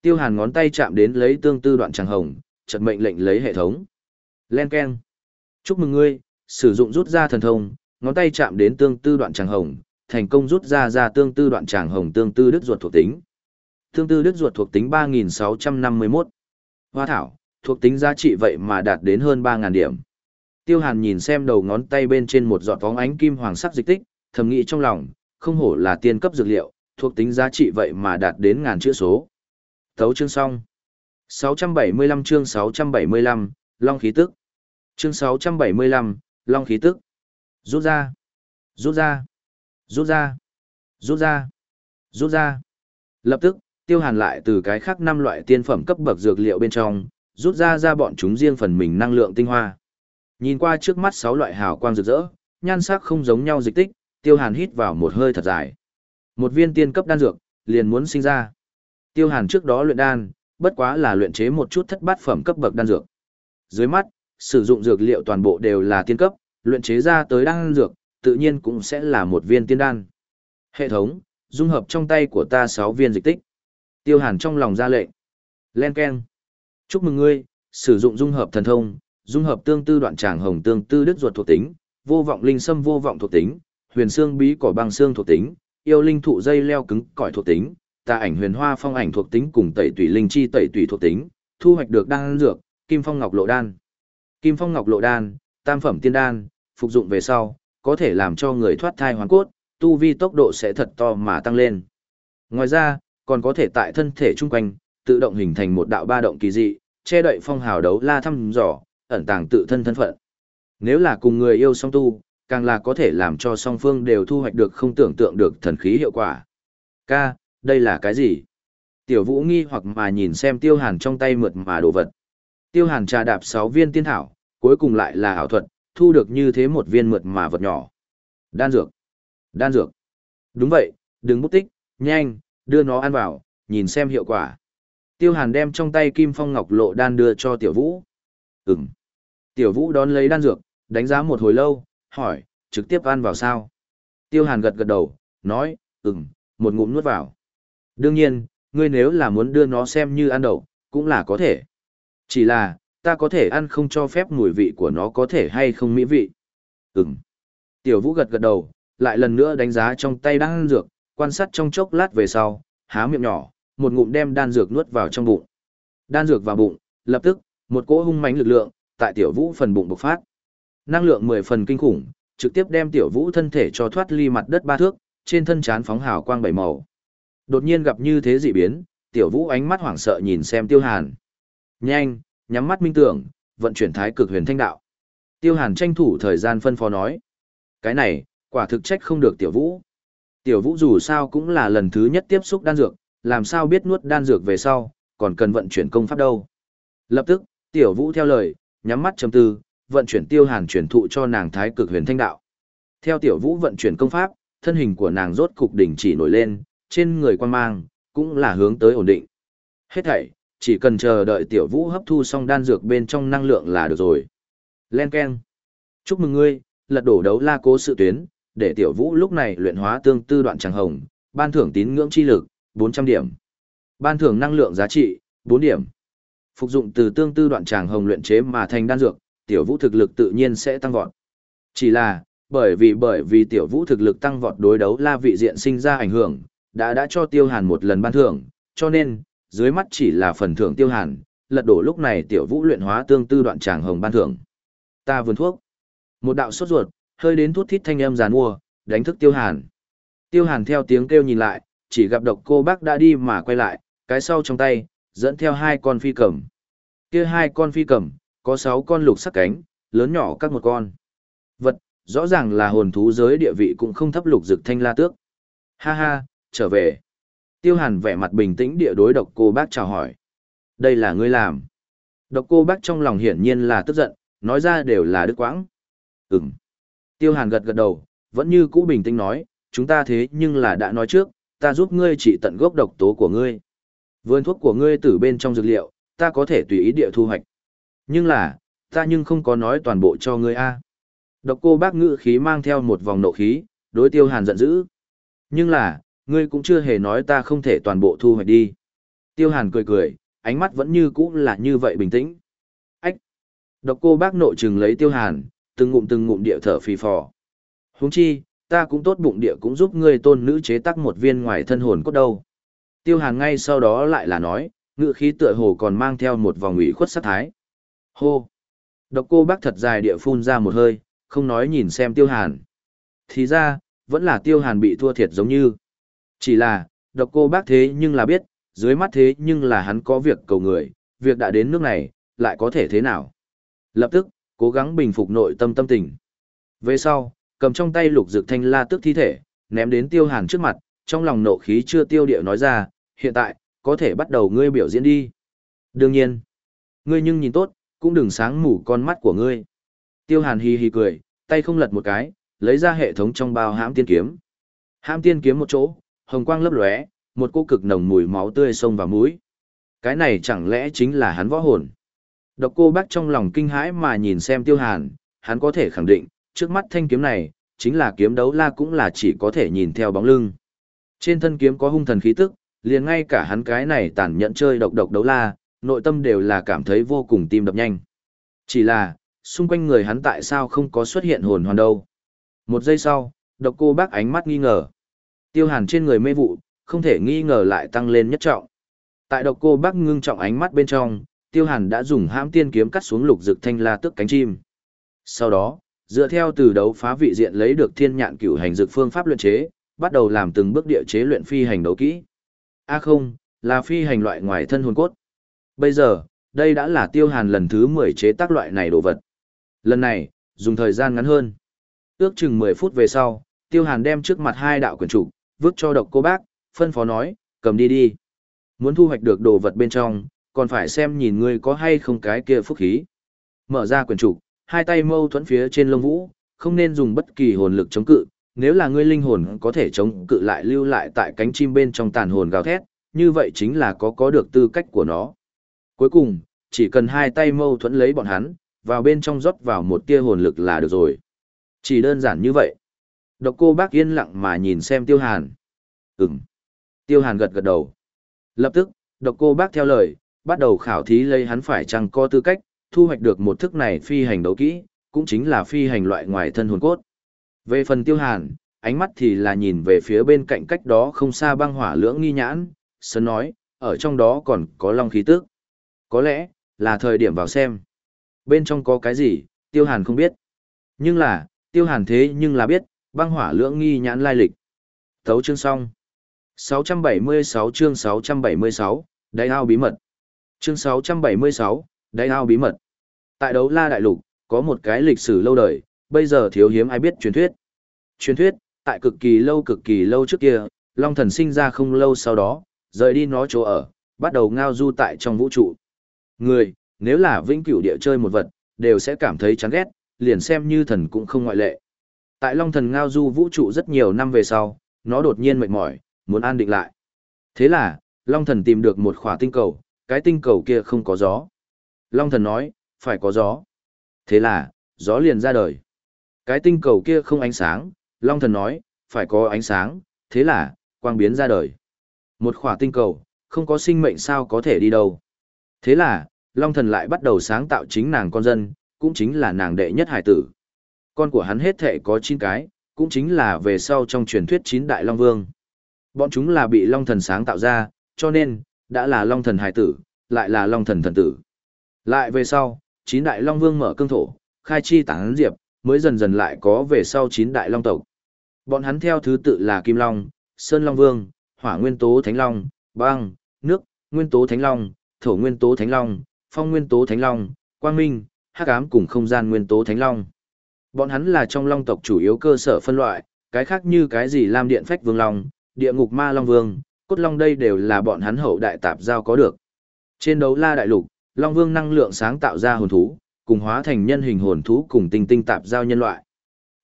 Tiêu hàn ngón tay chạm đến lấy tương tư đoạn tràng hồng, chợt mệnh lệnh lấy hệ thống. Len Ken. Chúc mừng ngươi, sử dụng rút ra thần thông, ngón tay chạm đến tương tư đoạn tràng hồng, thành công rút ra ra tương tư đoạn tràng hồng tương tư đứt ruột thuộc tính. Tương tư đứt ruột thuộc tính 3651. Hoa thảo, thuộc tính giá trị vậy mà đạt đến hơn 3000 điểm. Tiêu Hàn nhìn xem đầu ngón tay bên trên một giọt bóng ánh kim hoàng sắc dịch tích, thầm nghĩ trong lòng, không hổ là tiên cấp dược liệu, thuộc tính giá trị vậy mà đạt đến ngàn chữ số. Thấu chương xong. 675 chương 675, Long khí tức. Chương 675, Long khí tức. Rút ra. Rút ra. Rút ra. Rút ra. Rút ra. Lập tức, tiêu hàn lại từ cái khác năm loại tiên phẩm cấp bậc dược liệu bên trong, rút ra ra bọn chúng riêng phần mình năng lượng tinh hoa. Nhìn qua trước mắt sáu loại hào quang rực rỡ, nhan sắc không giống nhau dịch tích, tiêu hàn hít vào một hơi thật dài. Một viên tiên cấp đan dược, liền muốn sinh ra. Tiêu hàn trước đó luyện đan, bất quá là luyện chế một chút thất bát phẩm cấp bậc đan dược. Dưới mắt, sử dụng dược liệu toàn bộ đều là tiên cấp, luyện chế ra tới đan dược, tự nhiên cũng sẽ là một viên tiên đan. Hệ thống, dung hợp trong tay của ta 6 viên dịch tích. Tiêu Hàn trong lòng ra lệnh. Len Ken. Chúc mừng ngươi, sử dụng dung hợp thần thông, dung hợp tương tư đoạn tràng hồng tương tư đức ruột thuộc tính, vô vọng linh sâm vô vọng thuộc tính, huyền xương bí cỏ băng xương thuộc tính, yêu linh thụ dây leo cứng cỏi thuộc tính, tà ảnh huyền hoa phong ảnh thuộc tính cùng tẩy tùy linh chi tẩy tùy thuộc tính, thu hoạch được đan dược, kim phong ngọc lộ đan. Kim phong ngọc lộ đan, tam phẩm tiên đan, phục dụng về sau, có thể làm cho người thoát thai hoàn cốt, tu vi tốc độ sẽ thật to mà tăng lên. Ngoài ra, còn có thể tại thân thể chung quanh, tự động hình thành một đạo ba động kỳ dị, che đậy phong hào đấu la thăm dò, ẩn tàng tự thân thân phận. Nếu là cùng người yêu song tu, càng là có thể làm cho song phương đều thu hoạch được không tưởng tượng được thần khí hiệu quả. Ca, đây là cái gì? Tiểu vũ nghi hoặc mà nhìn xem tiêu hàn trong tay mượt mà đồ vật. Tiêu hàn trà đạp 6 viên tiên thảo, cuối cùng lại là ảo thuật, thu được như thế một viên mượt mà vật nhỏ. Đan dược. Đan dược. Đúng vậy, đừng bút tích, nhanh, đưa nó ăn vào, nhìn xem hiệu quả. Tiêu hàn đem trong tay kim phong ngọc lộ đan đưa cho tiểu vũ. Ừm. Tiểu vũ đón lấy đan dược, đánh giá một hồi lâu, hỏi, trực tiếp ăn vào sao? Tiêu Hàn gật gật đầu, nói, ừm, một ngụm nuốt vào. Đương nhiên, ngươi nếu là muốn đưa nó xem như ăn đậu, cũng là có thể. Chỉ là, ta có thể ăn không cho phép mùi vị của nó có thể hay không mỹ vị. Ừm. Tiểu Vũ gật gật đầu, lại lần nữa đánh giá trong tay đan dược, quan sát trong chốc lát về sau, há miệng nhỏ, một ngụm đem đan dược nuốt vào trong bụng. Đan dược vào bụng, lập tức, một cỗ hung mãnh lực lượng tại Tiểu Vũ phần bụng bộc phát. Năng lượng mười phần kinh khủng, trực tiếp đem Tiểu Vũ thân thể cho thoát ly mặt đất ba thước, trên thân chán phóng hào quang bảy màu. Đột nhiên gặp như thế dị biến, Tiểu Vũ ánh mắt hoảng sợ nhìn xem Tiêu Hàn. Nhanh, nhắm mắt minh tưởng, vận chuyển thái cực huyền thanh đạo. Tiêu Hàn tranh thủ thời gian phân phó nói. Cái này, quả thực trách không được Tiểu Vũ. Tiểu Vũ dù sao cũng là lần thứ nhất tiếp xúc đan dược, làm sao biết nuốt đan dược về sau, còn cần vận chuyển công pháp đâu. Lập tức, Tiểu Vũ theo lời, nhắm mắt trầm tư, vận chuyển Tiêu Hàn chuyển thụ cho nàng thái cực huyền thanh đạo. Theo Tiểu Vũ vận chuyển công pháp, thân hình của nàng rốt cục đỉnh chỉ nổi lên, trên người quan mang, cũng là hướng tới ổn định. Hết thảy, chỉ cần chờ đợi tiểu vũ hấp thu xong đan dược bên trong năng lượng là được rồi. Len Ken. Chúc mừng ngươi, lật đổ đấu la cố sự tuyến, để tiểu vũ lúc này luyện hóa tương tư đoạn tràng hồng, ban thưởng tín ngưỡng chi lực, 400 điểm. Ban thưởng năng lượng giá trị, 4 điểm. Phục dụng từ tương tư đoạn tràng hồng luyện chế mà thành đan dược, tiểu vũ thực lực tự nhiên sẽ tăng vọt. Chỉ là, bởi vì bởi vì tiểu vũ thực lực tăng vọt đối đấu la vị diện sinh ra ảnh hưởng, đã đã cho tiêu hàn một lần ban thưởng, cho nên, dưới mắt chỉ là phần thưởng tiêu hàn, lật đổ lúc này tiểu vũ luyện hóa tương tư đoạn tràng hồng ban thưởng. Ta vườn thuốc. Một đạo sốt ruột, hơi đến thuốc thít thanh âm giàn mua, đánh thức tiêu hàn. Tiêu hàn theo tiếng kêu nhìn lại, chỉ gặp độc cô bác đã đi mà quay lại, cái sau trong tay, dẫn theo hai con phi cầm. Kia hai con phi cầm, có sáu con lục sắc cánh, lớn nhỏ các một con. Vật, rõ ràng là hồn thú giới địa vị cũng không thấp lục dực thanh la tước. Ha ha, trở về. Tiêu hàn vẻ mặt bình tĩnh địa đối độc cô bác chào hỏi. Đây là ngươi làm. Độc cô bác trong lòng hiển nhiên là tức giận, nói ra đều là đức quãng. Ừm. Tiêu hàn gật gật đầu, vẫn như cũ bình tĩnh nói, chúng ta thế nhưng là đã nói trước, ta giúp ngươi trị tận gốc độc tố của ngươi. Vườn thuốc của ngươi từ bên trong dược liệu, ta có thể tùy ý địa thu hoạch. Nhưng là, ta nhưng không có nói toàn bộ cho ngươi a. Độc cô bác ngữ khí mang theo một vòng nộ khí, đối tiêu hàn giận dữ. Nhưng là, ngươi cũng chưa hề nói ta không thể toàn bộ thu hoạch đi. Tiêu hàn cười cười, ánh mắt vẫn như cũ là như vậy bình tĩnh. Ách! Độc cô bác nội trừng lấy tiêu hàn, từng ngụm từng ngụm địa thở phì phò. Huống chi, ta cũng tốt bụng địa cũng giúp ngươi tôn nữ chế tác một viên ngoài thân hồn cốt đâu. Tiêu hàn ngay sau đó lại là nói, ngự khí tựa hồ còn mang theo một vòng ủy khuất sát thái. Hô! Độc cô bác thật dài địa phun ra một hơi, không nói nhìn xem tiêu hàn. Thì ra, vẫn là tiêu hàn bị thua thiệt giống như. Chỉ là, độc cô bác thế nhưng là biết, dưới mắt thế nhưng là hắn có việc cầu người, việc đã đến nước này, lại có thể thế nào. Lập tức, cố gắng bình phục nội tâm tâm tình. Về sau, cầm trong tay lục dược thanh la tức thi thể, ném đến tiêu hàn trước mặt, trong lòng nộ khí chưa tiêu điệu nói ra, hiện tại, có thể bắt đầu ngươi biểu diễn đi. Đương nhiên, ngươi nhưng nhìn tốt, cũng đừng sáng mù con mắt của ngươi. Tiêu hàn hi hi cười, tay không lật một cái, lấy ra hệ thống trong bao hãm tiên kiếm. Hãm tiên kiếm một chỗ, hồng quang lấp lóe, một cô cực nồng mùi máu tươi xông vào mũi. Cái này chẳng lẽ chính là hắn võ hồn? Độc cô bác trong lòng kinh hãi mà nhìn xem tiêu hàn, hắn có thể khẳng định, trước mắt thanh kiếm này, chính là kiếm đấu la cũng là chỉ có thể nhìn theo bóng lưng. Trên thân kiếm có hung thần khí tức, liền ngay cả hắn cái này tàn nhẫn chơi độc độc đấu la, nội tâm đều là cảm thấy vô cùng tim đập nhanh. Chỉ là, xung quanh người hắn tại sao không có xuất hiện hồn hoàn đâu. Một giây sau, độc cô bác ánh mắt nghi ngờ. Tiêu hàn trên người mê vụ, không thể nghi ngờ lại tăng lên nhất trọng. Tại độc cô bác ngưng trọng ánh mắt bên trong, tiêu hàn đã dùng hãm tiên kiếm cắt xuống lục dực thanh la tức cánh chim. Sau đó, dựa theo từ đấu phá vị diện lấy được thiên nhạn cửu hành dược phương pháp luyện chế, bắt đầu làm từng bước địa chế luyện phi hành đấu kỹ. A không, là phi hành loại ngoài thân hồn cốt. Bây giờ, đây đã là tiêu hàn lần thứ 10 chế tác loại này đồ vật. Lần này, dùng thời gian ngắn hơn. Ước chừng 10 phút về sau, tiêu hàn đem trước mặt hai đạo quyển trục, vứt cho độc cô bác, phân phó nói, cầm đi đi. Muốn thu hoạch được đồ vật bên trong, còn phải xem nhìn ngươi có hay không cái kia phúc khí. Mở ra quyển trục, hai tay mâu thuẫn phía trên lông vũ, không nên dùng bất kỳ hồn lực chống cự, nếu là ngươi linh hồn có thể chống cự lại lưu lại tại cánh chim bên trong tàn hồn gào thét, như vậy chính là có có được tư cách của nó. Cuối cùng, chỉ cần hai tay mâu thuẫn lấy bọn hắn, vào bên trong rót vào một tia hồn lực là được rồi. Chỉ đơn giản như vậy. Độc cô bác yên lặng mà nhìn xem tiêu hàn. Ừm. Tiêu hàn gật gật đầu. Lập tức, độc cô bác theo lời, bắt đầu khảo thí lấy hắn phải chăng có tư cách, thu hoạch được một thức này phi hành đấu kỹ, cũng chính là phi hành loại ngoài thân hồn cốt. Về phần tiêu hàn, ánh mắt thì là nhìn về phía bên cạnh cách đó không xa băng hỏa lưỡng nghi nhãn, sơn nói, ở trong đó còn có long khí tước có lẽ, là thời điểm vào xem. Bên trong có cái gì, tiêu hàn không biết. Nhưng là, tiêu hàn thế nhưng là biết, băng hỏa lưỡng nghi nhãn lai lịch. Thấu chương xong. 676 chương 676, đáy ao bí mật. Chương 676, đáy ao bí mật. Tại đấu la đại lục, có một cái lịch sử lâu đời, bây giờ thiếu hiếm ai biết truyền thuyết. Truyền thuyết, tại cực kỳ lâu cực kỳ lâu trước kia, Long Thần sinh ra không lâu sau đó, rời đi nó chỗ ở, bắt đầu ngao du tại trong vũ trụ. Người, nếu là vĩnh cửu địa chơi một vật, đều sẽ cảm thấy chán ghét, liền xem như thần cũng không ngoại lệ. Tại Long Thần ngao du vũ trụ rất nhiều năm về sau, nó đột nhiên mệt mỏi, muốn an định lại. Thế là, Long Thần tìm được một khỏa tinh cầu, cái tinh cầu kia không có gió. Long Thần nói, phải có gió. Thế là, gió liền ra đời. Cái tinh cầu kia không ánh sáng, Long Thần nói, phải có ánh sáng, thế là, quang biến ra đời. Một khỏa tinh cầu, không có sinh mệnh sao có thể đi đâu. Thế là, Long Thần lại bắt đầu sáng tạo chính nàng con dân, cũng chính là nàng đệ nhất hải tử. Con của hắn hết thể có 9 cái, cũng chính là về sau trong truyền thuyết chín đại Long Vương. Bọn chúng là bị Long Thần sáng tạo ra, cho nên, đã là Long Thần hải tử, lại là Long Thần thần tử. Lại về sau, chín đại Long Vương mở cương thổ, khai chi tán diệp, mới dần dần lại có về sau chín đại Long tộc. Bọn hắn theo thứ tự là Kim Long, Sơn Long Vương, Hỏa Nguyên Tố Thánh Long, Băng, Nước, Nguyên Tố Thánh Long, Thổ Nguyên Tố Thánh Long, Phong Nguyên Tố Thánh Long, Quang Minh, Hắc Ám cùng Không Gian Nguyên Tố Thánh Long. Bọn hắn là trong Long tộc chủ yếu cơ sở phân loại, cái khác như cái gì Lam Điện Phách Vương Long, Địa Ngục Ma Long Vương, Cốt Long đây đều là bọn hắn hậu đại tạp giao có được. Trên đấu la đại lục, Long Vương năng lượng sáng tạo ra hồn thú, cùng hóa thành nhân hình hồn thú cùng tinh tinh tạp giao nhân loại.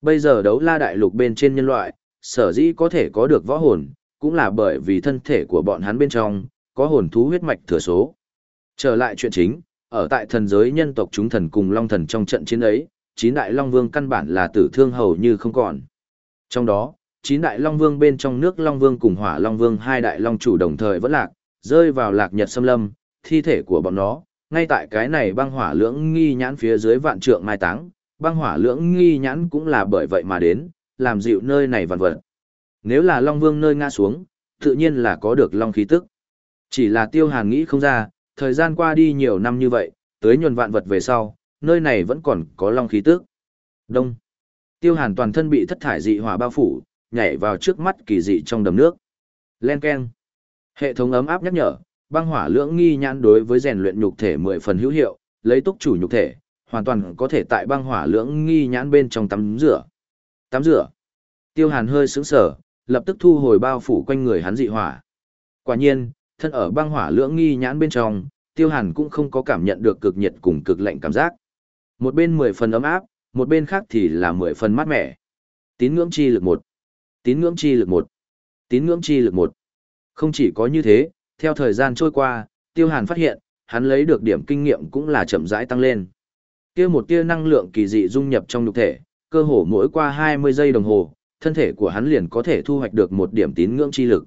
Bây giờ đấu la đại lục bên trên nhân loại, sở dĩ có thể có được võ hồn, cũng là bởi vì thân thể của bọn hắn bên trong, có hồn thú huyết mạch thừa số. Trở lại chuyện chính, ở tại thần giới nhân tộc chúng thần cùng long thần trong trận chiến ấy, chín đại long vương căn bản là tử thương hầu như không còn. Trong đó, chín đại long vương bên trong nước long vương cùng hỏa long vương hai đại long chủ đồng thời vẫn lạc, rơi vào lạc nhật xâm lâm, thi thể của bọn nó, ngay tại cái này băng hỏa lưỡng nghi nhãn phía dưới vạn trượng mai táng, băng hỏa lưỡng nghi nhãn cũng là bởi vậy mà đến, làm dịu nơi này vằn vật. Nếu là Long Vương nơi ngã xuống, tự nhiên là có được Long khí tức. Chỉ là tiêu hàn nghĩ không ra, thời gian qua đi nhiều năm như vậy, tới nhuần vạn vật về sau, nơi này vẫn còn có Long khí tức. Đông. Tiêu hàn toàn thân bị thất thải dị hỏa bao phủ, nhảy vào trước mắt kỳ dị trong đầm nước. Len keng. Hệ thống ấm áp nhắc nhở, băng hỏa lưỡng nghi nhãn đối với rèn luyện nhục thể mười phần hữu hiệu, lấy túc chủ nhục thể, hoàn toàn có thể tại băng hỏa lưỡng nghi nhãn bên trong tắm rửa. Tắm rửa. Tiêu Hàn hơi sững sờ, lập tức thu hồi bao phủ quanh người hắn dị hỏa. Quả nhiên, thân ở băng hỏa lưỡng nghi nhãn bên trong, Tiêu Hàn cũng không có cảm nhận được cực nhiệt cùng cực lạnh cảm giác. Một bên mười phần ấm áp, một bên khác thì là mười phần mát mẻ. Tín ngưỡng chi lực một, Tín ngưỡng chi lực một, Tín ngưỡng chi lực một. Không chỉ có như thế, theo thời gian trôi qua, Tiêu Hàn phát hiện, hắn lấy được điểm kinh nghiệm cũng là chậm rãi tăng lên. Kia một tia năng lượng kỳ dị dung nhập trong nhục thể, cơ hồ mỗi qua 20 giây đồng hồ, thân thể của hắn liền có thể thu hoạch được một điểm tín ngưỡng chi lực.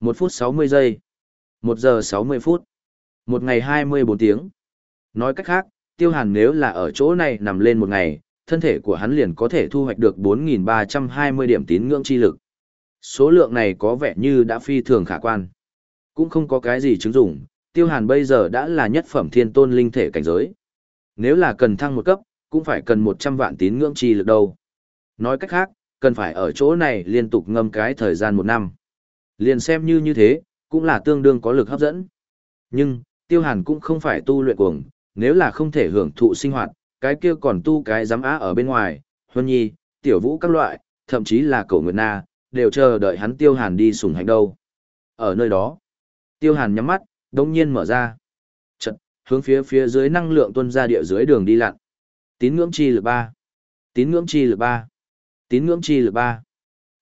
1 phút 60 giây, 1 giờ 60 phút, một ngày 24 tiếng. Nói cách khác, Tiêu Hàn nếu là ở chỗ này nằm lên một ngày, thân thể của hắn liền có thể thu hoạch được 4.320 điểm tín ngưỡng chi lực. Số lượng này có vẻ như đã phi thường khả quan. Cũng không có cái gì chứng dụng, tiêu hàn bây giờ đã là nhất phẩm thiên tôn linh thể cảnh giới. Nếu là cần thăng một cấp, cũng phải cần 100 vạn tín ngưỡng chi lực đâu. Nói cách khác, cần phải ở chỗ này liên tục ngâm cái thời gian một năm. Liền xem như như thế, cũng là tương đương có lực hấp dẫn. Nhưng, tiêu hàn cũng không phải tu luyện cuồng, nếu là không thể hưởng thụ sinh hoạt, cái kia còn tu cái giám á ở bên ngoài, huân nhi, tiểu vũ các loại, thậm chí là cổ nguyệt na, đều chờ đợi hắn tiêu hàn đi sùng hành đâu. Ở nơi đó, Tiêu Hàn nhắm mắt, đông nhiên mở ra. Chật, hướng phía phía dưới năng lượng tuân ra địa dưới đường đi lặn. Tín ngưỡng chi lực ba, Tín ngưỡng chi lực ba, Tín ngưỡng chi lực ba.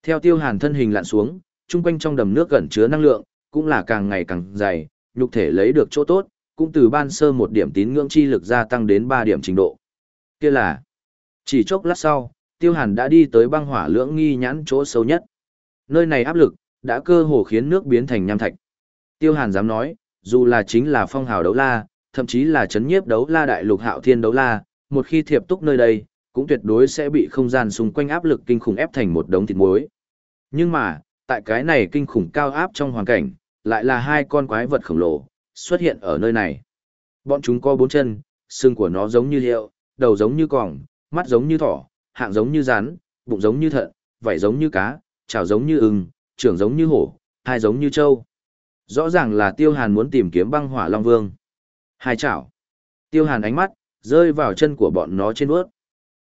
Theo Tiêu Hàn thân hình lặn xuống, trung quanh trong đầm nước gần chứa năng lượng, cũng là càng ngày càng dày, nhục thể lấy được chỗ tốt, cũng từ ban sơ một điểm tín ngưỡng chi lực gia tăng đến ba điểm trình độ. Kia là, chỉ chốc lát sau, Tiêu Hàn đã đi tới băng hỏa lưỡng nghi nhãn chỗ sâu nhất. Nơi này áp lực, đã cơ hồ khiến nước biến thành nham thạch. Tiêu Hàn dám nói, dù là chính là phong hào đấu la, thậm chí là chấn nhiếp đấu la đại lục hạo thiên đấu la, một khi thiệp túc nơi đây, cũng tuyệt đối sẽ bị không gian xung quanh áp lực kinh khủng ép thành một đống thịt muối. Nhưng mà, tại cái này kinh khủng cao áp trong hoàn cảnh, lại là hai con quái vật khổng lồ, xuất hiện ở nơi này. Bọn chúng có bốn chân, xương của nó giống như hiệu, đầu giống như còng, mắt giống như thỏ, hạng giống như rắn, bụng giống như thận, vảy giống như cá, chảo giống như ưng, trưởng giống như hổ, hai giống như trâu. Rõ ràng là Tiêu Hàn muốn tìm kiếm băng hỏa Long Vương. Hai chảo. Tiêu Hàn ánh mắt, rơi vào chân của bọn nó trên vớt.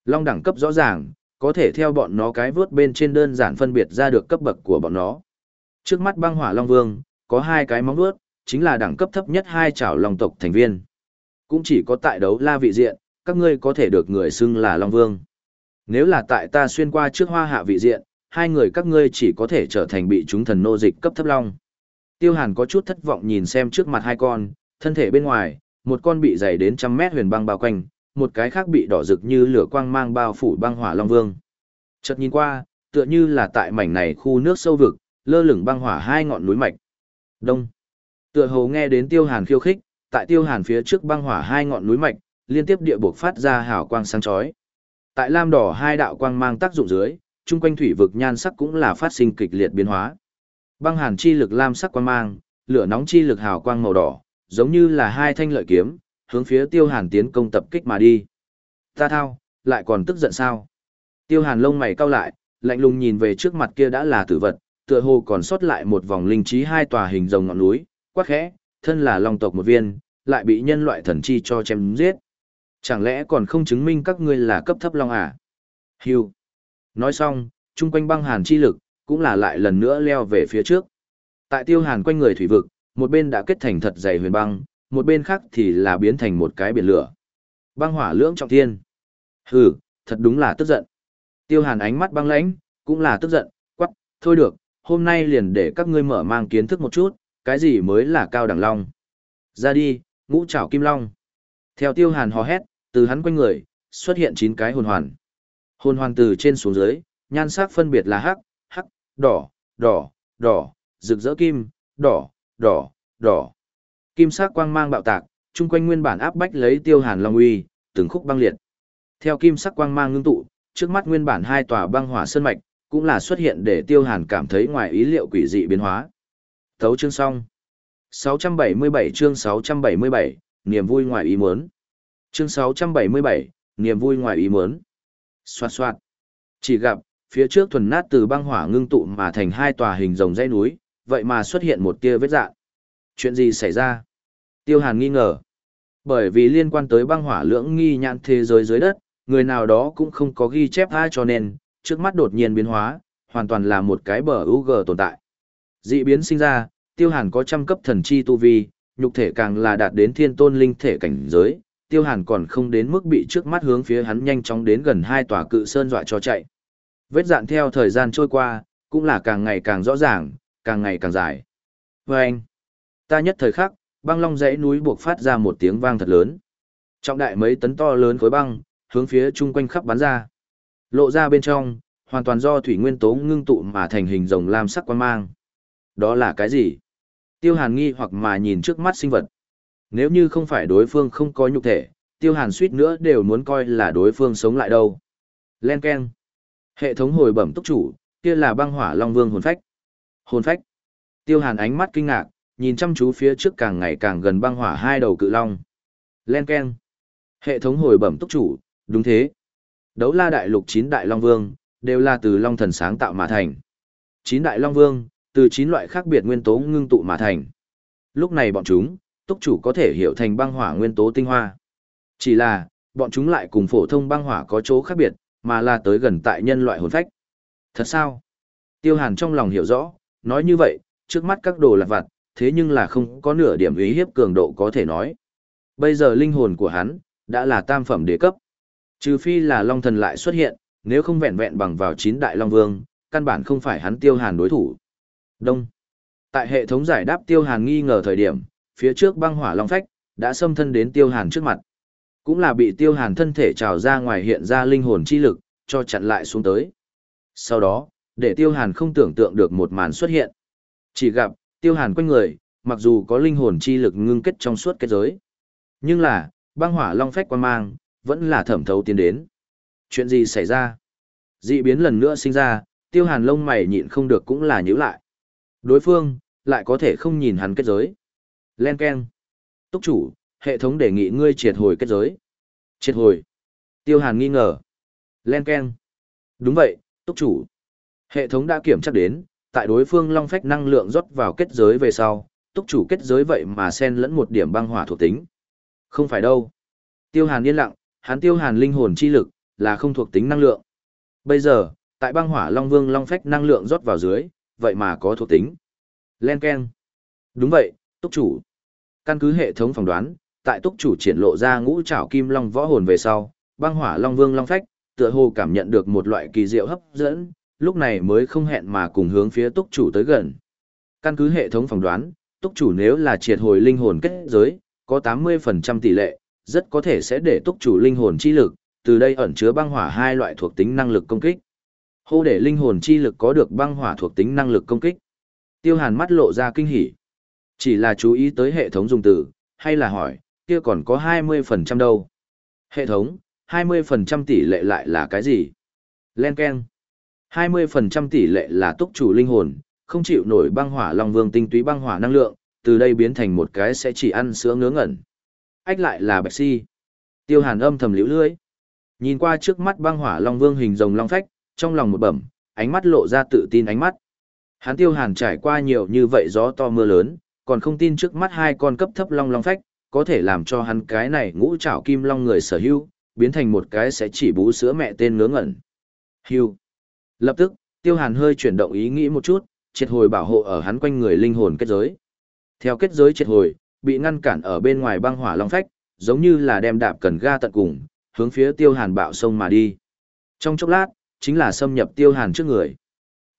Long đẳng cấp rõ ràng, có thể theo bọn nó cái vớt bên trên đơn giản phân biệt ra được cấp bậc của bọn nó. Trước mắt băng hỏa Long Vương, có hai cái móng vuốt, chính là đẳng cấp thấp nhất hai chảo Long tộc thành viên. Cũng chỉ có tại đấu la vị diện, các ngươi có thể được người xưng là Long Vương. Nếu là tại ta xuyên qua trước hoa hạ vị diện, hai người các ngươi chỉ có thể trở thành bị chúng thần nô dịch cấp thấp long. Tiêu Hàn có chút thất vọng nhìn xem trước mặt hai con, thân thể bên ngoài, một con bị dày đến trăm mét huyền băng bao quanh, một cái khác bị đỏ rực như lửa quang mang bao phủ băng hỏa long vương. Chợt nhìn qua, tựa như là tại mảnh này khu nước sâu vực, lơ lửng băng hỏa hai ngọn núi mạch. Đông. Tựa hồ nghe đến Tiêu Hàn khiêu khích, tại Tiêu Hàn phía trước băng hỏa hai ngọn núi mạch, liên tiếp địa buộc phát ra hào quang sáng chói. Tại lam đỏ hai đạo quang mang tác dụng dưới, chung quanh thủy vực nhan sắc cũng là phát sinh kịch liệt biến hóa. Băng hàn chi lực lam sắc quang mang, lửa nóng chi lực hào quang màu đỏ, giống như là hai thanh lợi kiếm, hướng phía Tiêu Hàn tiến công tập kích mà đi. Ta thao, lại còn tức giận sao? Tiêu Hàn lông mày cau lại, lạnh lùng nhìn về trước mặt kia đã là tử vật, tựa hồ còn sót lại một vòng linh trí hai tòa hình rồng ngọn núi, quắc khẽ, thân là long tộc một viên, lại bị nhân loại thần chi cho chém giết. Chẳng lẽ còn không chứng minh các ngươi là cấp thấp long à? Hưu. Nói xong, chung quanh băng hàn chi lực, cũng là lại lần nữa leo về phía trước. Tại tiêu hàn quanh người thủy vực, một bên đã kết thành thật dày huyền băng, một bên khác thì là biến thành một cái biển lửa. Băng hỏa lưỡng trọng thiên. Hừ, thật đúng là tức giận. Tiêu hàn ánh mắt băng lãnh, cũng là tức giận, quắc, thôi được, hôm nay liền để các ngươi mở mang kiến thức một chút, cái gì mới là cao đẳng long. Ra đi, ngũ trảo kim long. Theo tiêu hàn hò hét, từ hắn quanh người, xuất hiện 9 cái hồn hoàn. Hồn hoàn từ trên xuống dưới, nhan sắc phân biệt là hắc, hắc, đỏ, đỏ, đỏ, rực rỡ kim, đỏ, đỏ, đỏ. Kim sắc quang mang bạo tạc, chung quanh nguyên bản áp bách lấy tiêu hàn long uy, từng khúc băng liệt. Theo kim sắc quang mang ngưng tụ, trước mắt nguyên bản hai tòa băng hỏa sơn mạch, cũng là xuất hiện để tiêu hàn cảm thấy ngoài ý liệu quỷ dị biến hóa. Thấu chương xong. 677 chương 677, niềm vui ngoài ý muốn. Chương 677, niềm vui ngoài ý muốn. Xoạt xoạt. Chỉ gặp, phía trước thuần nát từ băng hỏa ngưng tụ mà thành hai tòa hình rồng dãy núi, vậy mà xuất hiện một tia vết dạng. Chuyện gì xảy ra? Tiêu Hàn nghi ngờ. Bởi vì liên quan tới băng hỏa lưỡng nghi nhãn thế giới dưới đất, người nào đó cũng không có ghi chép ai cho nên, trước mắt đột nhiên biến hóa, hoàn toàn là một cái bờ UG tồn tại. Dị biến sinh ra, Tiêu Hàn có trăm cấp thần chi tu vi, nhục thể càng là đạt đến thiên tôn linh thể cảnh giới, tiêu hàn còn không đến mức bị trước mắt hướng phía hắn nhanh chóng đến gần hai tòa cự sơn dọa cho chạy. Vết dạn theo thời gian trôi qua, cũng là càng ngày càng rõ ràng, càng ngày càng dài. Và anh, ta nhất thời khắc, băng long dãy núi buộc phát ra một tiếng vang thật lớn. Trọng đại mấy tấn to lớn khối băng, hướng phía chung quanh khắp bắn ra. Lộ ra bên trong, hoàn toàn do thủy nguyên tố ngưng tụ mà thành hình rồng lam sắc quan mang. Đó là cái gì? Tiêu hàn nghi hoặc mà nhìn trước mắt sinh vật. Nếu như không phải đối phương không có nhục thể, tiêu hàn suýt nữa đều muốn coi là đối phương sống lại đâu. Len Ken. Hệ thống hồi bẩm túc chủ, kia là băng hỏa long vương hồn phách. Hồn phách. Tiêu hàn ánh mắt kinh ngạc, nhìn chăm chú phía trước càng ngày càng gần băng hỏa hai đầu cự long. Len Ken. Hệ thống hồi bẩm túc chủ, đúng thế. Đấu la đại lục chín đại long vương, đều là từ long thần sáng tạo mà thành. Chín đại long vương, từ chín loại khác biệt nguyên tố ngưng tụ mà thành. Lúc này bọn chúng, túc chủ có thể hiểu thành băng hỏa nguyên tố tinh hoa. Chỉ là, bọn chúng lại cùng phổ thông băng hỏa có chỗ khác biệt, mà là tới gần tại nhân loại hồn phách. Thật sao? Tiêu Hàn trong lòng hiểu rõ, nói như vậy, trước mắt các đồ lạc vặt, thế nhưng là không có nửa điểm ý hiếp cường độ có thể nói. Bây giờ linh hồn của hắn, đã là tam phẩm đế cấp. Trừ phi là Long Thần lại xuất hiện, nếu không vẹn vẹn bằng vào chín đại Long Vương, căn bản không phải hắn Tiêu Hàn đối thủ. Đông. Tại hệ thống giải đáp Tiêu Hàn nghi ngờ thời điểm, phía trước băng hỏa long phách, đã xâm thân đến tiêu hàn trước mặt. Cũng là bị tiêu hàn thân thể trào ra ngoài hiện ra linh hồn chi lực, cho chặn lại xuống tới. Sau đó, để tiêu hàn không tưởng tượng được một màn xuất hiện. Chỉ gặp, tiêu hàn quanh người, mặc dù có linh hồn chi lực ngưng kết trong suốt kết giới. Nhưng là, băng hỏa long phách quan mang, vẫn là thẩm thấu tiến đến. Chuyện gì xảy ra? Dị biến lần nữa sinh ra, tiêu hàn lông mày nhịn không được cũng là nhíu lại. Đối phương, lại có thể không nhìn hắn kết giới. Len Ken. Túc chủ, hệ thống đề nghị ngươi triệt hồi kết giới. Triệt hồi. Tiêu hàn nghi ngờ. Len Ken. Đúng vậy, túc chủ. Hệ thống đã kiểm tra đến, tại đối phương long phách năng lượng rót vào kết giới về sau, túc chủ kết giới vậy mà xen lẫn một điểm băng hỏa thuộc tính. Không phải đâu. Tiêu hàn yên lặng, hắn tiêu hàn linh hồn chi lực, là không thuộc tính năng lượng. Bây giờ, tại băng hỏa long vương long phách năng lượng rót vào dưới, vậy mà có thuộc tính. Len Ken. Đúng vậy, túc chủ. Căn cứ hệ thống phỏng đoán, tại túc chủ triển lộ ra ngũ trảo kim long võ hồn về sau, băng hỏa long vương long phách, tựa hồ cảm nhận được một loại kỳ diệu hấp dẫn, lúc này mới không hẹn mà cùng hướng phía túc chủ tới gần. Căn cứ hệ thống phỏng đoán, túc chủ nếu là triệt hồi linh hồn kết giới, có 80% tỷ lệ, rất có thể sẽ để túc chủ linh hồn chi lực, từ đây ẩn chứa băng hỏa hai loại thuộc tính năng lực công kích. Hô để linh hồn chi lực có được băng hỏa thuộc tính năng lực công kích. Tiêu Hàn mắt lộ ra kinh hỉ. Chỉ là chú ý tới hệ thống dùng từ, hay là hỏi, kia còn có 20% đâu. Hệ thống, 20% tỷ lệ lại là cái gì? Len Ken. 20% tỷ lệ là túc chủ linh hồn, không chịu nổi băng hỏa long vương tinh túy băng hỏa năng lượng, từ đây biến thành một cái sẽ chỉ ăn sữa ngớ ngẩn. Ách lại là bạch si. Tiêu hàn âm thầm liễu lưới. Nhìn qua trước mắt băng hỏa long vương hình rồng long phách, trong lòng một bẩm, ánh mắt lộ ra tự tin ánh mắt. Hắn tiêu hàn trải qua nhiều như vậy gió to mưa lớn, còn không tin trước mắt hai con cấp thấp long long phách, có thể làm cho hắn cái này ngũ trảo kim long người sở hữu, biến thành một cái sẽ chỉ bú sữa mẹ tên ngớ ngẩn. Hưu. Lập tức, tiêu hàn hơi chuyển động ý nghĩ một chút, triệt hồi bảo hộ ở hắn quanh người linh hồn kết giới. Theo kết giới triệt hồi, bị ngăn cản ở bên ngoài băng hỏa long phách, giống như là đem đạp cần ga tận cùng, hướng phía tiêu hàn bạo sông mà đi. Trong chốc lát, chính là xâm nhập tiêu hàn trước người.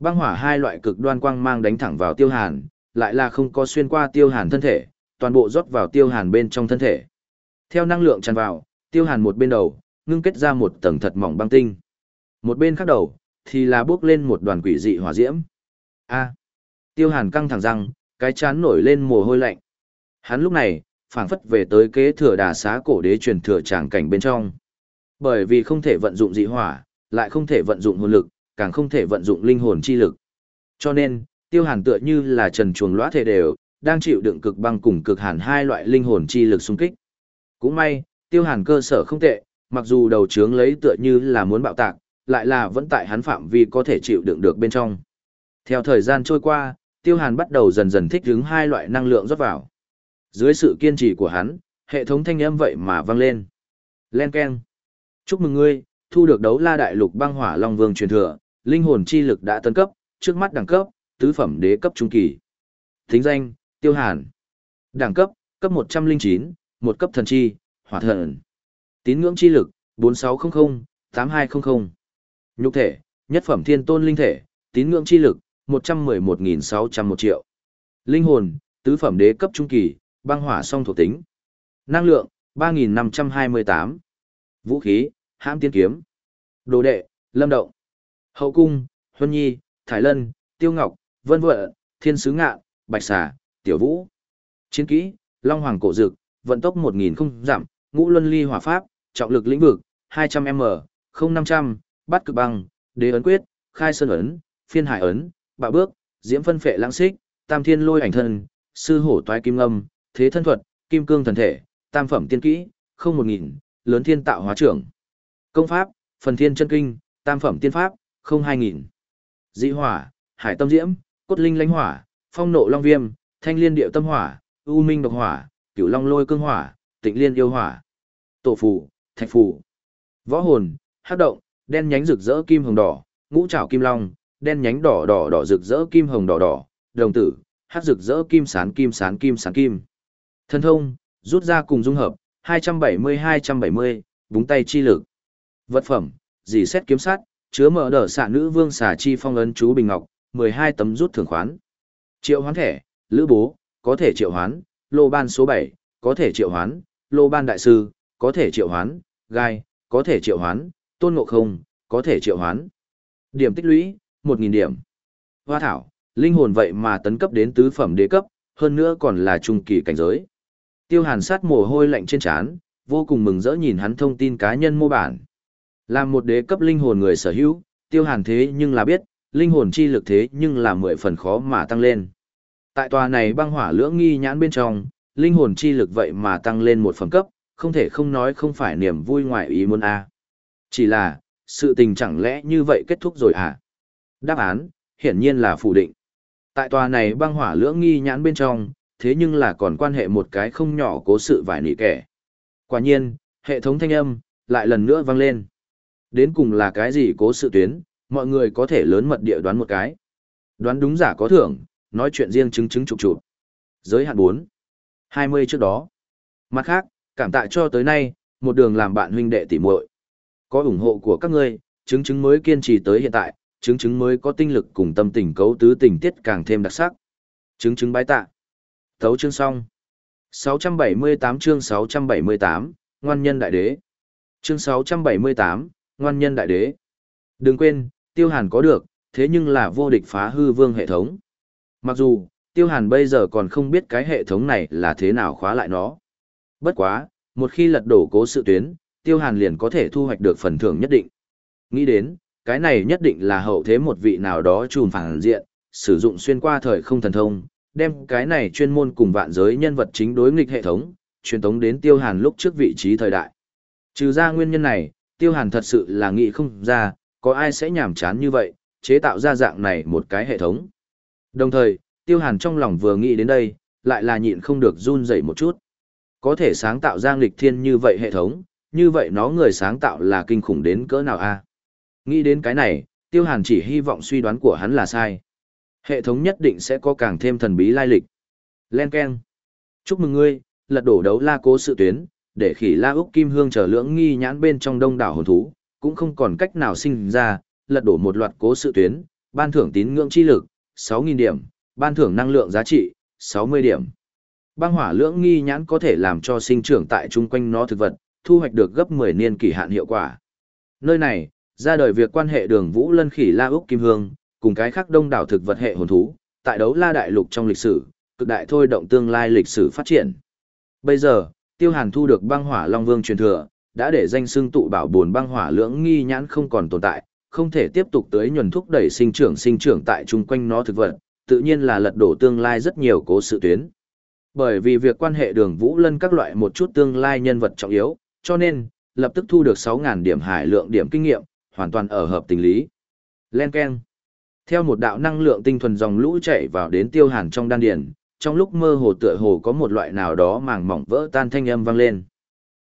Băng hỏa hai loại cực đoan quang mang đánh thẳng vào tiêu hàn, lại là không có xuyên qua tiêu hàn thân thể, toàn bộ rót vào tiêu hàn bên trong thân thể. Theo năng lượng tràn vào, tiêu hàn một bên đầu, ngưng kết ra một tầng thật mỏng băng tinh. Một bên khác đầu, thì là bước lên một đoàn quỷ dị hỏa diễm. A. tiêu hàn căng thẳng răng, cái chán nổi lên mồ hôi lạnh. Hắn lúc này, phảng phất về tới kế thừa đà xá cổ đế truyền thừa tràng cảnh bên trong. Bởi vì không thể vận dụng dị hỏa, lại không thể vận dụng hồn lực, càng không thể vận dụng linh hồn chi lực. Cho nên, tiêu hàn tựa như là trần chuồng lõa thể đều, đang chịu đựng cực băng cùng cực hàn hai loại linh hồn chi lực xung kích. Cũng may, tiêu hàn cơ sở không tệ, mặc dù đầu trướng lấy tựa như là muốn bạo tạc, lại là vẫn tại hắn phạm vi có thể chịu đựng được bên trong. Theo thời gian trôi qua, tiêu hàn bắt đầu dần dần thích ứng hai loại năng lượng rót vào. Dưới sự kiên trì của hắn, hệ thống thanh âm vậy mà vang lên. Len Ken. Chúc mừng ngươi, thu được đấu la đại lục băng hỏa long vương truyền thừa, linh hồn chi lực đã tấn cấp, trước mắt đẳng cấp, tứ phẩm đế cấp trung kỳ. Thính danh, Tiêu Hàn. Đẳng cấp, cấp 109, một cấp thần chi, hỏa thần. Tín ngưỡng chi lực, 4600-8200. Nhục thể, nhất phẩm thiên tôn linh thể, tín ngưỡng chi lực, 111.601 triệu. Linh hồn, tứ phẩm đế cấp trung kỳ, băng hỏa song thuộc tính. Năng lượng, 3.528. Vũ khí, hãm tiên kiếm. Đồ đệ, lâm động. Hậu cung, Huân Nhi, Thái Lân, Tiêu Ngọc, Vân Vợ, Thiên Sứ Ngạ, Bạch Xà, Tiểu Vũ. Chiến kỹ, Long Hoàng Cổ Dực, vận tốc 1000 không giảm, ngũ luân ly hỏa pháp, trọng lực lĩnh vực, 200m, 0500, bắt cực băng, đế ấn quyết, khai sơn ấn, phiên hải ấn, bạo bước, diễm phân phệ lãng xích, tam thiên lôi ảnh thân, sư hổ toái kim âm, thế thân thuật, kim cương thần thể, tam phẩm tiên kỹ, không một nghìn, lớn thiên tạo hóa trưởng. Công pháp, phần thiên chân kinh, tam phẩm tiên pháp, không hai nghìn. Dị hỏa, hải tâm diễm, cốt linh lãnh hỏa, phong nộ long viêm, thanh liên điệu tâm hỏa, u minh độc hỏa, cửu long lôi cương hỏa, tịnh liên yêu hỏa. Tổ phù, thạch phù. Võ hồn, hắc động, đen nhánh rực rỡ kim hồng đỏ, ngũ trảo kim long, đen nhánh đỏ đỏ đỏ rực rỡ kim hồng đỏ đỏ, đồng tử, hắc rực rỡ kim sán kim sán kim sán kim thần thông, rút ra cùng dung hợp, 270-270, búng tay chi lực. Vật phẩm, dì xét kiếm sát, chứa mở đở xạ nữ vương xà chi phong ấn chú bình ngọc, 12 tấm rút thưởng khoán. Triệu hoán thẻ, lữ bố, có thể triệu hoán, lô ban số 7, có thể triệu hoán, lô ban đại sư, có thể triệu hoán, gai, có thể triệu hoán, tôn ngộ không, có thể triệu hoán. Điểm tích lũy, 1.000 điểm. Hoa thảo, linh hồn vậy mà tấn cấp đến tứ phẩm đế cấp, hơn nữa còn là trung kỳ cảnh giới. Tiêu hàn sát mồ hôi lạnh trên trán, vô cùng mừng rỡ nhìn hắn thông tin cá nhân mô bản. Làm một đế cấp linh hồn người sở hữu, tiêu hàn thế nhưng là biết, linh hồn chi lực thế nhưng là mười phần khó mà tăng lên. Tại tòa này băng hỏa lưỡng nghi nhãn bên trong, linh hồn chi lực vậy mà tăng lên một phẩm cấp, không thể không nói không phải niềm vui ngoài ý muốn a. Chỉ là, sự tình chẳng lẽ như vậy kết thúc rồi à? Đáp án, hiển nhiên là phủ định. Tại tòa này băng hỏa lưỡng nghi nhãn bên trong, thế nhưng là còn quan hệ một cái không nhỏ cố sự vải nỉ kẻ. Quả nhiên, hệ thống thanh âm, lại lần nữa vang lên. Đến cùng là cái gì cố sự tuyến, mọi người có thể lớn mật địa đoán một cái. Đoán đúng giả có thưởng, nói chuyện riêng chứng chứng trục trục. Giới hạn 4. 20 trước đó. Mặt khác, cảm tạ cho tới nay, một đường làm bạn huynh đệ tỉ muội. Có ủng hộ của các ngươi, chứng chứng mới kiên trì tới hiện tại, chứng chứng mới có tinh lực cùng tâm tình cấu tứ tình tiết càng thêm đặc sắc. Chứng chứng bái tạ. Thấu chương xong. 678 chương 678, ngoan nhân đại đế. Chương 678, ngoan nhân đại đế. Đừng quên, tiêu hàn có được, thế nhưng là vô địch phá hư vương hệ thống. Mặc dù, tiêu hàn bây giờ còn không biết cái hệ thống này là thế nào khóa lại nó. Bất quá, một khi lật đổ cố sự tuyến, tiêu hàn liền có thể thu hoạch được phần thưởng nhất định. Nghĩ đến, cái này nhất định là hậu thế một vị nào đó trùm phản diện, sử dụng xuyên qua thời không thần thông, đem cái này chuyên môn cùng vạn giới nhân vật chính đối nghịch hệ thống, truyền tống đến tiêu hàn lúc trước vị trí thời đại. Trừ ra nguyên nhân này, tiêu hàn thật sự là nghĩ không ra, có ai sẽ nhảm chán như vậy, chế tạo ra dạng này một cái hệ thống. Đồng thời, tiêu hàn trong lòng vừa nghĩ đến đây, lại là nhịn không được run dậy một chút. Có thể sáng tạo ra nghịch thiên như vậy hệ thống, như vậy nó người sáng tạo là kinh khủng đến cỡ nào a? Nghĩ đến cái này, tiêu hàn chỉ hy vọng suy đoán của hắn là sai. Hệ thống nhất định sẽ có càng thêm thần bí lai lịch. Len Ken. Chúc mừng ngươi, lật đổ đấu la cố sự tuyến, để khỉ la úc kim hương trở lưỡng nghi nhãn bên trong đông đảo hồn thú, cũng không còn cách nào sinh ra, lật đổ một loạt cố sự tuyến, ban thưởng tín ngưỡng chi lực, 6.000 điểm, ban thưởng năng lượng giá trị, 60 điểm. Băng hỏa lưỡng nghi nhãn có thể làm cho sinh trưởng tại chung quanh nó thực vật, thu hoạch được gấp 10 niên kỳ hạn hiệu quả. Nơi này, ra đời việc quan hệ đường Vũ Lân Khỉ La Úc Kim Hương, cùng cái khác đông đảo thực vật hệ hồn thú, tại đấu la đại lục trong lịch sử, cực đại thôi động tương lai lịch sử phát triển. Bây giờ, Tiêu Hàn thu được băng hỏa Long Vương truyền thừa, đã để danh xưng tụ bảo buồn băng hỏa lưỡng nghi nhãn không còn tồn tại, không thể tiếp tục tới nhuần thúc đẩy sinh trưởng sinh trưởng tại chung quanh nó thực vật, tự nhiên là lật đổ tương lai rất nhiều cố sự tuyến. Bởi vì việc quan hệ đường Vũ Lân các loại một chút tương lai nhân vật trọng yếu, cho nên, lập tức thu được 6.000 điểm hải lượng điểm kinh nghiệm, hoàn toàn ở hợp tình lý. Len Ken. Theo một đạo năng lượng tinh thuần dòng lũ chảy vào đến tiêu hàn trong đan điền, trong lúc mơ hồ tựa hồ có một loại nào đó màng mỏng vỡ tan thanh âm vang lên.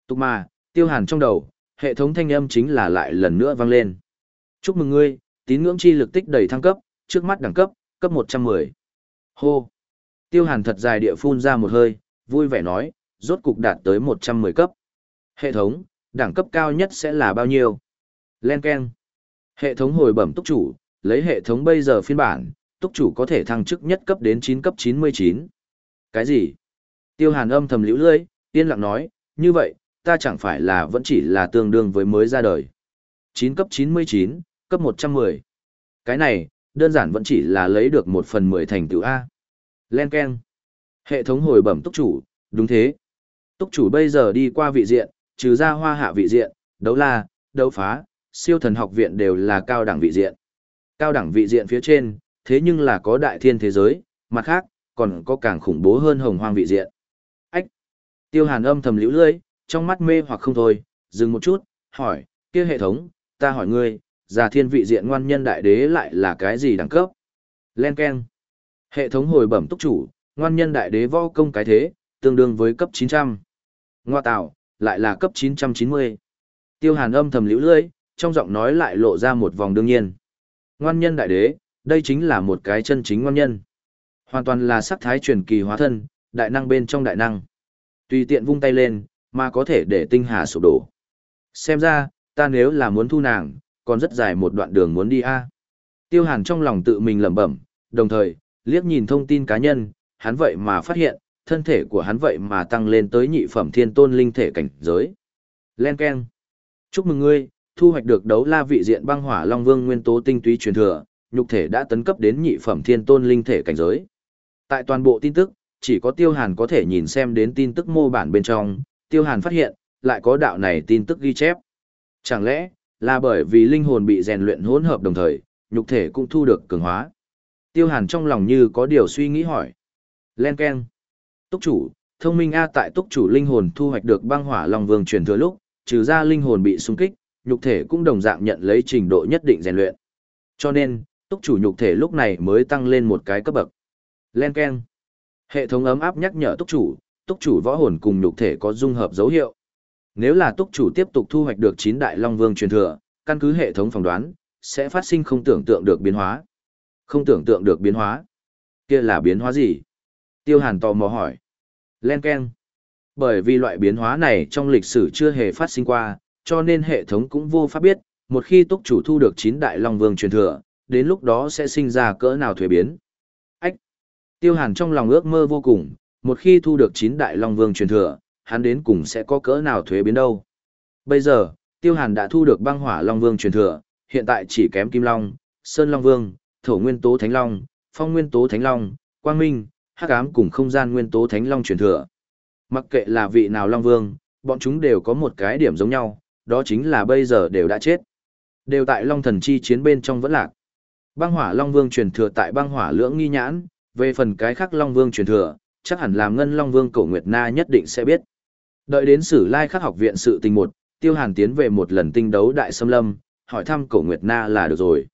Tục mà, tiêu hàn trong đầu, hệ thống thanh âm chính là lại lần nữa vang lên. Chúc mừng ngươi, tín ngưỡng chi lực tích đầy thăng cấp, trước mắt đẳng cấp, cấp 110. Hô. Tiêu hàn thật dài địa phun ra một hơi, vui vẻ nói, rốt cục đạt tới 110 cấp. Hệ thống, đẳng cấp cao nhất sẽ là bao nhiêu? Len Ken. Hệ thống hồi bẩm túc chủ, lấy hệ thống bây giờ phiên bản, túc chủ có thể thăng chức nhất cấp đến 9 cấp 99. Cái gì? Tiêu hàn âm thầm liễu lưỡi, yên lặng nói, như vậy, ta chẳng phải là vẫn chỉ là tương đương với mới ra đời. 9 cấp 99, cấp 110. Cái này, đơn giản vẫn chỉ là lấy được một phần 10 thành tựu A. Len Ken. Hệ thống hồi bẩm túc chủ, đúng thế. Túc chủ bây giờ đi qua vị diện, trừ ra hoa hạ vị diện, đấu la, đấu phá, siêu thần học viện đều là cao đẳng vị diện. Cao đẳng vị diện phía trên, thế nhưng là có đại thiên thế giới, mặt khác, còn có càng khủng bố hơn hồng hoang vị diện. Ách! Tiêu hàn âm thầm liễu lưỡi, trong mắt mê hoặc không thôi, dừng một chút, hỏi, kia hệ thống, ta hỏi ngươi, già thiên vị diện ngoan nhân đại đế lại là cái gì đẳng cấp? Len Ken. Hệ thống hồi bẩm túc chủ, ngoan nhân đại đế võ công cái thế, tương đương với cấp 900. Ngoa tạo, lại là cấp 990. Tiêu hàn âm thầm liễu lưỡi, trong giọng nói lại lộ ra một vòng đương nhiên. Ngoan nhân đại đế, đây chính là một cái chân chính ngoan nhân. Hoàn toàn là sắc thái truyền kỳ hóa thân, đại năng bên trong đại năng. Tùy tiện vung tay lên, mà có thể để tinh hà sụp đổ. Xem ra, ta nếu là muốn thu nàng, còn rất dài một đoạn đường muốn đi a. Tiêu Hàn trong lòng tự mình lẩm bẩm, đồng thời, liếc nhìn thông tin cá nhân, hắn vậy mà phát hiện, thân thể của hắn vậy mà tăng lên tới nhị phẩm thiên tôn linh thể cảnh giới. Len Ken. Chúc mừng ngươi, thu hoạch được đấu la vị diện băng hỏa long vương nguyên tố tinh túy truyền thừa, nhục thể đã tấn cấp đến nhị phẩm thiên tôn linh thể cảnh giới. Tại toàn bộ tin tức, chỉ có Tiêu Hàn có thể nhìn xem đến tin tức mô bản bên trong, Tiêu Hàn phát hiện, lại có đạo này tin tức ghi chép. Chẳng lẽ, là bởi vì linh hồn bị rèn luyện hỗn hợp đồng thời, nhục thể cũng thu được cường hóa. Tiêu Hàn trong lòng như có điều suy nghĩ hỏi. Len Ken. Túc chủ, thông minh A tại túc chủ linh hồn thu hoạch được băng hỏa long vương truyền thừa lúc, trừ ra linh hồn bị xung kích, nhục thể cũng đồng dạng nhận lấy trình độ nhất định rèn luyện. Cho nên, túc chủ nhục thể lúc này mới tăng lên một cái cấp bậc. Len Ken. Hệ thống ấm áp nhắc nhở túc chủ, túc chủ võ hồn cùng nhục thể có dung hợp dấu hiệu. Nếu là túc chủ tiếp tục thu hoạch được chín đại long vương truyền thừa, căn cứ hệ thống phỏng đoán, sẽ phát sinh không tưởng tượng được biến hóa. Không tưởng tượng được biến hóa. Kia là biến hóa gì? Tiêu Hàn tò mò hỏi. Len Ken. Bởi vì loại biến hóa này trong lịch sử chưa hề phát sinh qua, cho nên hệ thống cũng vô pháp biết, một khi túc chủ thu được chín đại long vương truyền thừa, đến lúc đó sẽ sinh ra cỡ nào thuế biến. Ách! Tiêu Hàn trong lòng ước mơ vô cùng, một khi thu được chín đại long vương truyền thừa, hắn đến cùng sẽ có cỡ nào thuế biến đâu. Bây giờ, Tiêu Hàn đã thu được băng hỏa long vương truyền thừa, hiện tại chỉ kém kim long, sơn long vương, thổ nguyên tố thánh long, phong nguyên tố thánh long, quang minh, hắc ám cùng không gian nguyên tố thánh long truyền thừa. Mặc kệ là vị nào long vương, bọn chúng đều có một cái điểm giống nhau, đó chính là bây giờ đều đã chết. Đều tại long thần chi chiến bên trong vẫn lạc. Băng hỏa long vương truyền thừa tại băng hỏa lưỡng nghi nhãn, về phần cái khác long vương truyền thừa, chắc hẳn làm ngân long vương cổ nguyệt na nhất định sẽ biết. Đợi đến sử lai khắc học viện sự tình một, tiêu hàn tiến về một lần tinh đấu đại xâm lâm, hỏi thăm cổ nguyệt na là được rồi.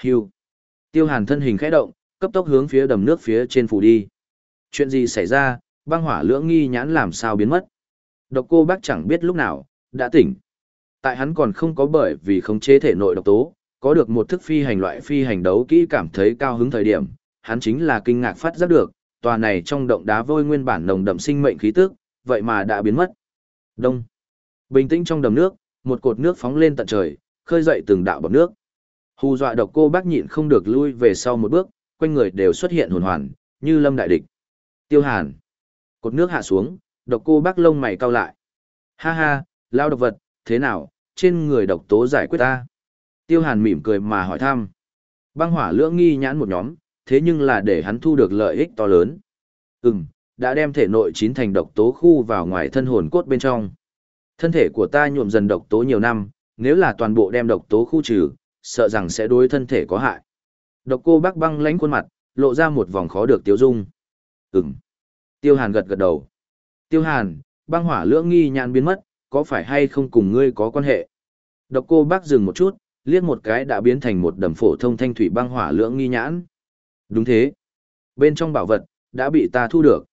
Hưu. Tiêu hàn thân hình khẽ động, cấp tốc hướng phía đầm nước phía trên phủ đi. Chuyện gì xảy ra, băng hỏa lưỡng nghi nhãn làm sao biến mất. Độc cô bác chẳng biết lúc nào, đã tỉnh. Tại hắn còn không có bởi vì khống chế thể nội độc tố, có được một thức phi hành loại phi hành đấu kỹ cảm thấy cao hứng thời điểm, hắn chính là kinh ngạc phát giác được, tòa này trong động đá vôi nguyên bản nồng đậm sinh mệnh khí tức, vậy mà đã biến mất. Đông. Bình tĩnh trong đầm nước, một cột nước phóng lên tận trời, khơi dậy từng đạo bọt nước. Hù dọa độc cô bác nhịn không được lui về sau một bước, quanh người đều xuất hiện hồn hoàn, như lâm đại địch. Tiêu Hàn. Cột nước hạ xuống, độc cô bác lông mày cau lại. Ha ha, lao độc vật, thế nào, trên người độc tố giải quyết ta. Tiêu Hàn mỉm cười mà hỏi thăm. Băng hỏa lưỡng nghi nhãn một nhóm, thế nhưng là để hắn thu được lợi ích to lớn. Ừm, đã đem thể nội chín thành độc tố khu vào ngoài thân hồn cốt bên trong. Thân thể của ta nhuộm dần độc tố nhiều năm, nếu là toàn bộ đem độc tố khu trừ, sợ rằng sẽ đối thân thể có hại. Độc cô bác băng lánh khuôn mặt, lộ ra một vòng khó được tiêu dung. Ừm. Tiêu Hàn gật gật đầu. Tiêu Hàn, băng hỏa lưỡng nghi nhãn biến mất, có phải hay không cùng ngươi có quan hệ? Độc cô bác dừng một chút, liếc một cái đã biến thành một đầm phổ thông thanh thủy băng hỏa lưỡng nghi nhãn. Đúng thế. Bên trong bảo vật, đã bị ta thu được.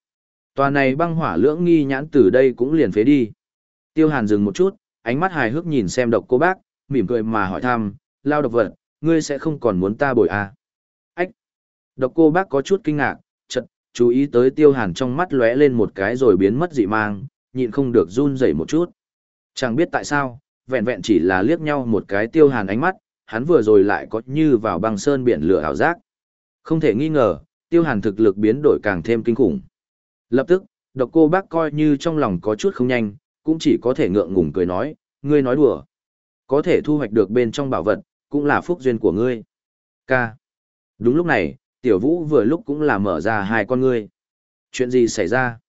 Tòa này băng hỏa lưỡng nghi nhãn từ đây cũng liền phế đi. Tiêu Hàn dừng một chút, ánh mắt hài hước nhìn xem độc cô bác, mỉm cười mà hỏi thăm, lao độc vật, ngươi sẽ không còn muốn ta bồi à? Ách! Độc cô bác có chút kinh ngạc, chật, chú ý tới tiêu hàn trong mắt lóe lên một cái rồi biến mất dị mang, nhịn không được run rẩy một chút. Chẳng biết tại sao, vẹn vẹn chỉ là liếc nhau một cái tiêu hàn ánh mắt, hắn vừa rồi lại có như vào băng sơn biển lửa ảo giác. Không thể nghi ngờ, tiêu hàn thực lực biến đổi càng thêm kinh khủng. Lập tức, độc cô bác coi như trong lòng có chút không nhanh, cũng chỉ có thể ngượng ngùng cười nói, ngươi nói đùa. Có thể thu hoạch được bên trong bảo vật, cũng là phúc duyên của ngươi. K. Đúng lúc này, tiểu vũ vừa lúc cũng là mở ra hai con ngươi. Chuyện gì xảy ra?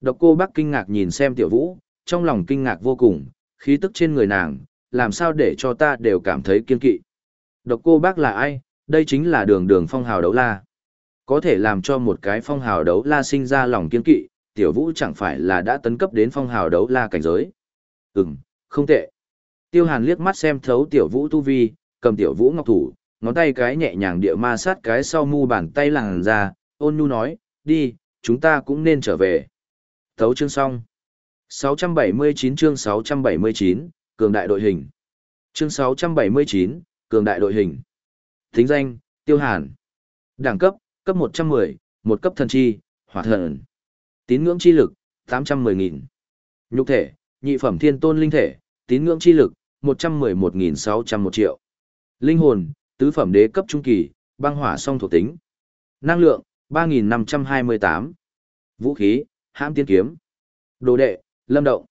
Độc cô bác kinh ngạc nhìn xem tiểu vũ, trong lòng kinh ngạc vô cùng, khí tức trên người nàng, làm sao để cho ta đều cảm thấy kiên kỵ. Độc cô bác là ai? Đây chính là đường đường phong hào đấu la. Có thể làm cho một cái phong hào đấu la sinh ra lòng kiên kỵ, tiểu vũ chẳng phải là đã tấn cấp đến phong hào đấu la cảnh giới. Ừm, không tệ. Tiêu hàn liếc mắt xem thấu tiểu vũ tu vi, cầm tiểu vũ ngọc thủ, ngón tay cái nhẹ nhàng địa ma sát cái sau mu bàn tay làng ra, ôn nhu nói, đi, chúng ta cũng nên trở về. Thấu chương xong. 679 chương 679, cường đại đội hình. Chương 679, cường đại đội hình. Tính danh, Tiêu Hàn. Đẳng cấp, cấp 110, một cấp thần chi, hỏa thần. Tín ngưỡng chi lực, 810.000. Nhục thể, nhị phẩm thiên tôn linh thể, tín ngưỡng chi lực, 111.601 triệu. Linh hồn, tứ phẩm đế cấp trung kỳ, băng hỏa song thuộc tính. Năng lượng, 3.528. Vũ khí, hãm tiên kiếm. Đồ đệ, lâm động.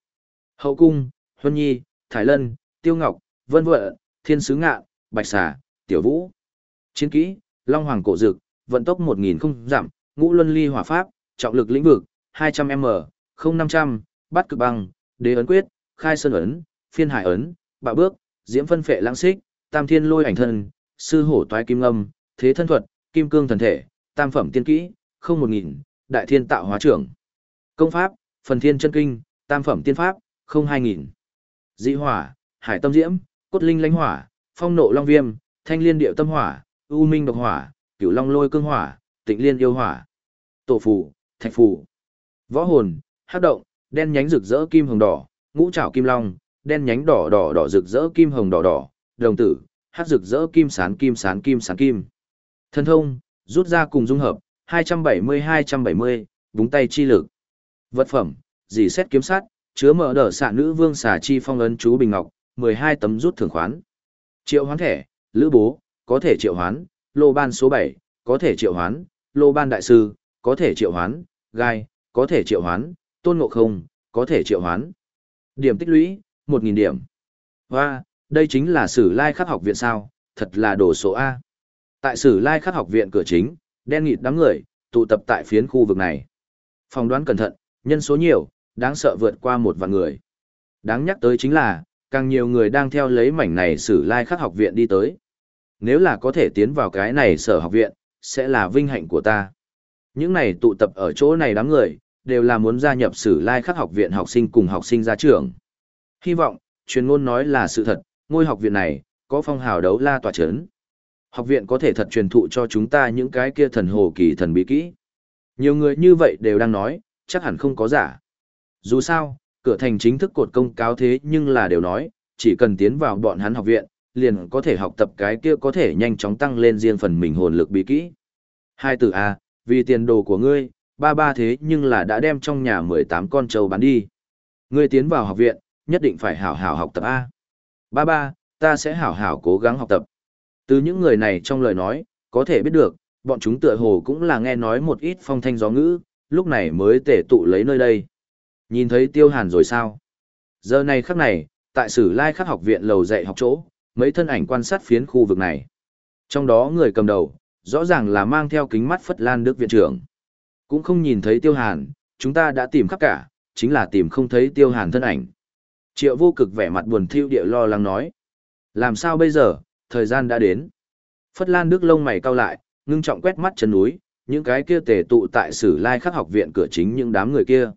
Hậu cung, huân nhi, thái lân, tiêu ngọc, vân vợ, thiên sứ Ngạn, bạch xà, tiểu vũ. Chiến kỹ, long hoàng cổ dực, vận tốc 1000 không giảm, ngũ luân ly hỏa pháp, trọng lực lĩnh vực, 200m, 0500, bắt cực băng, đế ấn quyết, khai sơn ấn, phiên hải ấn, bạo bước, diễm phân phệ lãng xích, tam thiên lôi ảnh thân, sư hổ toái kim âm, thế thân thuật, kim cương thần thể, tam phẩm tiên kỹ, không một nghìn, đại thiên tạo hóa trưởng. Công pháp, phần thiên chân kinh, tam phẩm tiên pháp, không hai nghìn. Dị hỏa, hải tâm diễm, cốt linh lãnh hỏa, phong nộ long viêm, thanh liên điệu tâm hỏa, u minh độc hỏa, cửu long lôi cương hỏa, tịnh liên yêu hỏa. Tổ phù, thạch phù. Võ hồn, hắc động, đen nhánh rực rỡ kim hồng đỏ, ngũ trảo kim long, đen nhánh đỏ đỏ đỏ rực rỡ kim hồng đỏ đỏ, đồng tử, hắc rực rỡ kim sán kim sán kim sán kim. Thân thông, rút ra cùng dung hợp, 270-270, búng tay chi lực. Vật phẩm, dì xét kiếm sát, chứa mở đỡ xạ nữ vương xà chi phong ấn chú bình ngọc, 12 tấm rút thưởng khoán. Triệu hoán thẻ, lữ bố, có thể triệu hoán, lô ban số 7, có thể triệu hoán, lô ban đại sư, có thể triệu hoán, gai, có thể triệu hoán, tôn ngộ không, có thể triệu hoán. Điểm tích lũy, 1.000 điểm. Và, đây chính là sử lai khắc học viện sao, thật là đồ số A. Tại sử lai khắc học viện cửa chính, đen nghịt đám người, tụ tập tại phiến khu vực này. Phòng đoán cẩn thận, nhân số nhiều, đáng sợ vượt qua một vạn người. Đáng nhắc tới chính là, càng nhiều người đang theo lấy mảnh này sử lai khắc học viện đi tới. Nếu là có thể tiến vào cái này sở học viện, sẽ là vinh hạnh của ta. Những này tụ tập ở chỗ này đám người, đều là muốn gia nhập sử lai khắc học viện học sinh cùng học sinh ra trường. Hy vọng, truyền ngôn nói là sự thật, ngôi học viện này, có phong hào đấu la tòa chấn. Học viện có thể thật truyền thụ cho chúng ta những cái kia thần hồ kỳ thần bí kỹ. Nhiều người như vậy đều đang nói, chắc hẳn không có giả. Dù sao, cửa thành chính thức cột công cáo thế nhưng là đều nói, chỉ cần tiến vào bọn hắn học viện, liền có thể học tập cái kia có thể nhanh chóng tăng lên riêng phần mình hồn lực bí kỹ. Hai từ A, vì tiền đồ của ngươi, ba ba thế nhưng là đã đem trong nhà 18 con trâu bán đi. Ngươi tiến vào học viện, nhất định phải hảo hảo học tập A. Ba ba, ta sẽ hảo hảo cố gắng học tập. Từ những người này trong lời nói, có thể biết được, bọn chúng tựa hồ cũng là nghe nói một ít phong thanh gió ngữ, lúc này mới tể tụ lấy nơi đây. Nhìn thấy tiêu hàn rồi sao? Giờ này khắc này, tại sử lai khắc học viện lầu dạy học chỗ, mấy thân ảnh quan sát phiến khu vực này. Trong đó người cầm đầu, rõ ràng là mang theo kính mắt Phất Lan Đức viện trưởng. Cũng không nhìn thấy tiêu hàn, chúng ta đã tìm khắp cả, chính là tìm không thấy tiêu hàn thân ảnh. Triệu vô cực vẻ mặt buồn thiêu địa lo lắng nói. Làm sao bây giờ, thời gian đã đến. Phất Lan Đức lông mày cau lại, ngưng trọng quét mắt chân núi, những cái kia tề tụ tại sử lai khắc học viện cửa chính những đám người kia.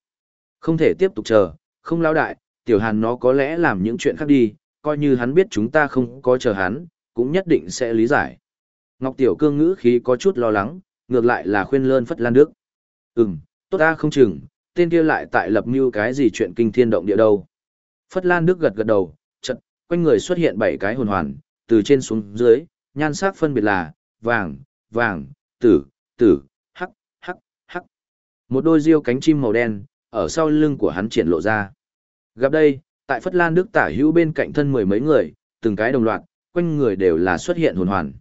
Không thể tiếp tục chờ, không lao đại, tiểu hàn nó có lẽ làm những chuyện khác đi, coi như hắn biết chúng ta không có chờ hắn, cũng nhất định sẽ lý giải. Ngọc Tiểu Cương ngữ khí có chút lo lắng, ngược lại là khuyên lơn Phất Lan Đức. Ừm, tốt ta không chừng, tên kia lại tại lập mưu cái gì chuyện kinh thiên động địa đâu. Phất Lan Đức gật gật đầu, chật, quanh người xuất hiện bảy cái hồn hoàn, từ trên xuống dưới, nhan sắc phân biệt là vàng, vàng, tử, tử, hắc, hắc, hắc. Một đôi riêu cánh chim màu đen, ở sau lưng của hắn triển lộ ra. Gặp đây, tại Phất Lan Đức tả hữu bên cạnh thân mười mấy người, từng cái đồng loạt, quanh người đều là xuất hiện hồn hoàn.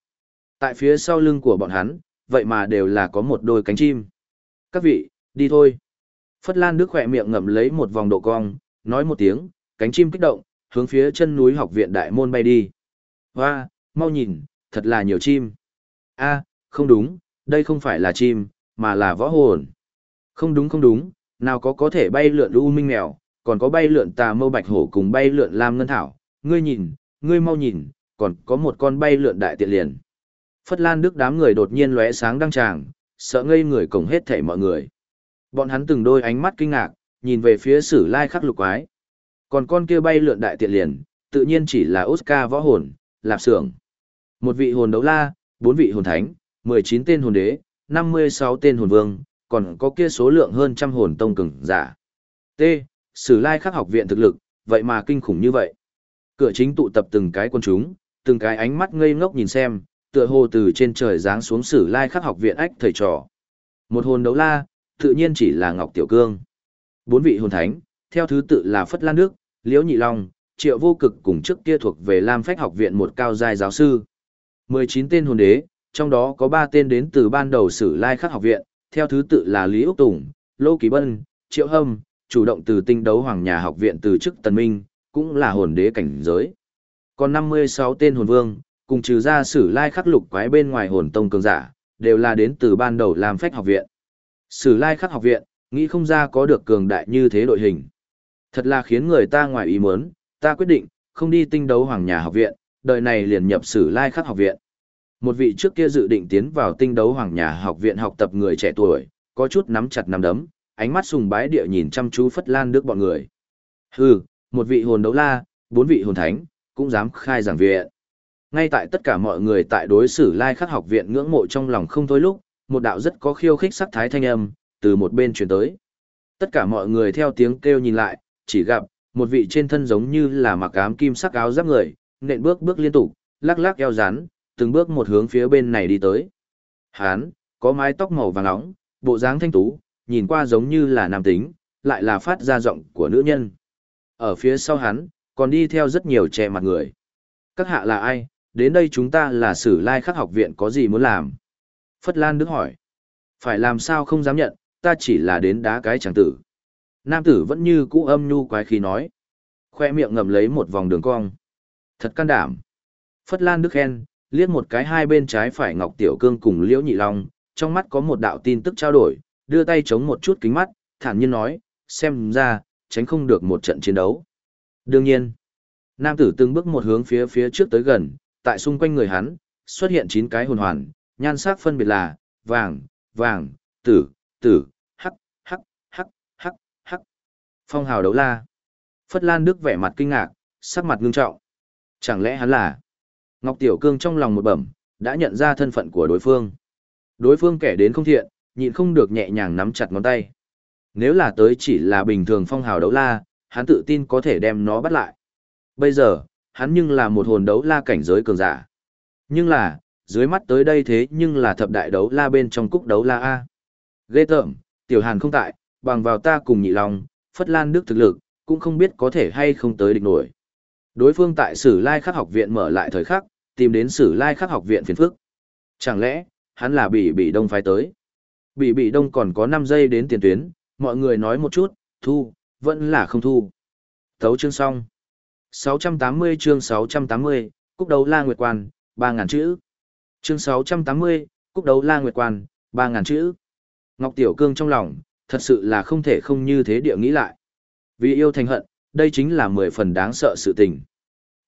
Tại phía sau lưng của bọn hắn, vậy mà đều là có một đôi cánh chim. Các vị, đi thôi. Phất Lan Đức khỏe miệng ngậm lấy một vòng độ cong, nói một tiếng, cánh chim kích động, hướng phía chân núi học viện đại môn bay đi. Hoa, mau nhìn, thật là nhiều chim. a không đúng, đây không phải là chim, mà là võ hồn. Không đúng không đúng, nào có có thể bay lượn u minh mèo, còn có bay lượn tà mâu bạch hổ cùng bay lượn lam ngân thảo. Ngươi nhìn, ngươi mau nhìn, còn có một con bay lượn đại tiện liền. Phất Lan Đức đám người đột nhiên lóe sáng đăng tràng, sợ ngây người cổng hết thảy mọi người. Bọn hắn từng đôi ánh mắt kinh ngạc, nhìn về phía sử lai khắc lục quái. Còn con kia bay lượn đại tiện liền, tự nhiên chỉ là Oscar võ hồn, lạp xưởng. Một vị hồn đấu la, bốn vị hồn thánh, 19 tên hồn đế, 56 tên hồn vương, còn có kia số lượng hơn trăm hồn tông cường giả. T. Sử lai khắc học viện thực lực, vậy mà kinh khủng như vậy. Cửa chính tụ tập từng cái quân chúng, từng cái ánh mắt ngây ngốc nhìn xem, tựa hồ từ trên trời giáng xuống sử lai khắc học viện ách thầy trò. Một hồn đấu la, tự nhiên chỉ là Ngọc Tiểu Cương. Bốn vị hồn thánh, theo thứ tự là Phất Lan Đức, Liễu Nhị Long, Triệu Vô Cực cùng trước kia thuộc về Lam Phách học viện một cao giai giáo sư. 19 tên hồn đế, trong đó có 3 tên đến từ ban đầu sử lai khắc học viện, theo thứ tự là Lý Úc Tùng, Lô Kỳ Bân, Triệu Hâm, chủ động từ tinh đấu hoàng nhà học viện từ chức Tần Minh, cũng là hồn đế cảnh giới. Còn 56 tên hồn vương, cùng trừ ra sử lai khắc lục quái bên ngoài hồn tông cường giả, đều là đến từ ban đầu làm phách học viện. Sử lai khắc học viện, nghĩ không ra có được cường đại như thế đội hình. Thật là khiến người ta ngoài ý muốn, ta quyết định, không đi tinh đấu hoàng nhà học viện, đời này liền nhập sử lai khắc học viện. Một vị trước kia dự định tiến vào tinh đấu hoàng nhà học viện học tập người trẻ tuổi, có chút nắm chặt nắm đấm, ánh mắt sùng bái địa nhìn chăm chú Phất Lan Đức bọn người. Hừ, một vị hồn đấu la, bốn vị hồn thánh, cũng dám khai giảng viện. Ngay tại tất cả mọi người tại đối xử lai khắc học viện ngưỡng mộ trong lòng không thôi lúc, một đạo rất có khiêu khích sắc thái thanh âm, từ một bên truyền tới. Tất cả mọi người theo tiếng kêu nhìn lại, chỉ gặp, một vị trên thân giống như là mặc ám kim sắc áo giáp người, nện bước bước liên tục, lắc lắc eo rán từng bước một hướng phía bên này đi tới. Hán, có mái tóc màu vàng nóng, bộ dáng thanh tú, nhìn qua giống như là nam tính, lại là phát ra giọng của nữ nhân. Ở phía sau hắn, còn đi theo rất nhiều trẻ mặt người. Các hạ là ai, đến đây chúng ta là sử lai khắc học viện có gì muốn làm? Phất Lan Đức hỏi. Phải làm sao không dám nhận, ta chỉ là đến đá cái chẳng tử. Nam tử vẫn như cũ âm nhu quái khí nói. Khoe miệng ngầm lấy một vòng đường cong. Thật can đảm. Phất Lan Đức khen, liếc một cái hai bên trái phải Ngọc Tiểu Cương cùng Liễu Nhị Long, trong mắt có một đạo tin tức trao đổi, đưa tay chống một chút kính mắt, thản nhiên nói, xem ra, tránh không được một trận chiến đấu. Đương nhiên, nam tử từng bước một hướng phía phía trước tới gần, tại xung quanh người hắn, xuất hiện chín cái hồn hoàn, nhan sắc phân biệt là, vàng, vàng, tử, tử, hắc, hắc, hắc, hắc, hắc. Phong hào đấu la. Phất Lan Đức vẻ mặt kinh ngạc, sắc mặt ngưng trọng. Chẳng lẽ hắn là... Ngọc Tiểu Cương trong lòng một bẩm, đã nhận ra thân phận của đối phương. Đối phương kẻ đến không thiện, nhịn không được nhẹ nhàng nắm chặt ngón tay. Nếu là tới chỉ là bình thường phong hào đấu la, hắn tự tin có thể đem nó bắt lại. Bây giờ, hắn nhưng là một hồn đấu la cảnh giới cường giả. Nhưng là, dưới mắt tới đây thế nhưng là thập đại đấu la bên trong cúc đấu la A. Ghê tởm, tiểu hàn không tại, bằng vào ta cùng nhị lòng, phất lan đức thực lực, cũng không biết có thể hay không tới địch nổi. Đối phương tại Sử Lai Khắc học viện mở lại thời khắc, tìm đến Sử Lai Khắc học viện phiền phức. Chẳng lẽ, hắn là bị bị đông phái tới? Bị bị đông còn có 5 giây đến tiền tuyến, mọi người nói một chút, thu, vẫn là không thu. Thấu chương xong. 680 chương 680, Cúc đấu La Nguyệt Quan, 3.000 chữ. Chương 680, Cúc đấu La Nguyệt Quan, 3.000 chữ. Ngọc Tiểu Cương trong lòng, thật sự là không thể không như thế địa nghĩ lại. Vì yêu thành hận, đây chính là mười phần đáng sợ sự tình.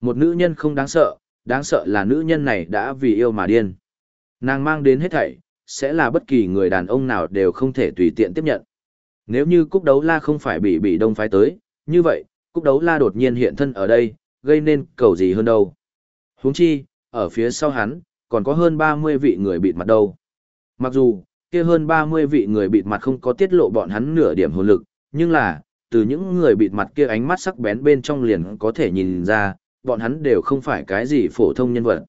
Một nữ nhân không đáng sợ, đáng sợ là nữ nhân này đã vì yêu mà điên. Nàng mang đến hết thảy, sẽ là bất kỳ người đàn ông nào đều không thể tùy tiện tiếp nhận. Nếu như cúc đấu la không phải bị bị đông phái tới, như vậy, cúc đấu la đột nhiên hiện thân ở đây, gây nên cầu gì hơn đâu. huống chi, ở phía sau hắn, còn có hơn 30 vị người bịt mặt đâu. Mặc dù, kia hơn 30 vị người bịt mặt không có tiết lộ bọn hắn nửa điểm hồn lực, nhưng là, từ những người bịt mặt kia ánh mắt sắc bén bên trong liền có thể nhìn ra, bọn hắn đều không phải cái gì phổ thông nhân vật.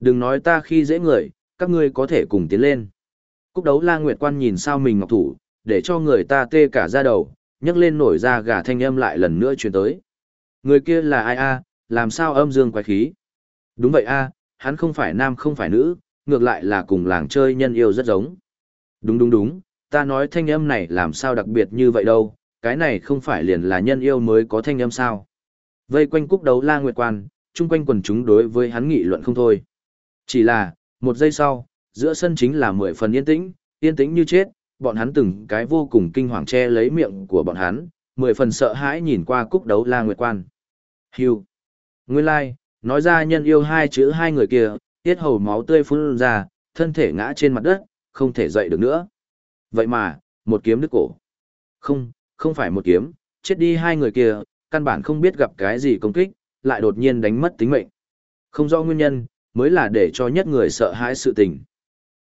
Đừng nói ta khi dễ người, các ngươi có thể cùng tiến lên. Cúc đấu la nguyệt quan nhìn sao mình ngọc thủ, để cho người ta tê cả da đầu, nhấc lên nổi ra gà thanh âm lại lần nữa truyền tới. Người kia là ai a? làm sao âm dương quái khí? Đúng vậy a, hắn không phải nam không phải nữ, ngược lại là cùng làng chơi nhân yêu rất giống. Đúng đúng đúng, ta nói thanh âm này làm sao đặc biệt như vậy đâu, cái này không phải liền là nhân yêu mới có thanh âm sao. Vây quanh cúc đấu la nguyệt quan, chung quanh quần chúng đối với hắn nghị luận không thôi. Chỉ là, một giây sau, giữa sân chính là mười phần yên tĩnh, yên tĩnh như chết, bọn hắn từng cái vô cùng kinh hoàng che lấy miệng của bọn hắn, mười phần sợ hãi nhìn qua cúc đấu la nguyệt quan. Hưu. Nguyên lai, like, nói ra nhân yêu hai chữ hai người kia, tiết hầu máu tươi phun ra, thân thể ngã trên mặt đất, không thể dậy được nữa. Vậy mà, một kiếm đứt cổ. Không, không phải một kiếm, chết đi hai người kia, căn bản không biết gặp cái gì công kích, lại đột nhiên đánh mất tính mệnh. Không rõ nguyên nhân, mới là để cho nhất người sợ hãi sự tình.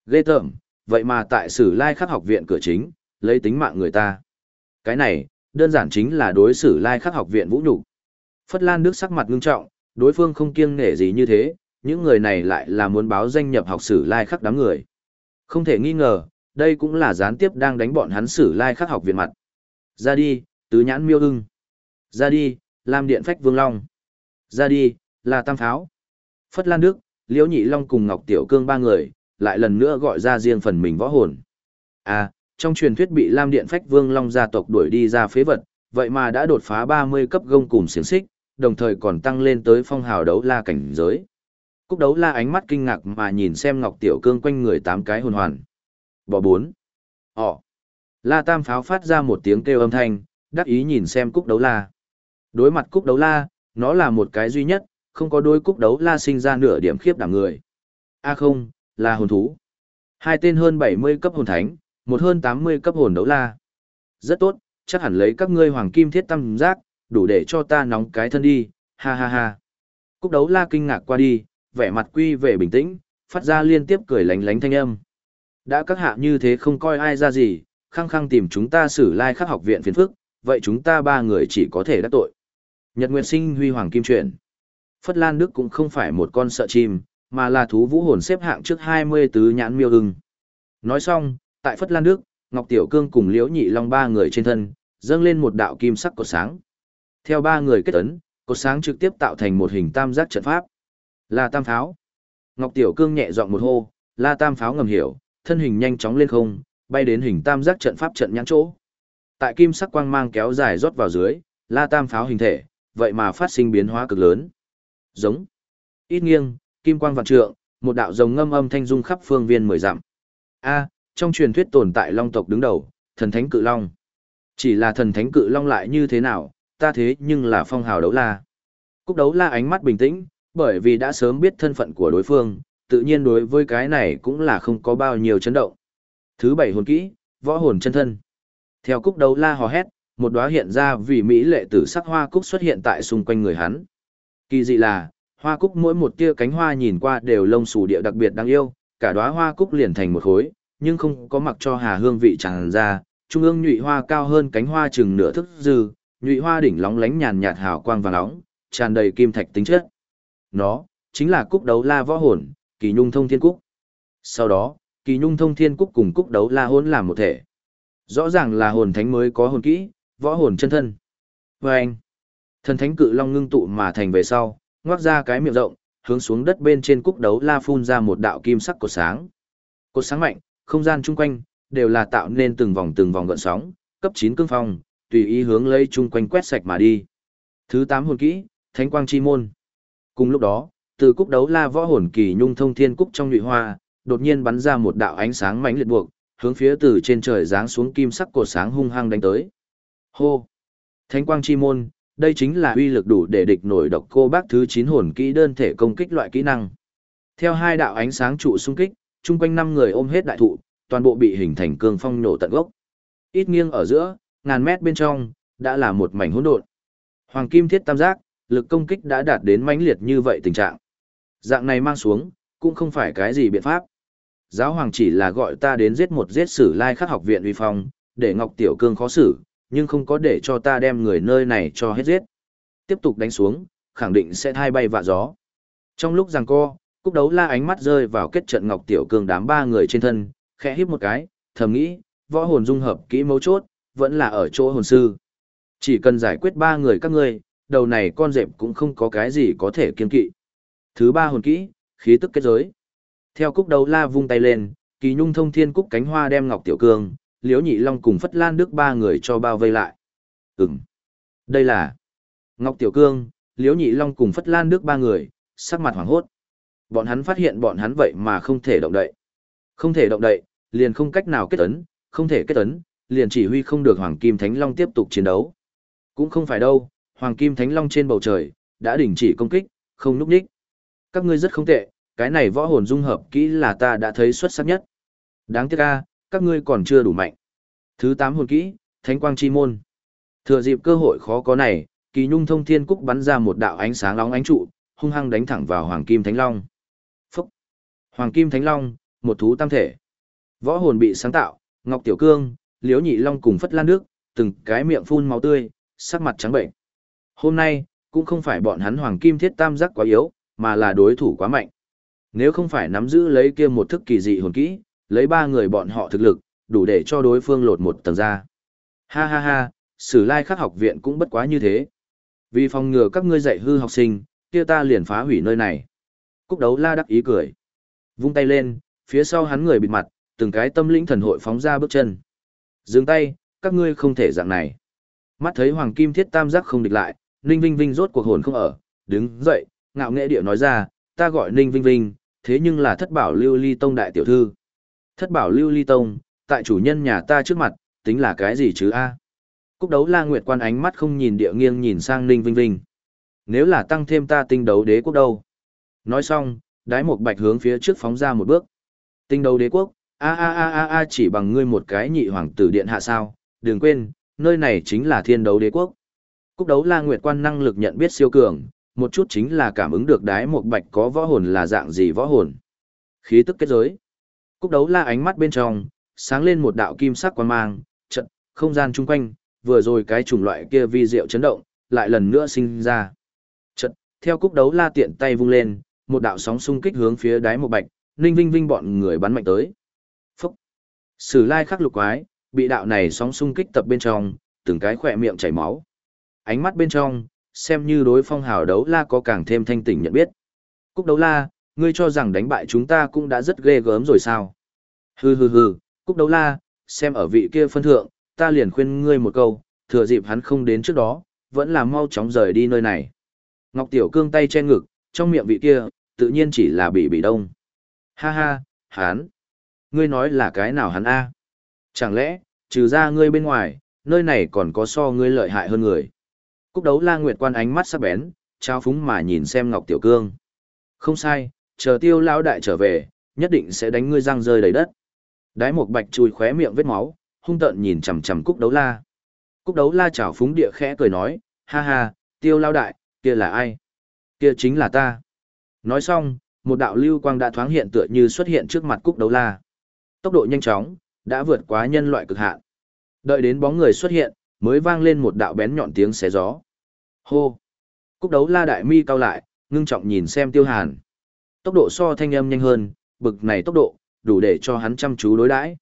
Ghê tởm, vậy mà tại sử lai khắc học viện cửa chính, lấy tính mạng người ta. Cái này, đơn giản chính là đối xử lai khắc học viện vũ nhục Phất Lan Đức sắc mặt ngưng trọng, đối phương không kiêng nể gì như thế, những người này lại là muốn báo danh nhập học sử lai khắc đám người. Không thể nghi ngờ, đây cũng là gián tiếp đang đánh bọn hắn sử lai khắc học viện mặt. Ra đi, tứ nhãn miêu hưng. Ra đi, Lam Điện Phách Vương Long. Ra đi, là Tam Pháo. Phất Lan Đức, Liễu Nhị Long cùng Ngọc Tiểu Cương ba người, lại lần nữa gọi ra riêng phần mình võ hồn. À, trong truyền thuyết bị Lam Điện Phách Vương Long gia tộc đuổi đi ra phế vật, vậy mà đã đột phá 30 cấp gông cùng xiềng xích, đồng thời còn tăng lên tới phong hào đấu la cảnh giới. Cúc đấu la ánh mắt kinh ngạc mà nhìn xem Ngọc Tiểu Cương quanh người tám cái hồn hoàn. Bỏ bốn. Ồ. La Tam Pháo phát ra một tiếng kêu âm thanh, đắc ý nhìn xem Cúc đấu la. Đối mặt Cúc đấu la, nó là một cái duy nhất, không có đôi Cúc đấu la sinh ra nửa điểm khiếp đảm người. A không, là hồn thú. Hai tên hơn 70 cấp hồn thánh, một hơn 80 cấp hồn đấu la. Rất tốt, chắc hẳn lấy các ngươi hoàng kim thiết tâm giác, đủ để cho ta nóng cái thân đi, ha ha ha. Cúc đấu la kinh ngạc qua đi, vẻ mặt quy về bình tĩnh, phát ra liên tiếp cười lánh lánh thanh âm. Đã các hạ như thế không coi ai ra gì, khăng khăng tìm chúng ta xử lai like khắc học viện phiền phức, vậy chúng ta ba người chỉ có thể đắc tội. Nhật Nguyệt Sinh huy hoàng kim truyền. Phất Lan Đức cũng không phải một con sợ chim, mà là thú vũ hồn xếp hạng trước 20 tứ nhãn miêu hưng Nói xong, tại Phất Lan Đức, Ngọc Tiểu Cương cùng Liễu Nhị Long ba người trên thân, dâng lên một đạo kim sắc cột sáng. Theo ba người kết ấn, cột sáng trực tiếp tạo thành một hình tam giác trận pháp. là Tam Pháo. Ngọc Tiểu Cương nhẹ giọng một hô, La Tam Pháo ngầm hiểu, thân hình nhanh chóng lên không, bay đến hình tam giác trận pháp trận nhãn chỗ. Tại kim sắc quang mang kéo dài rót vào dưới, La Tam Pháo hình thể, vậy mà phát sinh biến hóa cực lớn. Giống. Ít nghiêng, kim quang vạn trượng, một đạo rồng ngâm âm thanh dung khắp phương viên mười dặm. A, trong truyền thuyết tồn tại long tộc đứng đầu, thần thánh cự long. Chỉ là thần thánh cự long lại như thế nào, ta thế nhưng là phong hào đấu la. Cúc đấu la ánh mắt bình tĩnh, bởi vì đã sớm biết thân phận của đối phương, tự nhiên đối với cái này cũng là không có bao nhiêu chấn động. Thứ bảy hồn kỹ, võ hồn chân thân. Theo cúc đấu la hò hét, một đóa hiện ra vì mỹ lệ tử sắc hoa cúc xuất hiện tại xung quanh người hắn. Kỳ dị là, hoa cúc mỗi một tia cánh hoa nhìn qua đều lông xù địa đặc biệt đáng yêu, cả đóa hoa cúc liền thành một khối, nhưng không có mặc cho hà hương vị tràn ra, trung ương nhụy hoa cao hơn cánh hoa chừng nửa thức dư, nhụy hoa đỉnh lóng lánh nhàn nhạt hào quang vàng nóng, tràn đầy kim thạch tính chất. Nó chính là cúc đấu la võ hồn, Kỳ Nhung Thông Thiên Cúc. Sau đó, Kỳ Nhung Thông Thiên Cúc cùng cúc đấu la hồn làm một thể. Rõ ràng là hồn thánh mới có hồn kỹ, võ hồn chân thân. Và anh, thần thánh cự long ngưng tụ mà thành về sau, ngoác ra cái miệng rộng, hướng xuống đất bên trên cúc đấu la phun ra một đạo kim sắc cột sáng. Cột sáng mạnh, không gian chung quanh, đều là tạo nên từng vòng từng vòng gợn sóng, cấp 9 cương phong, tùy ý hướng lấy chung quanh quét sạch mà đi. Thứ 8 hồn kỹ, Thánh Quang Chi Môn. Cùng lúc đó, từ cúc đấu la võ hồn kỳ nhung thông thiên cúc trong nhụy hoa, đột nhiên bắn ra một đạo ánh sáng mãnh liệt buộc, hướng phía từ trên trời giáng xuống kim sắc cột sáng hung hăng đánh tới. Hô! Thánh Quang Chi Môn, đây chính là uy lực đủ để địch nổi độc cô bác thứ 9 hồn kỹ đơn thể công kích loại kỹ năng. Theo hai đạo ánh sáng trụ xung kích, chung quanh năm người ôm hết đại thụ, toàn bộ bị hình thành cương phong nổ tận gốc. Ít nghiêng ở giữa, ngàn mét bên trong, đã là một mảnh hỗn độn. Hoàng kim thiết tam giác, lực công kích đã đạt đến mãnh liệt như vậy tình trạng. Dạng này mang xuống, cũng không phải cái gì biện pháp. Giáo hoàng chỉ là gọi ta đến giết một giết sử lai khắc học viện uy phong, để Ngọc Tiểu Cương khó xử, nhưng không có để cho ta đem người nơi này cho hết giết. Tiếp tục đánh xuống, khẳng định sẽ thay bay vạ gió. Trong lúc giằng co, cúc đấu la ánh mắt rơi vào kết trận Ngọc Tiểu Cương đám ba người trên thân, khẽ híp một cái, thầm nghĩ, võ hồn dung hợp kỹ mấu chốt, vẫn là ở chỗ hồn sư. Chỉ cần giải quyết ba người các ngươi, đầu này con dẹp cũng không có cái gì có thể kiên kỵ. Thứ ba hồn kỹ, khí tức kết giới. Theo cúc đấu la vung tay lên, kỳ nhung thông thiên cúc cánh hoa đem Ngọc Tiểu Cương, Liễu Nhị Long cùng Phất Lan Đức ba người cho bao vây lại. Ừm. Đây là Ngọc Tiểu Cương, Liễu Nhị Long cùng Phất Lan Đức ba người, sắc mặt hoảng hốt. Bọn hắn phát hiện bọn hắn vậy mà không thể động đậy. Không thể động đậy, liền không cách nào kết ấn, không thể kết ấn, liền chỉ huy không được Hoàng Kim Thánh Long tiếp tục chiến đấu. Cũng không phải đâu, Hoàng Kim Thánh Long trên bầu trời, đã đình chỉ công kích, không núp đích. Các ngươi rất không tệ, cái này võ hồn dung hợp kỹ là ta đã thấy xuất sắc nhất. Đáng tiếc a, các ngươi còn chưa đủ mạnh. Thứ 8 hồn kỹ, Thánh Quang Chi Môn. Thừa dịp cơ hội khó có này, Kỳ Nhung Thông Thiên Cúc bắn ra một đạo ánh sáng nóng ánh trụ, hung hăng đánh thẳng vào Hoàng Kim Thánh Long. Phúc! Hoàng Kim Thánh Long, một thú tam thể. Võ hồn bị sáng tạo, Ngọc Tiểu Cương, Liễu Nhị Long cùng Phất Lan Nước, từng cái miệng phun máu tươi, sắc mặt trắng bệnh. Hôm nay, cũng không phải bọn hắn Hoàng Kim Thiết Tam giác quá yếu, mà là đối thủ quá mạnh. Nếu không phải nắm giữ lấy kia một thức kỳ dị hồn kỹ, lấy ba người bọn họ thực lực, đủ để cho đối phương lột một tầng ra. Ha ha ha, sử lai khắc học viện cũng bất quá như thế. Vì phòng ngừa các ngươi dạy hư học sinh, kia ta liền phá hủy nơi này. Cúc đấu la đắc ý cười. Vung tay lên, phía sau hắn người bịt mặt, từng cái tâm linh thần hội phóng ra bước chân. Dừng tay, các ngươi không thể dạng này. Mắt thấy hoàng kim thiết tam giác không địch lại, Ninh Vinh Vinh rốt cuộc hồn không ở, đứng dậy, ngạo nghệ điệu nói ra, ta gọi Ninh Vinh Vinh, thế nhưng là thất bảo lưu ly tông đại tiểu thư. Thất bảo lưu ly tông, tại chủ nhân nhà ta trước mặt, tính là cái gì chứ a? Cúc đấu la nguyệt quan ánh mắt không nhìn địa nghiêng nhìn sang Ninh Vinh Vinh. Nếu là tăng thêm ta tinh đấu đế quốc đâu? Nói xong, đái một bạch hướng phía trước phóng ra một bước. Tinh đấu đế quốc, a a a a a chỉ bằng ngươi một cái nhị hoàng tử điện hạ sao, đừng quên, nơi này chính là thiên đấu đế quốc. Cúc đấu la nguyệt quan năng lực nhận biết siêu cường, một chút chính là cảm ứng được đái một bạch có võ hồn là dạng gì võ hồn. Khí tức kết giới. Cúc đấu la ánh mắt bên trong, sáng lên một đạo kim sắc quan mang, trận, không gian chung quanh, vừa rồi cái chủng loại kia vi diệu chấn động, lại lần nữa sinh ra. Trận, theo cúc đấu la tiện tay vung lên, một đạo sóng xung kích hướng phía đáy một bạch, ninh vinh vinh bọn người bắn mạnh tới. Phúc! Sử lai khắc lục quái, bị đạo này sóng xung kích tập bên trong, từng cái khỏe miệng chảy máu. Ánh mắt bên trong, xem như đối phong hào đấu la có càng thêm thanh tỉnh nhận biết. Cúc đấu la, ngươi cho rằng đánh bại chúng ta cũng đã rất ghê gớm rồi sao? Hừ hừ hừ, Cúc đấu la, xem ở vị kia phân thượng, ta liền khuyên ngươi một câu, thừa dịp hắn không đến trước đó, vẫn là mau chóng rời đi nơi này. Ngọc Tiểu Cương tay che ngực, trong miệng vị kia, tự nhiên chỉ là bị bị đông. Ha ha, hắn. Ngươi nói là cái nào hắn a? Chẳng lẽ, trừ ra ngươi bên ngoài, nơi này còn có so ngươi lợi hại hơn người. Cúc đấu la nguyệt quan ánh mắt sắc bén, trao phúng mà nhìn xem Ngọc Tiểu Cương. Không sai, chờ tiêu lão đại trở về, nhất định sẽ đánh ngươi răng rơi đầy đất. Đái một bạch chùi khóe miệng vết máu, hung tợn nhìn chằm chằm cúc đấu la. Cúc đấu la trào phúng địa khẽ cười nói, ha ha, tiêu lão đại, kia là ai? Kia chính là ta. Nói xong, một đạo lưu quang đã thoáng hiện tựa như xuất hiện trước mặt cúc đấu la. Tốc độ nhanh chóng, đã vượt quá nhân loại cực hạn. Đợi đến bóng người xuất hiện, mới vang lên một đạo bén nhọn tiếng xé gió. Hô! Cúc đấu la đại mi cao lại, ngưng trọng nhìn xem tiêu hàn. Tốc độ so thanh âm nhanh hơn, bực này tốc độ, đủ để cho hắn chăm chú đối đãi.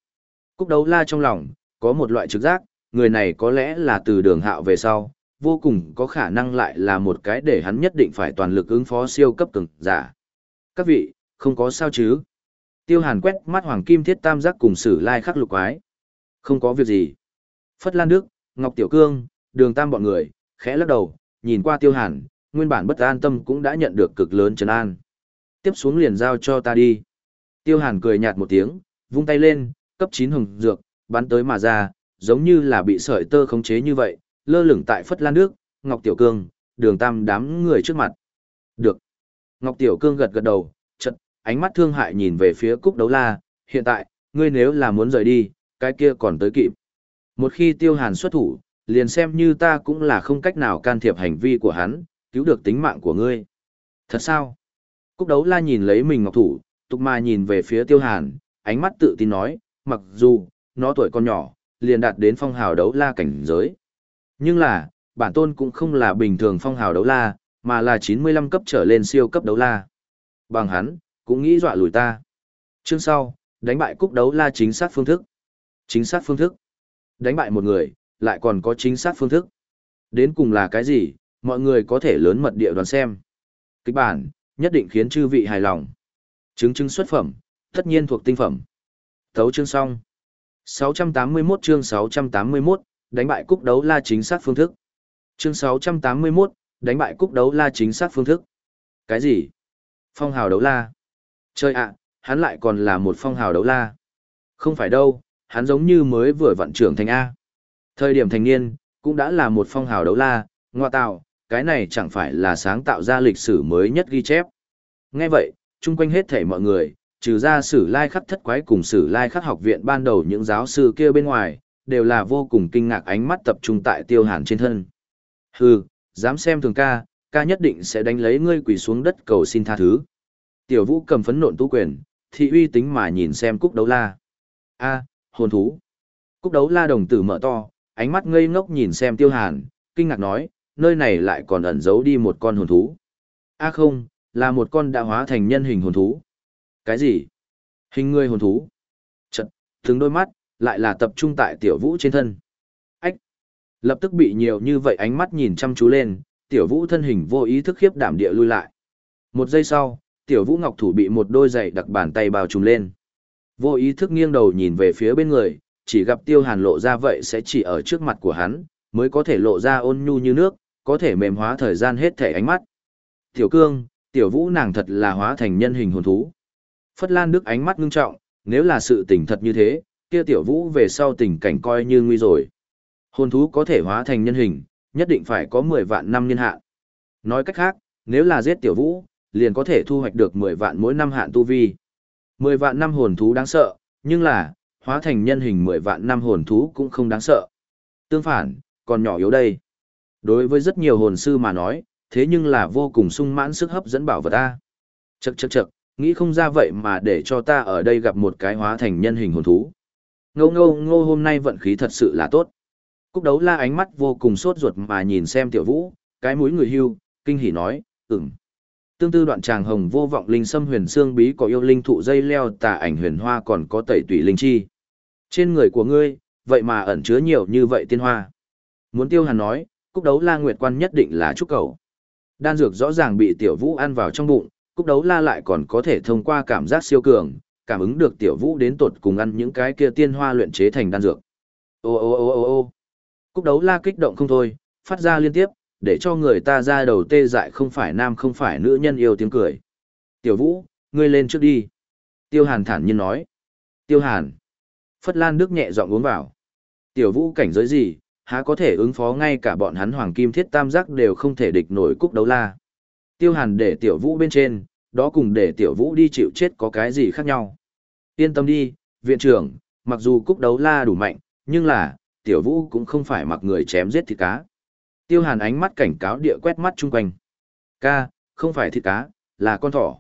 Cúc đấu la trong lòng, có một loại trực giác, người này có lẽ là từ đường hạo về sau, vô cùng có khả năng lại là một cái để hắn nhất định phải toàn lực ứng phó siêu cấp cường giả. Các vị, không có sao chứ? Tiêu Hàn quét mắt Hoàng Kim Thiết Tam Giác cùng Sử Lai Khắc Lục Quái. Không có việc gì. Phất Lan Đức, Ngọc Tiểu Cương, Đường Tam bọn người, khẽ lắc đầu, nhìn qua Tiêu Hàn, nguyên bản bất an tâm cũng đã nhận được cực lớn trấn an. Tiếp xuống liền giao cho ta đi. Tiêu Hàn cười nhạt một tiếng, vung tay lên, cấp 9 hồng dược, bắn tới mà ra, giống như là bị sợi tơ khống chế như vậy, lơ lửng tại Phất Lan Nước, Ngọc Tiểu Cương, đường tam đám người trước mặt. Được. Ngọc Tiểu Cương gật gật đầu, chật, ánh mắt thương hại nhìn về phía Cúc Đấu La, hiện tại, ngươi nếu là muốn rời đi, cái kia còn tới kịp. Một khi Tiêu Hàn xuất thủ, liền xem như ta cũng là không cách nào can thiệp hành vi của hắn, cứu được tính mạng của ngươi. Thật sao? Cúc Đấu La nhìn lấy mình Ngọc Thủ, tục mà nhìn về phía Tiêu Hàn, ánh mắt tự tin nói, mặc dù, nó tuổi còn nhỏ, liền đạt đến phong hào đấu la cảnh giới. Nhưng là, bản tôn cũng không là bình thường phong hào đấu la, mà là 95 cấp trở lên siêu cấp đấu la. Bằng hắn, cũng nghĩ dọa lùi ta. Chương sau, đánh bại cúc đấu la chính xác phương thức. Chính xác phương thức. Đánh bại một người, lại còn có chính xác phương thức. Đến cùng là cái gì, mọi người có thể lớn mật địa đoán xem. Kịch bản, nhất định khiến chư vị hài lòng. Chứng chứng xuất phẩm, tất nhiên thuộc tinh phẩm. Thấu chương xong. 681 chương 681, đánh bại cúc đấu la chính xác phương thức. Chương 681, đánh bại cúc đấu la chính xác phương thức. Cái gì? Phong hào đấu la. Chơi ạ, hắn lại còn là một phong hào đấu la. Không phải đâu, hắn giống như mới vừa vận trưởng thành A. Thời điểm thành niên, cũng đã là một phong hào đấu la, ngoa tạo, cái này chẳng phải là sáng tạo ra lịch sử mới nhất ghi chép. Nghe vậy, chung quanh hết thể mọi người, trừ ra sử lai khắc thất quái cùng sử lai khắc học viện ban đầu những giáo sư kia bên ngoài, đều là vô cùng kinh ngạc ánh mắt tập trung tại tiêu hàn trên thân. Hừ, dám xem thường ca, ca nhất định sẽ đánh lấy ngươi quỳ xuống đất cầu xin tha thứ. Tiểu vũ cầm phấn nộn tu quyền, thị uy tính mà nhìn xem cúc đấu la. a hồn thú. Cúc đấu la đồng tử mở to, ánh mắt ngây ngốc nhìn xem tiêu hàn, kinh ngạc nói, nơi này lại còn ẩn giấu đi một con hồn thú. a không, là một con đã hóa thành nhân hình hồn thú. Cái gì? Hình người hồn thú. Chật, thường đôi mắt, lại là tập trung tại tiểu vũ trên thân. Ách! Lập tức bị nhiều như vậy ánh mắt nhìn chăm chú lên, tiểu vũ thân hình vô ý thức khiếp đảm địa lui lại. Một giây sau, tiểu vũ ngọc thủ bị một đôi giày đặc bàn tay bao trùm lên. Vô ý thức nghiêng đầu nhìn về phía bên người, chỉ gặp tiêu hàn lộ ra vậy sẽ chỉ ở trước mặt của hắn, mới có thể lộ ra ôn nhu như nước, có thể mềm hóa thời gian hết thể ánh mắt. Tiểu cương, tiểu vũ nàng thật là hóa thành nhân hình hồn thú. Phất Lan Đức ánh mắt ngưng trọng, nếu là sự tình thật như thế, kia tiểu vũ về sau tình cảnh coi như nguy rồi. Hồn thú có thể hóa thành nhân hình, nhất định phải có 10 vạn năm niên hạn. Nói cách khác, nếu là giết tiểu vũ, liền có thể thu hoạch được 10 vạn mỗi năm hạn tu vi. 10 vạn năm hồn thú đáng sợ, nhưng là, hóa thành nhân hình 10 vạn năm hồn thú cũng không đáng sợ. Tương phản, còn nhỏ yếu đây. Đối với rất nhiều hồn sư mà nói, thế nhưng là vô cùng sung mãn sức hấp dẫn bảo vật ta. Chậc chậc chậc, nghĩ không ra vậy mà để cho ta ở đây gặp một cái hóa thành nhân hình hồn thú. Ngô ngô ngô hôm nay vận khí thật sự là tốt. Cúc đấu la ánh mắt vô cùng sốt ruột mà nhìn xem tiểu vũ, cái mũi người hưu, kinh hỉ nói, ừm. Tương tư đoạn tràng hồng vô vọng linh sâm huyền xương bí có yêu linh thụ dây leo tà ảnh huyền hoa còn có tẩy tủy linh chi. Trên người của ngươi, vậy mà ẩn chứa nhiều như vậy tiên hoa. Muốn tiêu hàn nói, cúc đấu la nguyệt quan nhất định là trúc cầu. Đan dược rõ ràng bị tiểu vũ ăn vào trong bụng, cúc đấu la lại còn có thể thông qua cảm giác siêu cường, cảm ứng được tiểu vũ đến tột cùng ăn những cái kia tiên hoa luyện chế thành đan dược. Ô ô ô ô ô Cúc đấu la kích động không thôi, phát ra liên tiếp, để cho người ta ra đầu tê dại không phải nam không phải nữ nhân yêu tiếng cười. Tiểu vũ, ngươi lên trước đi. Tiêu hàn thản nhiên nói. Tiêu hàn. Phất Lan Đức nhẹ giọng uống vào. Tiểu vũ cảnh giới gì, há có thể ứng phó ngay cả bọn hắn hoàng kim thiết tam giác đều không thể địch nổi cúc đấu la. Tiêu hàn để tiểu vũ bên trên, đó cùng để tiểu vũ đi chịu chết có cái gì khác nhau. Yên tâm đi, viện trưởng, mặc dù cúc đấu la đủ mạnh, nhưng là, tiểu vũ cũng không phải mặc người chém giết thịt cá. Tiêu hàn ánh mắt cảnh cáo địa quét mắt chung quanh. Ca, không phải thịt cá, là con thỏ.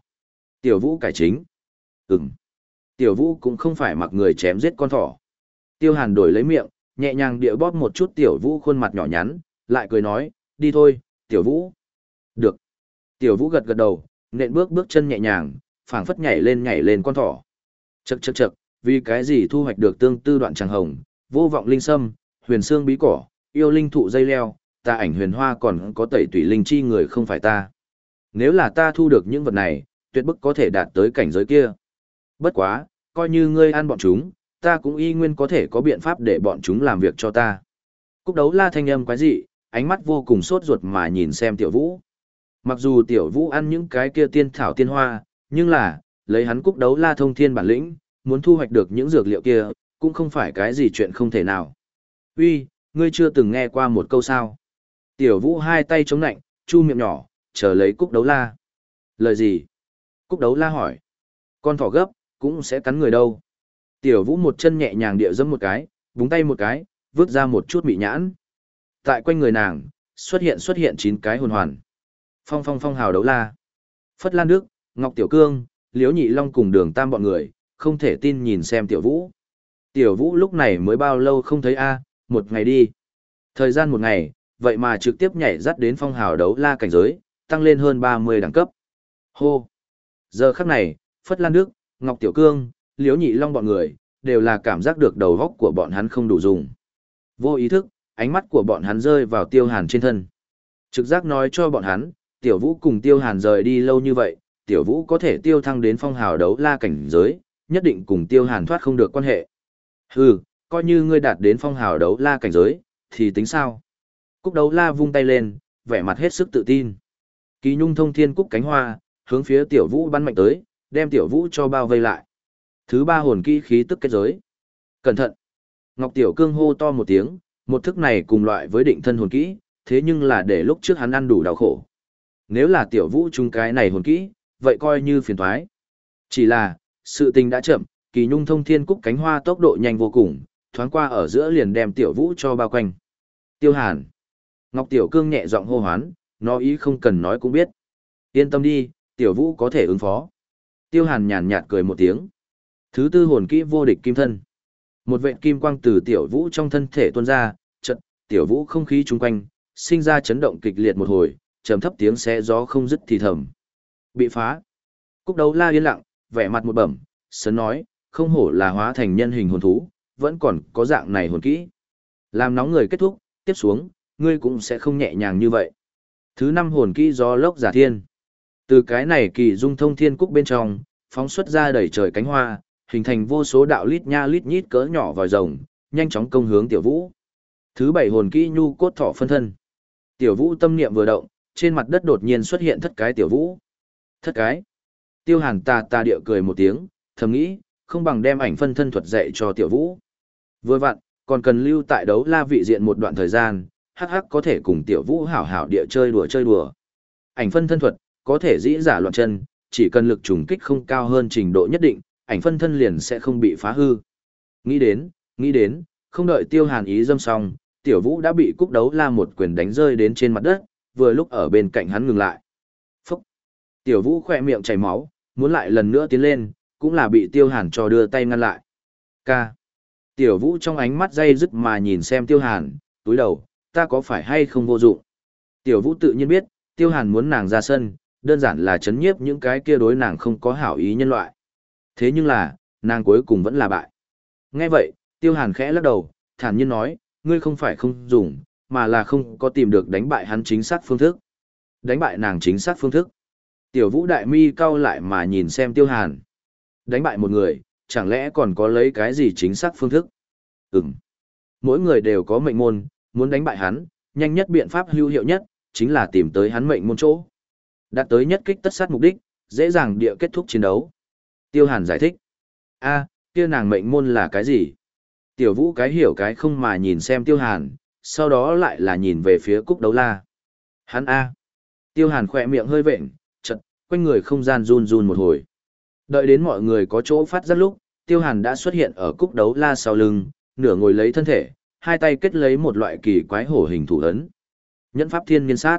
Tiểu vũ cải chính. Ừm. Tiểu vũ cũng không phải mặc người chém giết con thỏ. Tiêu hàn đổi lấy miệng, nhẹ nhàng địa bóp một chút tiểu vũ khuôn mặt nhỏ nhắn, lại cười nói, đi thôi, tiểu vũ. Được. Tiểu vũ gật gật đầu, nện bước bước chân nhẹ nhàng, phảng phất nhảy lên nhảy lên con thỏ. Chậc chậc chậc, vì cái gì thu hoạch được tương tư đoạn tràng hồng, vô vọng linh sâm, huyền xương bí cỏ, yêu linh thụ dây leo, ta ảnh huyền hoa còn có tẩy tủy linh chi người không phải ta. Nếu là ta thu được những vật này, tuyệt bức có thể đạt tới cảnh giới kia. Bất quá, coi như ngươi ăn bọn chúng, ta cũng y nguyên có thể có biện pháp để bọn chúng làm việc cho ta. Cúc đấu la thanh âm quái dị, ánh mắt vô cùng sốt ruột mà nhìn xem tiểu vũ. Mặc dù tiểu vũ ăn những cái kia tiên thảo tiên hoa, nhưng là, lấy hắn cúc đấu la thông thiên bản lĩnh, muốn thu hoạch được những dược liệu kia, cũng không phải cái gì chuyện không thể nào. Uy, ngươi chưa từng nghe qua một câu sao? Tiểu vũ hai tay chống nạnh, chu miệng nhỏ, chờ lấy cúc đấu la. Lời gì? Cúc đấu la hỏi. Con thỏ gấp, cũng sẽ cắn người đâu. Tiểu vũ một chân nhẹ nhàng địa dẫm một cái, búng tay một cái, vứt ra một chút bị nhãn. Tại quanh người nàng, xuất hiện xuất hiện chín cái hồn hoàn. Phong phong phong hào đấu la. Phất Lan Đức, Ngọc Tiểu Cương, Liễu Nhị Long cùng đường tam bọn người, không thể tin nhìn xem Tiểu Vũ. Tiểu Vũ lúc này mới bao lâu không thấy a một ngày đi. Thời gian một ngày, vậy mà trực tiếp nhảy dắt đến phong hào đấu la cảnh giới, tăng lên hơn 30 đẳng cấp. Hô! Giờ khắc này, Phất Lan Đức, Ngọc Tiểu Cương, Liễu Nhị Long bọn người, đều là cảm giác được đầu góc của bọn hắn không đủ dùng. Vô ý thức, ánh mắt của bọn hắn rơi vào tiêu hàn trên thân. Trực giác nói cho bọn hắn, tiểu vũ cùng tiêu hàn rời đi lâu như vậy, tiểu vũ có thể tiêu thăng đến phong hào đấu la cảnh giới, nhất định cùng tiêu hàn thoát không được quan hệ. Hừ, coi như ngươi đạt đến phong hào đấu la cảnh giới, thì tính sao? Cúc đấu la vung tay lên, vẻ mặt hết sức tự tin. Kỳ nhung thông thiên cúc cánh hoa, hướng phía tiểu vũ bắn mạnh tới, đem tiểu vũ cho bao vây lại. Thứ ba hồn kỹ khí tức kết giới. Cẩn thận! Ngọc Tiểu Cương hô to một tiếng, một thức này cùng loại với định thân hồn kỹ, thế nhưng là để lúc trước hắn ăn đủ đau khổ. Nếu là tiểu vũ chung cái này hồn kỹ, vậy coi như phiền thoái. Chỉ là, sự tình đã chậm, kỳ nhung thông thiên cúc cánh hoa tốc độ nhanh vô cùng, thoáng qua ở giữa liền đem tiểu vũ cho bao quanh. Tiêu hàn. Ngọc Tiểu Cương nhẹ giọng hô hoán, nó ý không cần nói cũng biết. Yên tâm đi, tiểu vũ có thể ứng phó. Tiêu hàn nhàn nhạt cười một tiếng. Thứ tư hồn kỹ vô địch kim thân. Một vệt kim quang từ tiểu vũ trong thân thể tuôn ra, chợt, tiểu vũ không khí chung quanh, sinh ra chấn động kịch liệt một hồi, trầm thấp tiếng xé gió không dứt thì thầm. Bị phá. Cúc đấu la yên lặng, vẻ mặt một bẩm, sớm nói, không hổ là hóa thành nhân hình hồn thú, vẫn còn có dạng này hồn kỹ. Làm nóng người kết thúc, tiếp xuống, ngươi cũng sẽ không nhẹ nhàng như vậy. Thứ năm hồn kỹ gió lốc giả thiên. Từ cái này kỳ dung thông thiên cúc bên trong, phóng xuất ra đầy trời cánh hoa, hình thành vô số đạo lít nha lít nhít cỡ nhỏ vòi rồng, nhanh chóng công hướng tiểu vũ. Thứ bảy hồn kỹ nhu cốt thọ phân thân. Tiểu vũ tâm niệm vừa động, trên mặt đất đột nhiên xuất hiện thất cái tiểu vũ. Thất cái. Tiêu hàn tà tà địa cười một tiếng, thầm nghĩ, không bằng đem ảnh phân thân thuật dạy cho tiểu vũ. Vừa vặn, còn cần lưu tại đấu la vị diện một đoạn thời gian, hắc hắc có thể cùng tiểu vũ hảo hảo địa chơi đùa chơi đùa. Ảnh phân thân thuật, có thể dĩ giả loạn chân, chỉ cần lực trùng kích không cao hơn trình độ nhất định, ảnh phân thân liền sẽ không bị phá hư. Nghĩ đến, nghĩ đến, không đợi tiêu hàn ý dâm xong, tiểu vũ đã bị cúc đấu la một quyền đánh rơi đến trên mặt đất, vừa lúc ở bên cạnh hắn ngừng lại. Phúc! Tiểu vũ khỏe miệng chảy máu, muốn lại lần nữa tiến lên, cũng là bị tiêu hàn cho đưa tay ngăn lại. Ca! Tiểu vũ trong ánh mắt dây dứt mà nhìn xem tiêu hàn, túi đầu, ta có phải hay không vô dụng? Tiểu vũ tự nhiên biết, tiêu hàn muốn nàng ra sân, đơn giản là chấn nhiếp những cái kia đối nàng không có hảo ý nhân loại. Thế nhưng là, nàng cuối cùng vẫn là bại. Nghe vậy, tiêu hàn khẽ lắc đầu, thản nhiên nói, ngươi không phải không dùng, mà là không có tìm được đánh bại hắn chính xác phương thức. Đánh bại nàng chính xác phương thức. Tiểu vũ đại mi cau lại mà nhìn xem tiêu hàn. Đánh bại một người, chẳng lẽ còn có lấy cái gì chính xác phương thức? Ừm. Mỗi người đều có mệnh môn, muốn đánh bại hắn, nhanh nhất biện pháp hữu hiệu nhất, chính là tìm tới hắn mệnh môn chỗ. Đạt tới nhất kích tất sát mục đích, dễ dàng địa kết thúc chiến đấu. Tiêu Hàn giải thích. a kia nàng mệnh môn là cái gì? Tiểu vũ cái hiểu cái không mà nhìn xem Tiêu Hàn, sau đó lại là nhìn về phía cúc đấu la. Hắn a Tiêu Hàn khỏe miệng hơi vệnh, chật, quanh người không gian run run một hồi. Đợi đến mọi người có chỗ phát ra lúc, Tiêu Hàn đã xuất hiện ở cúc đấu la sau lưng, nửa ngồi lấy thân thể, hai tay kết lấy một loại kỳ quái hổ hình thủ ấn. Nhẫn pháp thiên niên sát.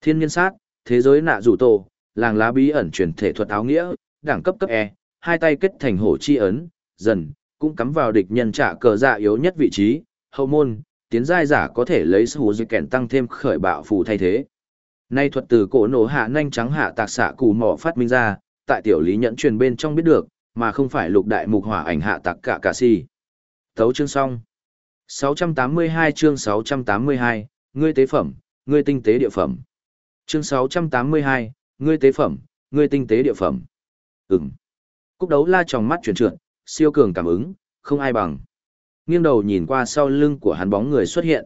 Thiên niên sát, thế giới nạ rủ tổ, làng lá bí ẩn truyền thể thuật áo nghĩa, đẳng cấp cấp E, hai tay kết thành hổ chi ấn, dần, cũng cắm vào địch nhân trả cờ dạ yếu nhất vị trí, hậu môn, tiến giai giả có thể lấy sự dư kèn tăng thêm khởi bạo phù thay thế. Nay thuật từ cổ nổ hạ nhanh trắng hạ tạc xạ cù mỏ phát minh ra, tại tiểu lý nhẫn truyền bên trong biết được, mà không phải lục đại mục hỏa ảnh hạ tạc cả cả si. Thấu chương xong. 682 chương 682, ngươi tế phẩm, ngươi tinh tế địa phẩm. Chương 682, ngươi tế phẩm, ngươi tinh tế địa phẩm. Ừm. Cúc đấu la trong mắt chuyển trượt, siêu cường cảm ứng, không ai bằng. Nghiêng đầu nhìn qua sau lưng của hắn bóng người xuất hiện.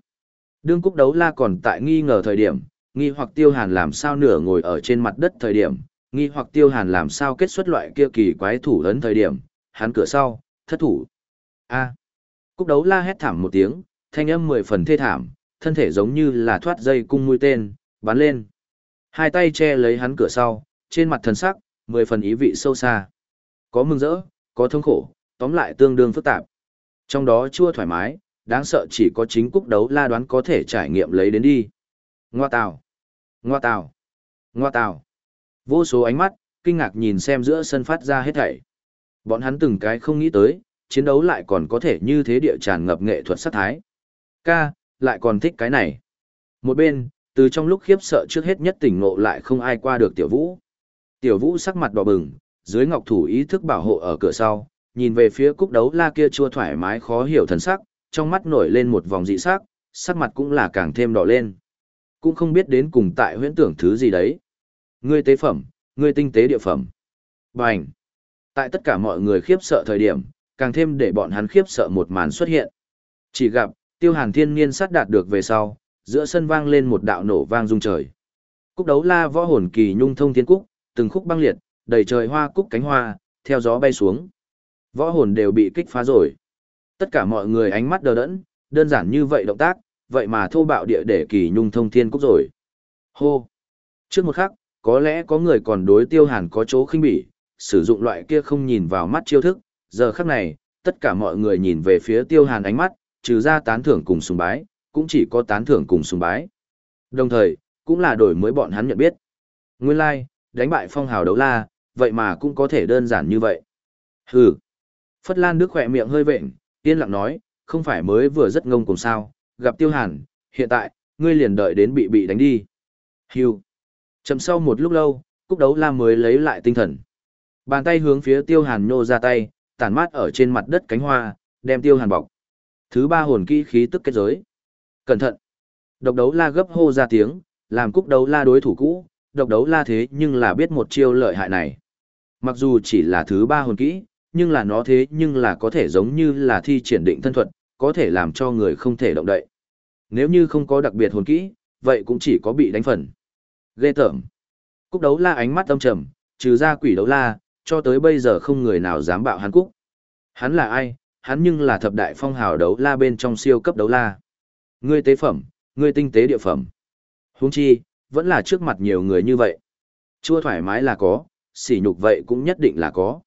Đương cúc đấu la còn tại nghi ngờ thời điểm, nghi hoặc tiêu hàn làm sao nửa ngồi ở trên mặt đất thời điểm, nghi hoặc tiêu hàn làm sao kết xuất loại kia kỳ quái thủ ấn thời điểm, hắn cửa sau, thất thủ. A. Cúc đấu la hét thảm một tiếng, thanh âm mười phần thê thảm, thân thể giống như là thoát dây cung mũi tên, bắn lên. Hai tay che lấy hắn cửa sau, trên mặt thần sắc, mười phần ý vị sâu xa. Có mừng rỡ, có thống khổ, tóm lại tương đương phức tạp. Trong đó chua thoải mái, đáng sợ chỉ có chính cúc đấu la đoán có thể trải nghiệm lấy đến đi. Ngoa tào, ngoa tào, ngoa tào. Vô số ánh mắt, kinh ngạc nhìn xem giữa sân phát ra hết thảy. Bọn hắn từng cái không nghĩ tới, chiến đấu lại còn có thể như thế địa tràn ngập nghệ thuật sát thái. Ca, lại còn thích cái này. Một bên, từ trong lúc khiếp sợ trước hết nhất tỉnh ngộ lại không ai qua được tiểu vũ. Tiểu vũ sắc mặt đỏ bừng, dưới ngọc thủ ý thức bảo hộ ở cửa sau, nhìn về phía cúc đấu la kia chua thoải mái khó hiểu thần sắc, trong mắt nổi lên một vòng dị sắc, sắc mặt cũng là càng thêm đỏ lên. Cũng không biết đến cùng tại huyễn tưởng thứ gì đấy. Ngươi tế phẩm, ngươi tinh tế địa phẩm. Bành! Tại tất cả mọi người khiếp sợ thời điểm, càng thêm để bọn hắn khiếp sợ một màn xuất hiện. Chỉ gặp, tiêu hàn thiên niên sát đạt được về sau, giữa sân vang lên một đạo nổ vang rung trời. Cúc đấu la võ hồn kỳ nhung thông thiên cúc, từng khúc băng liệt, đầy trời hoa cúc cánh hoa, theo gió bay xuống. Võ hồn đều bị kích phá rồi. Tất cả mọi người ánh mắt đờ đẫn, đơn giản như vậy động tác, vậy mà thô bạo địa để kỳ nhung thông thiên cúc rồi. Hô! Trước một khắc, có lẽ có người còn đối tiêu hàn có chỗ khinh bỉ, sử dụng loại kia không nhìn vào mắt chiêu thức, giờ khắc này, tất cả mọi người nhìn về phía tiêu hàn ánh mắt, trừ ra tán thưởng cùng sùng bái, cũng chỉ có tán thưởng cùng sùng bái. Đồng thời, cũng là đổi mới bọn hắn nhận biết. Nguyên lai, like, đánh bại phong hào đấu la, vậy mà cũng có thể đơn giản như vậy. Hừ. Phất Lan Đức khỏe miệng hơi vệnh, yên lặng nói, không phải mới vừa rất ngông cùng sao, gặp tiêu hàn, hiện tại, ngươi liền đợi đến bị bị đánh đi. Hưu. Chầm sau một lúc lâu, cúc đấu la mới lấy lại tinh thần. Bàn tay hướng phía tiêu hàn nhô ra tay, tản mát ở trên mặt đất cánh hoa, đem tiêu hàn bọc. Thứ ba hồn kỹ khí tức kết giới. Cẩn thận. Độc đấu la gấp hô ra tiếng, làm cúc đấu la đối thủ cũ, độc đấu la thế nhưng là biết một chiêu lợi hại này. Mặc dù chỉ là thứ ba hồn kỹ, nhưng là nó thế nhưng là có thể giống như là thi triển định thân thuật, có thể làm cho người không thể động đậy. Nếu như không có đặc biệt hồn kỹ, vậy cũng chỉ có bị đánh phần. Ghê tởm. Cúc đấu la ánh mắt âm trầm, trừ ra quỷ đấu la, cho tới bây giờ không người nào dám bạo hắn cúc. Hắn là ai? Hắn nhưng là thập đại phong hào đấu la bên trong siêu cấp đấu la. Ngươi tế phẩm, ngươi tinh tế địa phẩm. Huống chi, vẫn là trước mặt nhiều người như vậy. Chua thoải mái là có, sỉ nhục vậy cũng nhất định là có.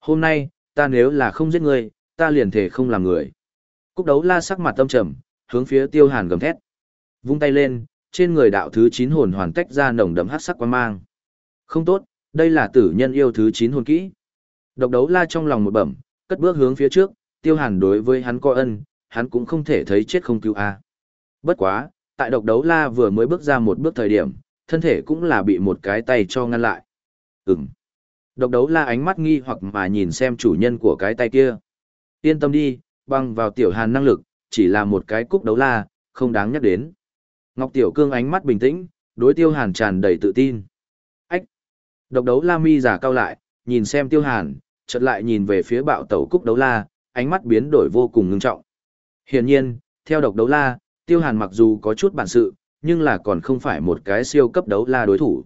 Hôm nay, ta nếu là không giết ngươi, ta liền thể không làm người. Cúc đấu la sắc mặt tâm trầm, hướng phía tiêu hàn gầm thét. Vung tay lên, trên người đạo thứ 9 hồn hoàn tách ra nồng đậm hắc sắc quan mang. Không tốt, đây là tử nhân yêu thứ 9 hồn kỹ. Độc đấu la trong lòng một bẩm, cất bước hướng phía trước, tiêu hàn đối với hắn co ân, hắn cũng không thể thấy chết không cứu a. Bất quá, tại độc đấu la vừa mới bước ra một bước thời điểm, thân thể cũng là bị một cái tay cho ngăn lại. Ừm. Độc đấu la ánh mắt nghi hoặc mà nhìn xem chủ nhân của cái tay kia. Yên tâm đi, băng vào tiểu hàn năng lực, chỉ là một cái cúc đấu la, không đáng nhắc đến. Ngọc Tiểu Cương ánh mắt bình tĩnh, đối tiêu hàn tràn đầy tự tin. Độc đấu la mi giả cao lại, nhìn xem tiêu hàn, chợt lại nhìn về phía bạo tẩu cúc đấu la, ánh mắt biến đổi vô cùng ngưng trọng. Hiển nhiên, theo độc đấu la, tiêu hàn mặc dù có chút bản sự, nhưng là còn không phải một cái siêu cấp đấu la đối thủ.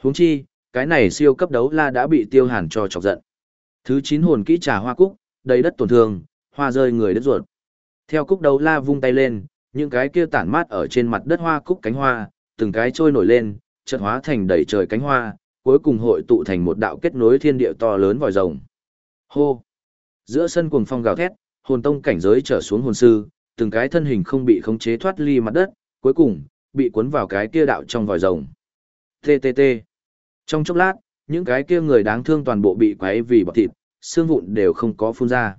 Huống chi, cái này siêu cấp đấu la đã bị tiêu hàn cho chọc giận. Thứ 9 hồn kỹ trà hoa cúc, đầy đất tổn thương, hoa rơi người đất ruột. Theo cúc đấu la vung tay lên, những cái kia tản mát ở trên mặt đất hoa cúc cánh hoa, từng cái trôi nổi lên, chợt hóa thành đầy trời cánh hoa, cuối cùng hội tụ thành một đạo kết nối thiên địa to lớn vòi rồng. Hô! Giữa sân cuồng phong gào thét, hồn tông cảnh giới trở xuống hồn sư, từng cái thân hình không bị khống chế thoát ly mặt đất, cuối cùng bị cuốn vào cái kia đạo trong vòi rồng. TTT. Trong chốc lát, những cái kia người đáng thương toàn bộ bị quấy vì bọt thịt, xương vụn đều không có phun ra.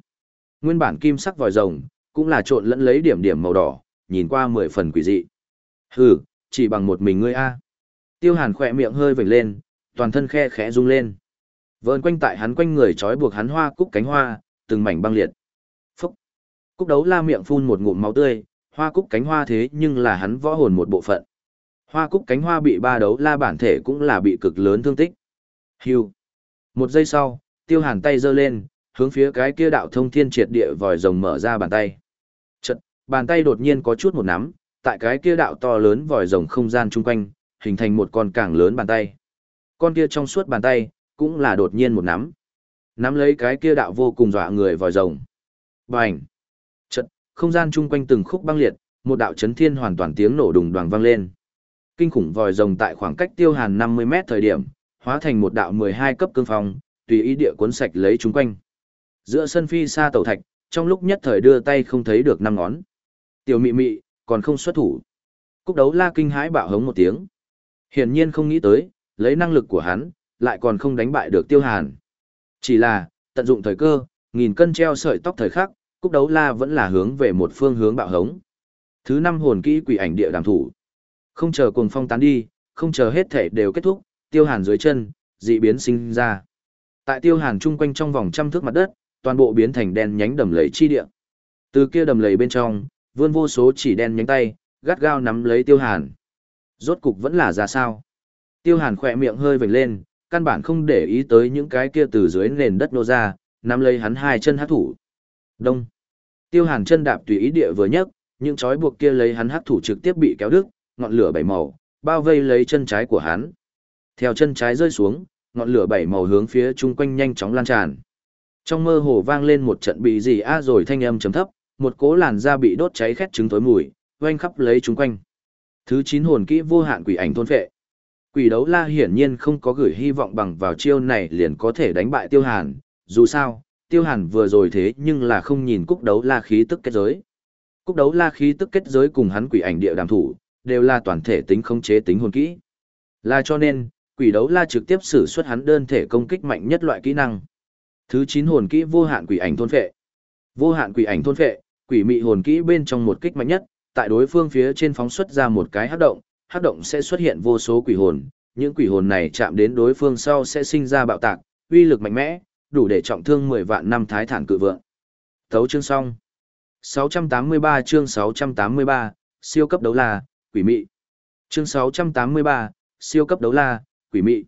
Nguyên bản kim sắc vòi rồng, cũng là trộn lẫn lấy điểm điểm màu đỏ, nhìn qua mười phần quỷ dị. Hừ, chỉ bằng một mình ngươi a. Tiêu Hàn khỏe miệng hơi vểnh lên, toàn thân khe khẽ rung lên. Vờn quanh tại hắn quanh người trói buộc hắn hoa cúc cánh hoa, từng mảnh băng liệt. Phúc. Cúc đấu la miệng phun một ngụm máu tươi, hoa cúc cánh hoa thế nhưng là hắn võ hồn một bộ phận. Hoa cúc cánh hoa bị ba đấu la bản thể cũng là bị cực lớn thương tích. Hưu. Một giây sau, tiêu hàn tay giơ lên, hướng phía cái kia đạo thông thiên triệt địa vòi rồng mở ra bàn tay. Chật, bàn tay đột nhiên có chút một nắm, tại cái kia đạo to lớn vòi rồng không gian chung quanh, hình thành một con càng lớn bàn tay. Con kia trong suốt bàn tay, cũng là đột nhiên một nắm. Nắm lấy cái kia đạo vô cùng dọa người vòi rồng. Bành! Chật, không gian chung quanh từng khúc băng liệt, một đạo chấn thiên hoàn toàn tiếng nổ đùng đoàng vang lên. Kinh khủng vòi rồng tại khoảng cách tiêu hàn 50 mét thời điểm, hóa thành một đạo 12 cấp cương phong, tùy ý địa cuốn sạch lấy chúng quanh. Giữa sân phi xa tàu thạch, trong lúc nhất thời đưa tay không thấy được năm ngón. Tiểu mị mị, còn không xuất thủ. Cúc đấu la kinh hãi bạo hống một tiếng. Hiển nhiên không nghĩ tới, lấy năng lực của hắn, lại còn không đánh bại được tiêu hàn. Chỉ là, tận dụng thời cơ, nghìn cân treo sợi tóc thời khắc, cúc đấu la vẫn là hướng về một phương hướng bạo hống. Thứ năm hồn kỹ quỷ ảnh địa đàm thủ. Không chờ cuồng phong tán đi, không chờ hết thể đều kết thúc, tiêu hàn dưới chân, dị biến sinh ra. Tại tiêu hàn chung quanh trong vòng trăm thước mặt đất, toàn bộ biến thành đen nhánh đầm lầy chi địa. Từ kia đầm lầy bên trong, vươn vô số chỉ đen nhánh tay, gắt gao nắm lấy tiêu hàn. Rốt cục vẫn là ra sao. Tiêu hàn khỏe miệng hơi vểnh lên, căn bản không để ý tới những cái kia từ dưới nền đất nô ra, nắm lấy hắn hai chân hát thủ. Đông. Tiêu hàn chân đạp tùy ý địa vừa nhấc, những chói buộc kia lấy hắn hát thủ trực tiếp bị kéo đứt, ngọn lửa bảy màu, bao vây lấy chân trái của hắn. Theo chân trái rơi xuống, ngọn lửa bảy màu hướng phía chung quanh nhanh chóng lan tràn. Trong mơ hồ vang lên một trận bị gì a rồi thanh âm trầm thấp, một cỗ làn da bị đốt cháy khét trứng tối mùi, oanh khắp lấy chúng quanh. Thứ chín hồn kỹ vô hạn quỷ ảnh thôn phệ. Quỷ đấu la hiển nhiên không có gửi hy vọng bằng vào chiêu này liền có thể đánh bại tiêu hàn, dù sao, tiêu hàn vừa rồi thế nhưng là không nhìn cúc đấu la khí tức kết giới. Cúc đấu la khí tức kết giới cùng hắn quỷ ảnh địa đàm thủ, đều là toàn thể tính không chế tính hồn kỹ. Là cho nên, quỷ đấu la trực tiếp sử xuất hắn đơn thể công kích mạnh nhất loại kỹ năng. Thứ 9 hồn kỹ vô hạn quỷ ảnh thôn phệ. Vô hạn quỷ ảnh thôn phệ, quỷ mị hồn kỹ bên trong một kích mạnh nhất, tại đối phương phía trên phóng xuất ra một cái hắc động, hắc động sẽ xuất hiện vô số quỷ hồn, những quỷ hồn này chạm đến đối phương sau sẽ sinh ra bạo tạc, uy lực mạnh mẽ, đủ để trọng thương 10 vạn năm thái thản cự vượng. Thấu chương xong. 683 chương 683, siêu cấp đấu la, quỷ mị. Chương 683, siêu cấp đấu la, quỷ mị.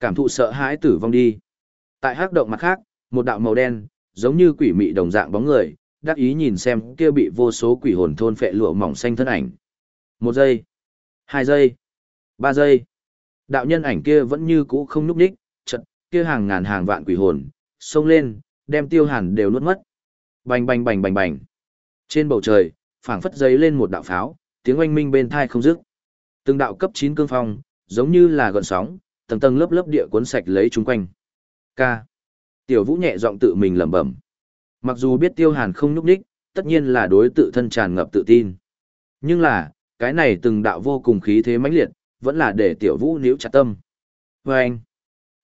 Cảm thụ sợ hãi tử vong đi. Tại hắc động mặt khác, một đạo màu đen, giống như quỷ mị đồng dạng bóng người, đắc ý nhìn xem kia bị vô số quỷ hồn thôn phệ lụa mỏng xanh thân ảnh. Một giây, Hai giây. Ba giây. Đạo nhân ảnh kia vẫn như cũ không núp đích, chật, kia hàng ngàn hàng vạn quỷ hồn, xông lên, đem tiêu hàn đều nuốt mất. Bành bành bành bành bành. Trên bầu trời, phảng phất giấy lên một đạo pháo, tiếng oanh minh bên thai không dứt. Từng đạo cấp 9 cương phong, giống như là gợn sóng, tầng tầng lớp lớp địa cuốn sạch lấy chúng quanh. Ca. Tiểu Vũ nhẹ giọng tự mình lẩm bẩm. Mặc dù biết Tiêu Hàn không nhúc đích, tất nhiên là đối tự thân tràn ngập tự tin. Nhưng là, cái này từng đạo vô cùng khí thế mãnh liệt, vẫn là để Tiểu Vũ níu chặt tâm. Và anh.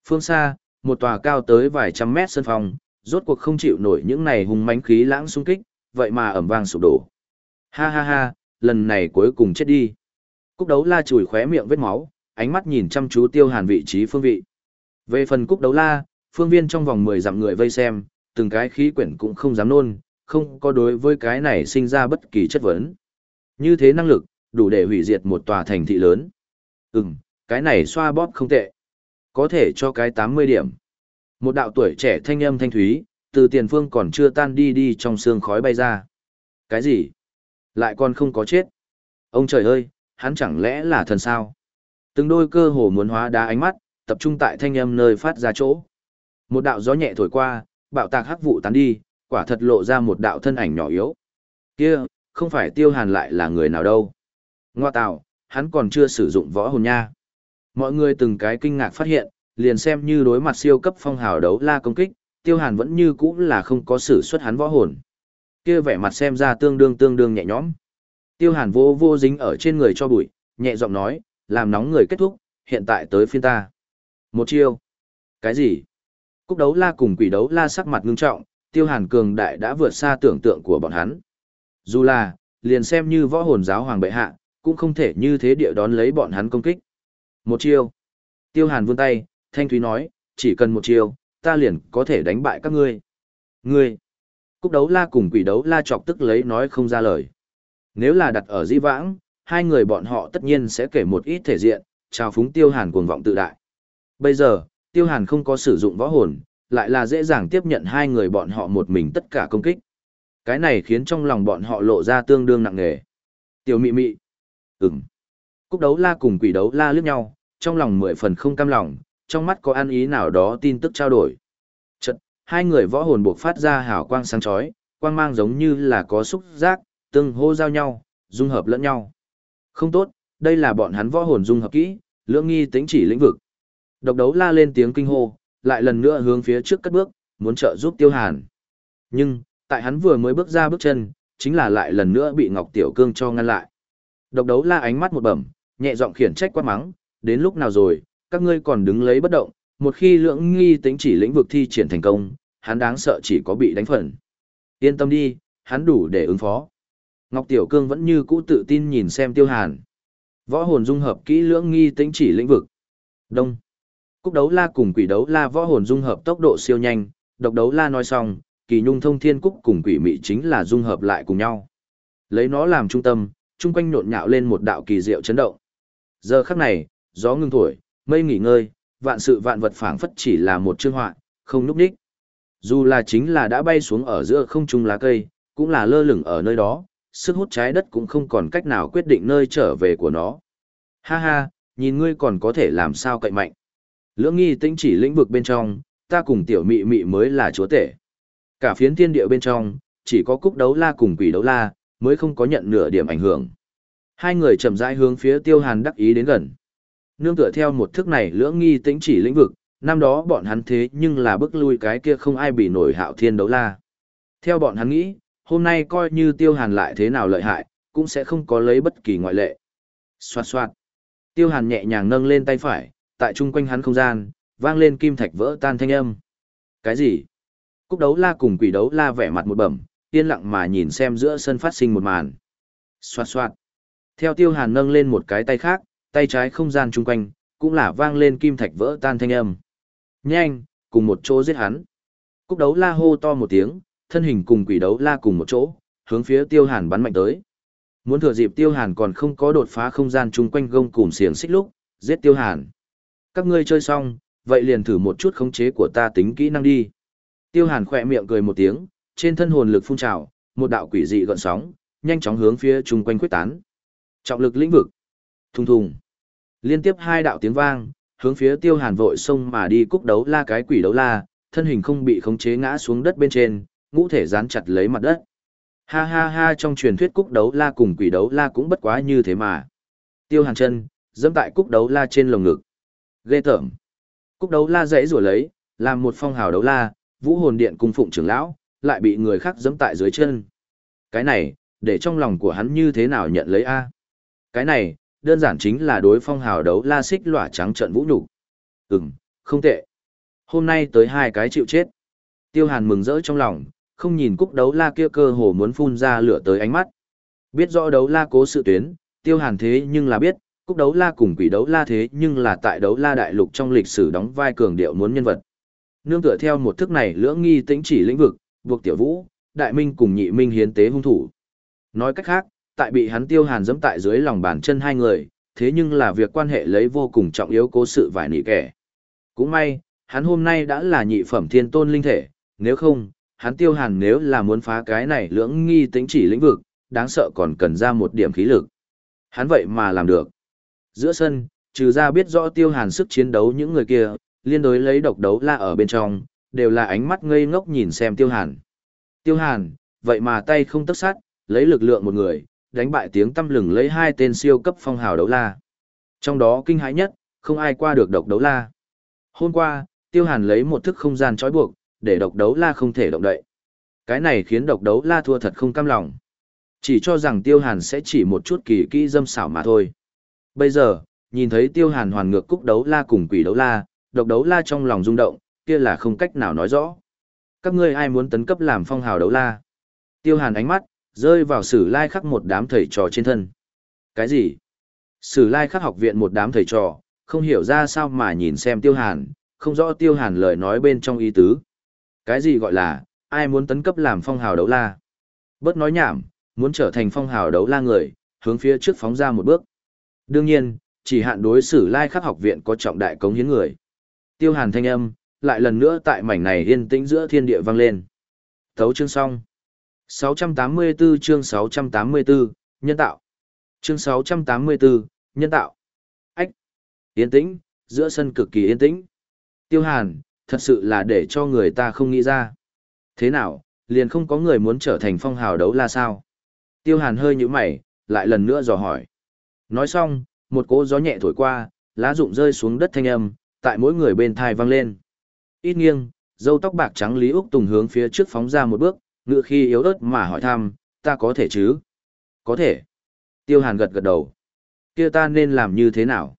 Phương xa, một tòa cao tới vài trăm mét sân phòng, rốt cuộc không chịu nổi những này hùng mãnh khí lãng xung kích, vậy mà ẩm vang sụp đổ. Ha ha ha, lần này cuối cùng chết đi. Cúc đấu la chùi khóe miệng vết máu, ánh mắt nhìn chăm chú tiêu hàn vị trí phương vị. Về phần cúc đấu la, phương viên trong vòng 10 dặm người vây xem, từng cái khí quyển cũng không dám nôn, không có đối với cái này sinh ra bất kỳ chất vấn. Như thế năng lực, đủ để hủy diệt một tòa thành thị lớn. Ừm, cái này xoa bóp không tệ. Có thể cho cái 80 điểm. Một đạo tuổi trẻ thanh âm thanh thúy, từ tiền phương còn chưa tan đi đi trong xương khói bay ra. Cái gì? Lại còn không có chết. Ông trời ơi, hắn chẳng lẽ là thần sao? Từng đôi cơ hồ muốn hóa đá ánh mắt, tập trung tại thanh âm nơi phát ra chỗ. Một đạo gió nhẹ thổi qua, bạo tạc hắc vụ tán đi, quả thật lộ ra một đạo thân ảnh nhỏ yếu. Kia, không phải tiêu hàn lại là người nào đâu. Ngoa tạo, hắn còn chưa sử dụng võ hồn nha. Mọi người từng cái kinh ngạc phát hiện, liền xem như đối mặt siêu cấp phong hào đấu la công kích, tiêu hàn vẫn như cũ là không có sử xuất hắn võ hồn. Kia vẻ mặt xem ra tương đương tương đương nhẹ nhõm. Tiêu hàn vô vô dính ở trên người cho bụi, nhẹ giọng nói, làm nóng người kết thúc, hiện tại tới phiên ta. Một chiêu. Cái gì? Cúc đấu la cùng quỷ đấu la sắc mặt ngưng trọng, tiêu hàn cường đại đã vượt xa tưởng tượng của bọn hắn. Dù là, liền xem như võ hồn giáo hoàng bệ hạ, cũng không thể như thế địa đón lấy bọn hắn công kích. Một chiêu. Tiêu hàn vươn tay, thanh thúy nói, chỉ cần một chiêu, ta liền có thể đánh bại các ngươi. Ngươi. Cúc đấu la cùng quỷ đấu la chọc tức lấy nói không ra lời. Nếu là đặt ở di vãng, hai người bọn họ tất nhiên sẽ kể một ít thể diện, trao phúng tiêu hàn cuồng vọng tự đại. Bây giờ, tiêu hàn không có sử dụng võ hồn, lại là dễ dàng tiếp nhận hai người bọn họ một mình tất cả công kích. Cái này khiến trong lòng bọn họ lộ ra tương đương nặng nề. Tiểu mị mị. Ừm. Cúc đấu la cùng quỷ đấu la liếc nhau, trong lòng mười phần không cam lòng, trong mắt có ăn ý nào đó tin tức trao đổi. Chật, hai người võ hồn buộc phát ra hào quang sáng chói, quang mang giống như là có xúc giác, tương hô giao nhau, dung hợp lẫn nhau. Không tốt, đây là bọn hắn võ hồn dung hợp kỹ, lưỡng nghi tính chỉ lĩnh vực. Độc đấu la lên tiếng kinh hô, lại lần nữa hướng phía trước cất bước, muốn trợ giúp tiêu hàn. Nhưng, tại hắn vừa mới bước ra bước chân, chính là lại lần nữa bị Ngọc Tiểu Cương cho ngăn lại. Độc đấu la ánh mắt một bẩm, nhẹ giọng khiển trách quát mắng, đến lúc nào rồi, các ngươi còn đứng lấy bất động, một khi lượng nghi tính chỉ lĩnh vực thi triển thành công, hắn đáng sợ chỉ có bị đánh phần. Yên tâm đi, hắn đủ để ứng phó. Ngọc Tiểu Cương vẫn như cũ tự tin nhìn xem Tiêu Hàn. Võ hồn dung hợp kỹ lưỡng nghi tính chỉ lĩnh vực. Đông. Cúc đấu la cùng quỷ đấu la võ hồn dung hợp tốc độ siêu nhanh, độc đấu la nói xong, kỳ nhung thông thiên cúc cùng quỷ mị chính là dung hợp lại cùng nhau. Lấy nó làm trung tâm, chung quanh nhộn nhạo lên một đạo kỳ diệu chấn động. Giờ khắc này, gió ngưng thổi, mây nghỉ ngơi, vạn sự vạn vật phảng phất chỉ là một chương họa, không núp đích. Dù là chính là đã bay xuống ở giữa không trung lá cây, cũng là lơ lửng ở nơi đó, sức hút trái đất cũng không còn cách nào quyết định nơi trở về của nó. Ha ha, nhìn ngươi còn có thể làm sao cậy mạnh. Lưỡng nghi tinh chỉ lĩnh vực bên trong, ta cùng tiểu mị mị mới là chúa tể. Cả phiến thiên địa bên trong, chỉ có cúc đấu la cùng quỷ đấu la, mới không có nhận nửa điểm ảnh hưởng. Hai người chậm rãi hướng phía tiêu hàn đắc ý đến gần. Nương tựa theo một thức này lưỡng nghi tĩnh chỉ lĩnh vực, năm đó bọn hắn thế nhưng là bước lui cái kia không ai bị nổi hạo thiên đấu la. Theo bọn hắn nghĩ, hôm nay coi như tiêu hàn lại thế nào lợi hại, cũng sẽ không có lấy bất kỳ ngoại lệ. Xoạt xoạt. Tiêu hàn nhẹ nhàng nâng lên tay phải, tại chung quanh hắn không gian, vang lên kim thạch vỡ tan thanh âm. Cái gì? Cúc đấu la cùng quỷ đấu la vẻ mặt một bẩm, yên lặng mà nhìn xem giữa sân phát sinh một màn. Xoạt xoạt. Theo tiêu hàn nâng lên một cái tay khác, tay trái không gian chung quanh, cũng là vang lên kim thạch vỡ tan thanh âm. Nhanh, cùng một chỗ giết hắn. Cúc đấu la hô to một tiếng, thân hình cùng quỷ đấu la cùng một chỗ, hướng phía tiêu hàn bắn mạnh tới. Muốn thừa dịp tiêu hàn còn không có đột phá không gian chung quanh gông cùng xiềng xích lúc, giết tiêu hàn. Các ngươi chơi xong, vậy liền thử một chút khống chế của ta tính kỹ năng đi. Tiêu hàn khỏe miệng cười một tiếng, trên thân hồn lực phun trào, một đạo quỷ dị gợn sóng, nhanh chóng hướng phía chung quanh quyết tán. Trọng lực lĩnh vực. Thùng thùng. Liên tiếp hai đạo tiếng vang, hướng phía tiêu hàn vội xông mà đi cúc đấu la cái quỷ đấu la, thân hình không bị khống chế ngã xuống đất bên trên, ngũ thể dán chặt lấy mặt đất. Ha ha ha trong truyền thuyết cúc đấu la cùng quỷ đấu la cũng bất quá như thế mà. Tiêu hàn chân, dẫm tại cúc đấu la trên lồng ngực. Ghê tởm. Cúc đấu la dãy rủa lấy, làm một phong hào đấu la, vũ hồn điện cung phụng trưởng lão, lại bị người khác giẫm tại dưới chân. Cái này, để trong lòng của hắn như thế nào nhận lấy A. Cái này, đơn giản chính là đối phong hào đấu la xích lỏa trắng trận vũ nhục Ừm, không tệ. Hôm nay tới hai cái chịu chết. Tiêu hàn mừng rỡ trong lòng, không nhìn cúc đấu la kia cơ hồ muốn phun ra lửa tới ánh mắt. Biết rõ đấu la cố sự tuyến, tiêu hàn thế nhưng là biết, cúc đấu la cùng quỷ đấu la thế nhưng là tại đấu la đại lục trong lịch sử đóng vai cường điệu muốn nhân vật. Nương tựa theo một thức này lưỡng nghi tĩnh chỉ lĩnh vực, buộc tiểu vũ, đại minh cùng nhị minh hiến tế hung thủ. Nói cách khác, tại bị hắn tiêu hàn dẫm tại dưới lòng bàn chân hai người, thế nhưng là việc quan hệ lấy vô cùng trọng yếu cố sự vài nị kẻ. Cũng may, hắn hôm nay đã là nhị phẩm thiên tôn linh thể, nếu không, hắn tiêu hàn nếu là muốn phá cái này lưỡng nghi tính chỉ lĩnh vực, đáng sợ còn cần ra một điểm khí lực. Hắn vậy mà làm được. Giữa sân, trừ ra biết rõ tiêu hàn sức chiến đấu những người kia, liên đối lấy độc đấu la ở bên trong, đều là ánh mắt ngây ngốc nhìn xem tiêu hàn. Tiêu hàn, vậy mà tay không tất sát, lấy lực lượng một người, đánh bại tiếng tâm lừng lấy hai tên siêu cấp phong hào đấu la. Trong đó kinh hãi nhất, không ai qua được độc đấu la. Hôm qua, tiêu hàn lấy một thức không gian trói buộc, để độc đấu la không thể động đậy. Cái này khiến độc đấu la thua thật không cam lòng. Chỉ cho rằng tiêu hàn sẽ chỉ một chút kỳ kỹ dâm xảo mà thôi. Bây giờ, nhìn thấy tiêu hàn hoàn ngược cúc đấu la cùng quỷ đấu la, độc đấu la trong lòng rung động, kia là không cách nào nói rõ. Các ngươi ai muốn tấn cấp làm phong hào đấu la? Tiêu hàn ánh mắt, rơi vào sử lai khắc một đám thầy trò trên thân. Cái gì? Sử lai khắc học viện một đám thầy trò, không hiểu ra sao mà nhìn xem tiêu hàn, không rõ tiêu hàn lời nói bên trong ý tứ. Cái gì gọi là, ai muốn tấn cấp làm phong hào đấu la? Bớt nói nhảm, muốn trở thành phong hào đấu la người, hướng phía trước phóng ra một bước. Đương nhiên, chỉ hạn đối xử lai khắc học viện có trọng đại cống hiến người. Tiêu hàn thanh âm, lại lần nữa tại mảnh này yên tĩnh giữa thiên địa vang lên. Thấu chương xong. 684 chương 684, nhân tạo. Chương 684, nhân tạo. Ách. Yên tĩnh, giữa sân cực kỳ yên tĩnh. Tiêu Hàn, thật sự là để cho người ta không nghĩ ra. Thế nào, liền không có người muốn trở thành phong hào đấu la sao? Tiêu Hàn hơi nhíu mày, lại lần nữa dò hỏi. Nói xong, một cỗ gió nhẹ thổi qua, lá rụng rơi xuống đất thanh âm, tại mỗi người bên thai vang lên. Ít nghiêng, dâu tóc bạc trắng Lý Úc Tùng hướng phía trước phóng ra một bước, ngựa khi yếu ớt mà hỏi thăm, ta có thể chứ? Có thể. Tiêu Hàn gật gật đầu. kia ta nên làm như thế nào?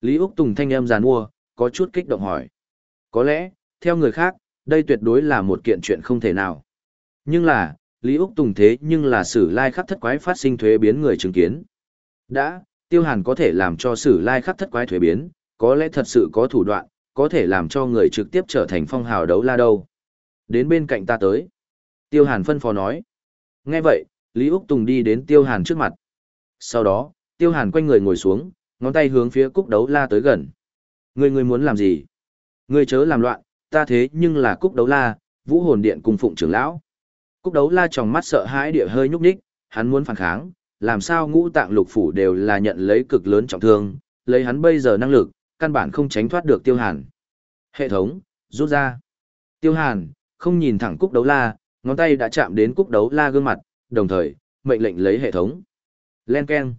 Lý Úc Tùng thanh âm giàn mua, có chút kích động hỏi. Có lẽ, theo người khác, đây tuyệt đối là một kiện chuyện không thể nào. Nhưng là, Lý Úc Tùng thế nhưng là sử lai khắc thất quái phát sinh thuế biến người chứng kiến. Đã, Tiêu Hàn có thể làm cho sử lai khắc thất quái thuế biến, có lẽ thật sự có thủ đoạn, có thể làm cho người trực tiếp trở thành phong hào đấu la đâu. Đến bên cạnh ta tới. Tiêu Hàn phân phó nói. Nghe vậy, Lý Úc Tùng đi đến Tiêu Hàn trước mặt. Sau đó, Tiêu Hàn quanh người ngồi xuống, ngón tay hướng phía cúc đấu la tới gần. Người người muốn làm gì? Người chớ làm loạn, ta thế nhưng là cúc đấu la, vũ hồn điện cùng phụng trưởng lão. Cúc đấu la trong mắt sợ hãi địa hơi nhúc nhích, hắn muốn phản kháng, làm sao ngũ tạng lục phủ đều là nhận lấy cực lớn trọng thương, lấy hắn bây giờ năng lực, căn bản không tránh thoát được tiêu hàn. Hệ thống, rút ra. Tiêu hàn, không nhìn thẳng cúc đấu la, ngón tay đã chạm đến cúc đấu la gương mặt, đồng thời, mệnh lệnh lấy hệ thống. Len keng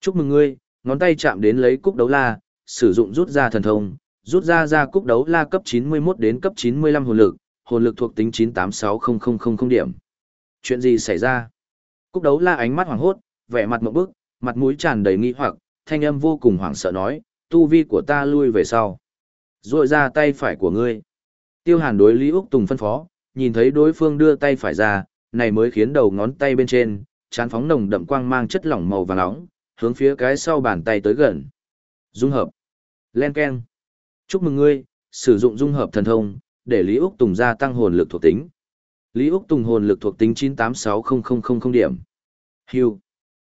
Chúc mừng ngươi, ngón tay chạm đến lấy cúc đấu la, sử dụng rút ra thần thông, rút ra ra cúc đấu la cấp 91 đến cấp 95 hồn lực, hồn lực thuộc tính 986000 điểm. Chuyện gì xảy ra? Cúc đấu la ánh mắt hoảng hốt, vẻ mặt mộng bức, mặt mũi tràn đầy nghi hoặc, thanh âm vô cùng hoảng sợ nói, tu vi của ta lui về sau. Rồi ra tay phải của ngươi. Tiêu hàn đối Lý Úc Tùng phân phó, nhìn thấy đối phương đưa tay phải ra, này mới khiến đầu ngón tay bên trên, chán phóng nồng đậm quang mang chất lỏng màu vàng nóng, hướng phía cái sau bàn tay tới gần. Dung hợp. Len Ken. Chúc mừng ngươi, sử dụng dung hợp thần thông, để Lý Úc Tùng gia tăng hồn lực thuộc tính. Lý Úc Tùng hồn lực thuộc tính 986000 điểm. Hưu.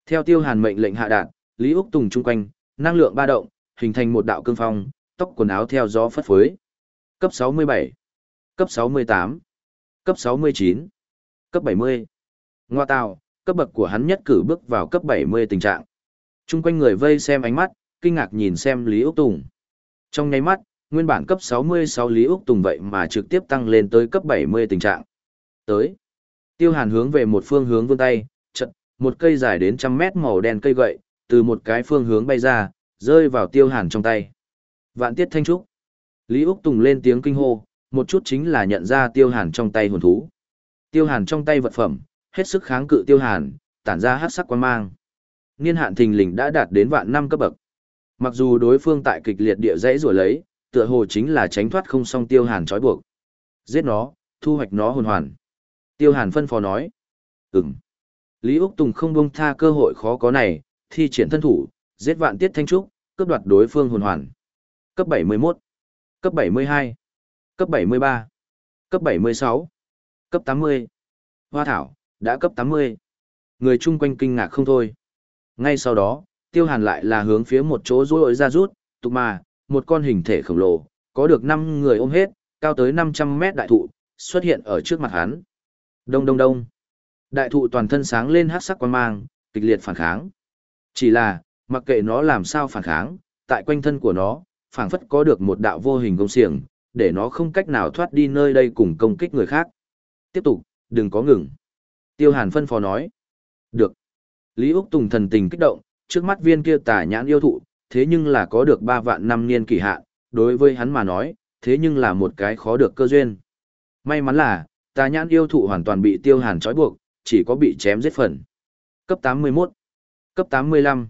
Theo tiêu hàn mệnh lệnh hạ đạn, Lý Úc Tùng chung quanh, năng lượng ba động, hình thành một đạo cương phong, tóc quần áo theo gió phất phới. Cấp 67, cấp 68, cấp 69, cấp 70. Ngoa tạo, cấp bậc của hắn nhất cử bước vào cấp 70 tình trạng. Trung quanh người vây xem ánh mắt, kinh ngạc nhìn xem Lý Úc Tùng. Trong nháy mắt, nguyên bản cấp 66 Lý Úc Tùng vậy mà trực tiếp tăng lên tới cấp 70 tình trạng. Tới. Tiêu Hàn hướng về một phương hướng vươn tay, chật, một cây dài đến trăm mét màu đen cây gậy, từ một cái phương hướng bay ra, rơi vào Tiêu Hàn trong tay. Vạn tiết thanh trúc. Lý Úc Tùng lên tiếng kinh hô, một chút chính là nhận ra Tiêu Hàn trong tay hồn thú. Tiêu Hàn trong tay vật phẩm, hết sức kháng cự Tiêu Hàn, tản ra hắc sắc quan mang. Niên hạn thình lình đã đạt đến vạn năm cấp bậc. Mặc dù đối phương tại kịch liệt địa dãy rồi lấy, tựa hồ chính là tránh thoát không xong Tiêu Hàn trói buộc. Giết nó, thu hoạch nó hồn hoàn. Tiêu Hàn phân phó nói. Ừm. Lý Úc Tùng không buông tha cơ hội khó có này, thi triển thân thủ, giết vạn tiết thanh trúc, cướp đoạt đối phương hồn hoàn. Cấp 71, cấp 72, cấp 73, cấp 76, cấp 80. Hoa thảo, đã cấp 80. Người chung quanh kinh ngạc không thôi. Ngay sau đó, Tiêu Hàn lại là hướng phía một chỗ rối ra rút, tục mà, một con hình thể khổng lồ, có được 5 người ôm hết, cao tới 500 mét đại thụ, xuất hiện ở trước mặt hắn. Đông đông đông. Đại thụ toàn thân sáng lên hắc sắc quan mang, kịch liệt phản kháng. Chỉ là, mặc kệ nó làm sao phản kháng, tại quanh thân của nó, phảng phất có được một đạo vô hình công xiềng, để nó không cách nào thoát đi nơi đây cùng công kích người khác. Tiếp tục, đừng có ngừng. Tiêu Hàn phân phó nói. Được. Lý Úc Tùng thần tình kích động, trước mắt viên kia tà nhãn yêu thụ, thế nhưng là có được 3 vạn năm niên kỳ hạn, đối với hắn mà nói, thế nhưng là một cái khó được cơ duyên. May mắn là, tà nhãn yêu thụ hoàn toàn bị tiêu hàn trói buộc, chỉ có bị chém giết phần. Cấp 81, cấp 85,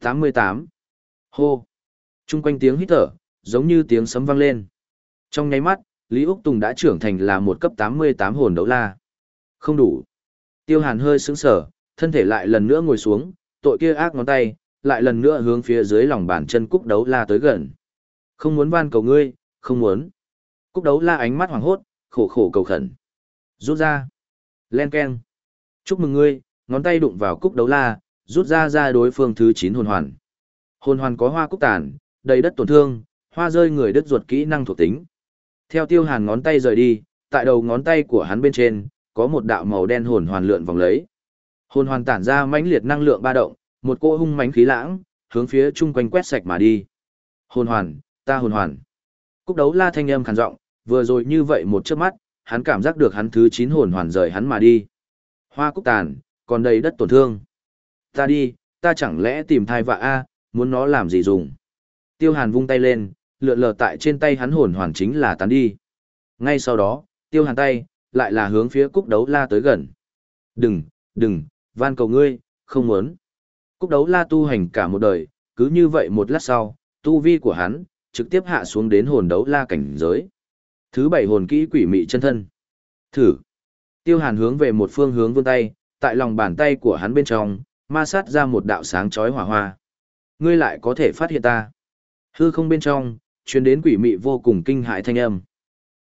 88. Hô. Trung quanh tiếng hít thở, giống như tiếng sấm vang lên. Trong nháy mắt, Lý Úc Tùng đã trưởng thành là một cấp 88 hồn đấu la. Không đủ. Tiêu hàn hơi sững sở, thân thể lại lần nữa ngồi xuống, tội kia ác ngón tay, lại lần nữa hướng phía dưới lòng bàn chân cúc đấu la tới gần. Không muốn van cầu ngươi, không muốn. Cúc đấu la ánh mắt hoàng hốt, khổ khổ cầu khẩn. Rút ra. Len keng. Chúc mừng ngươi, ngón tay đụng vào cúc đấu la, rút ra ra đối phương thứ 9 hồn hoàn. Hồn hoàn có hoa cúc tàn, đầy đất tổn thương, hoa rơi người đứt ruột kỹ năng thuộc tính. Theo tiêu hàn ngón tay rời đi, tại đầu ngón tay của hắn bên trên, có một đạo màu đen hồn hoàn lượn vòng lấy. Hồn hoàn tản ra mãnh liệt năng lượng ba động, một cỗ hung mãnh khí lãng, hướng phía chung quanh quét sạch mà đi. Hồn hoàn, ta hồn hoàn. Cúc đấu la thanh âm khàn giọng, vừa rồi như vậy một chớp mắt, hắn cảm giác được hắn thứ 9 hồn hoàn rời hắn mà đi. Hoa cúc tàn, còn đầy đất tổn thương. Ta đi, ta chẳng lẽ tìm thai vạ a, muốn nó làm gì dùng. Tiêu Hàn vung tay lên, lượn lờ tại trên tay hắn hồn hoàn chính là tán đi. Ngay sau đó, Tiêu Hàn tay, lại là hướng phía cúc đấu la tới gần. Đừng, đừng, van cầu ngươi, không muốn. Cúc đấu la tu hành cả một đời, cứ như vậy một lát sau, tu vi của hắn, trực tiếp hạ xuống đến hồn đấu la cảnh giới. Thứ bảy hồn kỹ quỷ mị chân thân. Thử. Tiêu hàn hướng về một phương hướng vươn tay, tại lòng bàn tay của hắn bên trong, ma sát ra một đạo sáng chói hỏa hoa. Ngươi lại có thể phát hiện ta. Hư không bên trong, truyền đến quỷ mị vô cùng kinh hại thanh âm.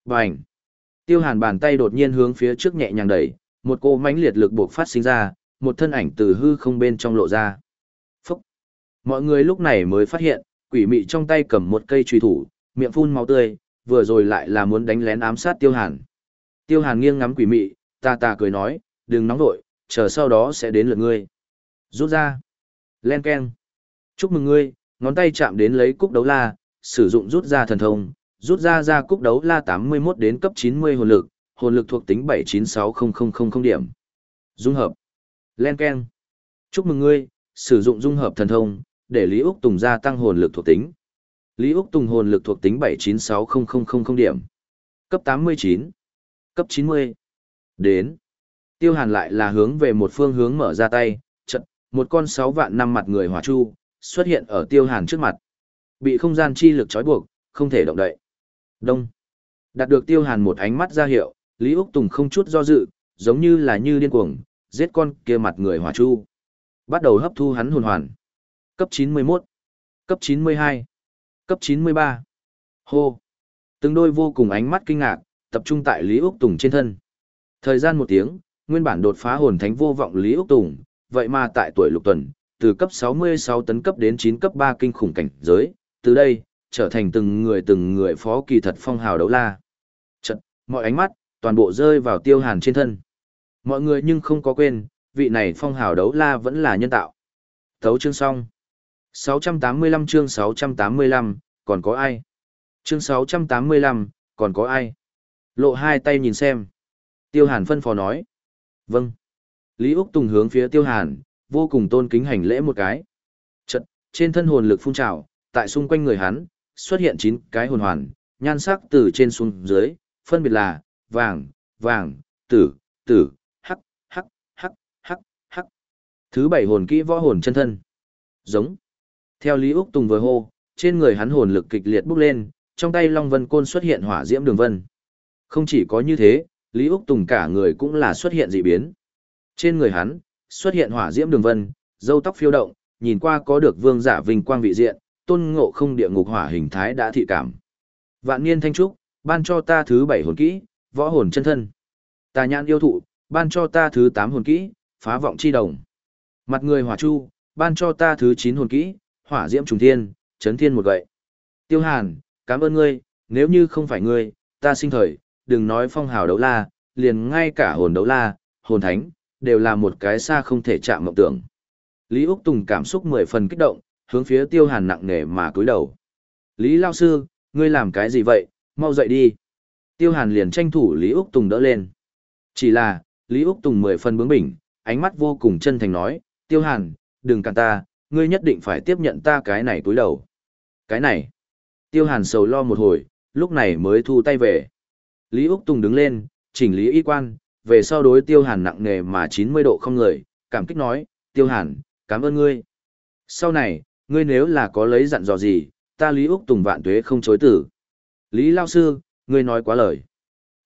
Bành. Tiêu hàn bàn tay đột nhiên hướng phía trước nhẹ nhàng đẩy, một cô mãnh liệt lực buộc phát sinh ra, một thân ảnh từ hư không bên trong lộ ra. Phúc! Mọi người lúc này mới phát hiện, quỷ mị trong tay cầm một cây truy thủ, miệng phun máu tươi, vừa rồi lại là muốn đánh lén ám sát tiêu hàn. Tiêu hàn nghiêng ngắm quỷ mị, ta ta cười nói, đừng nóng vội, chờ sau đó sẽ đến lượt ngươi. Rút ra. Len keng. Chúc mừng ngươi, ngón tay chạm đến lấy cúc đấu la, sử dụng rút ra thần thông, rút ra ra cúc đấu la 81 đến cấp 90 hồn lực, hồn lực thuộc tính 796000 điểm. Dung hợp. Len Ken. Chúc mừng ngươi, sử dụng dung hợp thần thông, để Lý Úc Tùng gia tăng hồn lực thuộc tính. Lý Úc Tùng hồn lực thuộc tính 796000 điểm. Cấp 89. Cấp 90. Đến. Tiêu Hàn lại là hướng về một phương hướng mở ra tay, một con sáu vạn năm mặt người hỏa chu, xuất hiện ở Tiêu Hàn trước mặt. Bị không gian chi lực trói buộc, không thể động đậy. Đông. Đạt được Tiêu Hàn một ánh mắt ra hiệu, Lý Úc Tùng không chút do dự, giống như là như điên cuồng, giết con kia mặt người hỏa chu. Bắt đầu hấp thu hắn hồn hoàn. Cấp 91, cấp 92, cấp 93. Hô. Từng đôi vô cùng ánh mắt kinh ngạc, tập trung tại Lý Úc Tùng trên thân. Thời gian một tiếng, nguyên bản đột phá hồn thánh vô vọng Lý Úc Tùng, vậy mà tại tuổi lục tuần, từ cấp 66 tấn cấp đến 9 cấp 3 kinh khủng cảnh giới, từ đây, trở thành từng người từng người phó kỳ thật phong hào đấu la. Chật, mọi ánh mắt, toàn bộ rơi vào tiêu hàn trên thân. Mọi người nhưng không có quên, vị này phong hào đấu la vẫn là nhân tạo. Thấu chương xong. 685 chương 685, còn có ai? Chương 685, còn có ai? Lộ hai tay nhìn xem. Tiêu Hàn phân phó nói. Vâng. Lý Úc Tùng hướng phía Tiêu Hàn, vô cùng tôn kính hành lễ một cái. Chật, trên thân hồn lực phun trào, tại xung quanh người hắn, xuất hiện 9 cái hồn hoàn, nhan sắc từ trên xuống dưới, phân biệt là, vàng, vàng, tử, tử, hắc, hắc, hắc, hắc, hắc. Thứ bảy hồn kỹ võ hồn chân thân. Giống. Theo Lý Úc Tùng vừa hô, trên người hắn hồn lực kịch liệt bốc lên, trong tay Long Vân Côn xuất hiện hỏa diễm đường vân. Không chỉ có như thế, Lý Úc Tùng cả người cũng là xuất hiện dị biến. Trên người hắn, xuất hiện hỏa diễm đường vân, dâu tóc phiêu động, nhìn qua có được vương giả vinh quang vị diện, tôn ngộ không địa ngục hỏa hình thái đã thị cảm. Vạn niên thanh trúc, ban cho ta thứ bảy hồn kỹ, võ hồn chân thân. Tà nhãn yêu thụ, ban cho ta thứ tám hồn kỹ, phá vọng chi đồng. Mặt người hỏa chu, ban cho ta thứ chín hồn kỹ, hỏa diễm trùng thiên, chấn thiên một gậy. Tiêu Hàn, cảm ơn ngươi, nếu như không phải ngươi, ta sinh thời, đừng nói phong hào đấu la, liền ngay cả hồn đấu la, hồn thánh, đều là một cái xa không thể chạm mộng tưởng. Lý Úc Tùng cảm xúc mười phần kích động, hướng phía Tiêu Hàn nặng nề mà cúi đầu. Lý Lao Sư, ngươi làm cái gì vậy, mau dậy đi. Tiêu Hàn liền tranh thủ Lý Úc Tùng đỡ lên. Chỉ là, Lý Úc Tùng mười phần bướng bỉnh, ánh mắt vô cùng chân thành nói, Tiêu Hàn, đừng cản ta, ngươi nhất định phải tiếp nhận ta cái này cúi đầu. Cái này. Tiêu Hàn sầu lo một hồi, lúc này mới thu tay về. Lý Úc Tùng đứng lên, chỉnh lý y quan, về sau đối Tiêu Hàn nặng nề mà 90 độ không người, cảm kích nói, Tiêu Hàn, cảm ơn ngươi. Sau này, ngươi nếu là có lấy dặn dò gì, ta Lý Úc Tùng vạn tuế không chối tử. Lý Lao Sư, ngươi nói quá lời.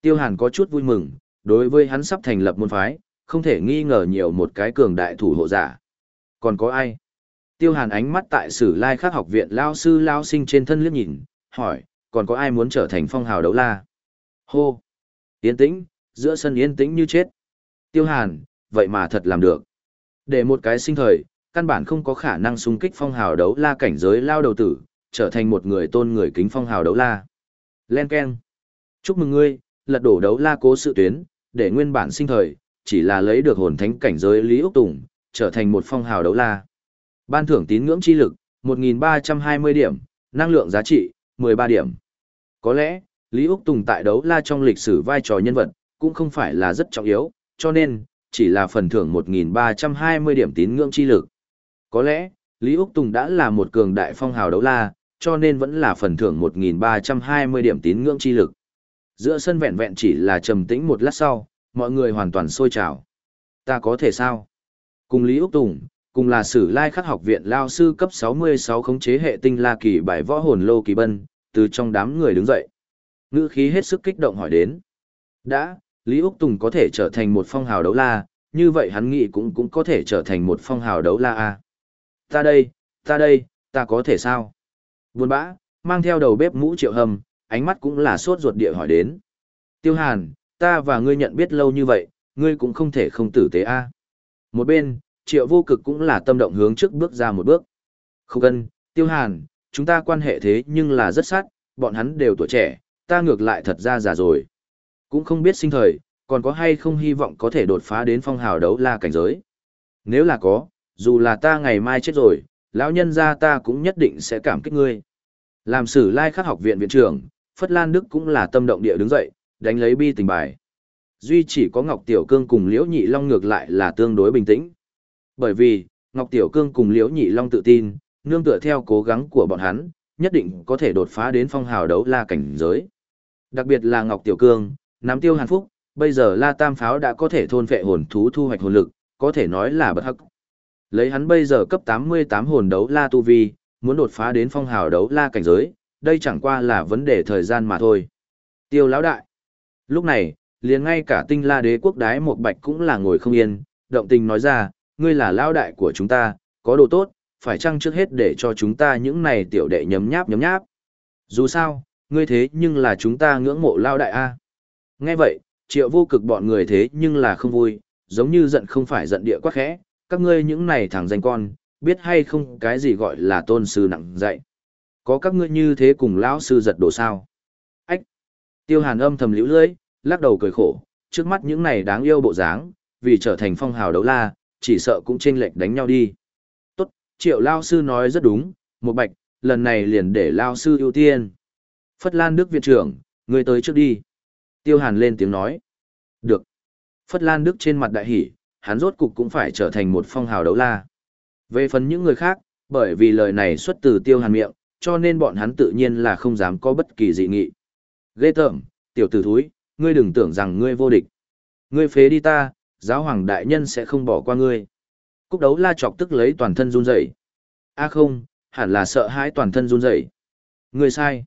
Tiêu Hàn có chút vui mừng, đối với hắn sắp thành lập môn phái, không thể nghi ngờ nhiều một cái cường đại thủ hộ giả. Còn có ai? Tiêu Hàn ánh mắt tại Sử Lai Khắc học viện Lao Sư Lao Sinh trên thân liếc nhìn, hỏi, còn có ai muốn trở thành phong hào đấu la? Hô! Yên tĩnh, giữa sân yên tĩnh như chết. Tiêu Hàn, vậy mà thật làm được. Để một cái sinh thời, căn bản không có khả năng xung kích phong hào đấu la cảnh giới lao đầu tử, trở thành một người tôn người kính phong hào đấu la. Len Ken. Chúc mừng ngươi, lật đổ đấu la cố sự tuyến, để nguyên bản sinh thời, chỉ là lấy được hồn thánh cảnh giới Lý Úc Tùng, trở thành một phong hào đấu la. Ban thưởng tín ngưỡng chi lực, 1.320 điểm, năng lượng giá trị, 13 điểm. Có lẽ, Lý Úc Tùng tại đấu la trong lịch sử vai trò nhân vật, cũng không phải là rất trọng yếu, cho nên, chỉ là phần thưởng 1.320 điểm tín ngưỡng chi lực. Có lẽ, Lý Úc Tùng đã là một cường đại phong hào đấu la, cho nên vẫn là phần thưởng 1.320 điểm tín ngưỡng chi lực. Giữa sân vẹn vẹn chỉ là trầm tĩnh một lát sau, mọi người hoàn toàn sôi trào. Ta có thể sao? Cùng Lý Úc Tùng, cùng là sử lai khắc học viện lao sư cấp 66 khống chế hệ tinh la kỳ bài võ hồn lô kỳ bân, từ trong đám người đứng dậy. Ngữ khí hết sức kích động hỏi đến. Đã, Lý Úc Tùng có thể trở thành một phong hào đấu la, như vậy hắn nghĩ cũng cũng có thể trở thành một phong hào đấu la a. Ta đây, ta đây, ta có thể sao? Buồn bã, mang theo đầu bếp mũ triệu hầm, ánh mắt cũng là sốt ruột địa hỏi đến. Tiêu Hàn, ta và ngươi nhận biết lâu như vậy, ngươi cũng không thể không tử tế a. Một bên, triệu vô cực cũng là tâm động hướng trước bước ra một bước. Không cần, Tiêu Hàn, chúng ta quan hệ thế nhưng là rất sát, bọn hắn đều tuổi trẻ, ta ngược lại thật ra già rồi. Cũng không biết sinh thời, còn có hay không hy vọng có thể đột phá đến phong hào đấu la cảnh giới. Nếu là có, dù là ta ngày mai chết rồi, lão nhân gia ta cũng nhất định sẽ cảm kích ngươi. Làm sử lai khắc học viện viện trưởng, Phất Lan Đức cũng là tâm động địa đứng dậy, đánh lấy bi tình bài. Duy chỉ có Ngọc Tiểu Cương cùng Liễu Nhị Long ngược lại là tương đối bình tĩnh. Bởi vì, Ngọc Tiểu Cương cùng Liễu Nhị Long tự tin, nương tựa theo cố gắng của bọn hắn, nhất định có thể đột phá đến phong hào đấu la cảnh giới. Đặc biệt là Ngọc Tiểu Cương, nắm tiêu hàn phúc, bây giờ La Tam Pháo đã có thể thôn vệ hồn thú thu hoạch hồn lực, có thể nói là bất hắc. Lấy hắn bây giờ cấp 88 hồn đấu La Tu Vi, muốn đột phá đến phong hào đấu La cảnh giới, đây chẳng qua là vấn đề thời gian mà thôi. Tiêu lão đại. Lúc này, liền ngay cả tinh la đế quốc đái một bạch cũng là ngồi không yên, động tình nói ra, ngươi là lão đại của chúng ta, có đồ tốt, phải chăng trước hết để cho chúng ta những này tiểu đệ nhấm nháp nhấm nháp. Dù sao, ngươi thế nhưng là chúng ta ngưỡng mộ lao đại A. Nghe vậy, triệu vô cực bọn người thế nhưng là không vui, giống như giận không phải giận địa quá khẽ, các ngươi những này thằng danh con, biết hay không cái gì gọi là tôn sư nặng dạy. Có các ngươi như thế cùng lão sư giật đồ sao. Ách! Tiêu hàn âm thầm liễu lưỡi, lắc đầu cười khổ, trước mắt những này đáng yêu bộ dáng, vì trở thành phong hào đấu la, chỉ sợ cũng chênh lệch đánh nhau đi. Tốt, triệu lao sư nói rất đúng, một bạch, lần này liền để lao sư ưu tiên. Phất Lan Đức viện trưởng, người tới trước đi. Tiêu Hàn lên tiếng nói. Được. Phất Lan Đức trên mặt đại hỷ, hắn rốt cục cũng phải trở thành một phong hào đấu la. Về phần những người khác, bởi vì lời này xuất từ Tiêu Hàn miệng, cho nên bọn hắn tự nhiên là không dám có bất kỳ dị nghị. Ghê tởm, tiểu tử thúi, ngươi đừng tưởng rằng ngươi vô địch. Ngươi phế đi ta, giáo hoàng đại nhân sẽ không bỏ qua ngươi. Cúc đấu la chọc tức lấy toàn thân run rẩy. A không, hẳn là sợ hãi toàn thân run rẩy. Ngươi sai.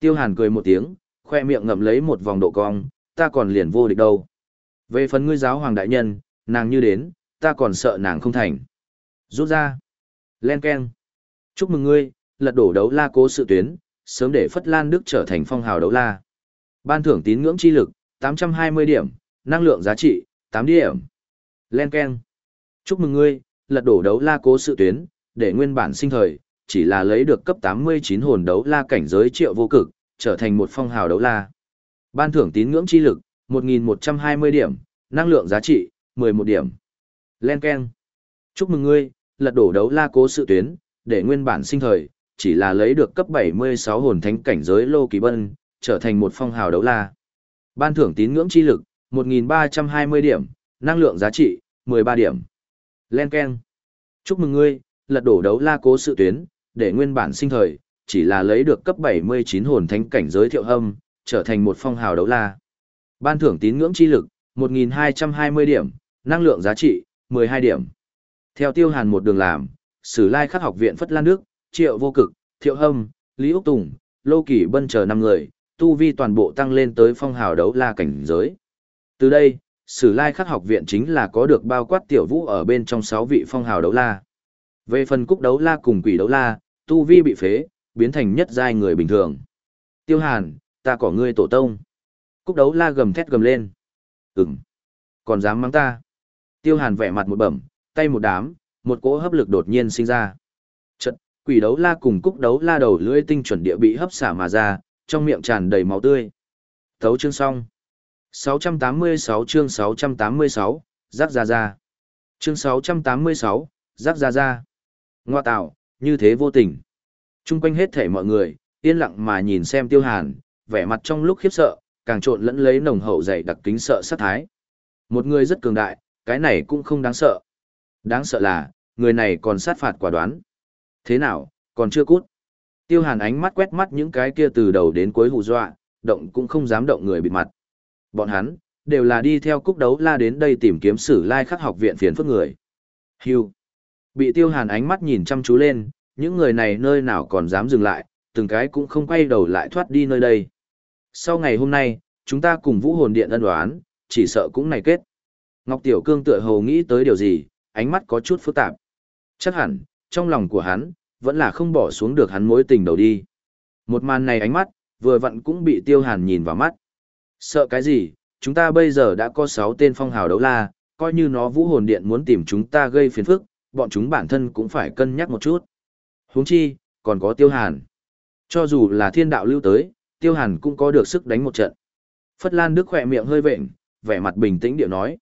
Tiêu Hàn cười một tiếng, khoe miệng ngậm lấy một vòng độ cong, ta còn liền vô địch đâu. Về phần ngươi giáo hoàng đại nhân, nàng như đến, ta còn sợ nàng không thành. Rút ra. Len Ken. Chúc mừng ngươi, lật đổ đấu la cố sự tuyến, sớm để Phất Lan Đức trở thành phong hào đấu la. Ban thưởng tín ngưỡng chi lực, 820 điểm, năng lượng giá trị, 8 điểm. Len Ken. Chúc mừng ngươi, lật đổ đấu la cố sự tuyến, để nguyên bản sinh thời, chỉ là lấy được cấp 89 hồn đấu la cảnh giới triệu vô cực, trở thành một phong hào đấu la. Ban thưởng tín ngưỡng chi lực, 1.120 điểm, năng lượng giá trị, 11 điểm. Len Ken. Chúc mừng ngươi, lật đổ đấu la cố sự tuyến, để nguyên bản sinh thời, chỉ là lấy được cấp 76 hồn thánh cảnh giới lô kỳ bân, trở thành một phong hào đấu la. Ban thưởng tín ngưỡng chi lực, 1.320 điểm, năng lượng giá trị, 13 điểm. Len Ken. Chúc mừng ngươi, lật đổ đấu la cố sự tuyến, để nguyên bản sinh thời, chỉ là lấy được cấp 79 hồn thánh cảnh giới thiệu hâm, trở thành một phong hào đấu la. Ban thưởng tín ngưỡng chi lực, 1.220 điểm, năng lượng giá trị, 12 điểm. Theo tiêu hàn một đường làm, sử lai khắc học viện Phất Lan Đức, Triệu Vô Cực, Thiệu Hâm, Lý Úc Tùng, Lô Kỳ Bân chờ 5 người, tu vi toàn bộ tăng lên tới phong hào đấu la cảnh giới. Từ đây, Sử Lai Khắc học viện chính là có được bao quát tiểu vũ ở bên trong 6 vị phong hào đấu la. Về phần cúc đấu la cùng quỷ đấu la, tu vi bị phế, biến thành nhất giai người bình thường. Tiêu Hàn, ta có ngươi tổ tông. Cúc đấu la gầm thét gầm lên. Ừm. Còn dám mắng ta. Tiêu Hàn vẻ mặt một bẩm, tay một đám, một cỗ hấp lực đột nhiên sinh ra. Chật, quỷ đấu la cùng cúc đấu la đầu lưỡi tinh chuẩn địa bị hấp xả mà ra, trong miệng tràn đầy máu tươi. Thấu chương xong. 686 chương 686, rắc ra ra. Chương 686, rắc ra ra. Ngoa tạo, như thế vô tình. Trung quanh hết thể mọi người, yên lặng mà nhìn xem tiêu hàn, vẻ mặt trong lúc khiếp sợ, càng trộn lẫn lấy nồng hậu dày đặc kính sợ sát thái. Một người rất cường đại, cái này cũng không đáng sợ. Đáng sợ là, người này còn sát phạt quả đoán. Thế nào, còn chưa cút. Tiêu hàn ánh mắt quét mắt những cái kia từ đầu đến cuối hù dọa, động cũng không dám động người bịt mặt. Bọn hắn, đều là đi theo cúc đấu la đến đây tìm kiếm sử lai khắc học viện phiền phức người. Hưu. Bị tiêu hàn ánh mắt nhìn chăm chú lên, những người này nơi nào còn dám dừng lại, từng cái cũng không quay đầu lại thoát đi nơi đây. Sau ngày hôm nay, chúng ta cùng vũ hồn điện ân đoán, chỉ sợ cũng này kết. Ngọc Tiểu Cương tựa hồ nghĩ tới điều gì, ánh mắt có chút phức tạp. Chắc hẳn, trong lòng của hắn, vẫn là không bỏ xuống được hắn mối tình đầu đi. Một màn này ánh mắt, vừa vặn cũng bị tiêu hàn nhìn vào mắt. Sợ cái gì, chúng ta bây giờ đã có 6 tên phong hào đấu la, coi như nó vũ hồn điện muốn tìm chúng ta gây phiền phức, bọn chúng bản thân cũng phải cân nhắc một chút huống chi, còn có tiêu hàn. Cho dù là thiên đạo lưu tới, tiêu hàn cũng có được sức đánh một trận. Phất Lan Đức khỏe miệng hơi vện, vẻ mặt bình tĩnh điệu nói.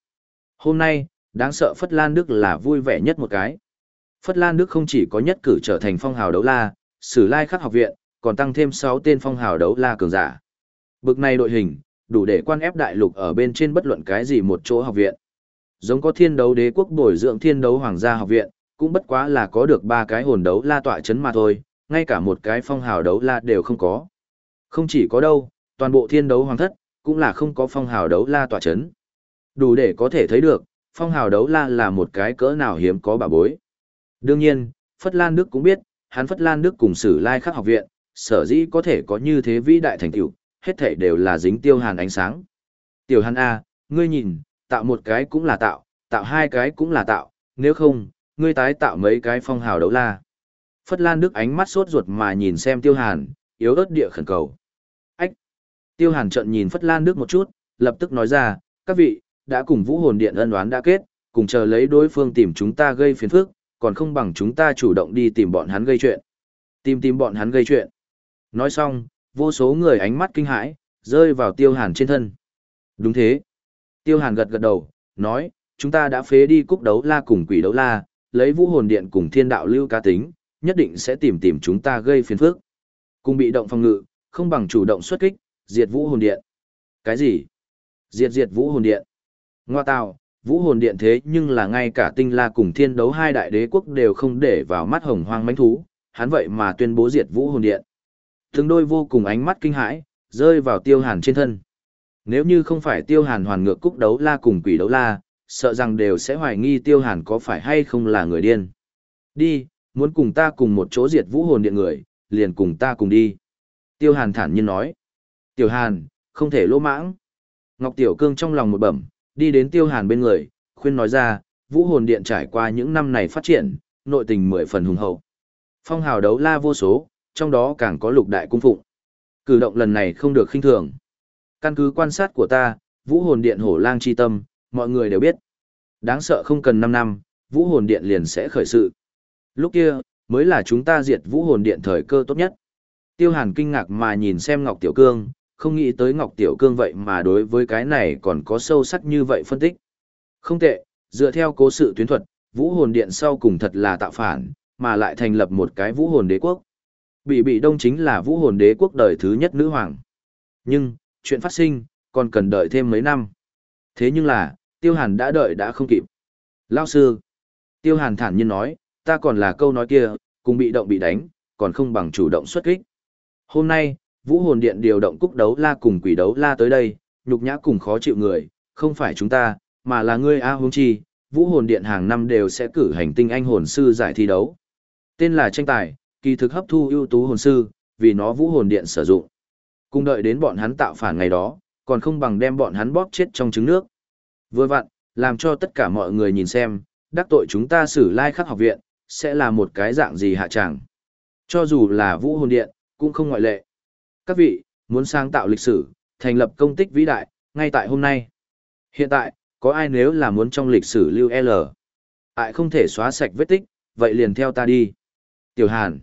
Hôm nay, đáng sợ Phất Lan Đức là vui vẻ nhất một cái. Phất Lan Đức không chỉ có nhất cử trở thành phong hào đấu la, sử lai khắc học viện, còn tăng thêm 6 tên phong hào đấu la cường giả. Bực này đội hình, đủ để quan ép đại lục ở bên trên bất luận cái gì một chỗ học viện. Giống có thiên đấu đế quốc bồi dưỡng thiên đấu hoàng gia học viện, cũng bất quá là có được ba cái hồn đấu la tọa chấn mà thôi, ngay cả một cái phong hào đấu la đều không có. Không chỉ có đâu, toàn bộ thiên đấu hoàng thất, cũng là không có phong hào đấu la tọa chấn. Đủ để có thể thấy được, phong hào đấu la là một cái cỡ nào hiếm có bà bối. Đương nhiên, Phất Lan Đức cũng biết, hắn Phất Lan Đức cùng sử lai khắc học viện, sở dĩ có thể có như thế vĩ đại thành tựu, hết thể đều là dính tiêu hàn ánh sáng. Tiểu hàn A, ngươi nhìn, tạo một cái cũng là tạo, tạo hai cái cũng là tạo, nếu không, ngươi tái tạo mấy cái phong hào đấu la. Phất Lan Đức ánh mắt sốt ruột mà nhìn xem tiêu hàn, yếu ớt địa khẩn cầu. Ách! Tiêu hàn trận nhìn Phất Lan Đức một chút, lập tức nói ra, các vị, đã cùng vũ hồn điện ân oán đã kết, cùng chờ lấy đối phương tìm chúng ta gây phiền phức, còn không bằng chúng ta chủ động đi tìm bọn hắn gây chuyện. Tìm tìm bọn hắn gây chuyện. Nói xong, vô số người ánh mắt kinh hãi, rơi vào tiêu hàn trên thân. Đúng thế. Tiêu hàn gật gật đầu, nói, chúng ta đã phế đi cúc đấu la cùng quỷ đấu la, lấy vũ hồn điện cùng thiên đạo lưu cá tính, nhất định sẽ tìm tìm chúng ta gây phiền phức. Cùng bị động phòng ngự, không bằng chủ động xuất kích, diệt vũ hồn điện. Cái gì? Diệt diệt vũ hồn điện. Ngoa tào, vũ hồn điện thế nhưng là ngay cả tinh la cùng thiên đấu hai đại đế quốc đều không để vào mắt hồng hoang mánh thú, hắn vậy mà tuyên bố diệt vũ hồn điện. Từng đôi vô cùng ánh mắt kinh hãi, rơi vào tiêu hàn trên thân. Nếu như không phải tiêu hàn hoàn ngược cúc đấu la cùng quỷ đấu la, sợ rằng đều sẽ hoài nghi tiêu hàn có phải hay không là người điên. Đi, muốn cùng ta cùng một chỗ diệt vũ hồn điện người, liền cùng ta cùng đi. Tiêu hàn thản nhiên nói. Tiểu hàn, không thể lỗ mãng. Ngọc Tiểu Cương trong lòng một bẩm, đi đến tiêu hàn bên người, khuyên nói ra, vũ hồn điện trải qua những năm này phát triển, nội tình mười phần hùng hậu. Phong hào đấu la vô số, trong đó càng có lục đại cung phụng. Cử động lần này không được khinh thường. Căn cứ quan sát của ta, vũ hồn điện hổ lang chi tâm, mọi người đều biết. Đáng sợ không cần 5 năm, vũ hồn điện liền sẽ khởi sự. Lúc kia, mới là chúng ta diệt vũ hồn điện thời cơ tốt nhất. Tiêu hàn kinh ngạc mà nhìn xem Ngọc Tiểu Cương, không nghĩ tới Ngọc Tiểu Cương vậy mà đối với cái này còn có sâu sắc như vậy phân tích. Không tệ, dựa theo cố sự tuyến thuật, vũ hồn điện sau cùng thật là tạo phản, mà lại thành lập một cái vũ hồn đế quốc. Bị bị đông chính là vũ hồn đế quốc đời thứ nhất nữ hoàng. Nhưng, chuyện phát sinh, còn cần đợi thêm mấy năm. Thế nhưng là, Tiêu Hàn đã đợi đã không kịp. Lao sư. Tiêu Hàn thản nhiên nói, ta còn là câu nói kia, cùng bị động bị đánh, còn không bằng chủ động xuất kích. Hôm nay, Vũ Hồn Điện điều động cúc đấu la cùng quỷ đấu la tới đây, nhục nhã cùng khó chịu người, không phải chúng ta, mà là ngươi A Hương Chi. Vũ Hồn Điện hàng năm đều sẽ cử hành tinh anh hồn sư giải thi đấu. Tên là tranh tài, kỳ thực hấp thu ưu tú hồn sư, vì nó Vũ Hồn Điện sử dụng. Cùng đợi đến bọn hắn tạo phản ngày đó, còn không bằng đem bọn hắn bóp chết trong trứng nước. Vừa vặn, làm cho tất cả mọi người nhìn xem, đắc tội chúng ta xử lai khắc học viện, sẽ là một cái dạng gì hạ chẳng. Cho dù là vũ hồn điện, cũng không ngoại lệ. Các vị, muốn sáng tạo lịch sử, thành lập công tích vĩ đại, ngay tại hôm nay. Hiện tại, có ai nếu là muốn trong lịch sử lưu L, ai không thể xóa sạch vết tích, vậy liền theo ta đi. Tiểu Hàn.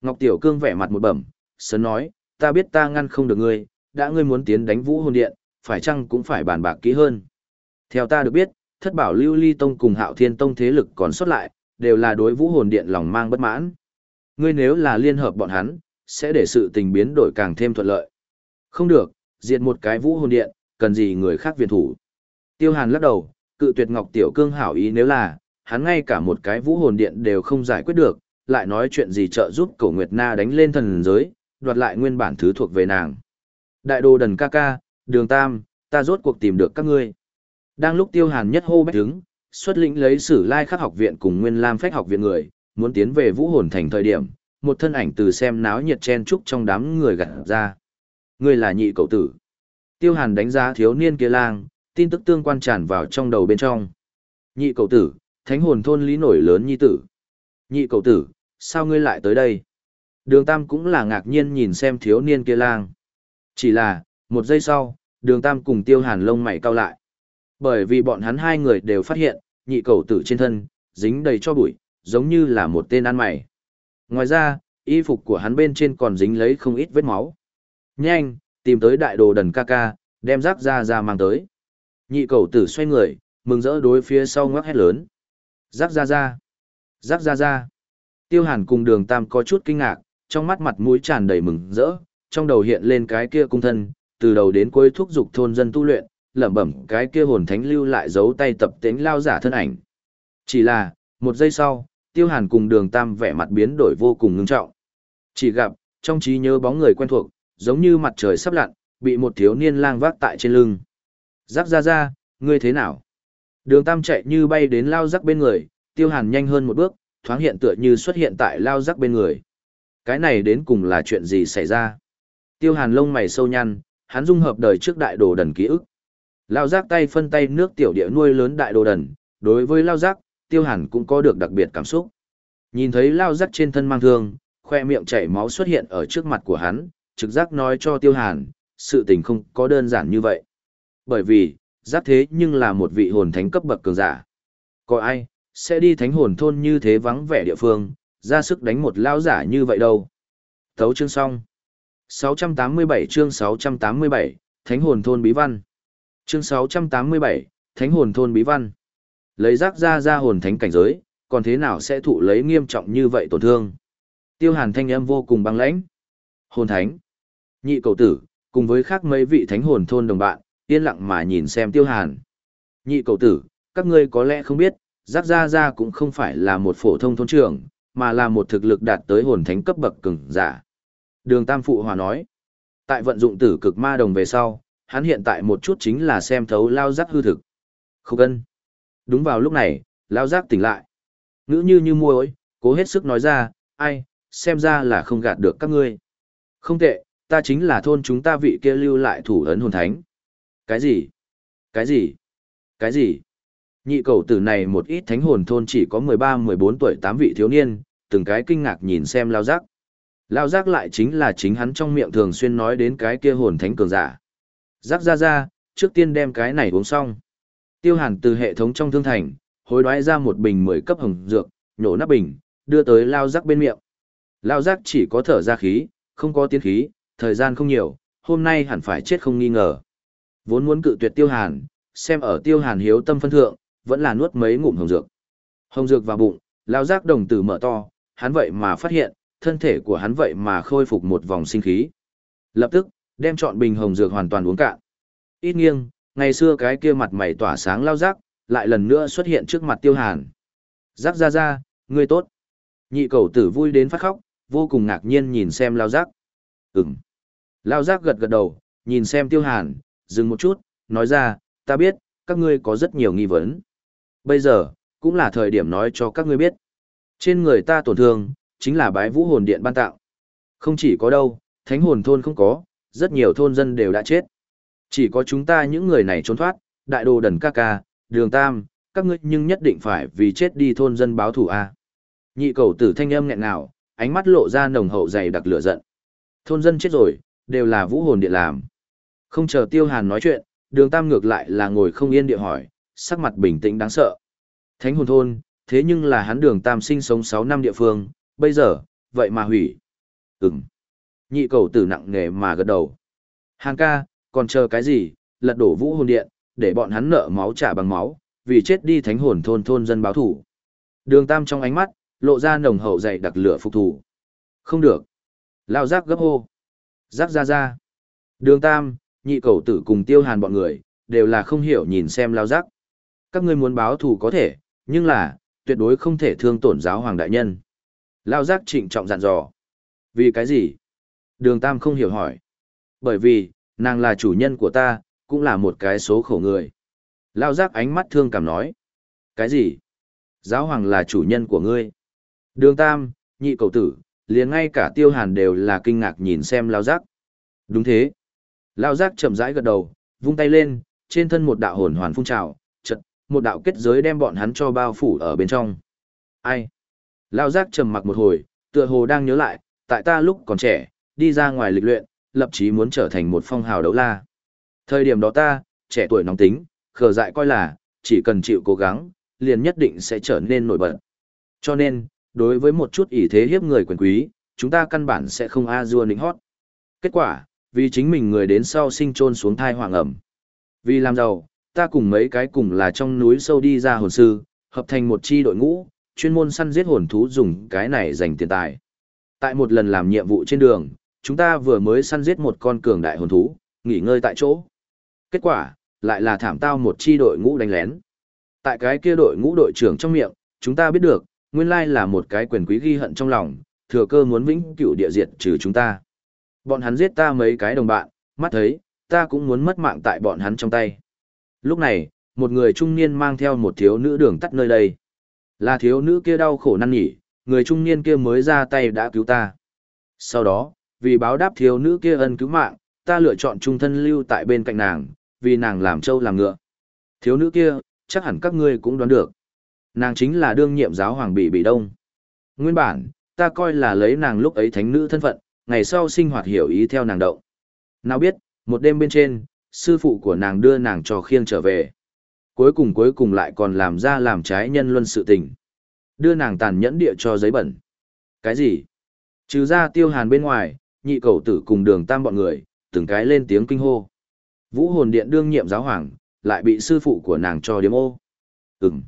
Ngọc Tiểu Cương vẻ mặt một bẩm, sớm nói, ta biết ta ngăn không được ngươi, đã ngươi muốn tiến đánh vũ hồn điện, phải chăng cũng phải bàn bạc kỹ hơn. Theo ta được biết, thất bảo lưu ly tông cùng hạo thiên tông thế lực còn xuất lại, đều là đối vũ hồn điện lòng mang bất mãn. Ngươi nếu là liên hợp bọn hắn, sẽ để sự tình biến đổi càng thêm thuận lợi. Không được, diệt một cái vũ hồn điện, cần gì người khác viện thủ. Tiêu hàn lắc đầu, cự tuyệt ngọc tiểu cương hảo ý nếu là, hắn ngay cả một cái vũ hồn điện đều không giải quyết được, lại nói chuyện gì trợ giúp cổ Nguyệt Na đánh lên thần giới, đoạt lại nguyên bản thứ thuộc về nàng. Đại đồ đần ca ca, đường tam, ta rốt cuộc tìm được các ngươi. Đang lúc tiêu hàn nhất hô bách đứng, xuất lĩnh lấy sử lai khắc học viện cùng nguyên lam phách học viện người, muốn tiến về vũ hồn thành thời điểm, một thân ảnh từ xem náo nhiệt chen trúc trong đám người gặt ra. người là nhị cậu tử. Tiêu hàn đánh giá thiếu niên kia lang, tin tức tương quan tràn vào trong đầu bên trong. Nhị cậu tử, thánh hồn thôn lý nổi lớn nhi tử. Nhị cậu tử, sao ngươi lại tới đây? Đường Tam cũng là ngạc nhiên nhìn xem thiếu niên kia lang. Chỉ là, một giây sau, đường Tam cùng tiêu hàn lông mày cao lại. Bởi vì bọn hắn hai người đều phát hiện, nhị cầu tử trên thân, dính đầy cho bụi, giống như là một tên ăn mày. Ngoài ra, y phục của hắn bên trên còn dính lấy không ít vết máu. Nhanh, tìm tới đại đồ đần ca ca, đem rác ra ra mang tới. Nhị cầu tử xoay người, mừng rỡ đối phía sau ngoắc hét lớn. Rác ra ra. Rác ra ra. Tiêu hàn cùng đường tam có chút kinh ngạc, trong mắt mặt mũi tràn đầy mừng rỡ, trong đầu hiện lên cái kia cung thân, từ đầu đến cuối thúc giục thôn dân tu luyện, lẩm bẩm cái kia hồn thánh lưu lại giấu tay tập tính lao giả thân ảnh. Chỉ là, một giây sau, tiêu hàn cùng đường tam vẻ mặt biến đổi vô cùng ngưng trọng. Chỉ gặp, trong trí nhớ bóng người quen thuộc, giống như mặt trời sắp lặn, bị một thiếu niên lang vác tại trên lưng. giáp ra ra, ngươi thế nào? Đường tam chạy như bay đến lao rắc bên người, tiêu hàn nhanh hơn một bước, thoáng hiện tựa như xuất hiện tại lao rắc bên người. Cái này đến cùng là chuyện gì xảy ra? Tiêu hàn lông mày sâu nhăn, hắn dung hợp đời trước đại đồ đần ký ức. Lao giác tay phân tay nước tiểu địa nuôi lớn đại đồ đần, đối với lao giác, tiêu hàn cũng có được đặc biệt cảm xúc. Nhìn thấy lao giác trên thân mang thương, khoe miệng chảy máu xuất hiện ở trước mặt của hắn, trực giác nói cho tiêu hàn, sự tình không có đơn giản như vậy. Bởi vì, giác thế nhưng là một vị hồn thánh cấp bậc cường giả. Có ai, sẽ đi thánh hồn thôn như thế vắng vẻ địa phương, ra sức đánh một lao giả như vậy đâu. Thấu chương xong. 687 chương 687, Thánh hồn thôn bí văn. Chương 687, Thánh hồn thôn bí văn. Lấy rác ra ra hồn thánh cảnh giới, còn thế nào sẽ thụ lấy nghiêm trọng như vậy tổn thương. Tiêu hàn thanh âm vô cùng băng lãnh. Hồn thánh. Nhị cầu tử, cùng với khác mấy vị thánh hồn thôn đồng bạn, yên lặng mà nhìn xem tiêu hàn. Nhị cầu tử, các ngươi có lẽ không biết, giác gia gia cũng không phải là một phổ thông thôn trưởng, mà là một thực lực đạt tới hồn thánh cấp bậc cường giả. Đường Tam Phụ Hòa nói, tại vận dụng tử cực ma đồng về sau, hắn hiện tại một chút chính là xem thấu lao giác hư thực. Không cân. Đúng vào lúc này, lao giác tỉnh lại. Ngữ như như môi cố hết sức nói ra, ai, xem ra là không gạt được các ngươi. Không tệ, ta chính là thôn chúng ta vị kia lưu lại thủ ấn hồn thánh. Cái gì? Cái gì? Cái gì? Nhị cầu tử này một ít thánh hồn thôn chỉ có 13-14 tuổi 8 vị thiếu niên, từng cái kinh ngạc nhìn xem lao giác. Lao giác lại chính là chính hắn trong miệng thường xuyên nói đến cái kia hồn thánh cường giả. Giác ra ra, trước tiên đem cái này uống xong. Tiêu hàn từ hệ thống trong thương thành, hối đoái ra một bình 10 cấp hồng dược, nhổ nắp bình, đưa tới lao giác bên miệng. Lao giác chỉ có thở ra khí, không có tiến khí, thời gian không nhiều, hôm nay hẳn phải chết không nghi ngờ. Vốn muốn cự tuyệt tiêu hàn, xem ở tiêu hàn hiếu tâm phân thượng, vẫn là nuốt mấy ngụm hồng dược. Hồng dược vào bụng, lao giác đồng tử mở to, hắn vậy mà phát hiện, thân thể của hắn vậy mà khôi phục một vòng sinh khí. Lập tức, đem chọn bình hồng dược hoàn toàn uống cạn. Ít nghiêng, ngày xưa cái kia mặt mày tỏa sáng lao giác, lại lần nữa xuất hiện trước mặt tiêu hàn. rác ra ra, ngươi tốt. Nhị cầu tử vui đến phát khóc, vô cùng ngạc nhiên nhìn xem lao giác. Ừm. Lao giác gật gật đầu, nhìn xem tiêu hàn, dừng một chút, nói ra, ta biết, các ngươi có rất nhiều nghi vấn. Bây giờ, cũng là thời điểm nói cho các ngươi biết. Trên người ta tổn thương, chính là bái vũ hồn điện ban tạo. Không chỉ có đâu, thánh hồn thôn không có, rất nhiều thôn dân đều đã chết. Chỉ có chúng ta những người này trốn thoát, đại đồ đần ca ca, đường tam, các ngươi nhưng nhất định phải vì chết đi thôn dân báo thù a. Nhị cầu tử thanh âm nghẹn nào, ánh mắt lộ ra nồng hậu dày đặc lửa giận. Thôn dân chết rồi, đều là vũ hồn địa làm. Không chờ tiêu hàn nói chuyện, đường tam ngược lại là ngồi không yên địa hỏi, sắc mặt bình tĩnh đáng sợ. Thánh hồn thôn, thế nhưng là hắn đường tam sinh sống 6 năm địa phương, bây giờ, vậy mà hủy. Ừm. Nhị cầu tử nặng nghề mà gật đầu. Hàng ca, còn chờ cái gì, lật đổ vũ hồn điện, để bọn hắn nợ máu trả bằng máu, vì chết đi thánh hồn thôn thôn dân báo thủ. Đường tam trong ánh mắt, lộ ra nồng hậu dày đặc lửa phục thủ. Không được. Lao giác gấp hô. Giác ra ra. Đường tam, nhị cầu tử cùng tiêu hàn bọn người, đều là không hiểu nhìn xem lao giác. Các ngươi muốn báo thù có thể, nhưng là, tuyệt đối không thể thương tổn giáo hoàng đại nhân. Lao giác trịnh trọng dặn dò. Vì cái gì? Đường Tam không hiểu hỏi. Bởi vì, nàng là chủ nhân của ta, cũng là một cái số khổ người. Lao giác ánh mắt thương cảm nói. Cái gì? Giáo hoàng là chủ nhân của ngươi. Đường Tam, nhị cầu tử, liền ngay cả tiêu hàn đều là kinh ngạc nhìn xem Lao giác. Đúng thế. Lao giác chậm rãi gật đầu, vung tay lên, trên thân một đạo hồn hoàn phun trào, chật, một đạo kết giới đem bọn hắn cho bao phủ ở bên trong. Ai? Lao giác trầm mặc một hồi, tựa hồ đang nhớ lại, tại ta lúc còn trẻ, đi ra ngoài lịch luyện, lập chí muốn trở thành một phong hào đấu la. Thời điểm đó ta, trẻ tuổi nóng tính, khờ dại coi là, chỉ cần chịu cố gắng, liền nhất định sẽ trở nên nổi bật. Cho nên, đối với một chút ỷ thế hiếp người quyền quý, chúng ta căn bản sẽ không a dua nịnh hót. Kết quả, vì chính mình người đến sau sinh trôn xuống thai hoàng ẩm. Vì làm giàu, ta cùng mấy cái cùng là trong núi sâu đi ra hồn sư, hợp thành một chi đội ngũ, chuyên môn săn giết hồn thú dùng cái này dành tiền tài. Tại một lần làm nhiệm vụ trên đường, chúng ta vừa mới săn giết một con cường đại hồn thú, nghỉ ngơi tại chỗ. Kết quả, lại là thảm tao một chi đội ngũ đánh lén. Tại cái kia đội ngũ đội trưởng trong miệng, chúng ta biết được, nguyên lai là một cái quyền quý ghi hận trong lòng, thừa cơ muốn vĩnh cửu địa diệt trừ chúng ta. Bọn hắn giết ta mấy cái đồng bạn, mắt thấy, ta cũng muốn mất mạng tại bọn hắn trong tay. Lúc này, một người trung niên mang theo một thiếu nữ đường tắt nơi đây. Là thiếu nữ kia đau khổ năn nhỉ, người trung niên kia mới ra tay đã cứu ta. Sau đó, vì báo đáp thiếu nữ kia ân cứu mạng, ta lựa chọn trung thân lưu tại bên cạnh nàng, vì nàng làm trâu làm ngựa. Thiếu nữ kia, chắc hẳn các ngươi cũng đoán được. Nàng chính là đương nhiệm giáo hoàng bị bị đông. Nguyên bản, ta coi là lấy nàng lúc ấy thánh nữ thân phận, ngày sau sinh hoạt hiểu ý theo nàng động. Nào biết, một đêm bên trên, sư phụ của nàng đưa nàng cho khiêng trở về. Cuối cùng cuối cùng lại còn làm ra làm trái nhân luân sự tình. Đưa nàng tàn nhẫn địa cho giấy bẩn. Cái gì? Trừ ra tiêu hàn bên ngoài, nhị cầu tử cùng đường tam bọn người, từng cái lên tiếng kinh hô. Vũ hồn điện đương nhiệm giáo hoàng, lại bị sư phụ của nàng cho điếm ô. Ừm.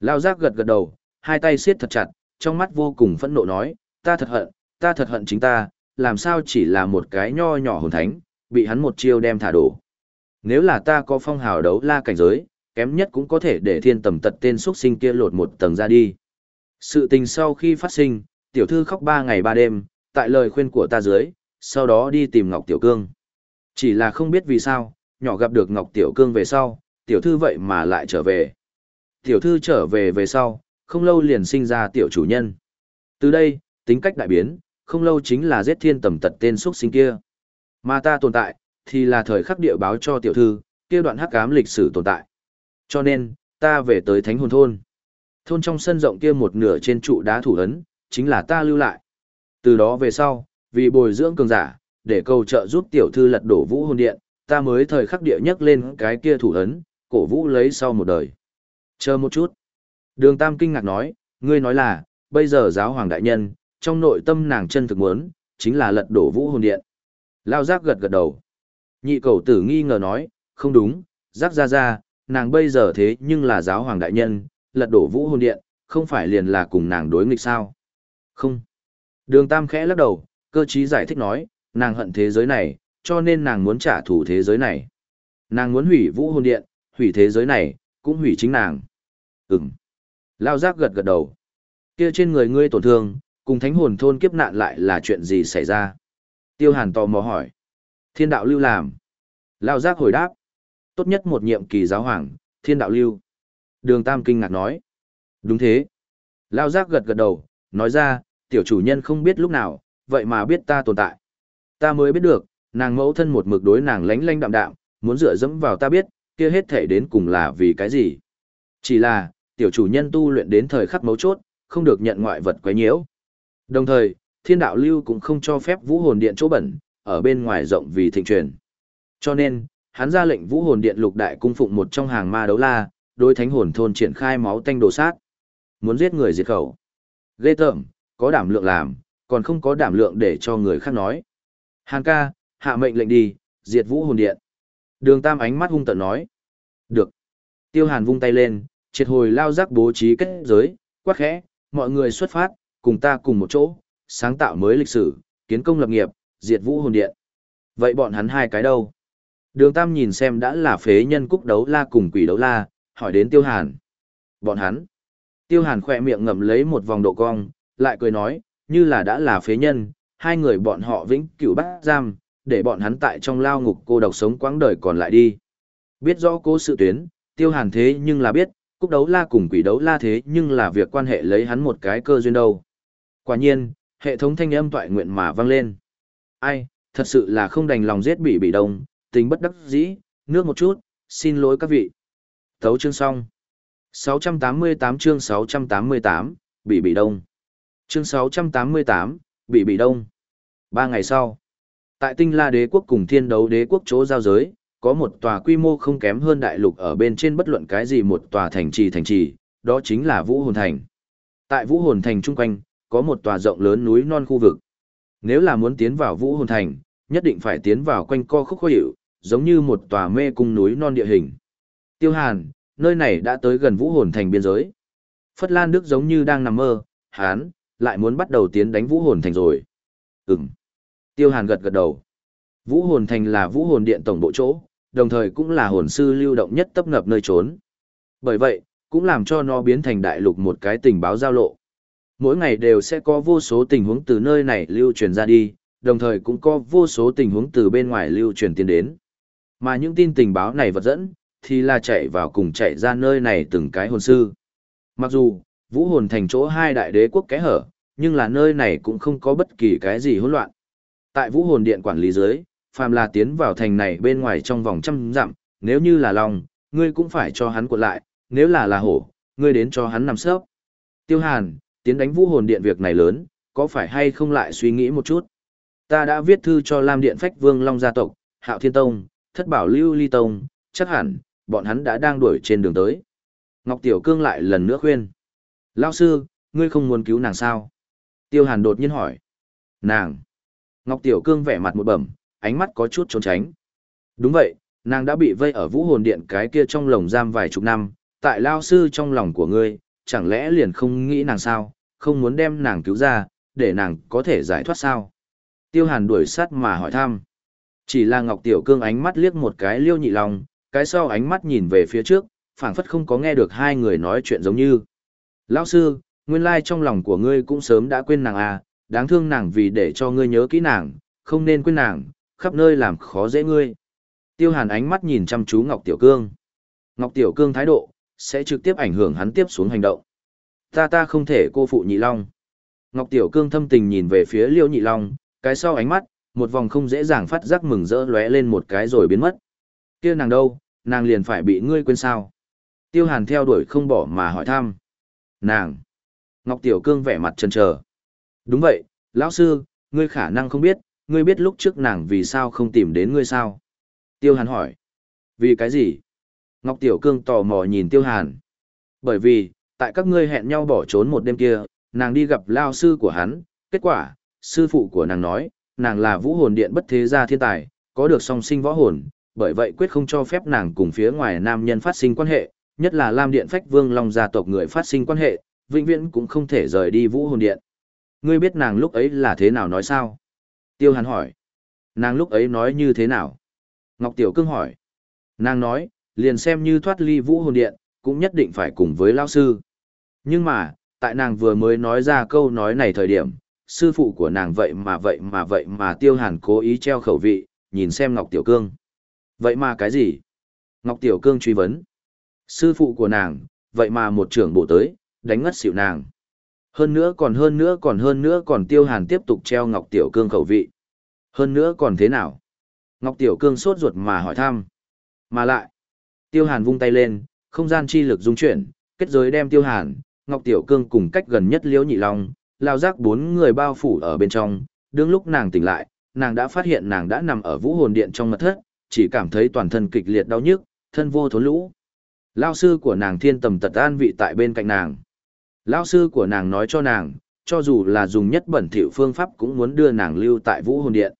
Lao giác gật gật đầu, hai tay siết thật chặt, trong mắt vô cùng phẫn nộ nói, ta thật hận, ta thật hận chính ta, làm sao chỉ là một cái nho nhỏ hồn thánh, bị hắn một chiêu đem thả đổ. Nếu là ta có phong hào đấu la cảnh giới, kém nhất cũng có thể để thiên tầm tật tên xuất sinh kia lột một tầng ra đi. Sự tình sau khi phát sinh, tiểu thư khóc ba ngày ba đêm, tại lời khuyên của ta dưới, sau đó đi tìm Ngọc Tiểu Cương. Chỉ là không biết vì sao, nhỏ gặp được Ngọc Tiểu Cương về sau, tiểu thư vậy mà lại trở về. Tiểu thư trở về về sau, không lâu liền sinh ra tiểu chủ nhân. Từ đây, tính cách đại biến, không lâu chính là giết thiên tầm tật tên xuất sinh kia. Mà ta tồn tại, thì là thời khắc địa báo cho tiểu thư, kia đoạn hắc ám lịch sử tồn tại. Cho nên, ta về tới thánh hồn thôn. Thôn trong sân rộng kia một nửa trên trụ đá thủ ấn, chính là ta lưu lại. Từ đó về sau, vì bồi dưỡng cường giả, để cầu trợ giúp tiểu thư lật đổ vũ hồn điện, ta mới thời khắc địa nhất lên cái kia thủ ấn, cổ vũ lấy sau một đời. Chờ một chút. Đường Tam kinh ngạc nói, ngươi nói là, bây giờ giáo hoàng đại nhân, trong nội tâm nàng chân thực muốn, chính là lật đổ vũ hồn điện. Lao giác gật gật đầu. Nhị cầu tử nghi ngờ nói, không đúng, giác ra ra, nàng bây giờ thế nhưng là giáo hoàng đại nhân, lật đổ vũ hồn điện, không phải liền là cùng nàng đối nghịch sao? Không. Đường Tam khẽ lắc đầu, cơ trí giải thích nói, nàng hận thế giới này, cho nên nàng muốn trả thù thế giới này. Nàng muốn hủy vũ hồn điện, hủy thế giới này, cũng hủy chính nàng. Ừm. Lao giác gật gật đầu. Kia trên người ngươi tổn thương, cùng thánh hồn thôn kiếp nạn lại là chuyện gì xảy ra? Tiêu hàn tò mò hỏi. Thiên đạo lưu làm. Lao giác hồi đáp. Tốt nhất một nhiệm kỳ giáo hoàng, thiên đạo lưu. Đường Tam kinh ngạc nói. Đúng thế. Lao giác gật gật đầu, nói ra, tiểu chủ nhân không biết lúc nào, vậy mà biết ta tồn tại. Ta mới biết được, nàng mẫu thân một mực đối nàng lánh lánh đạm đạm, muốn dựa dẫm vào ta biết, kia hết thể đến cùng là vì cái gì. Chỉ là, tiểu chủ nhân tu luyện đến thời khắc mấu chốt, không được nhận ngoại vật quấy nhiễu. Đồng thời, thiên đạo lưu cũng không cho phép vũ hồn điện chỗ bẩn, ở bên ngoài rộng vì thịnh truyền. Cho nên, hắn ra lệnh vũ hồn điện lục đại cung phụng một trong hàng ma đấu la, đối thánh hồn thôn triển khai máu tanh đồ sát. Muốn giết người diệt khẩu. Ghê tởm, có đảm lượng làm, còn không có đảm lượng để cho người khác nói. Hàn ca, hạ mệnh lệnh đi, diệt vũ hồn điện. Đường Tam ánh mắt hung tợn nói. Được. Tiêu Hàn vung tay lên, triệt hồi lao giác bố trí kết giới, quát khẽ, mọi người xuất phát, cùng ta cùng một chỗ, sáng tạo mới lịch sử, kiến công lập nghiệp, diệt vũ hồn điện. Vậy bọn hắn hai cái đâu? Đường Tam nhìn xem đã là phế nhân cúc đấu la cùng quỷ đấu la, hỏi đến Tiêu Hàn. Bọn hắn. Tiêu Hàn khỏe miệng ngậm lấy một vòng độ cong, lại cười nói, như là đã là phế nhân, hai người bọn họ vĩnh cửu bắt giam, để bọn hắn tại trong lao ngục cô độc sống quãng đời còn lại đi. Biết rõ cố sự tuyến, Tiêu Hàn thế nhưng là biết, cúc đấu la cùng quỷ đấu la thế nhưng là việc quan hệ lấy hắn một cái cơ duyên đâu. Quả nhiên, hệ thống thanh âm toại nguyện mà vang lên. Ai, thật sự là không đành lòng giết bị bị đông, tình bất đắc dĩ, nước một chút, xin lỗi các vị. Thấu chương xong. 688 chương 688, bị bị đông. Chương 688, bị bị đông. Ba ngày sau, tại tinh la đế quốc cùng thiên đấu đế quốc chỗ giao giới, có một tòa quy mô không kém hơn đại lục ở bên trên bất luận cái gì một tòa thành trì thành trì, đó chính là Vũ Hồn Thành. Tại Vũ Hồn Thành chung quanh, có một tòa rộng lớn núi non khu vực. Nếu là muốn tiến vào Vũ Hồn Thành, nhất định phải tiến vào quanh co khúc khó hiệu, giống như một tòa mê cung núi non địa hình. Tiêu Hàn, nơi này đã tới gần Vũ Hồn Thành biên giới. Phất Lan Đức giống như đang nằm mơ, hán, lại muốn bắt đầu tiến đánh Vũ Hồn Thành rồi. Ừm. Tiêu Hàn gật gật đầu. Vũ Hồn Thành là Vũ Hồn Điện tổng bộ chỗ, đồng thời cũng là hồn sư lưu động nhất tấp nập nơi trốn. Bởi vậy, cũng làm cho nó biến thành đại lục một cái tình báo giao lộ. Mỗi ngày đều sẽ có vô số tình huống từ nơi này lưu truyền ra đi, đồng thời cũng có vô số tình huống từ bên ngoài lưu truyền tiến đến. Mà những tin tình báo này vật dẫn, thì là chạy vào cùng chạy ra nơi này từng cái hồn sư. Mặc dù, vũ hồn thành chỗ hai đại đế quốc kẽ hở, nhưng là nơi này cũng không có bất kỳ cái gì hỗn loạn. Tại vũ hồn điện quản lý dưới, phàm là tiến vào thành này bên ngoài trong vòng trăm dặm, nếu như là lòng, ngươi cũng phải cho hắn cuộn lại, nếu là là hổ, ngươi đến cho hắn nằm sớp. Tiêu Hàn, tiến đánh vũ hồn điện việc này lớn, có phải hay không lại suy nghĩ một chút? Ta đã viết thư cho Lam Điện Phách Vương Long gia tộc, Hạo Thiên Tông, Thất Bảo Lưu Ly Tông, chắc hẳn, bọn hắn đã đang đuổi trên đường tới. Ngọc Tiểu Cương lại lần nữa khuyên. Lao sư, ngươi không muốn cứu nàng sao? Tiêu Hàn đột nhiên hỏi. Nàng. Ngọc Tiểu Cương vẻ mặt một bẩm, ánh mắt có chút trốn tránh. Đúng vậy, nàng đã bị vây ở vũ hồn điện cái kia trong lồng giam vài chục năm, tại Lao sư trong lòng của ngươi, chẳng lẽ liền không nghĩ nàng sao, không muốn đem nàng cứu ra, để nàng có thể giải thoát sao. Tiêu hàn đuổi sát mà hỏi thăm. Chỉ là Ngọc Tiểu Cương ánh mắt liếc một cái liêu nhị lòng, cái sau ánh mắt nhìn về phía trước, phảng phất không có nghe được hai người nói chuyện giống như. Lão sư, nguyên lai trong lòng của ngươi cũng sớm đã quên nàng à, đáng thương nàng vì để cho ngươi nhớ kỹ nàng, không nên quên nàng, khắp nơi làm khó dễ ngươi. Tiêu hàn ánh mắt nhìn chăm chú Ngọc Tiểu Cương. Ngọc Tiểu Cương thái độ, sẽ trực tiếp ảnh hưởng hắn tiếp xuống hành động. Ta ta không thể cô phụ nhị long. Ngọc Tiểu Cương thâm tình nhìn về phía liêu nhị long, cái sau ánh mắt, một vòng không dễ dàng phát giác mừng rỡ lóe lên một cái rồi biến mất. kia nàng đâu, nàng liền phải bị ngươi quên sao. Tiêu hàn theo đuổi không bỏ mà hỏi thăm. Nàng. Ngọc Tiểu Cương vẻ mặt chần chờ. Đúng vậy, lão sư, ngươi khả năng không biết, ngươi biết lúc trước nàng vì sao không tìm đến ngươi sao? Tiêu Hàn hỏi. Vì cái gì? Ngọc Tiểu Cương tò mò nhìn Tiêu Hàn. Bởi vì, tại các ngươi hẹn nhau bỏ trốn một đêm kia, nàng đi gặp lao sư của hắn, kết quả, sư phụ của nàng nói, nàng là vũ hồn điện bất thế gia thiên tài, có được song sinh võ hồn, bởi vậy quyết không cho phép nàng cùng phía ngoài nam nhân phát sinh quan hệ, nhất là Lam Điện Phách Vương Long gia tộc người phát sinh quan hệ, vĩnh viễn cũng không thể rời đi vũ hồn điện. Ngươi biết nàng lúc ấy là thế nào nói sao? Tiêu Hàn hỏi. Nàng lúc ấy nói như thế nào? Ngọc Tiểu Cương hỏi. Nàng nói, liền xem như thoát ly vũ hồn điện, cũng nhất định phải cùng với lão sư. Nhưng mà, tại nàng vừa mới nói ra câu nói này thời điểm, sư phụ của nàng vậy mà vậy mà vậy mà Tiêu Hàn cố ý treo khẩu vị, nhìn xem Ngọc Tiểu Cương. Vậy mà cái gì? Ngọc Tiểu Cương truy vấn. Sư phụ của nàng, vậy mà một trưởng bộ tới, đánh ngất xỉu nàng. Hơn nữa còn hơn nữa còn hơn nữa còn tiêu hàn tiếp tục treo Ngọc Tiểu Cương khẩu vị. Hơn nữa còn thế nào? Ngọc Tiểu Cương sốt ruột mà hỏi thăm. Mà lại, tiêu hàn vung tay lên, không gian chi lực dung chuyển, kết giới đem tiêu hàn, Ngọc Tiểu Cương cùng cách gần nhất liễu nhị long, lao giác bốn người bao phủ ở bên trong. Đương lúc nàng tỉnh lại, nàng đã phát hiện nàng đã nằm ở vũ hồn điện trong mật thất, chỉ cảm thấy toàn thân kịch liệt đau nhức, thân vô thốn lũ. Lao sư của nàng thiên tầm tật an vị tại bên cạnh nàng. Lao sư của nàng nói cho nàng, cho dù là dùng nhất bẩn thỉu phương pháp cũng muốn đưa nàng lưu tại vũ hồn điện.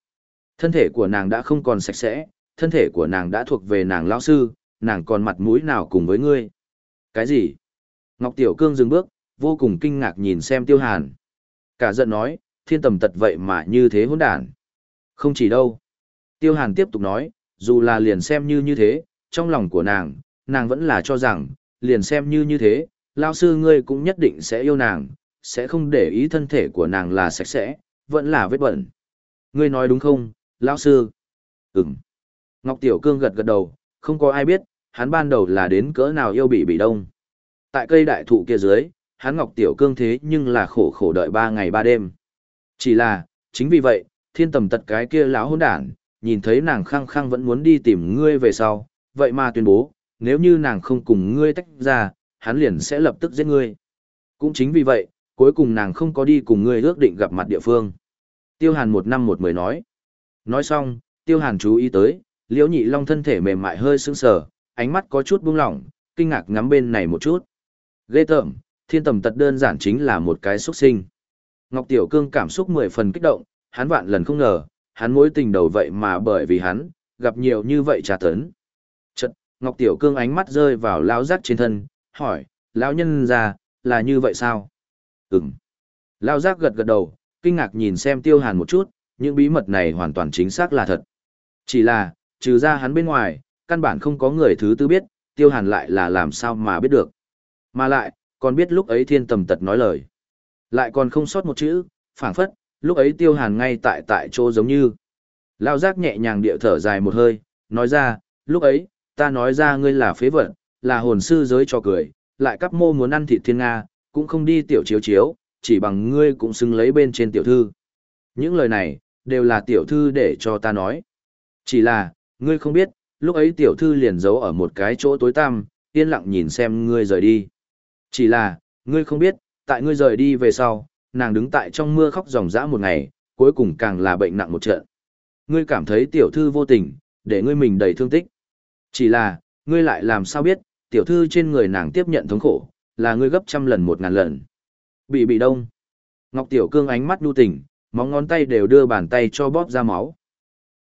Thân thể của nàng đã không còn sạch sẽ, thân thể của nàng đã thuộc về nàng lao sư, nàng còn mặt mũi nào cùng với ngươi. Cái gì? Ngọc Tiểu Cương dừng bước, vô cùng kinh ngạc nhìn xem Tiêu Hàn. Cả giận nói, thiên tầm tật vậy mà như thế hỗn đản. Không chỉ đâu. Tiêu Hàn tiếp tục nói, dù là liền xem như như thế, trong lòng của nàng, nàng vẫn là cho rằng, liền xem như như thế, lao sư ngươi cũng nhất định sẽ yêu nàng, sẽ không để ý thân thể của nàng là sạch sẽ, vẫn là vết bẩn. Ngươi nói đúng không, lão sư? Ừm. Ngọc Tiểu Cương gật gật đầu, không có ai biết, hắn ban đầu là đến cỡ nào yêu bị bị đông. Tại cây đại thụ kia dưới, hắn Ngọc Tiểu Cương thế nhưng là khổ khổ đợi ba ngày ba đêm. Chỉ là, chính vì vậy, thiên tầm tật cái kia lão hôn đản, nhìn thấy nàng khăng khăng vẫn muốn đi tìm ngươi về sau, vậy mà tuyên bố, nếu như nàng không cùng ngươi tách ra, hắn liền sẽ lập tức giết ngươi. Cũng chính vì vậy, cuối cùng nàng không có đi cùng ngươi ước định gặp mặt địa phương. Tiêu Hàn một năm một mười nói. Nói xong, Tiêu Hàn chú ý tới, Liễu Nhị Long thân thể mềm mại hơi sững sờ, ánh mắt có chút buông lỏng, kinh ngạc ngắm bên này một chút. Ghê tởm, thiên tầm tật đơn giản chính là một cái xuất sinh. Ngọc Tiểu Cương cảm xúc mười phần kích động, hắn vạn lần không ngờ, hắn mối tình đầu vậy mà bởi vì hắn, gặp nhiều như vậy trà tấn. Ngọc Tiểu Cương ánh mắt rơi vào lão giác trên thân, hỏi, lão nhân ra, là như vậy sao? Ừm. Lão giác gật gật đầu, kinh ngạc nhìn xem tiêu hàn một chút, những bí mật này hoàn toàn chính xác là thật. Chỉ là, trừ ra hắn bên ngoài, căn bản không có người thứ tư biết, tiêu hàn lại là làm sao mà biết được. Mà lại, còn biết lúc ấy thiên tầm tật nói lời. Lại còn không sót một chữ, phảng phất, lúc ấy tiêu hàn ngay tại tại chỗ giống như. Lão giác nhẹ nhàng điệu thở dài một hơi, nói ra, lúc ấy, ta nói ra ngươi là phế vật, là hồn sư giới cho cười, lại cắp mô muốn ăn thịt thiên Nga, cũng không đi tiểu chiếu chiếu, chỉ bằng ngươi cũng xứng lấy bên trên tiểu thư. Những lời này, đều là tiểu thư để cho ta nói. Chỉ là, ngươi không biết, lúc ấy tiểu thư liền giấu ở một cái chỗ tối tăm, yên lặng nhìn xem ngươi rời đi. Chỉ là, ngươi không biết, tại ngươi rời đi về sau, nàng đứng tại trong mưa khóc ròng rã một ngày, cuối cùng càng là bệnh nặng một trận. Ngươi cảm thấy tiểu thư vô tình, để ngươi mình đầy thương tích. Chỉ là, ngươi lại làm sao biết, tiểu thư trên người nàng tiếp nhận thống khổ, là ngươi gấp trăm lần một ngàn lần. Bị bị đông. Ngọc Tiểu Cương ánh mắt đu tỉnh, móng ngón tay đều đưa bàn tay cho bóp ra máu.